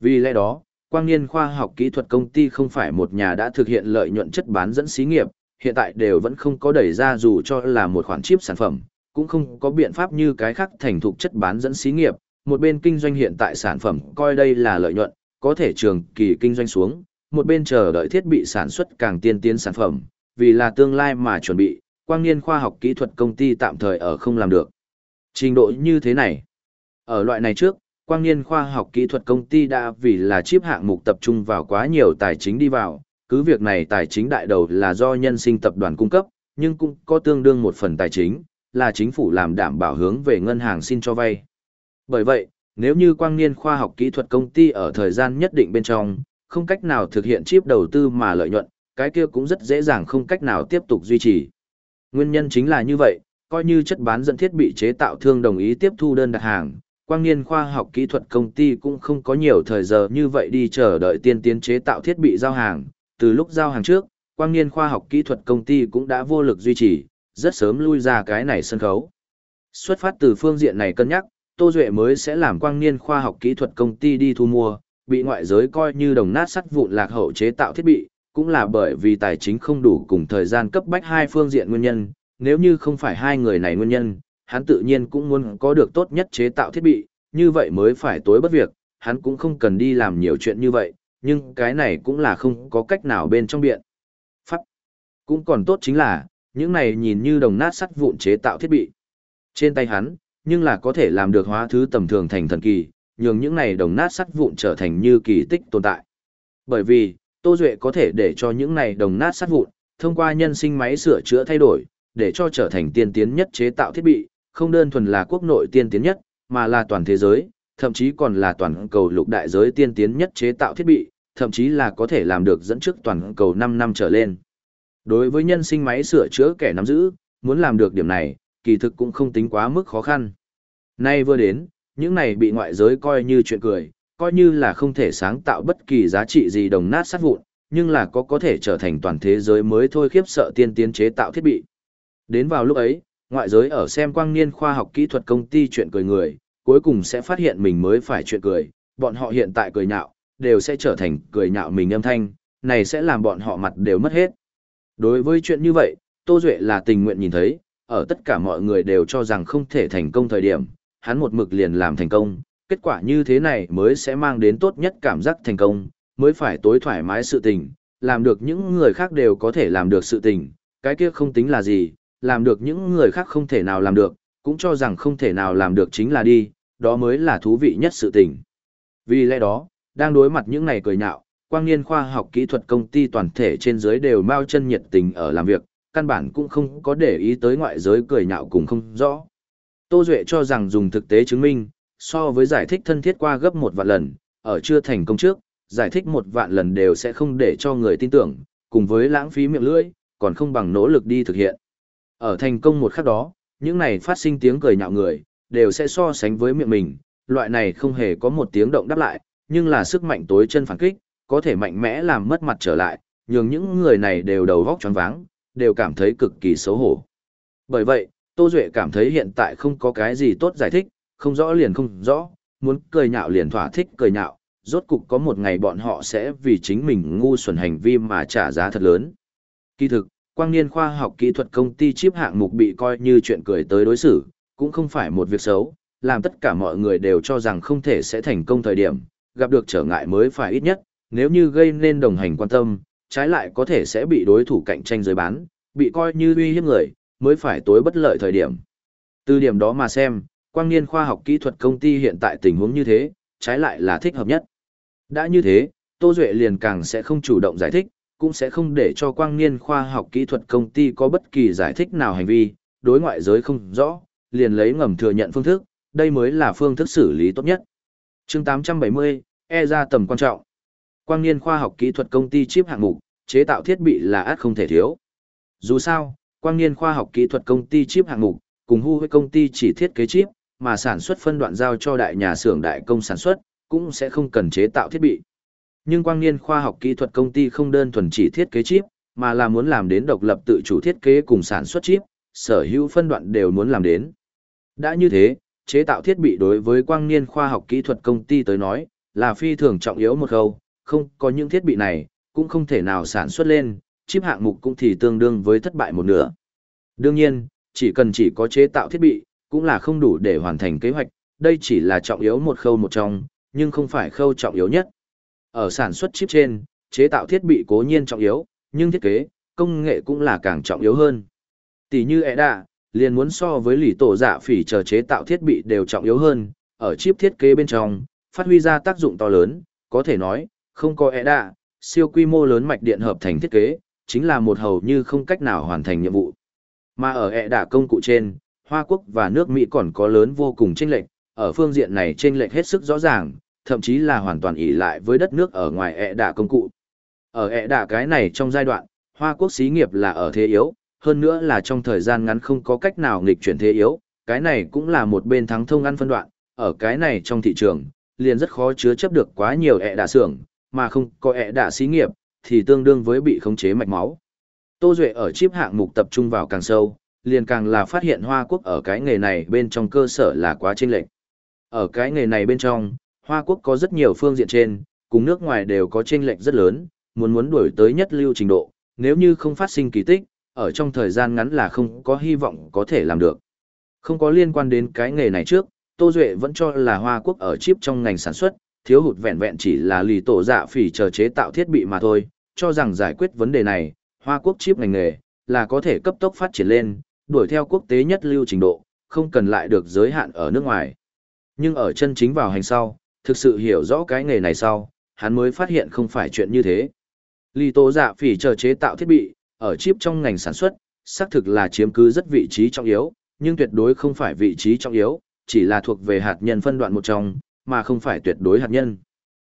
Vì lẽ đó, quang niên khoa học kỹ thuật công ty không phải một nhà đã thực hiện lợi nhuận chất bán dẫn xí nghiệp, hiện tại đều vẫn không có đẩy ra dù cho là một khoản chip sản phẩm, cũng không có biện pháp như cái khác thành thục chất bán dẫn xí nghiệp, một bên kinh doanh hiện tại sản phẩm coi đây là lợi nhuận, có thể trường kỳ kinh doanh xuống, một bên chờ đợi thiết bị sản xuất càng tiên tiến sản phẩm, vì là tương lai mà chuẩn bị, quang niên khoa học kỹ thuật công ty tạm thời ở không làm được. Trình độ như thế này. Ở loại này trước, quang niên khoa học kỹ thuật công ty đã vì là chip hạng mục tập trung vào quá nhiều tài chính đi vào, cứ việc này tài chính đại đầu là do nhân sinh tập đoàn cung cấp, nhưng cũng có tương đương một phần tài chính, là chính phủ làm đảm bảo hướng về ngân hàng xin cho vay. Bởi vậy, nếu như quang niên khoa học kỹ thuật công ty ở thời gian nhất định bên trong, không cách nào thực hiện chip đầu tư mà lợi nhuận, cái kia cũng rất dễ dàng không cách nào tiếp tục duy trì. Nguyên nhân chính là như vậy, coi như chất bán dẫn thiết bị chế tạo thương đồng ý tiếp thu đơn đặt hàng, quang niên khoa học kỹ thuật công ty cũng không có nhiều thời giờ như vậy đi chờ đợi tiên tiến chế tạo thiết bị giao hàng. Từ lúc giao hàng trước, quang niên khoa học kỹ thuật công ty cũng đã vô lực duy trì, rất sớm lui ra cái này sân khấu. Xuất phát từ phương diện này cân nhắc, Tô Duệ mới sẽ làm quang niên khoa học kỹ thuật công ty đi thu mua, bị ngoại giới coi như đồng nát sắt vụn lạc hậu chế tạo thiết bị, cũng là bởi vì tài chính không đủ cùng thời gian cấp bách hai phương diện nguyên nhân, nếu như không phải hai người này nguyên nhân, hắn tự nhiên cũng muốn có được tốt nhất chế tạo thiết bị, như vậy mới phải tối bất việc, hắn cũng không cần đi làm nhiều chuyện như vậy, nhưng cái này cũng là không có cách nào bên trong biện. Pháp cũng còn tốt chính là, những này nhìn như đồng nát sắt vụn chế tạo thiết bị. Trên tay hắn, nhưng là có thể làm được hóa thứ tầm thường thành thần kỳ, nhường những này đồng nát sắt vụn trở thành như kỳ tích tồn tại. Bởi vì, Tô Duệ có thể để cho những này đồng nát sát vụn, thông qua nhân sinh máy sửa chữa thay đổi, để cho trở thành tiên tiến nhất chế tạo thiết bị, không đơn thuần là quốc nội tiên tiến nhất, mà là toàn thế giới, thậm chí còn là toàn cầu lục đại giới tiên tiến nhất chế tạo thiết bị, thậm chí là có thể làm được dẫn trước toàn cầu 5 năm trở lên. Đối với nhân sinh máy sửa chữa kẻ nắm giữ, muốn làm được điểm này, kỳ thực cũng không tính quá mức khó khăn. Nay vừa đến, những này bị ngoại giới coi như chuyện cười, coi như là không thể sáng tạo bất kỳ giá trị gì đồng nát sát vụn, nhưng là có có thể trở thành toàn thế giới mới thôi khiếp sợ tiên tiến chế tạo thiết bị. Đến vào lúc ấy, ngoại giới ở xem quang niên khoa học kỹ thuật công ty chuyện cười người, cuối cùng sẽ phát hiện mình mới phải chuyện cười, bọn họ hiện tại cười nhạo, đều sẽ trở thành cười nhạo mình âm thanh, này sẽ làm bọn họ mặt đều mất hết. Đối với chuyện như vậy, Tô Duệ là tình nguyện nhìn thấy, ở tất cả mọi người đều cho rằng không thể thành công thời điểm, hắn một mực liền làm thành công, kết quả như thế này mới sẽ mang đến tốt nhất cảm giác thành công, mới phải tối thoải mái sự tình, làm được những người khác đều có thể làm được sự tình, cái kia không tính là gì, làm được những người khác không thể nào làm được, cũng cho rằng không thể nào làm được chính là đi, đó mới là thú vị nhất sự tình. Vì lẽ đó, đang đối mặt những này cười nhạo, quang niên khoa học kỹ thuật công ty toàn thể trên dưới đều mau chân nhiệt tình ở làm việc, căn bản cũng không có để ý tới ngoại giới cười nhạo cùng không rõ. Tô Duệ cho rằng dùng thực tế chứng minh, so với giải thích thân thiết qua gấp một vạn lần, ở chưa thành công trước, giải thích một vạn lần đều sẽ không để cho người tin tưởng, cùng với lãng phí miệng lưỡi, còn không bằng nỗ lực đi thực hiện. Ở thành công một khắc đó, những này phát sinh tiếng cười nhạo người, đều sẽ so sánh với miệng mình, loại này không hề có một tiếng động đáp lại, nhưng là sức mạnh tối chân phản kích, có thể mạnh mẽ làm mất mặt trở lại, nhường những người này đều đầu vóc choáng váng, đều cảm thấy cực kỳ xấu hổ. Bởi vậy, Tô Duệ cảm thấy hiện tại không có cái gì tốt giải thích, không rõ liền không rõ, muốn cười nhạo liền thỏa thích cười nhạo, rốt cục có một ngày bọn họ sẽ vì chính mình ngu xuẩn hành vi mà trả giá thật lớn. Kỳ thực, quang niên khoa học kỹ thuật công ty chip hạng mục bị coi như chuyện cười tới đối xử, cũng không phải một việc xấu, làm tất cả mọi người đều cho rằng không thể sẽ thành công thời điểm, gặp được trở ngại mới phải ít nhất, nếu như gây nên đồng hành quan tâm, trái lại có thể sẽ bị đối thủ cạnh tranh giới bán, bị coi như uy hiếp người, mới phải tối bất lợi thời điểm. Từ điểm đó mà xem, quang niên khoa học kỹ thuật công ty hiện tại tình huống như thế, trái lại là thích hợp nhất. Đã như thế, Tô Duệ liền càng sẽ không chủ động giải thích, cũng sẽ không để cho quang niên khoa học kỹ thuật công ty có bất kỳ giải thích nào hành vi, đối ngoại giới không rõ, liền lấy ngầm thừa nhận phương thức, đây mới là phương thức xử lý tốt nhất. chương 870, e ra tầm quan trọng. Quang niên khoa học kỹ thuật công ty chip hạng mục, chế tạo thiết bị là át không thể thiếu. Dù sao, quang niên khoa học kỹ thuật công ty chip hạng mục, cùng hu với công ty chỉ thiết kế chip, mà sản xuất phân đoạn giao cho đại nhà xưởng đại công sản xuất, cũng sẽ không cần chế tạo thiết bị. Nhưng quang niên khoa học kỹ thuật công ty không đơn thuần chỉ thiết kế chip, mà là muốn làm đến độc lập tự chủ thiết kế cùng sản xuất chip, sở hữu phân đoạn đều muốn làm đến. Đã như thế, chế tạo thiết bị đối với quang niên khoa học kỹ thuật công ty tới nói, là phi thường trọng yếu một khâu, không có những thiết bị này, cũng không thể nào sản xuất lên, chip hạng mục cũng thì tương đương với thất bại một nửa. Đương nhiên, chỉ cần chỉ có chế tạo thiết bị, cũng là không đủ để hoàn thành kế hoạch, đây chỉ là trọng yếu một khâu một trong, nhưng không phải khâu trọng yếu nhất. Ở sản xuất chip trên, chế tạo thiết bị cố nhiên trọng yếu, nhưng thiết kế, công nghệ cũng là càng trọng yếu hơn. Tỷ như EDA, liền muốn so với lì tổ dạ phỉ chờ chế tạo thiết bị đều trọng yếu hơn, ở chip thiết kế bên trong, phát huy ra tác dụng to lớn, có thể nói, không có EDA, siêu quy mô lớn mạch điện hợp thành thiết kế, chính là một hầu như không cách nào hoàn thành nhiệm vụ. Mà ở EDA công cụ trên, Hoa Quốc và nước Mỹ còn có lớn vô cùng chênh lệch, ở phương diện này chênh lệch hết sức rõ ràng, thậm chí là hoàn toàn ỷ lại với đất nước ở ngoài EDA công cụ. Ở EDA cái này trong giai đoạn, Hoa Quốc xí nghiệp là ở thế yếu, hơn nữa là trong thời gian ngắn không có cách nào nghịch chuyển thế yếu, cái này cũng là một bên thắng thông ăn phân đoạn, ở cái này trong thị trường, liền rất khó chứa chấp được quá nhiều ẹ đạ xưởng, mà không có ẹ đạ xí nghiệp, thì tương đương với bị khống chế mạch máu. Tô Duệ ở chip hạng mục tập trung vào càng sâu, liền càng là phát hiện Hoa Quốc ở cái nghề này bên trong cơ sở là quá chênh lệch. Ở cái nghề này bên trong, Hoa Quốc có rất nhiều phương diện trên, cùng nước ngoài đều có chênh lệch rất lớn, muốn muốn đuổi tới nhất lưu trình độ, nếu như không phát sinh kỳ tích, ở trong thời gian ngắn là không có hy vọng có thể làm được. Không có liên quan đến cái nghề này trước, Tô Duệ vẫn cho là Hoa Quốc ở chip trong ngành sản xuất, thiếu hụt vẹn vẹn chỉ là lì tổ dạ phỉ chờ chế tạo thiết bị mà thôi, cho rằng giải quyết vấn đề này, Hoa Quốc chip ngành nghề là có thể cấp tốc phát triển lên, đuổi theo quốc tế nhất lưu trình độ, không cần lại được giới hạn ở nước ngoài. Nhưng ở chân chính vào hành sau, thực sự hiểu rõ cái nghề này sau, hắn mới phát hiện không phải chuyện như thế. Lì tố dạ phỉ chờ chế tạo thiết bị, ở chip trong ngành sản xuất, xác thực là chiếm cứ rất vị trí trọng yếu, nhưng tuyệt đối không phải vị trí trọng yếu, chỉ là thuộc về hạt nhân phân đoạn một trong, mà không phải tuyệt đối hạt nhân.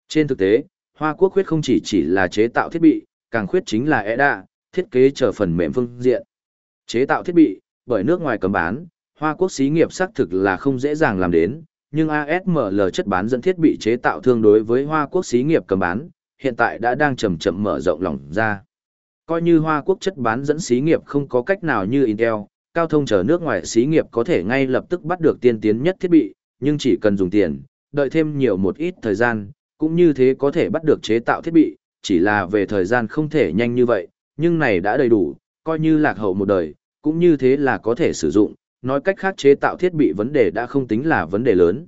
Trên thực tế, Hoa Quốc khuyết không chỉ chỉ là chế tạo thiết bị, càng khuyết chính là EDA, thiết kế trở phần mềm phương diện. Chế tạo thiết bị, bởi nước ngoài cấm bán, Hoa Quốc xí nghiệp xác thực là không dễ dàng làm đến, nhưng ASML chất bán dẫn thiết bị chế tạo thương đối với Hoa Quốc xí nghiệp cấm bán, hiện tại đã đang chậm chậm mở rộng lỏng ra. Coi như Hoa Quốc chất bán dẫn xí nghiệp không có cách nào như Intel, cao thông chờ nước ngoài xí nghiệp có thể ngay lập tức bắt được tiên tiến nhất thiết bị, nhưng chỉ cần dùng tiền, đợi thêm nhiều một ít thời gian, cũng như thế có thể bắt được chế tạo thiết bị, chỉ là về thời gian không thể nhanh như vậy, nhưng này đã đầy đủ, coi như lạc hậu một đời, cũng như thế là có thể sử dụng, nói cách khác chế tạo thiết bị vấn đề đã không tính là vấn đề lớn.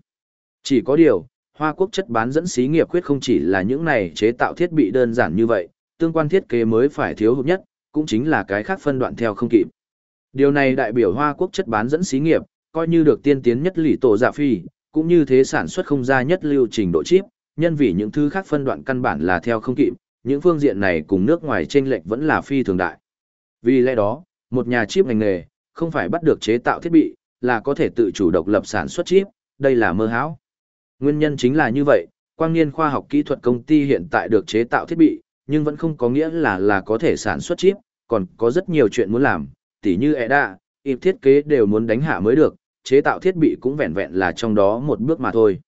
Chỉ có điều, Hoa Quốc chất bán dẫn xí nghiệp quyết không chỉ là những này chế tạo thiết bị đơn giản như vậy, tương quan thiết kế mới phải thiếu hụt nhất, cũng chính là cái khác phân đoạn theo không kịp. Điều này đại biểu Hoa Quốc chất bán dẫn xí nghiệp, coi như được tiên tiến nhất lỷ tổ giả phi, cũng như thế sản xuất không ra nhất lưu trình độ chip, nhân vì những thứ khác phân đoạn căn bản là theo không kịp, những phương diện này cùng nước ngoài chênh lệch vẫn là phi thường đại. Vì lẽ đó, một nhà chip ngành nghề, không phải bắt được chế tạo thiết bị, là có thể tự chủ độc lập sản xuất chip, đây là mơ hão. Nguyên nhân chính là như vậy, quang niên khoa học kỹ thuật công ty hiện tại được chế tạo thiết bị, nhưng vẫn không có nghĩa là là có thể sản xuất chip, còn có rất nhiều chuyện muốn làm, tỉ như EDA, ịp thiết kế đều muốn đánh hạ mới được, chế tạo thiết bị cũng vẹn vẹn là trong đó một bước mà thôi.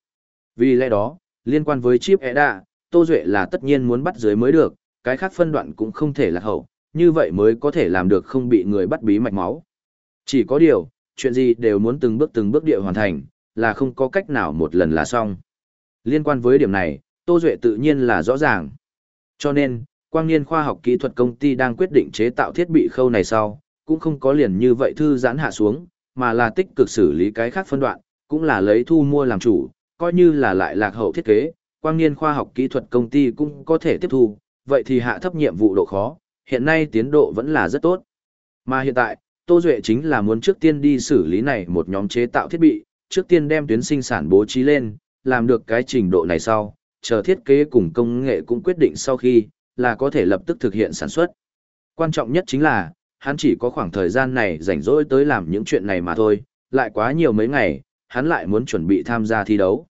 Vì lẽ đó, liên quan với chip EDA, Tô Duệ là tất nhiên muốn bắt dưới mới được, cái khác phân đoạn cũng không thể lạc hậu, như vậy mới có thể làm được không bị người bắt bí mạch máu. Chỉ có điều, chuyện gì đều muốn từng bước từng bước địa hoàn thành, là không có cách nào một lần là xong. Liên quan với điểm này, Tô Duệ tự nhiên là rõ ràng. Cho nên, Quang Niên Khoa học Kỹ thuật công ty đang quyết định chế tạo thiết bị khâu này sau, cũng không có liền như vậy thư giãn hạ xuống, mà là tích cực xử lý cái khác phân đoạn, cũng là lấy thu mua làm chủ, coi như là lại lạc hậu thiết kế, Quang Niên Khoa học Kỹ thuật công ty cũng có thể tiếp thu, vậy thì hạ thấp nhiệm vụ độ khó, hiện nay tiến độ vẫn là rất tốt. Mà hiện tại, Tô Duệ chính là muốn trước tiên đi xử lý này một nhóm chế tạo thiết bị, trước tiên đem tuyến sinh sản bố trí lên, làm được cái trình độ này sau, chờ thiết kế cùng công nghệ cũng quyết định sau khi, là có thể lập tức thực hiện sản xuất. Quan trọng nhất chính là, hắn chỉ có khoảng thời gian này rảnh rỗi tới làm những chuyện này mà thôi, lại quá nhiều mấy ngày, hắn lại muốn chuẩn bị tham gia thi đấu.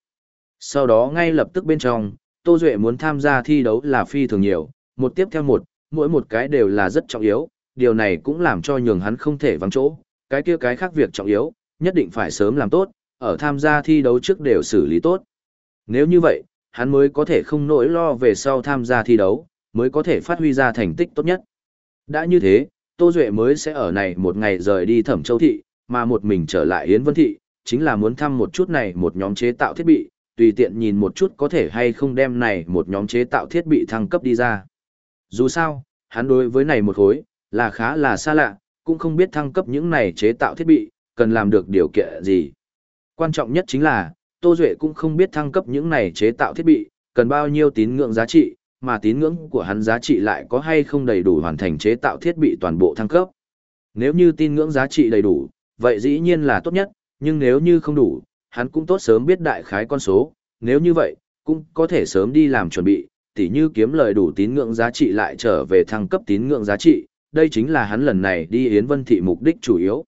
Sau đó ngay lập tức bên trong, Tô Duệ muốn tham gia thi đấu là phi thường nhiều, một tiếp theo một, mỗi một cái đều là rất trọng yếu, điều này cũng làm cho nhường hắn không thể vắng chỗ, cái kia cái khác việc trọng yếu, nhất định phải sớm làm tốt, ở tham gia thi đấu trước đều xử lý tốt. Nếu như vậy, hắn mới có thể không nỗi lo về sau tham gia thi đấu, mới có thể phát huy ra thành tích tốt nhất. Đã như thế, Tô Duệ mới sẽ ở này một ngày rời đi Thẩm Châu Thị, mà một mình trở lại Yến Vân Thị, chính là muốn thăm một chút này một nhóm chế tạo thiết bị, tùy tiện nhìn một chút có thể hay không đem này một nhóm chế tạo thiết bị thăng cấp đi ra. Dù sao, hắn đối với này một khối, là khá là xa lạ, cũng không biết thăng cấp những này chế tạo thiết bị, cần làm được điều kiện gì. Quan trọng nhất chính là, Tô Duệ cũng không biết thăng cấp những này chế tạo thiết bị, cần bao nhiêu tín ngưỡng giá trị, mà tín ngưỡng của hắn giá trị lại có hay không đầy đủ hoàn thành chế tạo thiết bị toàn bộ thăng cấp. Nếu như tín ngưỡng giá trị đầy đủ, vậy dĩ nhiên là tốt nhất, nhưng nếu như không đủ, hắn cũng tốt sớm biết đại khái con số, nếu như vậy, cũng có thể sớm đi làm chuẩn bị, tỉ như kiếm lời đủ tín ngưỡng giá trị lại trở về thăng cấp tín ngưỡng giá trị, đây chính là hắn lần này đi Yến Vân Thị mục đích chủ yếu.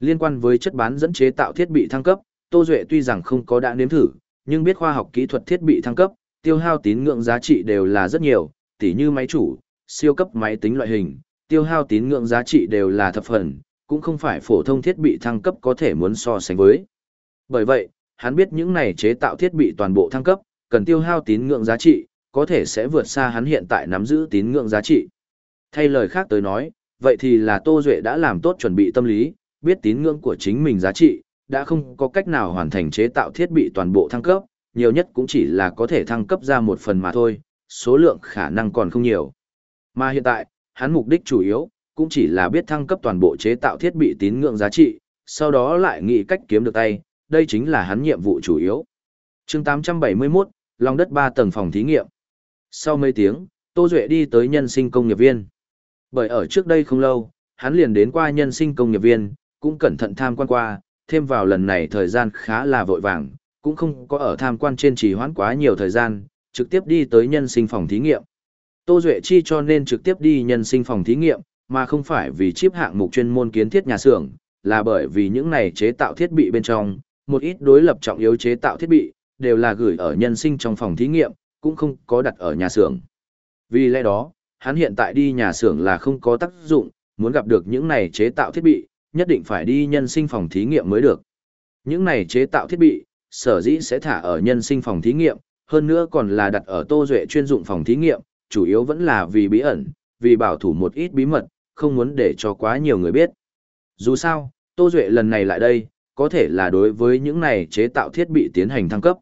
Liên quan với chất bán dẫn chế tạo thiết bị thăng cấp, Tô Duệ tuy rằng không có đã nếm thử, nhưng biết khoa học kỹ thuật thiết bị thăng cấp, tiêu hao tín ngưỡng giá trị đều là rất nhiều, tỉ như máy chủ, siêu cấp máy tính loại hình, tiêu hao tín ngưỡng giá trị đều là thập phần, cũng không phải phổ thông thiết bị thăng cấp có thể muốn so sánh với. Bởi vậy, hắn biết những này chế tạo thiết bị toàn bộ thăng cấp, cần tiêu hao tín ngưỡng giá trị, có thể sẽ vượt xa hắn hiện tại nắm giữ tín ngưỡng giá trị. Thay lời khác tới nói, vậy thì là Tô Duệ đã làm tốt chuẩn bị tâm lý, biết tín ngưỡng của chính mình giá trị, đã không có cách nào hoàn thành chế tạo thiết bị toàn bộ thăng cấp, nhiều nhất cũng chỉ là có thể thăng cấp ra một phần mà thôi, số lượng khả năng còn không nhiều. Mà hiện tại, hắn mục đích chủ yếu, cũng chỉ là biết thăng cấp toàn bộ chế tạo thiết bị tín ngưỡng giá trị, sau đó lại nghĩ cách kiếm được tay, đây chính là hắn nhiệm vụ chủ yếu. chương 871, lòng đất 3 tầng phòng thí nghiệm. Sau mấy tiếng, Tô Duệ đi tới nhân sinh công nghiệp viên. Bởi ở trước đây không lâu, hắn liền đến qua nhân sinh công nghiệp viên, cũng cẩn thận tham quan qua, thêm vào lần này thời gian khá là vội vàng, cũng không có ở tham quan trên trì hoãn quá nhiều thời gian, trực tiếp đi tới nhân sinh phòng thí nghiệm. Tô Duệ chi cho nên trực tiếp đi nhân sinh phòng thí nghiệm, mà không phải vì chip hạng mục chuyên môn kiến thiết nhà xưởng, là bởi vì những này chế tạo thiết bị bên trong, một ít đối lập trọng yếu chế tạo thiết bị, đều là gửi ở nhân sinh trong phòng thí nghiệm, cũng không có đặt ở nhà xưởng. Vì lẽ đó, hắn hiện tại đi nhà xưởng là không có tác dụng, muốn gặp được những này chế tạo thiết bị, nhất định phải đi nhân sinh phòng thí nghiệm mới được. Những này chế tạo thiết bị, sở dĩ sẽ thả ở nhân sinh phòng thí nghiệm, hơn nữa còn là đặt ở Tô Duệ chuyên dụng phòng thí nghiệm, chủ yếu vẫn là vì bí ẩn, vì bảo thủ một ít bí mật, không muốn để cho quá nhiều người biết. Dù sao, Tô Duệ lần này lại đây, có thể là đối với những này chế tạo thiết bị tiến hành thăng cấp.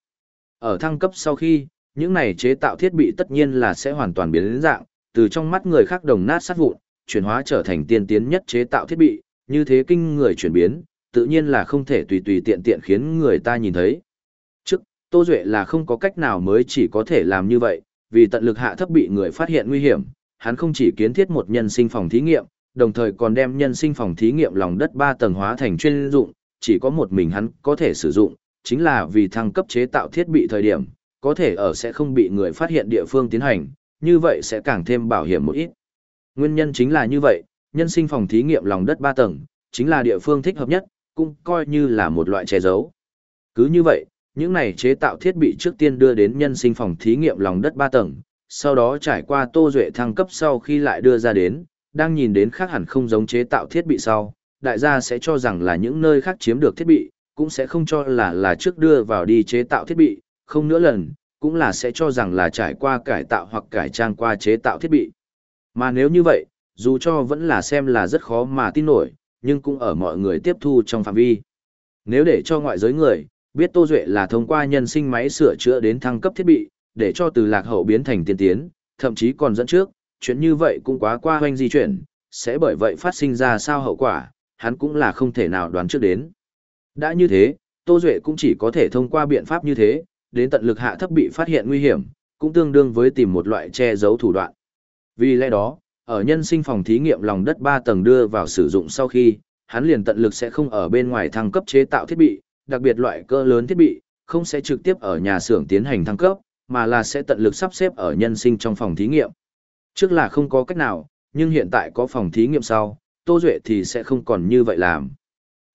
Ở thăng cấp sau khi, những này chế tạo thiết bị tất nhiên là sẽ hoàn toàn biến đến dạng, từ trong mắt người khác đồng nát sát vụn, chuyển hóa trở thành tiên tiến nhất chế tạo thiết bị, như thế kinh người chuyển biến, tự nhiên là không thể tùy tùy tiện tiện khiến người ta nhìn thấy. Trước, Tô Duệ là không có cách nào mới chỉ có thể làm như vậy, vì tận lực hạ thấp bị người phát hiện nguy hiểm, hắn không chỉ kiến thiết một nhân sinh phòng thí nghiệm, đồng thời còn đem nhân sinh phòng thí nghiệm lòng đất 3 tầng hóa thành chuyên dụng, chỉ có một mình hắn có thể sử dụng, chính là vì thăng cấp chế tạo thiết bị thời điểm, có thể ở sẽ không bị người phát hiện địa phương tiến hành, như vậy sẽ càng thêm bảo hiểm một ít. Nguyên nhân chính là như vậy, nhân sinh phòng thí nghiệm lòng đất 3 tầng, chính là địa phương thích hợp nhất, cũng coi như là một loại che giấu. Cứ như vậy, những này chế tạo thiết bị trước tiên đưa đến nhân sinh phòng thí nghiệm lòng đất 3 tầng, sau đó trải qua tô duệ thăng cấp sau khi lại đưa ra đến, đang nhìn đến khác hẳn không giống chế tạo thiết bị sau, đại gia sẽ cho rằng là những nơi khác chiếm được thiết bị, cũng sẽ không cho là là trước đưa vào đi chế tạo thiết bị, không nữa lần, cũng là sẽ cho rằng là trải qua cải tạo hoặc cải trang qua chế tạo thiết bị. Mà nếu như vậy, dù cho vẫn là xem là rất khó mà tin nổi, nhưng cũng ở mọi người tiếp thu trong phạm vi. Nếu để cho ngoại giới người, biết Tô Duệ là thông qua nhân sinh máy sửa chữa đến thăng cấp thiết bị, để cho từ lạc hậu biến thành tiên tiến, thậm chí còn dẫn trước, chuyện như vậy cũng quá qua hoanh di chuyển, sẽ bởi vậy phát sinh ra sao hậu quả, hắn cũng là không thể nào đoán trước đến. Đã như thế, Tô Duệ cũng chỉ có thể thông qua biện pháp như thế, đến tận lực hạ thấp bị phát hiện nguy hiểm, cũng tương đương với tìm một loại che giấu thủ đoạn. Vì lẽ đó, ở nhân sinh phòng thí nghiệm lòng đất 3 tầng đưa vào sử dụng sau khi, hắn liền tận lực sẽ không ở bên ngoài thăng cấp chế tạo thiết bị, đặc biệt loại cơ lớn thiết bị, không sẽ trực tiếp ở nhà xưởng tiến hành thăng cấp, mà là sẽ tận lực sắp xếp ở nhân sinh trong phòng thí nghiệm. Trước là không có cách nào, nhưng hiện tại có phòng thí nghiệm sau, Tô Duệ thì sẽ không còn như vậy làm.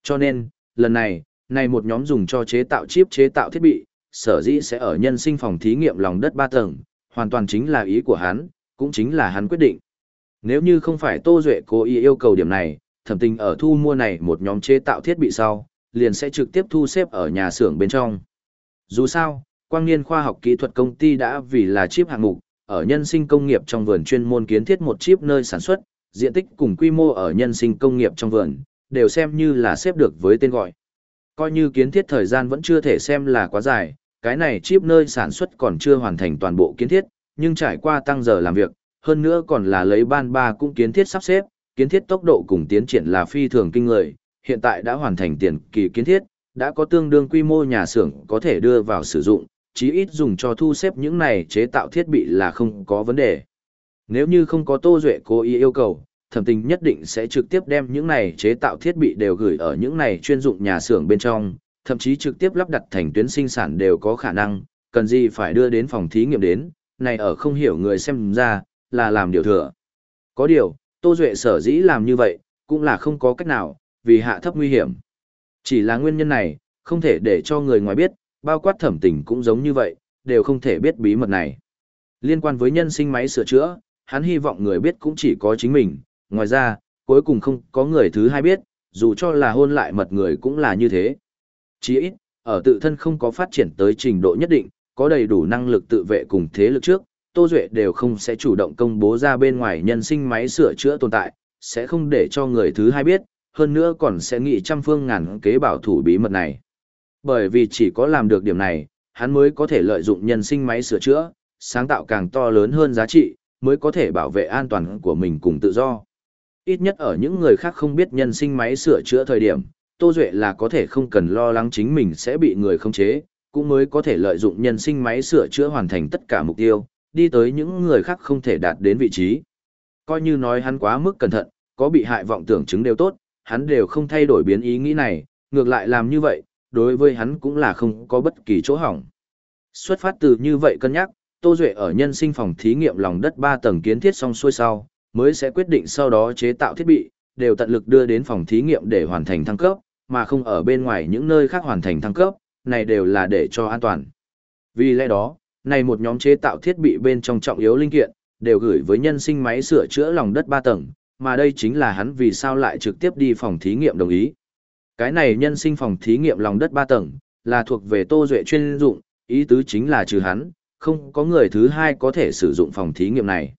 Cho nên, lần này, này một nhóm dùng cho chế tạo chip chế tạo thiết bị, sở dĩ sẽ ở nhân sinh phòng thí nghiệm lòng đất Ba tầng, hoàn toàn chính là ý của hắn, cũng chính là hắn quyết định. Nếu như không phải Tô Duệ cố ý yêu cầu điểm này, thẩm tình ở thu mua này một nhóm chế tạo thiết bị sau, liền sẽ trực tiếp thu xếp ở nhà xưởng bên trong. Dù sao, Quang Niên khoa học kỹ thuật công ty đã vì là chip hạng mục, ở nhân sinh công nghiệp trong vườn chuyên môn kiến thiết một chip nơi sản xuất, diện tích cùng quy mô ở nhân sinh công nghiệp trong vườn, đều xem như là xếp được với tên gọi. Coi như kiến thiết thời gian vẫn chưa thể xem là quá dài, cái này chip nơi sản xuất còn chưa hoàn thành toàn bộ kiến thiết, nhưng trải qua tăng giờ làm việc, hơn nữa còn là lấy ban ba cũng kiến thiết sắp xếp, kiến thiết tốc độ cùng tiến triển là phi thường kinh người, hiện tại đã hoàn thành tiền kỳ kiến thiết, đã có tương đương quy mô nhà xưởng có thể đưa vào sử dụng, chí ít dùng cho thu xếp những này chế tạo thiết bị là không có vấn đề. Nếu như không có Tô Duệ cố ý yêu cầu, thẩm tình nhất định sẽ trực tiếp đem những này chế tạo thiết bị đều gửi ở những này chuyên dụng nhà xưởng bên trong, thậm chí trực tiếp lắp đặt thành tuyến sinh sản đều có khả năng, cần gì phải đưa đến phòng thí nghiệm đến, này ở không hiểu người xem ra, là làm điều thừa. Có điều, Tô Duệ sở dĩ làm như vậy, cũng là không có cách nào, vì hạ thấp nguy hiểm. Chỉ là nguyên nhân này, không thể để cho người ngoài biết, bao quát thẩm tình cũng giống như vậy, đều không thể biết bí mật này. Liên quan với nhân sinh máy sửa chữa, hắn hy vọng người biết cũng chỉ có chính mình, ngoài ra, cuối cùng không có người thứ hai biết, dù cho là hôn lại mật người cũng là như thế. Chỉ ít, ở tự thân không có phát triển tới trình độ nhất định, có đầy đủ năng lực tự vệ cùng thế lực trước, Tô Duệ đều không sẽ chủ động công bố ra bên ngoài nhân sinh máy sửa chữa tồn tại, sẽ không để cho người thứ hai biết, hơn nữa còn sẽ nghĩ trăm phương ngàn kế bảo thủ bí mật này. Bởi vì chỉ có làm được điểm này, hắn mới có thể lợi dụng nhân sinh máy sửa chữa, sáng tạo càng to lớn hơn giá trị, mới có thể bảo vệ an toàn của mình cùng tự do. Ít nhất ở những người khác không biết nhân sinh máy sửa chữa thời điểm, Tô Duệ là có thể không cần lo lắng chính mình sẽ bị người khống chế, cũng mới có thể lợi dụng nhân sinh máy sửa chữa hoàn thành tất cả mục tiêu, đi tới những người khác không thể đạt đến vị trí. Coi như nói hắn quá mức cẩn thận, có bị hại vọng tưởng chứng đều tốt, hắn đều không thay đổi biến ý nghĩ này, ngược lại làm như vậy, đối với hắn cũng là không có bất kỳ chỗ hỏng. Xuất phát từ như vậy cân nhắc, Tô Duệ ở nhân sinh phòng thí nghiệm lòng đất 3 tầng kiến thiết xong xuôi sau, mới sẽ quyết định sau đó chế tạo thiết bị, đều tận lực đưa đến phòng thí nghiệm để hoàn thành thăng cấp, mà không ở bên ngoài những nơi khác hoàn thành thăng cấp, này đều là để cho an toàn. Vì lẽ đó, này một nhóm chế tạo thiết bị bên trong trọng yếu linh kiện, đều gửi với nhân sinh máy sửa chữa lòng đất 3 tầng, mà đây chính là hắn vì sao lại trực tiếp đi phòng thí nghiệm đồng ý. Cái này nhân sinh phòng thí nghiệm lòng đất 3 tầng, là thuộc về Tô Duệ chuyên dụng, ý tứ chính là trừ hắn, không có người thứ hai có thể sử dụng phòng thí nghiệm này.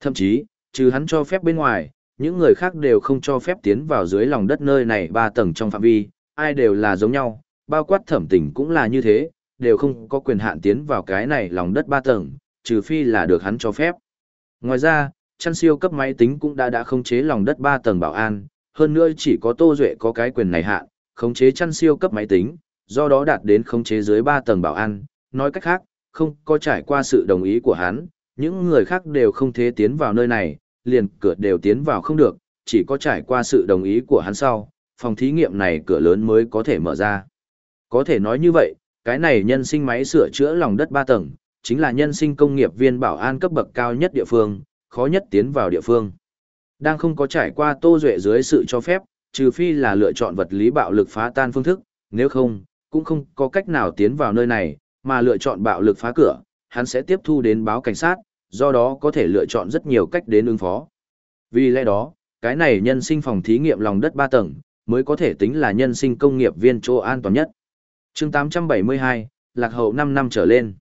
Thậm chí, trừ hắn cho phép bên ngoài, những người khác đều không cho phép tiến vào dưới lòng đất nơi này ba tầng trong phạm vi, ai đều là giống nhau, bao quát thẩm tình cũng là như thế, đều không có quyền hạn tiến vào cái này lòng đất ba tầng, trừ phi là được hắn cho phép. Ngoài ra, chăn siêu cấp máy tính cũng đã đã khống chế lòng đất ba tầng bảo an, hơn nữa chỉ có Tô Duệ có cái quyền này hạn, khống chế chăn siêu cấp máy tính, do đó đạt đến khống chế dưới ba tầng bảo an, nói cách khác, không có trải qua sự đồng ý của hắn, những người khác đều không thể tiến vào nơi này, liền cửa đều tiến vào không được, chỉ có trải qua sự đồng ý của hắn sau, phòng thí nghiệm này cửa lớn mới có thể mở ra. Có thể nói như vậy, cái này nhân sinh máy sửa chữa lòng đất 3 tầng, chính là nhân sinh công nghiệp viên bảo an cấp bậc cao nhất địa phương, khó nhất tiến vào địa phương. Đang không có trải qua tô duệ dưới sự cho phép, trừ phi là lựa chọn vật lý bạo lực phá tan phương thức, nếu không, cũng không có cách nào tiến vào nơi này, mà lựa chọn bạo lực phá cửa, hắn sẽ tiếp thu đến báo cảnh sát, do đó có thể lựa chọn rất nhiều cách đến ứng phó. Vì lẽ đó, cái này nhân sinh phòng thí nghiệm lòng đất 3 tầng, mới có thể tính là nhân sinh công nghiệp viên chỗ an toàn nhất. chương 872, lạc hậu 5 năm trở lên.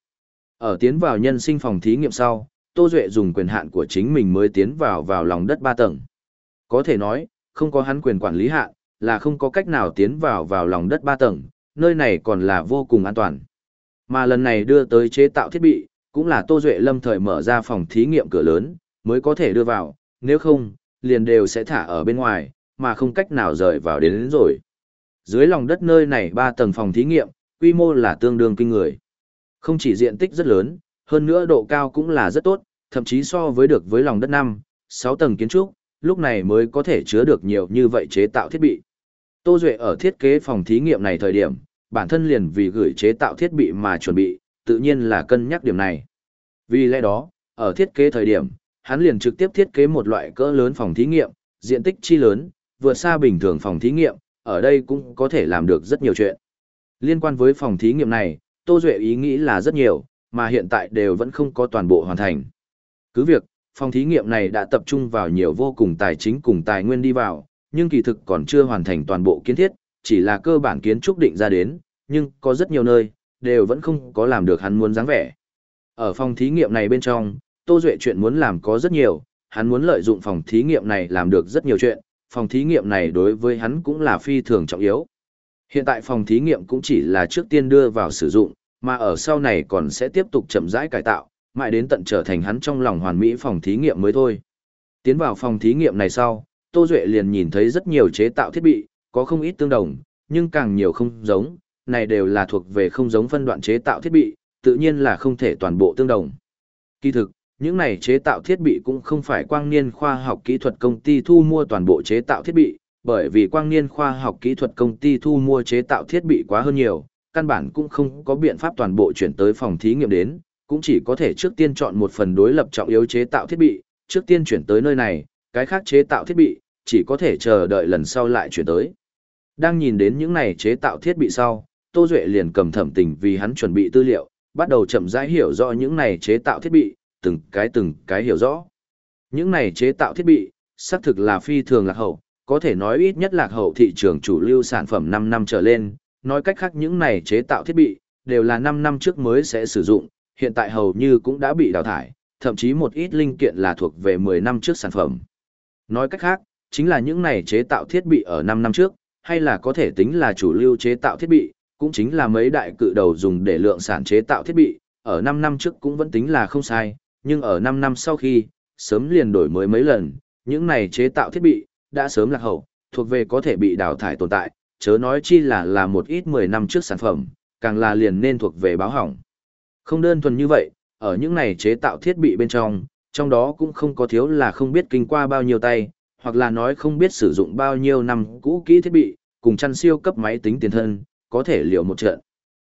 Ở tiến vào nhân sinh phòng thí nghiệm sau, Tô Duệ dùng quyền hạn của chính mình mới tiến vào vào lòng đất 3 tầng. Có thể nói, không có hắn quyền quản lý hạn, là không có cách nào tiến vào vào lòng đất 3 tầng, nơi này còn là vô cùng an toàn. Mà lần này đưa tới chế tạo thiết bị, cũng là Tô Duệ lâm thời mở ra phòng thí nghiệm cửa lớn, mới có thể đưa vào, nếu không, liền đều sẽ thả ở bên ngoài, mà không cách nào rời vào đến, đến rồi. Dưới lòng đất nơi này 3 tầng phòng thí nghiệm, quy mô là tương đương kinh người. Không chỉ diện tích rất lớn, hơn nữa độ cao cũng là rất tốt, thậm chí so với được với lòng đất 5, 6 tầng kiến trúc, lúc này mới có thể chứa được nhiều như vậy chế tạo thiết bị. Tô Duệ ở thiết kế phòng thí nghiệm này thời điểm, bản thân liền vì gửi chế tạo thiết bị mà chuẩn bị, tự nhiên là cân nhắc điểm này. Vì lẽ đó, ở thiết kế thời điểm, hắn liền trực tiếp thiết kế một loại cỡ lớn phòng thí nghiệm, diện tích chi lớn, vượt xa bình thường phòng thí nghiệm, ở đây cũng có thể làm được rất nhiều chuyện. Liên quan với phòng thí nghiệm này, Tô Duệ ý nghĩ là rất nhiều, mà hiện tại đều vẫn không có toàn bộ hoàn thành. Cứ việc, phòng thí nghiệm này đã tập trung vào nhiều vô cùng tài chính cùng tài nguyên đi vào, nhưng kỳ thực còn chưa hoàn thành toàn bộ kiến thiết, chỉ là cơ bản kiến trúc định ra đến, nhưng có rất nhiều nơi, đều vẫn không có làm được hắn muốn dáng vẻ. Ở phòng thí nghiệm này bên trong, Tô Duệ chuyện muốn làm có rất nhiều, hắn muốn lợi dụng phòng thí nghiệm này làm được rất nhiều chuyện, phòng thí nghiệm này đối với hắn cũng là phi thường trọng yếu. Hiện tại phòng thí nghiệm cũng chỉ là trước tiên đưa vào sử dụng, mà ở sau này còn sẽ tiếp tục chậm rãi cải tạo, mãi đến tận trở thành hắn trong lòng hoàn mỹ phòng thí nghiệm mới thôi. Tiến vào phòng thí nghiệm này sau, Tô Duệ liền nhìn thấy rất nhiều chế tạo thiết bị, có không ít tương đồng, nhưng càng nhiều không giống, này đều là thuộc về không giống phân đoạn chế tạo thiết bị, tự nhiên là không thể toàn bộ tương đồng. Kỳ thực, những này chế tạo thiết bị cũng không phải quang niên khoa học kỹ thuật công ty thu mua toàn bộ chế tạo thiết bị, bởi vì quang niên khoa học kỹ thuật công ty thu mua chế tạo thiết bị quá hơn nhiều, căn bản cũng không có biện pháp toàn bộ chuyển tới phòng thí nghiệm đến, cũng chỉ có thể trước tiên chọn một phần đối lập trọng yếu chế tạo thiết bị, trước tiên chuyển tới nơi này, cái khác chế tạo thiết bị, chỉ có thể chờ đợi lần sau lại chuyển tới. Đang nhìn đến những này chế tạo thiết bị sau, Tô Duệ liền cầm thẩm tình vì hắn chuẩn bị tư liệu, bắt đầu chậm rãi hiểu rõ những này chế tạo thiết bị, từng cái từng cái hiểu rõ. Những này chế tạo thiết bị, xác thực là phi thường lạc hậu, có thể nói ít nhất lạc hậu thị trường chủ lưu sản phẩm 5 năm trở lên, nói cách khác những này chế tạo thiết bị, đều là 5 năm trước mới sẽ sử dụng, hiện tại hầu như cũng đã bị đào thải, thậm chí một ít linh kiện là thuộc về 10 năm trước sản phẩm. Nói cách khác, chính là những này chế tạo thiết bị ở 5 năm trước, hay là có thể tính là chủ lưu chế tạo thiết bị, cũng chính là mấy đại cự đầu dùng để lượng sản chế tạo thiết bị, ở 5 năm trước cũng vẫn tính là không sai, nhưng ở 5 năm sau khi, sớm liền đổi mới mấy lần, những này chế tạo thiết bị, đã sớm lạc hậu, thuộc về có thể bị đào thải tồn tại, chớ nói chi là là một ít 10 năm trước sản phẩm, càng là liền nên thuộc về báo hỏng. Không đơn thuần như vậy, ở những này chế tạo thiết bị bên trong, trong đó cũng không có thiếu là không biết kinh qua bao nhiêu tay, hoặc là nói không biết sử dụng bao nhiêu năm cũ kỹ thiết bị, cùng chăn siêu cấp máy tính tiền thân, có thể liệu một trận.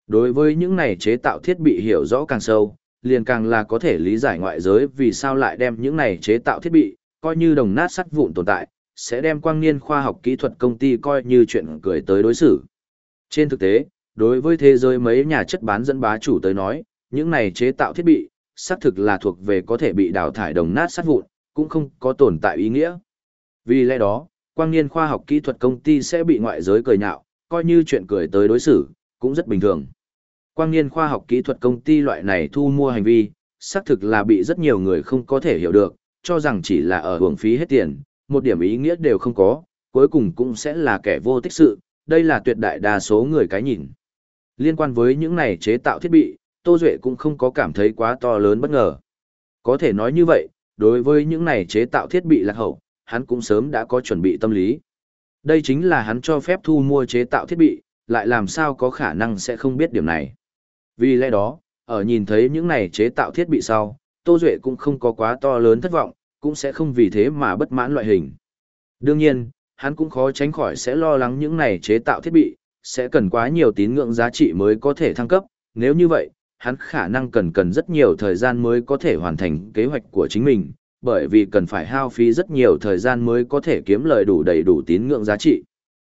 Đối với những này chế tạo thiết bị hiểu rõ càng sâu, liền càng là có thể lý giải ngoại giới vì sao lại đem những này chế tạo thiết bị, coi như đồng nát sắt vụn tồn tại, sẽ đem quang niên khoa học kỹ thuật công ty coi như chuyện cười tới đối xử. Trên thực tế, đối với thế giới mấy nhà chất bán dẫn bá chủ tới nói, những này chế tạo thiết bị, xác thực là thuộc về có thể bị đào thải đồng nát sắt vụn, cũng không có tồn tại ý nghĩa. Vì lẽ đó, quang niên khoa học kỹ thuật công ty sẽ bị ngoại giới cười nhạo, coi như chuyện cười tới đối xử, cũng rất bình thường. Quang niên khoa học kỹ thuật công ty loại này thu mua hành vi, xác thực là bị rất nhiều người không có thể hiểu được, cho rằng chỉ là ở hưởng phí hết tiền, một điểm ý nghĩa đều không có, cuối cùng cũng sẽ là kẻ vô tích sự, đây là tuyệt đại đa số người cái nhìn. Liên quan với những này chế tạo thiết bị, Tô Duệ cũng không có cảm thấy quá to lớn bất ngờ. Có thể nói như vậy, đối với những này chế tạo thiết bị lạc hậu, hắn cũng sớm đã có chuẩn bị tâm lý. Đây chính là hắn cho phép thu mua chế tạo thiết bị, lại làm sao có khả năng sẽ không biết điểm này. Vì lẽ đó, ở nhìn thấy những này chế tạo thiết bị sau, Tô Duệ cũng không có quá to lớn thất vọng, cũng sẽ không vì thế mà bất mãn loại hình. Đương nhiên, hắn cũng khó tránh khỏi sẽ lo lắng những này chế tạo thiết bị, sẽ cần quá nhiều tín ngưỡng giá trị mới có thể thăng cấp, nếu như vậy, hắn khả năng cần cần rất nhiều thời gian mới có thể hoàn thành kế hoạch của chính mình, bởi vì cần phải hao phí rất nhiều thời gian mới có thể kiếm lời đủ đầy đủ tín ngưỡng giá trị.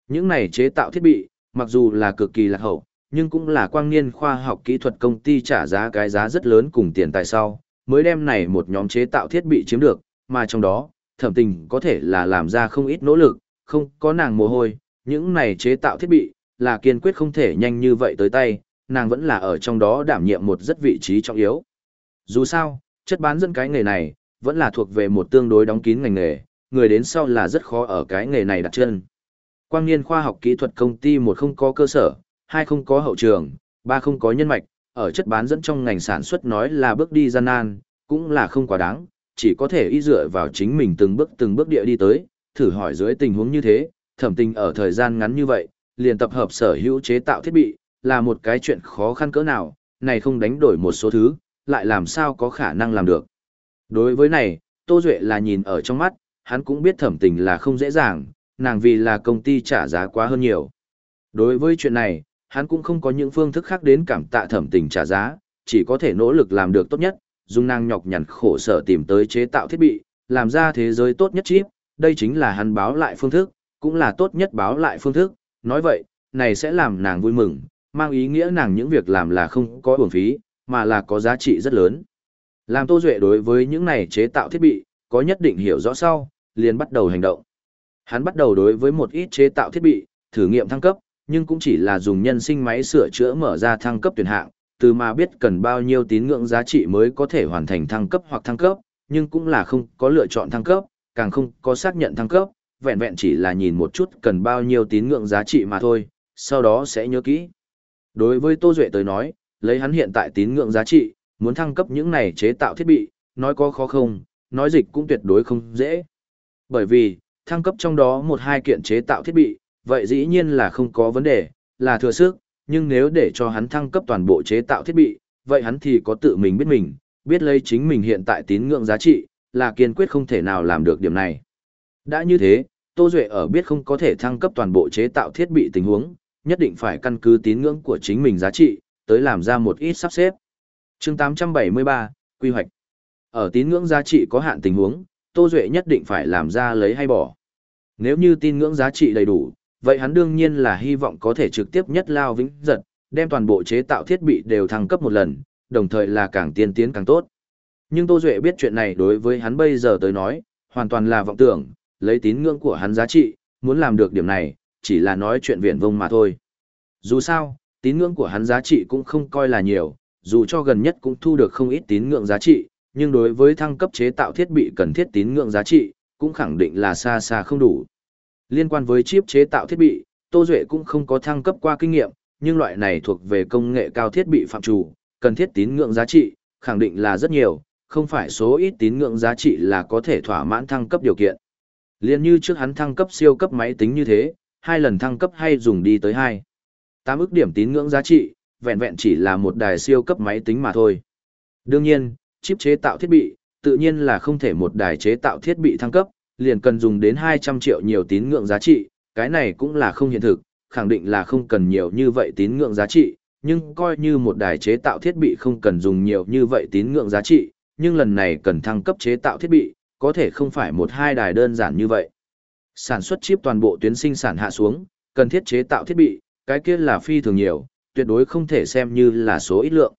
Những này chế tạo thiết bị, mặc dù là cực kỳ lạc hậu, nhưng cũng là quang niên khoa học kỹ thuật công ty trả giá cái giá rất lớn cùng tiền tài sau, mới đem này một nhóm chế tạo thiết bị chiếm được, mà trong đó, thẩm tình có thể là làm ra không ít nỗ lực, không có nàng mồ hôi, những này chế tạo thiết bị, là kiên quyết không thể nhanh như vậy tới tay, nàng vẫn là ở trong đó đảm nhiệm một rất vị trí trọng yếu. Dù sao, chất bán dẫn cái nghề này, vẫn là thuộc về một tương đối đóng kín ngành nghề, người đến sau là rất khó ở cái nghề này đặt chân. Quang niên khoa học kỹ thuật công ty một không có cơ sở, hai không có hậu trường, ba không có nhân mạch, ở chất bán dẫn trong ngành sản xuất nói là bước đi gian nan, cũng là không quá đáng, chỉ có thể y dựa vào chính mình từng bước từng bước địa đi tới, thử hỏi dưới tình huống như thế, thẩm tình ở thời gian ngắn như vậy, liền tập hợp sở hữu chế tạo thiết bị, là một cái chuyện khó khăn cỡ nào, này không đánh đổi một số thứ, lại làm sao có khả năng làm được. Đối với này, Tô Duệ là nhìn ở trong mắt, hắn cũng biết thẩm tình là không dễ dàng, nàng vì là công ty trả giá quá hơn nhiều. Đối với chuyện này, hắn cũng không có những phương thức khác đến cảm tạ thẩm tình trả giá, chỉ có thể nỗ lực làm được tốt nhất, dùng nàng nhọc nhằn khổ sở tìm tới chế tạo thiết bị, làm ra thế giới tốt nhất chip, đây chính là hắn báo lại phương thức, cũng là tốt nhất báo lại phương thức, nói vậy, này sẽ làm nàng vui mừng, mang ý nghĩa nàng những việc làm là không có uổng phí, mà là có giá trị rất lớn. Làm Tô Duệ đối với những này chế tạo thiết bị, có nhất định hiểu rõ sau, liền bắt đầu hành động. Hắn bắt đầu đối với một ít chế tạo thiết bị, thử nghiệm thăng cấp, nhưng cũng chỉ là dùng nhân sinh máy sửa chữa mở ra thăng cấp tuyển hạng, từ mà biết cần bao nhiêu tín ngưỡng giá trị mới có thể hoàn thành thăng cấp hoặc thăng cấp, nhưng cũng là không có lựa chọn thăng cấp, càng không có xác nhận thăng cấp, vẹn vẹn chỉ là nhìn một chút cần bao nhiêu tín ngưỡng giá trị mà thôi, sau đó sẽ nhớ kỹ. Đối với Tô Duệ tới nói, lấy hắn hiện tại tín ngưỡng giá trị, muốn thăng cấp những này chế tạo thiết bị, nói có khó không, nói dịch cũng tuyệt đối không dễ. Bởi vì, thăng cấp trong đó một hai kiện chế tạo thiết bị, vậy dĩ nhiên là không có vấn đề, là thừa sức, nhưng nếu để cho hắn thăng cấp toàn bộ chế tạo thiết bị, vậy hắn thì có tự mình biết mình, biết lấy chính mình hiện tại tín ngưỡng giá trị, là kiên quyết không thể nào làm được điểm này. Đã như thế, Tô Duệ ở biết không có thể thăng cấp toàn bộ chế tạo thiết bị tình huống, nhất định phải căn cứ tín ngưỡng của chính mình giá trị, tới làm ra một ít sắp xếp chương 873, Quy hoạch. Ở tín ngưỡng giá trị có hạn tình huống, Tô Duệ nhất định phải làm ra lấy hay bỏ. Nếu như tín ngưỡng giá trị đầy đủ, vậy hắn đương nhiên là hy vọng có thể trực tiếp nhất lao vĩnh giật, đem toàn bộ chế tạo thiết bị đều thăng cấp một lần, đồng thời là càng tiên tiến càng tốt. Nhưng Tô Duệ biết chuyện này đối với hắn bây giờ tới nói, hoàn toàn là vọng tưởng, lấy tín ngưỡng của hắn giá trị, muốn làm được điểm này, chỉ là nói chuyện viển vông mà thôi. Dù sao, tín ngưỡng của hắn giá trị cũng không coi là nhiều, dù cho gần nhất cũng thu được không ít tín ngưỡng giá trị, nhưng đối với thăng cấp chế tạo thiết bị cần thiết tín ngưỡng giá trị, cũng khẳng định là xa xa không đủ. Liên quan với chip chế tạo thiết bị, Tô Duệ cũng không có thăng cấp qua kinh nghiệm, nhưng loại này thuộc về công nghệ cao thiết bị phạm chủ, cần thiết tín ngưỡng giá trị, khẳng định là rất nhiều, không phải số ít tín ngưỡng giá trị là có thể thỏa mãn thăng cấp điều kiện. Liên như trước hắn thăng cấp siêu cấp máy tính như thế, hai lần thăng cấp hay dùng đi tới hai. Tám ức điểm tín ngưỡng giá trị, vẹn vẹn chỉ là một đài siêu cấp máy tính mà thôi. Đương nhiên, chip chế tạo thiết bị, tự nhiên là không thể một đài chế tạo thiết bị thăng cấp, liền cần dùng đến 200 triệu nhiều tín ngưỡng giá trị, cái này cũng là không hiện thực, khẳng định là không cần nhiều như vậy tín ngưỡng giá trị, nhưng coi như một đài chế tạo thiết bị không cần dùng nhiều như vậy tín ngưỡng giá trị, nhưng lần này cần thăng cấp chế tạo thiết bị, có thể không phải một hai đài đơn giản như vậy. Sản xuất chip toàn bộ tuyến sinh sản hạ xuống, cần thiết chế tạo thiết bị, cái kia là phi thường nhiều, tuyệt đối không thể xem như là số ít lượng.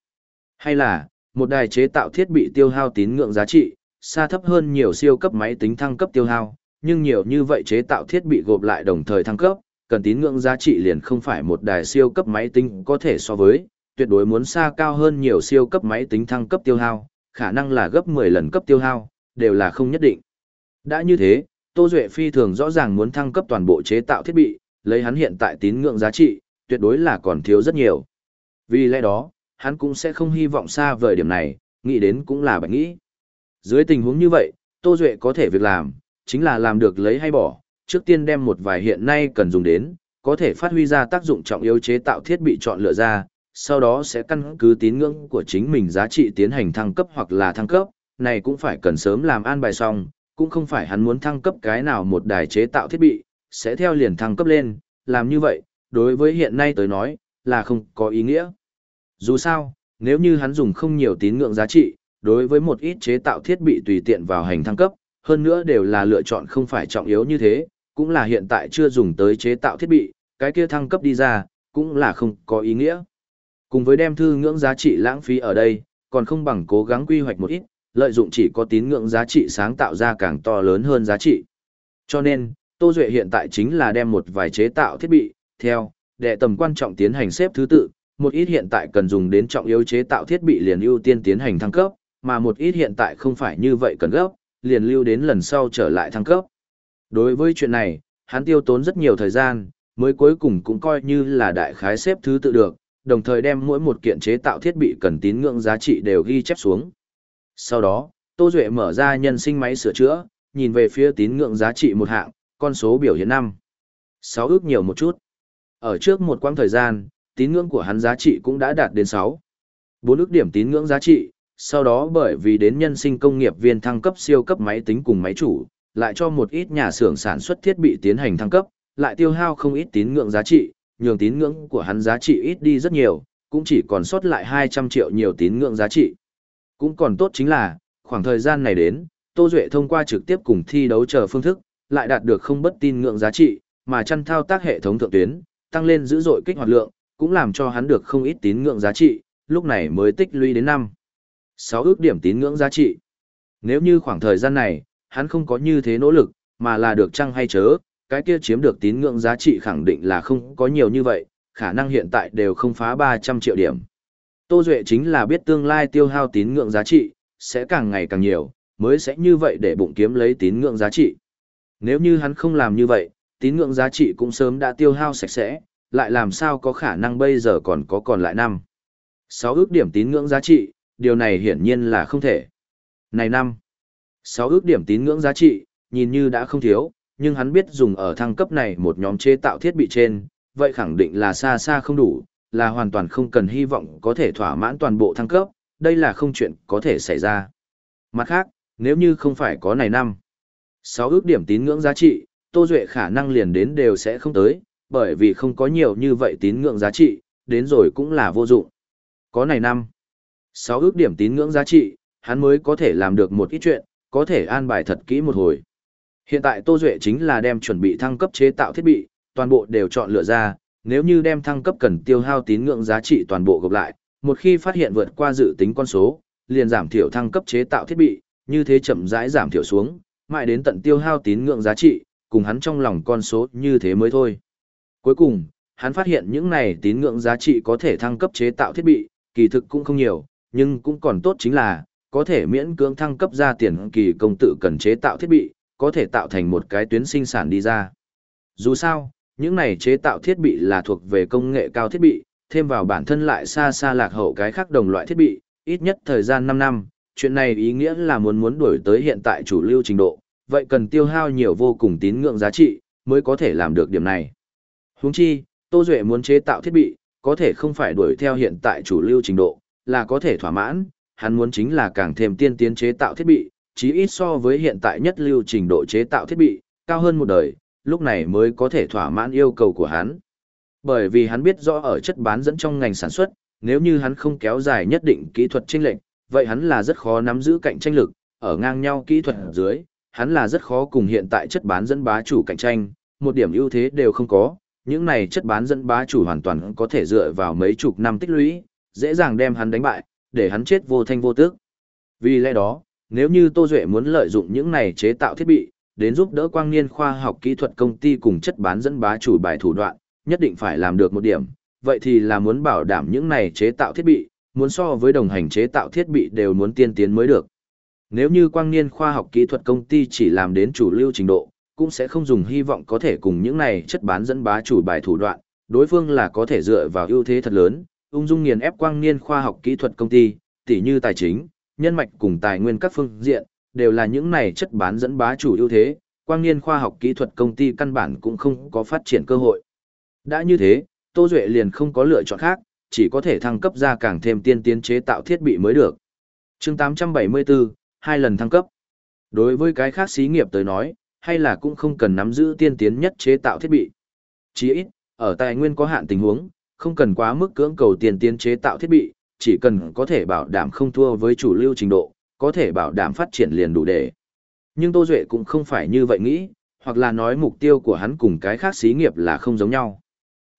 Hay là, một đài chế tạo thiết bị tiêu hao tín ngưỡng giá trị, xa thấp hơn nhiều siêu cấp máy tính thăng cấp tiêu hao, nhưng nhiều như vậy chế tạo thiết bị gộp lại đồng thời thăng cấp, cần tín ngưỡng giá trị liền không phải một đài siêu cấp máy tính có thể so với, tuyệt đối muốn xa cao hơn nhiều siêu cấp máy tính thăng cấp tiêu hao, khả năng là gấp 10 lần cấp tiêu hao, đều là không nhất định. Đã như thế, Tô Duệ phi thường rõ ràng muốn thăng cấp toàn bộ chế tạo thiết bị, lấy hắn hiện tại tín ngưỡng giá trị, tuyệt đối là còn thiếu rất nhiều. Vì lẽ đó, hắn cũng sẽ không hy vọng xa vời điểm này, nghĩ đến cũng là bạch nghĩ. Dưới tình huống như vậy, Tô Duệ có thể việc làm, chính là làm được lấy hay bỏ, trước tiên đem một vài hiện nay cần dùng đến, có thể phát huy ra tác dụng trọng yếu chế tạo thiết bị chọn lựa ra, sau đó sẽ căn cứ tín ngưỡng của chính mình giá trị tiến hành thăng cấp hoặc là thăng cấp, này cũng phải cần sớm làm an bài xong, cũng không phải hắn muốn thăng cấp cái nào một đài chế tạo thiết bị, sẽ theo liền thăng cấp lên, làm như vậy, đối với hiện nay tới nói, là không có ý nghĩa. Dù sao, nếu như hắn dùng không nhiều tín ngưỡng giá trị, đối với một ít chế tạo thiết bị tùy tiện vào hành thăng cấp, hơn nữa đều là lựa chọn không phải trọng yếu như thế, cũng là hiện tại chưa dùng tới chế tạo thiết bị, cái kia thăng cấp đi ra, cũng là không có ý nghĩa. Cùng với đem thư ngưỡng giá trị lãng phí ở đây, còn không bằng cố gắng quy hoạch một ít, lợi dụng chỉ có tín ngưỡng giá trị sáng tạo ra càng to lớn hơn giá trị. Cho nên, Tô Duệ hiện tại chính là đem một vài chế tạo thiết bị, theo, đệ tầm quan trọng tiến hành xếp thứ tự, một ít hiện tại cần dùng đến trọng yếu chế tạo thiết bị liền ưu tiên tiến hành thăng cấp, mà một ít hiện tại không phải như vậy cần gấp, liền lưu đến lần sau trở lại thăng cấp. Đối với chuyện này, hắn tiêu tốn rất nhiều thời gian, mới cuối cùng cũng coi như là đại khái xếp thứ tự được, đồng thời đem mỗi một kiện chế tạo thiết bị cần tín ngưỡng giá trị đều ghi chép xuống. Sau đó, Tô Duệ mở ra nhân sinh máy sửa chữa, nhìn về phía tín ngưỡng giá trị một hạng, con số biểu hiện năm. 6 ước nhiều một chút. Ở trước một quãng thời gian, tín ngưỡng của hắn giá trị cũng đã đạt đến 6. 4 ước điểm tín ngưỡng giá trị, sau đó bởi vì đến nhân sinh công nghiệp viên thăng cấp siêu cấp máy tính cùng máy chủ, lại cho một ít nhà xưởng sản xuất thiết bị tiến hành thăng cấp, lại tiêu hao không ít tín ngưỡng giá trị, nhường tín ngưỡng của hắn giá trị ít đi rất nhiều, cũng chỉ còn sót lại 200 triệu nhiều tín ngưỡng giá trị. Cũng còn tốt chính là, khoảng thời gian này đến, Tô Duệ thông qua trực tiếp cùng thi đấu chờ phương thức, lại đạt được không bất tin ngưỡng giá trị, mà chăn thao tác hệ thống thượng tuyến, tăng lên dữ dội kích hoạt lượng, cũng làm cho hắn được không ít tín ngưỡng giá trị, lúc này mới tích lũy đến năm 6 ước điểm tín ngưỡng giá trị. Nếu như khoảng thời gian này, hắn không có như thế nỗ lực, mà là được chăng hay chớ, cái kia chiếm được tín ngưỡng giá trị khẳng định là không có nhiều như vậy, khả năng hiện tại đều không phá 300 triệu điểm. Tô Duệ chính là biết tương lai tiêu hao tín ngưỡng giá trị, sẽ càng ngày càng nhiều, mới sẽ như vậy để bụng kiếm lấy tín ngưỡng giá trị. Nếu như hắn không làm như vậy, tín ngưỡng giá trị cũng sớm đã tiêu hao sạch sẽ, lại làm sao có khả năng bây giờ còn có còn lại năm. 6 ước điểm tín ngưỡng giá trị, điều này hiển nhiên là không thể. Này năm, 6 ước điểm tín ngưỡng giá trị, nhìn như đã không thiếu, nhưng hắn biết dùng ở thăng cấp này một nhóm chế tạo thiết bị trên, vậy khẳng định là xa xa không đủ, là hoàn toàn không cần hy vọng có thể thỏa mãn toàn bộ thăng cấp, đây là không chuyện có thể xảy ra. Mặt khác, nếu như không phải có này năm, 6 ước điểm tín ngưỡng giá trị, Tô Duệ khả năng liền đến đều sẽ không tới, bởi vì không có nhiều như vậy tín ngưỡng giá trị, đến rồi cũng là vô dụng. Có này năm, 6 ước điểm tín ngưỡng giá trị, hắn mới có thể làm được một ít chuyện, có thể an bài thật kỹ một hồi. Hiện tại Tô Duệ chính là đem chuẩn bị thăng cấp chế tạo thiết bị, toàn bộ đều chọn lựa ra, nếu như đem thăng cấp cần tiêu hao tín ngưỡng giá trị toàn bộ gộp lại, một khi phát hiện vượt qua dự tính con số, liền giảm thiểu thăng cấp chế tạo thiết bị, như thế chậm rãi giảm thiểu xuống, mãi đến tận tiêu hao tín ngưỡng giá trị, cùng hắn trong lòng con số như thế mới thôi. Cuối cùng, hắn phát hiện những này tín ngưỡng giá trị có thể thăng cấp chế tạo thiết bị, kỳ thực cũng không nhiều, nhưng cũng còn tốt chính là, có thể miễn cưỡng thăng cấp ra tiền kỳ công tự cần chế tạo thiết bị, có thể tạo thành một cái tuyến sinh sản đi ra. Dù sao, những này chế tạo thiết bị là thuộc về công nghệ cao thiết bị, thêm vào bản thân lại xa xa lạc hậu cái khác đồng loại thiết bị, ít nhất thời gian 5 năm, chuyện này ý nghĩa là muốn muốn đuổi tới hiện tại chủ lưu trình độ, vậy cần tiêu hao nhiều vô cùng tín ngưỡng giá trị, mới có thể làm được điểm này. Huống chi, Tô Duệ muốn chế tạo thiết bị, có thể không phải đuổi theo hiện tại chủ lưu trình độ, là có thể thỏa mãn, hắn muốn chính là càng thêm tiên tiến chế tạo thiết bị, chí ít so với hiện tại nhất lưu trình độ chế tạo thiết bị, cao hơn một đời, lúc này mới có thể thỏa mãn yêu cầu của hắn. Bởi vì hắn biết rõ ở chất bán dẫn trong ngành sản xuất, nếu như hắn không kéo dài nhất định kỹ thuật chênh lệch, vậy hắn là rất khó nắm giữ cạnh tranh lực, ở ngang nhau kỹ thuật dưới, hắn là rất khó cùng hiện tại chất bán dẫn bá chủ cạnh tranh, một điểm ưu thế đều không có, những này chất bán dẫn bá chủ hoàn toàn có thể dựa vào mấy chục năm tích lũy, dễ dàng đem hắn đánh bại, để hắn chết vô thanh vô tức. Vì lẽ đó, nếu như Tô Duệ muốn lợi dụng những này chế tạo thiết bị, đến giúp đỡ quang niên khoa học kỹ thuật công ty cùng chất bán dẫn bá chủ bài thủ đoạn, nhất định phải làm được một điểm, vậy thì là muốn bảo đảm những này chế tạo thiết bị, muốn so với đồng hành chế tạo thiết bị đều muốn tiên tiến mới được. Nếu như quang niên khoa học kỹ thuật công ty chỉ làm đến chủ lưu trình độ, cũng sẽ không dùng hy vọng có thể cùng những này chất bán dẫn bá chủ bài thủ đoạn, đối phương là có thể dựa vào ưu thế thật lớn, ung dung nghiền ép quang niên khoa học kỹ thuật công ty, tỉ như tài chính, nhân mạch cùng tài nguyên các phương diện, đều là những này chất bán dẫn bá chủ ưu thế, quang niên khoa học kỹ thuật công ty căn bản cũng không có phát triển cơ hội. Đã như thế, Tô Duệ liền không có lựa chọn khác, chỉ có thể thăng cấp ra càng thêm tiên tiến chế tạo thiết bị mới được. chương 874, hai lần thăng cấp. Đối với cái khác xí nghiệp tới nói, hay là cũng không cần nắm giữ tiên tiến nhất chế tạo thiết bị. Chỉ ít, ở tài nguyên có hạn tình huống, không cần quá mức cưỡng cầu tiên tiến chế tạo thiết bị, chỉ cần có thể bảo đảm không thua với chủ lưu trình độ, có thể bảo đảm phát triển liền đủ để. Nhưng Tô Duệ cũng không phải như vậy nghĩ, hoặc là nói mục tiêu của hắn cùng cái khác xí nghiệp là không giống nhau.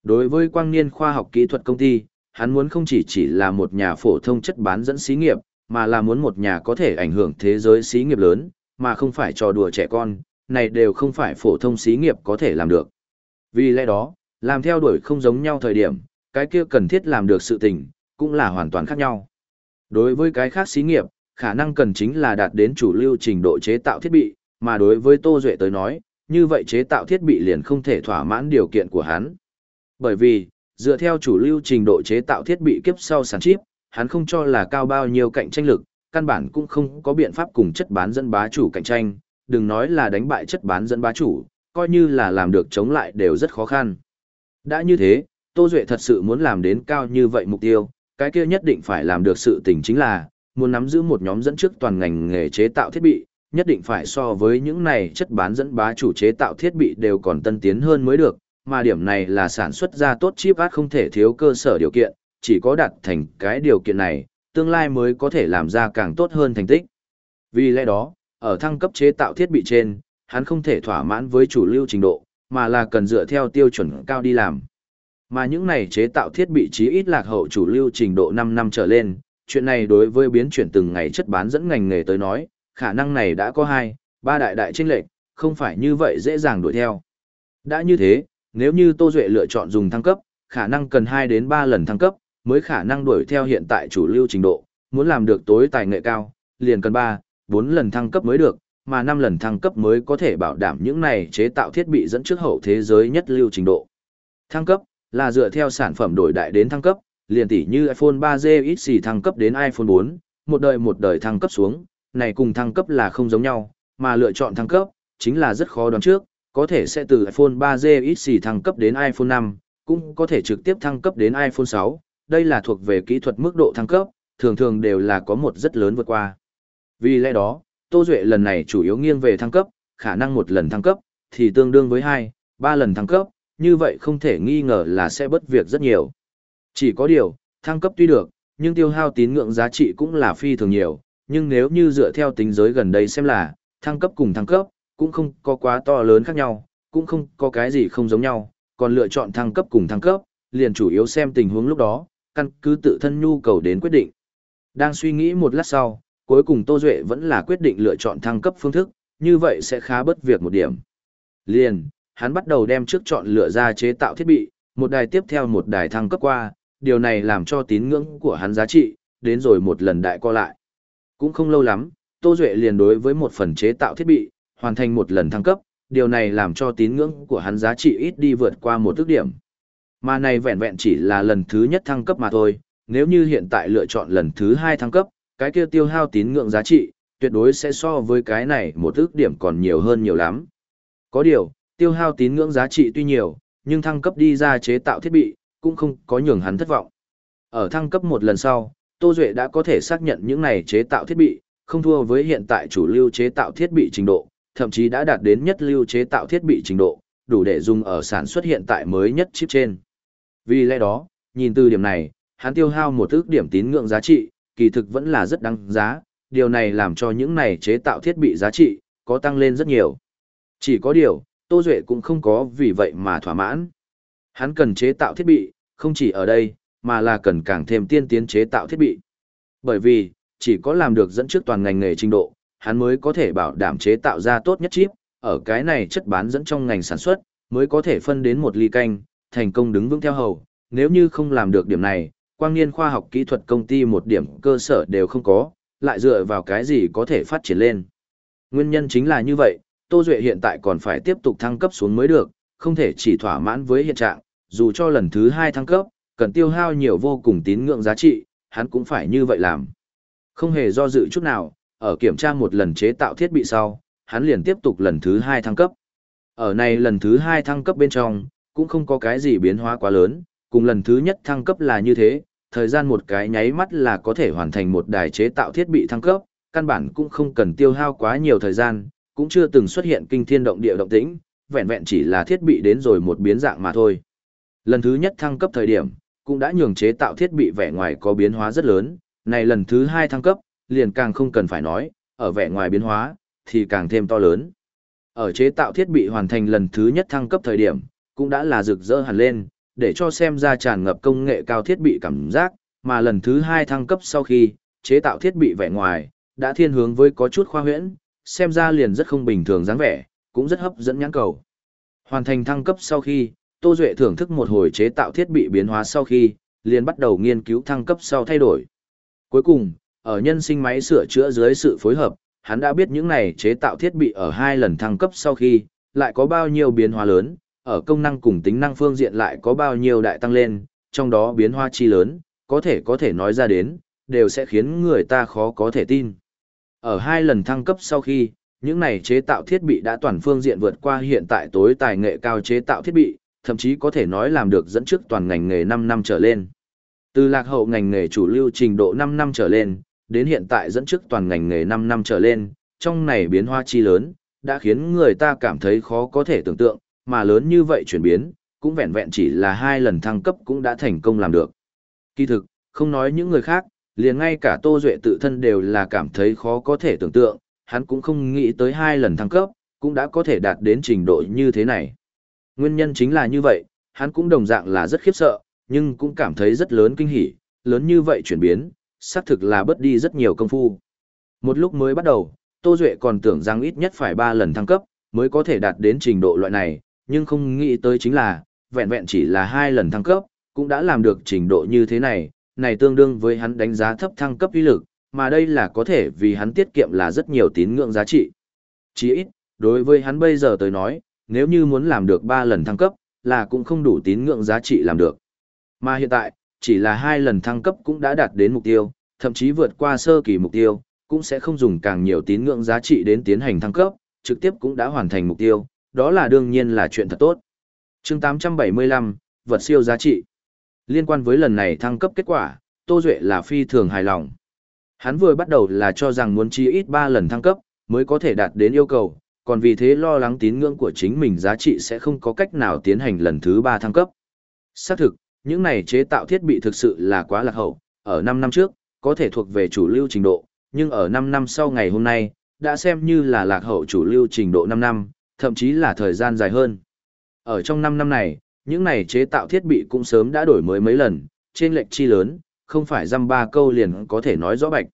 Đối với quang niên khoa học kỹ thuật công ty, hắn muốn không chỉ chỉ là một nhà phổ thông chất bán dẫn xí nghiệp, mà là muốn một nhà có thể ảnh hưởng thế giới xí nghiệp lớn, mà không phải trò đùa trẻ con, này đều không phải phổ thông xí nghiệp có thể làm được. Vì lẽ đó, làm theo đuổi không giống nhau thời điểm, cái kia cần thiết làm được sự tình, cũng là hoàn toàn khác nhau. Đối với cái khác xí nghiệp, khả năng cần chính là đạt đến chủ lưu trình độ chế tạo thiết bị, mà đối với Tô Duệ tới nói, như vậy chế tạo thiết bị liền không thể thỏa mãn điều kiện của hắn. Bởi vì, dựa theo chủ lưu trình độ chế tạo thiết bị kiếp sau sản chip, hắn không cho là cao bao nhiêu cạnh tranh lực, căn bản cũng không có biện pháp cùng chất bán dẫn bá chủ cạnh tranh, đừng nói là đánh bại chất bán dẫn bá chủ, coi như là làm được chống lại đều rất khó khăn. Đã như thế, Tô Duệ thật sự muốn làm đến cao như vậy mục tiêu, cái kia nhất định phải làm được sự tình chính là, muốn nắm giữ một nhóm dẫn trước toàn ngành nghề chế tạo thiết bị, nhất định phải so với những này chất bán dẫn bá chủ chế tạo thiết bị đều còn tân tiến hơn mới được, mà điểm này là sản xuất ra tốt chip át không thể thiếu cơ sở điều kiện, chỉ có đạt thành cái điều kiện này, tương lai mới có thể làm ra càng tốt hơn thành tích. Vì lẽ đó, ở thăng cấp chế tạo thiết bị trên, hắn không thể thỏa mãn với chủ lưu trình độ, mà là cần dựa theo tiêu chuẩn cao đi làm. Mà những này chế tạo thiết bị chí ít lạc hậu chủ lưu trình độ 5 năm trở lên, chuyện này đối với biến chuyển từng ngày chất bán dẫn ngành nghề tới nói, khả năng này đã có hai, ba đại đại chênh lệch, không phải như vậy dễ dàng đuổi theo. Đã như thế, nếu như Tô Duệ lựa chọn dùng thăng cấp, khả năng cần 2 đến 3 lần thăng cấp, mới khả năng đuổi theo hiện tại chủ lưu trình độ, muốn làm được tối tài nghệ cao, liền cần 3, 4 lần thăng cấp mới được, mà 5 lần thăng cấp mới có thể bảo đảm những này chế tạo thiết bị dẫn trước hậu thế giới nhất lưu trình độ. Thăng cấp là dựa theo sản phẩm đổi đại đến thăng cấp, liền tỷ như iPhone 3G XC thăng cấp đến iPhone 4, một đời một đời thăng cấp xuống, này cùng thăng cấp là không giống nhau, mà lựa chọn thăng cấp chính là rất khó đoán trước, có thể sẽ từ iPhone 3G XC thăng cấp đến iPhone 5, cũng có thể trực tiếp thăng cấp đến iPhone 6, đây là thuộc về kỹ thuật mức độ thăng cấp, thường thường đều là có một rất lớn vượt qua. Vì lẽ đó, Tô Duệ lần này chủ yếu nghiêng về thăng cấp, khả năng một lần thăng cấp, thì tương đương với 2, 3 lần thăng cấp, như vậy không thể nghi ngờ là sẽ bất việc rất nhiều. Chỉ có điều, thăng cấp tuy được, nhưng tiêu hao tín ngưỡng giá trị cũng là phi thường nhiều, nhưng nếu như dựa theo tính giới gần đây xem là, thăng cấp cùng thăng cấp, cũng không có quá to lớn khác nhau, cũng không có cái gì không giống nhau, còn lựa chọn thăng cấp cùng thăng cấp, liền chủ yếu xem tình huống lúc đó, căn cứ tự thân nhu cầu đến quyết định. Đang suy nghĩ một lát sau, cuối cùng Tô Duệ vẫn là quyết định lựa chọn thăng cấp phương thức, như vậy sẽ khá bất việc một điểm. Liền, hắn bắt đầu đem trước chọn lựa ra chế tạo thiết bị, một đài tiếp theo một đài thăng cấp qua, điều này làm cho tín ngưỡng của hắn giá trị, đến rồi một lần đại co lại. Cũng không lâu lắm, Tô Duệ liền đối với một phần chế tạo thiết bị, hoàn thành một lần thăng cấp, điều này làm cho tín ngưỡng của hắn giá trị ít đi vượt qua một ước điểm. Mà này vẹn vẹn chỉ là lần thứ nhất thăng cấp mà thôi, nếu như hiện tại lựa chọn lần thứ hai thăng cấp, cái kia tiêu hao tín ngưỡng giá trị, tuyệt đối sẽ so với cái này một ước điểm còn nhiều hơn nhiều lắm. Có điều, tiêu hao tín ngưỡng giá trị tuy nhiều, nhưng thăng cấp đi ra chế tạo thiết bị, cũng không có nhường hắn thất vọng. Ở thăng cấp một lần sau, Tô Duệ đã có thể xác nhận những này chế tạo thiết bị, không thua với hiện tại chủ lưu chế tạo thiết bị trình độ, thậm chí đã đạt đến nhất lưu chế tạo thiết bị trình độ, đủ để dùng ở sản xuất hiện tại mới nhất chip trên. Vì lẽ đó, nhìn từ điểm này, hắn tiêu hao một ước điểm tín ngưỡng giá trị, kỳ thực vẫn là rất đáng giá, điều này làm cho những này chế tạo thiết bị giá trị, có tăng lên rất nhiều. Chỉ có điều, Tô Duệ cũng không có vì vậy mà thỏa mãn. Hắn cần chế tạo thiết bị, không chỉ ở đây, mà là cần càng thêm tiên tiến chế tạo thiết bị. Bởi vì, chỉ có làm được dẫn trước toàn ngành nghề trình độ, hắn mới có thể bảo đảm chế tạo ra tốt nhất chip, ở cái này chất bán dẫn trong ngành sản xuất, mới có thể phân đến một ly canh, thành công đứng vững theo hầu. Nếu như không làm được điểm này, quang niên khoa học kỹ thuật công ty một điểm cơ sở đều không có, lại dựa vào cái gì có thể phát triển lên. Nguyên nhân chính là như vậy, Tô Duệ hiện tại còn phải tiếp tục thăng cấp xuống mới được, không thể chỉ thỏa mãn với hiện trạng, dù cho lần thứ hai thăng cấp, cần tiêu hao nhiều vô cùng tín ngưỡng giá trị, hắn cũng phải như vậy làm. Không hề do dự chút nào, ở kiểm tra một lần chế tạo thiết bị sau, hắn liền tiếp tục lần thứ hai thăng cấp. Ở này lần thứ hai thăng cấp bên trong, cũng không có cái gì biến hóa quá lớn, cùng lần thứ nhất thăng cấp là như thế, thời gian một cái nháy mắt là có thể hoàn thành một đài chế tạo thiết bị thăng cấp, căn bản cũng không cần tiêu hao quá nhiều thời gian, cũng chưa từng xuất hiện kinh thiên động địa động tĩnh, vẹn vẹn chỉ là thiết bị đến rồi một biến dạng mà thôi. Lần thứ nhất thăng cấp thời điểm, cũng đã nhường chế tạo thiết bị vẻ ngoài có biến hóa rất lớn, này lần thứ hai thăng cấp, liền càng không cần phải nói, ở vẻ ngoài biến hóa, thì càng thêm to lớn. Ở chế tạo thiết bị hoàn thành lần thứ nhất thăng cấp thời điểm, cũng đã là rực rỡ hẳn lên, để cho xem ra tràn ngập công nghệ cao thiết bị cảm giác, mà lần thứ hai thăng cấp sau khi, chế tạo thiết bị vẻ ngoài, đã thiên hướng với có chút khoa huyễn, xem ra liền rất không bình thường dáng vẻ, cũng rất hấp dẫn nhãn cầu. Hoàn thành thăng cấp sau khi, Tô Duệ thưởng thức một hồi chế tạo thiết bị biến hóa sau khi, liền bắt đầu nghiên cứu thăng cấp sau thay đổi. Cuối cùng, ở nhân sinh máy sửa chữa dưới sự phối hợp, hắn đã biết những này chế tạo thiết bị ở hai lần thăng cấp sau khi, lại có bao nhiêu biến hóa lớn, ở công năng cùng tính năng phương diện lại có bao nhiêu đại tăng lên, trong đó biến hoa chi lớn, có thể có thể nói ra đến, đều sẽ khiến người ta khó có thể tin. Ở hai lần thăng cấp sau khi, những này chế tạo thiết bị đã toàn phương diện vượt qua hiện tại tối tài nghệ cao chế tạo thiết bị, thậm chí có thể nói làm được dẫn trước toàn ngành nghề 5 năm trở lên. Từ lạc hậu ngành nghề chủ lưu trình độ 5 năm trở lên, đến hiện tại dẫn trước toàn ngành nghề 5 năm trở lên, trong này biến hoa chi lớn, đã khiến người ta cảm thấy khó có thể tưởng tượng, mà lớn như vậy chuyển biến, cũng vẹn vẹn chỉ là hai lần thăng cấp cũng đã thành công làm được. Kỳ thực, không nói những người khác, liền ngay cả Tô Duệ tự thân đều là cảm thấy khó có thể tưởng tượng, hắn cũng không nghĩ tới hai lần thăng cấp, cũng đã có thể đạt đến trình độ như thế này. Nguyên nhân chính là như vậy, hắn cũng đồng dạng là rất khiếp sợ, nhưng cũng cảm thấy rất lớn kinh hỉ, lớn như vậy chuyển biến, xác thực là bớt đi rất nhiều công phu. Một lúc mới bắt đầu, Tô Duệ còn tưởng rằng ít nhất phải 3 lần thăng cấp, mới có thể đạt đến trình độ loại này, nhưng không nghĩ tới chính là, vẹn vẹn chỉ là hai lần thăng cấp, cũng đã làm được trình độ như thế này, này tương đương với hắn đánh giá thấp thăng cấp uy lực, mà đây là có thể vì hắn tiết kiệm là rất nhiều tín ngưỡng giá trị. Chỉ ít, đối với hắn bây giờ tới nói, nếu như muốn làm được 3 lần thăng cấp, là cũng không đủ tín ngưỡng giá trị làm được. Mà hiện tại, chỉ là hai lần thăng cấp cũng đã đạt đến mục tiêu, thậm chí vượt qua sơ kỳ mục tiêu, cũng sẽ không dùng càng nhiều tín ngưỡng giá trị đến tiến hành thăng cấp, trực tiếp cũng đã hoàn thành mục tiêu, đó là đương nhiên là chuyện thật tốt. chương 875, vật siêu giá trị. Liên quan với lần này thăng cấp kết quả, Tô Duệ là phi thường hài lòng. Hắn vừa bắt đầu là cho rằng muốn chi ít 3 lần thăng cấp, mới có thể đạt đến yêu cầu, còn vì thế lo lắng tín ngưỡng của chính mình giá trị sẽ không có cách nào tiến hành lần thứ 3 thăng cấp. Xác thực, những này chế tạo thiết bị thực sự là quá lạc hậu, ở 5 năm trước, có thể thuộc về chủ lưu trình độ, nhưng ở 5 năm sau ngày hôm nay, đã xem như là lạc hậu chủ lưu trình độ 5 năm, thậm chí là thời gian dài hơn. Ở trong 5 năm này, những này chế tạo thiết bị cũng sớm đã đổi mới mấy lần, trên lệch chi lớn, không phải dăm ba câu liền có thể nói rõ bạch.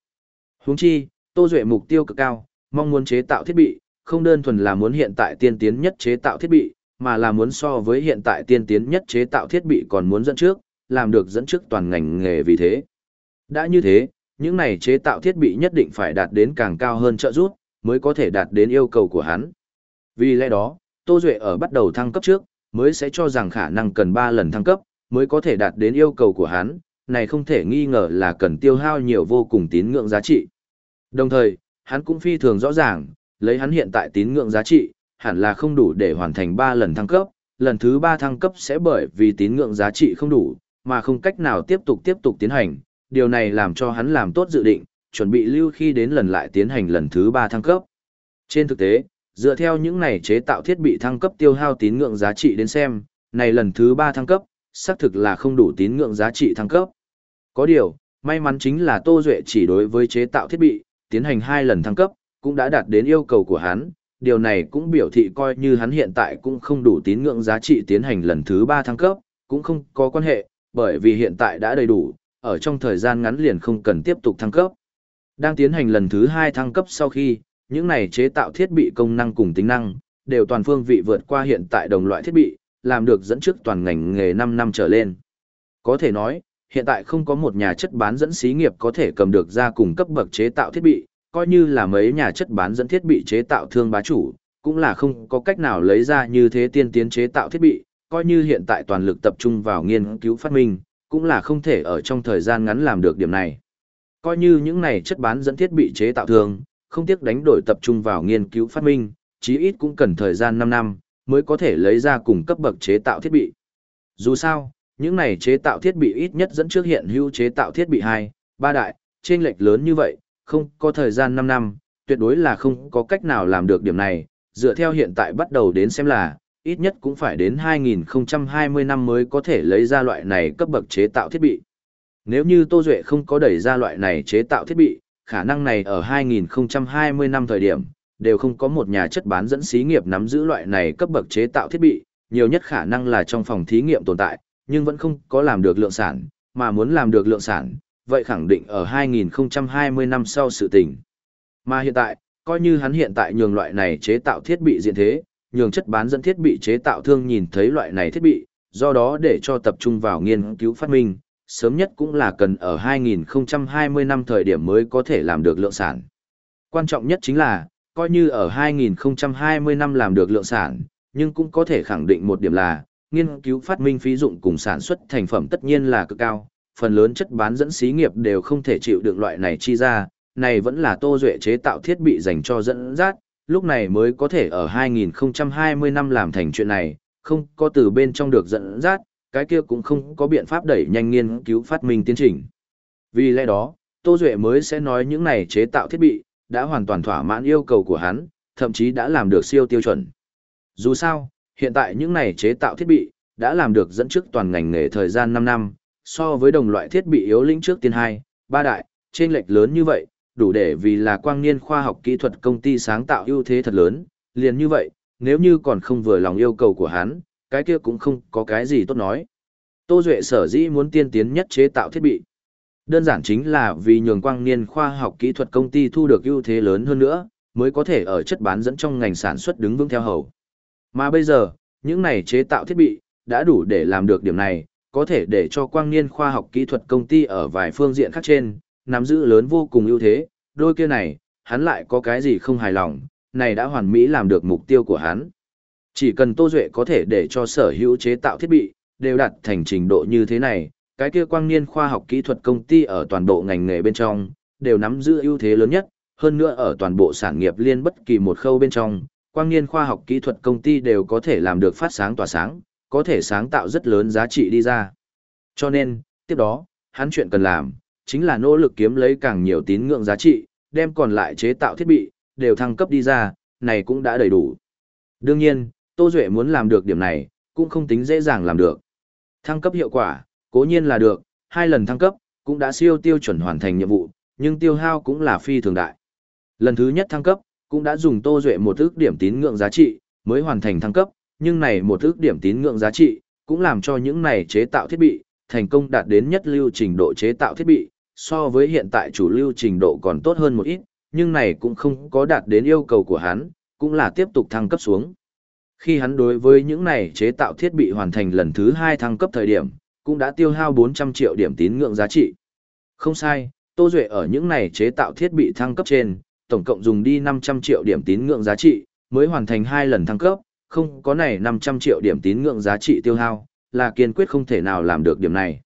Huống chi, Tô Duệ mục tiêu cực cao, mong muốn chế tạo thiết bị, không đơn thuần là muốn hiện tại tiên tiến nhất chế tạo thiết bị, mà là muốn so với hiện tại tiên tiến nhất chế tạo thiết bị còn muốn dẫn trước, làm được dẫn trước toàn ngành nghề vì thế. Đã như thế, những này chế tạo thiết bị nhất định phải đạt đến càng cao hơn trợ giúp, mới có thể đạt đến yêu cầu của hắn. Vì lẽ đó, Tô Duệ ở bắt đầu thăng cấp trước, mới sẽ cho rằng khả năng cần 3 lần thăng cấp, mới có thể đạt đến yêu cầu của hắn, này không thể nghi ngờ là cần tiêu hao nhiều vô cùng tín ngưỡng giá trị. Đồng thời, hắn cũng phi thường rõ ràng, lấy hắn hiện tại tín ngưỡng giá trị, hẳn là không đủ để hoàn thành 3 lần thăng cấp, lần thứ 3 thăng cấp sẽ bởi vì tín ngưỡng giá trị không đủ, mà không cách nào tiếp tục tiếp tục tiến hành, điều này làm cho hắn làm tốt dự định, chuẩn bị lưu khi đến lần lại tiến hành lần thứ 3 thăng cấp. Trên thực tế, dựa theo những này chế tạo thiết bị thăng cấp tiêu hao tín ngưỡng giá trị đến xem, này lần thứ 3 thăng cấp, xác thực là không đủ tín ngưỡng giá trị thăng cấp. Có điều, may mắn chính là Tô Duệ chỉ đối với chế tạo thiết bị, tiến hành hai lần thăng cấp, cũng đã đạt đến yêu cầu của hắn, điều này cũng biểu thị coi như hắn hiện tại cũng không đủ tín ngưỡng giá trị tiến hành lần thứ 3 thăng cấp, cũng không có quan hệ, bởi vì hiện tại đã đầy đủ, ở trong thời gian ngắn liền không cần tiếp tục thăng cấp. Đang tiến hành lần thứ 2 thăng cấp sau khi, những này chế tạo thiết bị công năng cùng tính năng, đều toàn phương vị vượt qua hiện tại đồng loại thiết bị, làm được dẫn trước toàn ngành nghề 5 năm trở lên. Có thể nói, hiện tại không có một nhà chất bán dẫn xí nghiệp có thể cầm được ra cùng cấp bậc chế tạo thiết bị, coi như là mấy nhà chất bán dẫn thiết bị chế tạo thương bá chủ, cũng là không có cách nào lấy ra như thế tiên tiến chế tạo thiết bị, coi như hiện tại toàn lực tập trung vào nghiên cứu phát minh, cũng là không thể ở trong thời gian ngắn làm được điểm này. Coi như những này chất bán dẫn thiết bị chế tạo thương, không tiếc đánh đổi tập trung vào nghiên cứu phát minh, chí ít cũng cần thời gian 5 năm, mới có thể lấy ra cùng cấp bậc chế tạo thiết bị. Dù sao, những này chế tạo thiết bị ít nhất dẫn trước hiện hữu chế tạo thiết bị 2, 3 đại, trên lệch lớn như vậy, không có thời gian 5 năm, tuyệt đối là không có cách nào làm được điểm này, dựa theo hiện tại bắt đầu đến xem là, ít nhất cũng phải đến 2020 năm mới có thể lấy ra loại này cấp bậc chế tạo thiết bị. Nếu như Tô Duệ không có đẩy ra loại này chế tạo thiết bị, khả năng này ở 2020 năm thời điểm, đều không có một nhà chất bán dẫn xí nghiệp nắm giữ loại này cấp bậc chế tạo thiết bị, nhiều nhất khả năng là trong phòng thí nghiệm tồn tại, nhưng vẫn không có làm được lượng sản, mà muốn làm được lượng sản, vậy khẳng định ở 2020 năm sau sự tình. Mà hiện tại, coi như hắn hiện tại nhường loại này chế tạo thiết bị diện thế, nhường chất bán dẫn thiết bị chế tạo thương nhìn thấy loại này thiết bị, do đó để cho tập trung vào nghiên cứu phát minh, sớm nhất cũng là cần ở 2020 năm thời điểm mới có thể làm được lượng sản. Quan trọng nhất chính là, coi như ở 2020 năm làm được lượng sản, nhưng cũng có thể khẳng định một điểm là, nghiên cứu phát minh phí dụng cùng sản xuất thành phẩm tất nhiên là cực cao, phần lớn chất bán dẫn xí nghiệp đều không thể chịu được loại này chi ra, này vẫn là Tô Duệ chế tạo thiết bị dành cho dẫn dắt, lúc này mới có thể ở 2020 năm làm thành chuyện này, không có từ bên trong được dẫn dắt, cái kia cũng không có biện pháp đẩy nhanh nghiên cứu phát minh tiến trình. Vì lẽ đó, Tô Duệ mới sẽ nói những này chế tạo thiết bị, đã hoàn toàn thỏa mãn yêu cầu của hắn, thậm chí đã làm được siêu tiêu chuẩn. Dù sao, hiện tại những này chế tạo thiết bị, đã làm được dẫn trước toàn ngành nghề thời gian 5 năm, so với đồng loại thiết bị yếu lĩnh trước tiên 2, 3 đại, trên lệch lớn như vậy, đủ để vì là quang niên khoa học kỹ thuật công ty sáng tạo ưu thế thật lớn, liền như vậy, nếu như còn không vừa lòng yêu cầu của hắn, cái kia cũng không có cái gì tốt nói. Tô Duệ sở dĩ muốn tiên tiến nhất chế tạo thiết bị. Đơn giản chính là vì nhường quang niên khoa học kỹ thuật công ty thu được ưu thế lớn hơn nữa, mới có thể ở chất bán dẫn trong ngành sản xuất đứng vững theo hầu. Mà bây giờ, Những này chế tạo thiết bị, đã đủ để làm được điểm này, có thể để cho quang niên khoa học kỹ thuật công ty ở vài phương diện khác trên, nắm giữ lớn vô cùng ưu thế, đôi kia này, hắn lại có cái gì không hài lòng, này đã hoàn mỹ làm được mục tiêu của hắn. Chỉ cần Tô Duệ có thể để cho sở hữu chế tạo thiết bị, đều đạt thành trình độ như thế này, cái kia quang niên khoa học kỹ thuật công ty ở toàn bộ ngành nghề bên trong, đều nắm giữ ưu thế lớn nhất, hơn nữa ở toàn bộ sản nghiệp liên bất kỳ một khâu bên trong, quang niên khoa học kỹ thuật công ty đều có thể làm được phát sáng tỏa sáng, có thể sáng tạo rất lớn giá trị đi ra. Cho nên, tiếp đó, hắn chuyện cần làm, chính là nỗ lực kiếm lấy càng nhiều tín ngưỡng giá trị, đem còn lại chế tạo thiết bị, đều thăng cấp đi ra, này cũng đã đầy đủ. Đương nhiên, Tô Duệ muốn làm được điểm này, cũng không tính dễ dàng làm được. Thăng cấp hiệu quả, cố nhiên là được, hai lần thăng cấp, cũng đã siêu tiêu chuẩn hoàn thành nhiệm vụ, nhưng tiêu hao cũng là phi thường đại. Lần thứ nhất thăng cấp, cũng đã dùng Tô Duệ một ước điểm tín ngưỡng giá trị, mới hoàn thành thăng cấp, nhưng này một ước điểm tín ngưỡng giá trị, cũng làm cho những này chế tạo thiết bị, thành công đạt đến nhất lưu trình độ chế tạo thiết bị, so với hiện tại chủ lưu trình độ còn tốt hơn một ít, nhưng này cũng không có đạt đến yêu cầu của hắn, cũng là tiếp tục thăng cấp xuống. Khi hắn đối với những này chế tạo thiết bị hoàn thành lần thứ hai thăng cấp thời điểm, cũng đã tiêu hao 400 triệu điểm tín ngưỡng giá trị. Không sai, Tô Duệ ở những này chế tạo thiết bị thăng cấp trên, tổng cộng dùng đi 500 triệu điểm tín ngưỡng giá trị, mới hoàn thành hai lần thăng cấp, không có này 500 triệu điểm tín ngưỡng giá trị tiêu hao, là kiên quyết không thể nào làm được điểm này.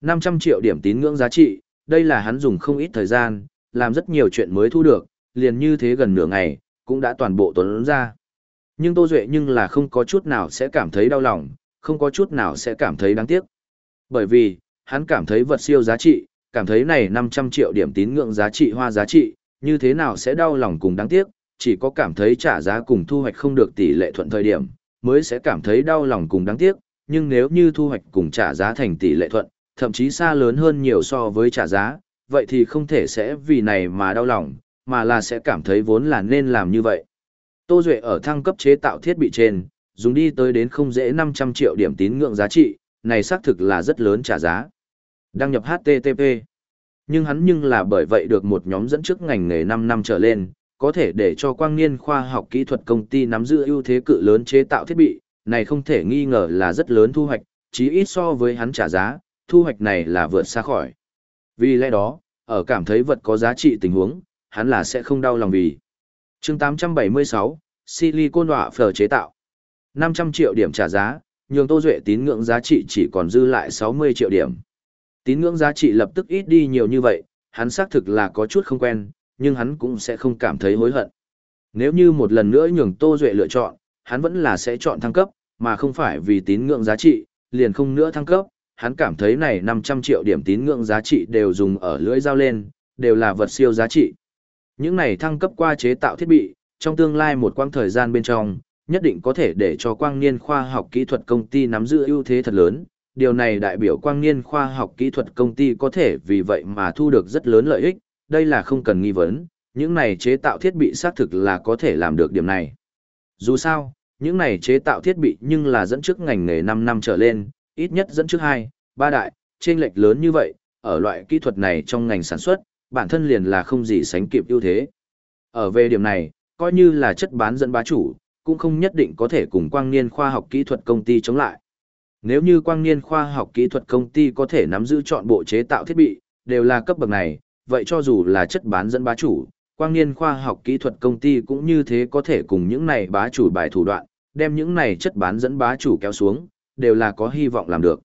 500 triệu điểm tín ngưỡng giá trị, đây là hắn dùng không ít thời gian, làm rất nhiều chuyện mới thu được, liền như thế gần nửa ngày, cũng đã toàn bộ tuấn ra. Nhưng Tô Duệ nhưng là không có chút nào sẽ cảm thấy đau lòng, không có chút nào sẽ cảm thấy đáng tiếc. Bởi vì, hắn cảm thấy vật siêu giá trị, cảm thấy này 500 triệu điểm tín ngưỡng giá trị hoa giá trị, như thế nào sẽ đau lòng cùng đáng tiếc, chỉ có cảm thấy trả giá cùng thu hoạch không được tỷ lệ thuận thời điểm, mới sẽ cảm thấy đau lòng cùng đáng tiếc, nhưng nếu như thu hoạch cùng trả giá thành tỷ lệ thuận, thậm chí xa lớn hơn nhiều so với trả giá, vậy thì không thể sẽ vì này mà đau lòng, mà là sẽ cảm thấy vốn là nên làm như vậy. Tô Duệ ở thăng cấp chế tạo thiết bị trên, dùng đi tới đến không dễ 500 triệu điểm tín ngưỡng giá trị, này xác thực là rất lớn trả giá. Đăng nhập HTTP. Nhưng hắn nhưng là bởi vậy được một nhóm dẫn trước ngành nghề 5 năm trở lên, có thể để cho quang niên khoa học kỹ thuật công ty nắm giữ ưu thế cự lớn chế tạo thiết bị, này không thể nghi ngờ là rất lớn thu hoạch, chí ít so với hắn trả giá, thu hoạch này là vượt xa khỏi. Vì lẽ đó, ở cảm thấy vật có giá trị tình huống, hắn là sẽ không đau lòng vì chương 876, Silicon họa phở chế tạo. 500 triệu điểm trả giá, nhường Tô Duệ tín ngưỡng giá trị chỉ còn dư lại 60 triệu điểm. Tín ngưỡng giá trị lập tức ít đi nhiều như vậy, hắn xác thực là có chút không quen, nhưng hắn cũng sẽ không cảm thấy hối hận. Nếu như một lần nữa nhường Tô Duệ lựa chọn, hắn vẫn là sẽ chọn thăng cấp, mà không phải vì tín ngưỡng giá trị, liền không nữa thăng cấp, hắn cảm thấy này 500 triệu điểm tín ngưỡng giá trị đều dùng ở lưỡi dao lên, đều là vật siêu giá trị. Những này thăng cấp qua chế tạo thiết bị, trong tương lai một quãng thời gian bên trong, nhất định có thể để cho quang niên khoa học kỹ thuật công ty nắm giữ ưu thế thật lớn. Điều này đại biểu quang niên khoa học kỹ thuật công ty có thể vì vậy mà thu được rất lớn lợi ích, đây là không cần nghi vấn, những này chế tạo thiết bị xác thực là có thể làm được điểm này. Dù sao, những này chế tạo thiết bị nhưng là dẫn trước ngành nghề 5 năm trở lên, ít nhất dẫn trước 2, 3 đại, trên lệch lớn như vậy, ở loại kỹ thuật này trong ngành sản xuất, bản thân liền là không gì sánh kịp ưu thế. Ở về điểm này, coi như là chất bán dẫn bá chủ, cũng không nhất định có thể cùng quang niên khoa học kỹ thuật công ty chống lại. Nếu như quang niên khoa học kỹ thuật công ty có thể nắm giữ chọn bộ chế tạo thiết bị, đều là cấp bậc này, vậy cho dù là chất bán dẫn bá chủ, quang niên khoa học kỹ thuật công ty cũng như thế có thể cùng những này bá chủ bài thủ đoạn, đem những này chất bán dẫn bá chủ kéo xuống, đều là có hy vọng làm được.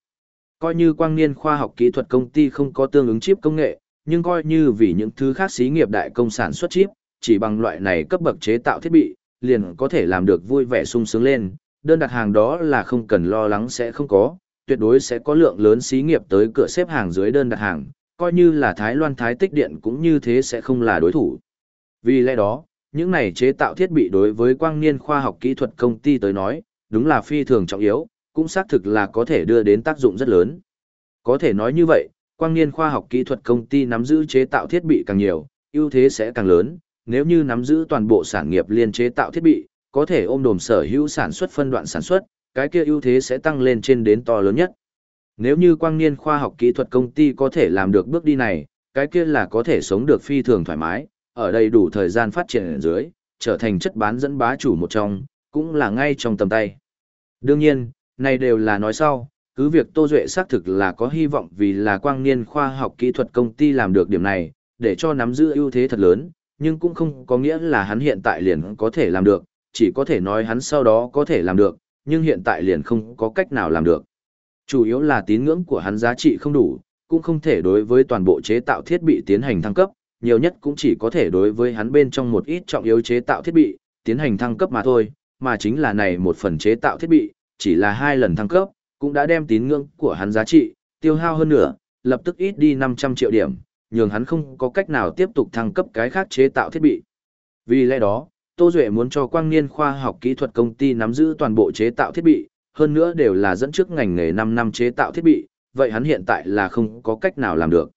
Coi như quang niên khoa học kỹ thuật công ty không có tương ứng chip công nghệ, nhưng coi như vì những thứ khác xí nghiệp đại công sản xuất chip, chỉ bằng loại này cấp bậc chế tạo thiết bị, liền có thể làm được vui vẻ sung sướng lên, đơn đặt hàng đó là không cần lo lắng sẽ không có, tuyệt đối sẽ có lượng lớn xí nghiệp tới cửa xếp hàng dưới đơn đặt hàng, coi như là Thái Loan Thái Tích Điện cũng như thế sẽ không là đối thủ. Vì lẽ đó, những này chế tạo thiết bị đối với quang niên khoa học kỹ thuật công ty tới nói, đúng là phi thường trọng yếu, cũng xác thực là có thể đưa đến tác dụng rất lớn. Có thể nói như vậy, quang niên khoa học kỹ thuật công ty nắm giữ chế tạo thiết bị càng nhiều, ưu thế sẽ càng lớn, nếu như nắm giữ toàn bộ sản nghiệp liên chế tạo thiết bị, có thể ôm đồm sở hữu sản xuất phân đoạn sản xuất, cái kia ưu thế sẽ tăng lên trên đến to lớn nhất. Nếu như quang niên khoa học kỹ thuật công ty có thể làm được bước đi này, cái kia là có thể sống được phi thường thoải mái, ở đây đủ thời gian phát triển ở dưới, trở thành chất bán dẫn bá chủ một trong, cũng là ngay trong tầm tay. Đương nhiên, này đều là nói sau, cứ việc Tô Duệ xác thực là có hy vọng vì là quang niên khoa học kỹ thuật công ty làm được điểm này, để cho nắm giữ ưu thế thật lớn, nhưng cũng không có nghĩa là hắn hiện tại liền có thể làm được, chỉ có thể nói hắn sau đó có thể làm được, nhưng hiện tại liền không có cách nào làm được. Chủ yếu là tín ngưỡng của hắn giá trị không đủ, cũng không thể đối với toàn bộ chế tạo thiết bị tiến hành thăng cấp, nhiều nhất cũng chỉ có thể đối với hắn bên trong một ít trọng yếu chế tạo thiết bị, tiến hành thăng cấp mà thôi, mà chính là này một phần chế tạo thiết bị, chỉ là hai lần thăng cấp, cũng đã đem tín ngưỡng của hắn giá trị, tiêu hao hơn nửa, lập tức ít đi 500 triệu điểm, nhường hắn không có cách nào tiếp tục thăng cấp cái khác chế tạo thiết bị. Vì lẽ đó, Tô Duệ muốn cho Quang Niên khoa học kỹ thuật công ty nắm giữ toàn bộ chế tạo thiết bị, hơn nữa đều là dẫn trước ngành nghề 5 năm chế tạo thiết bị, vậy hắn hiện tại là không có cách nào làm được.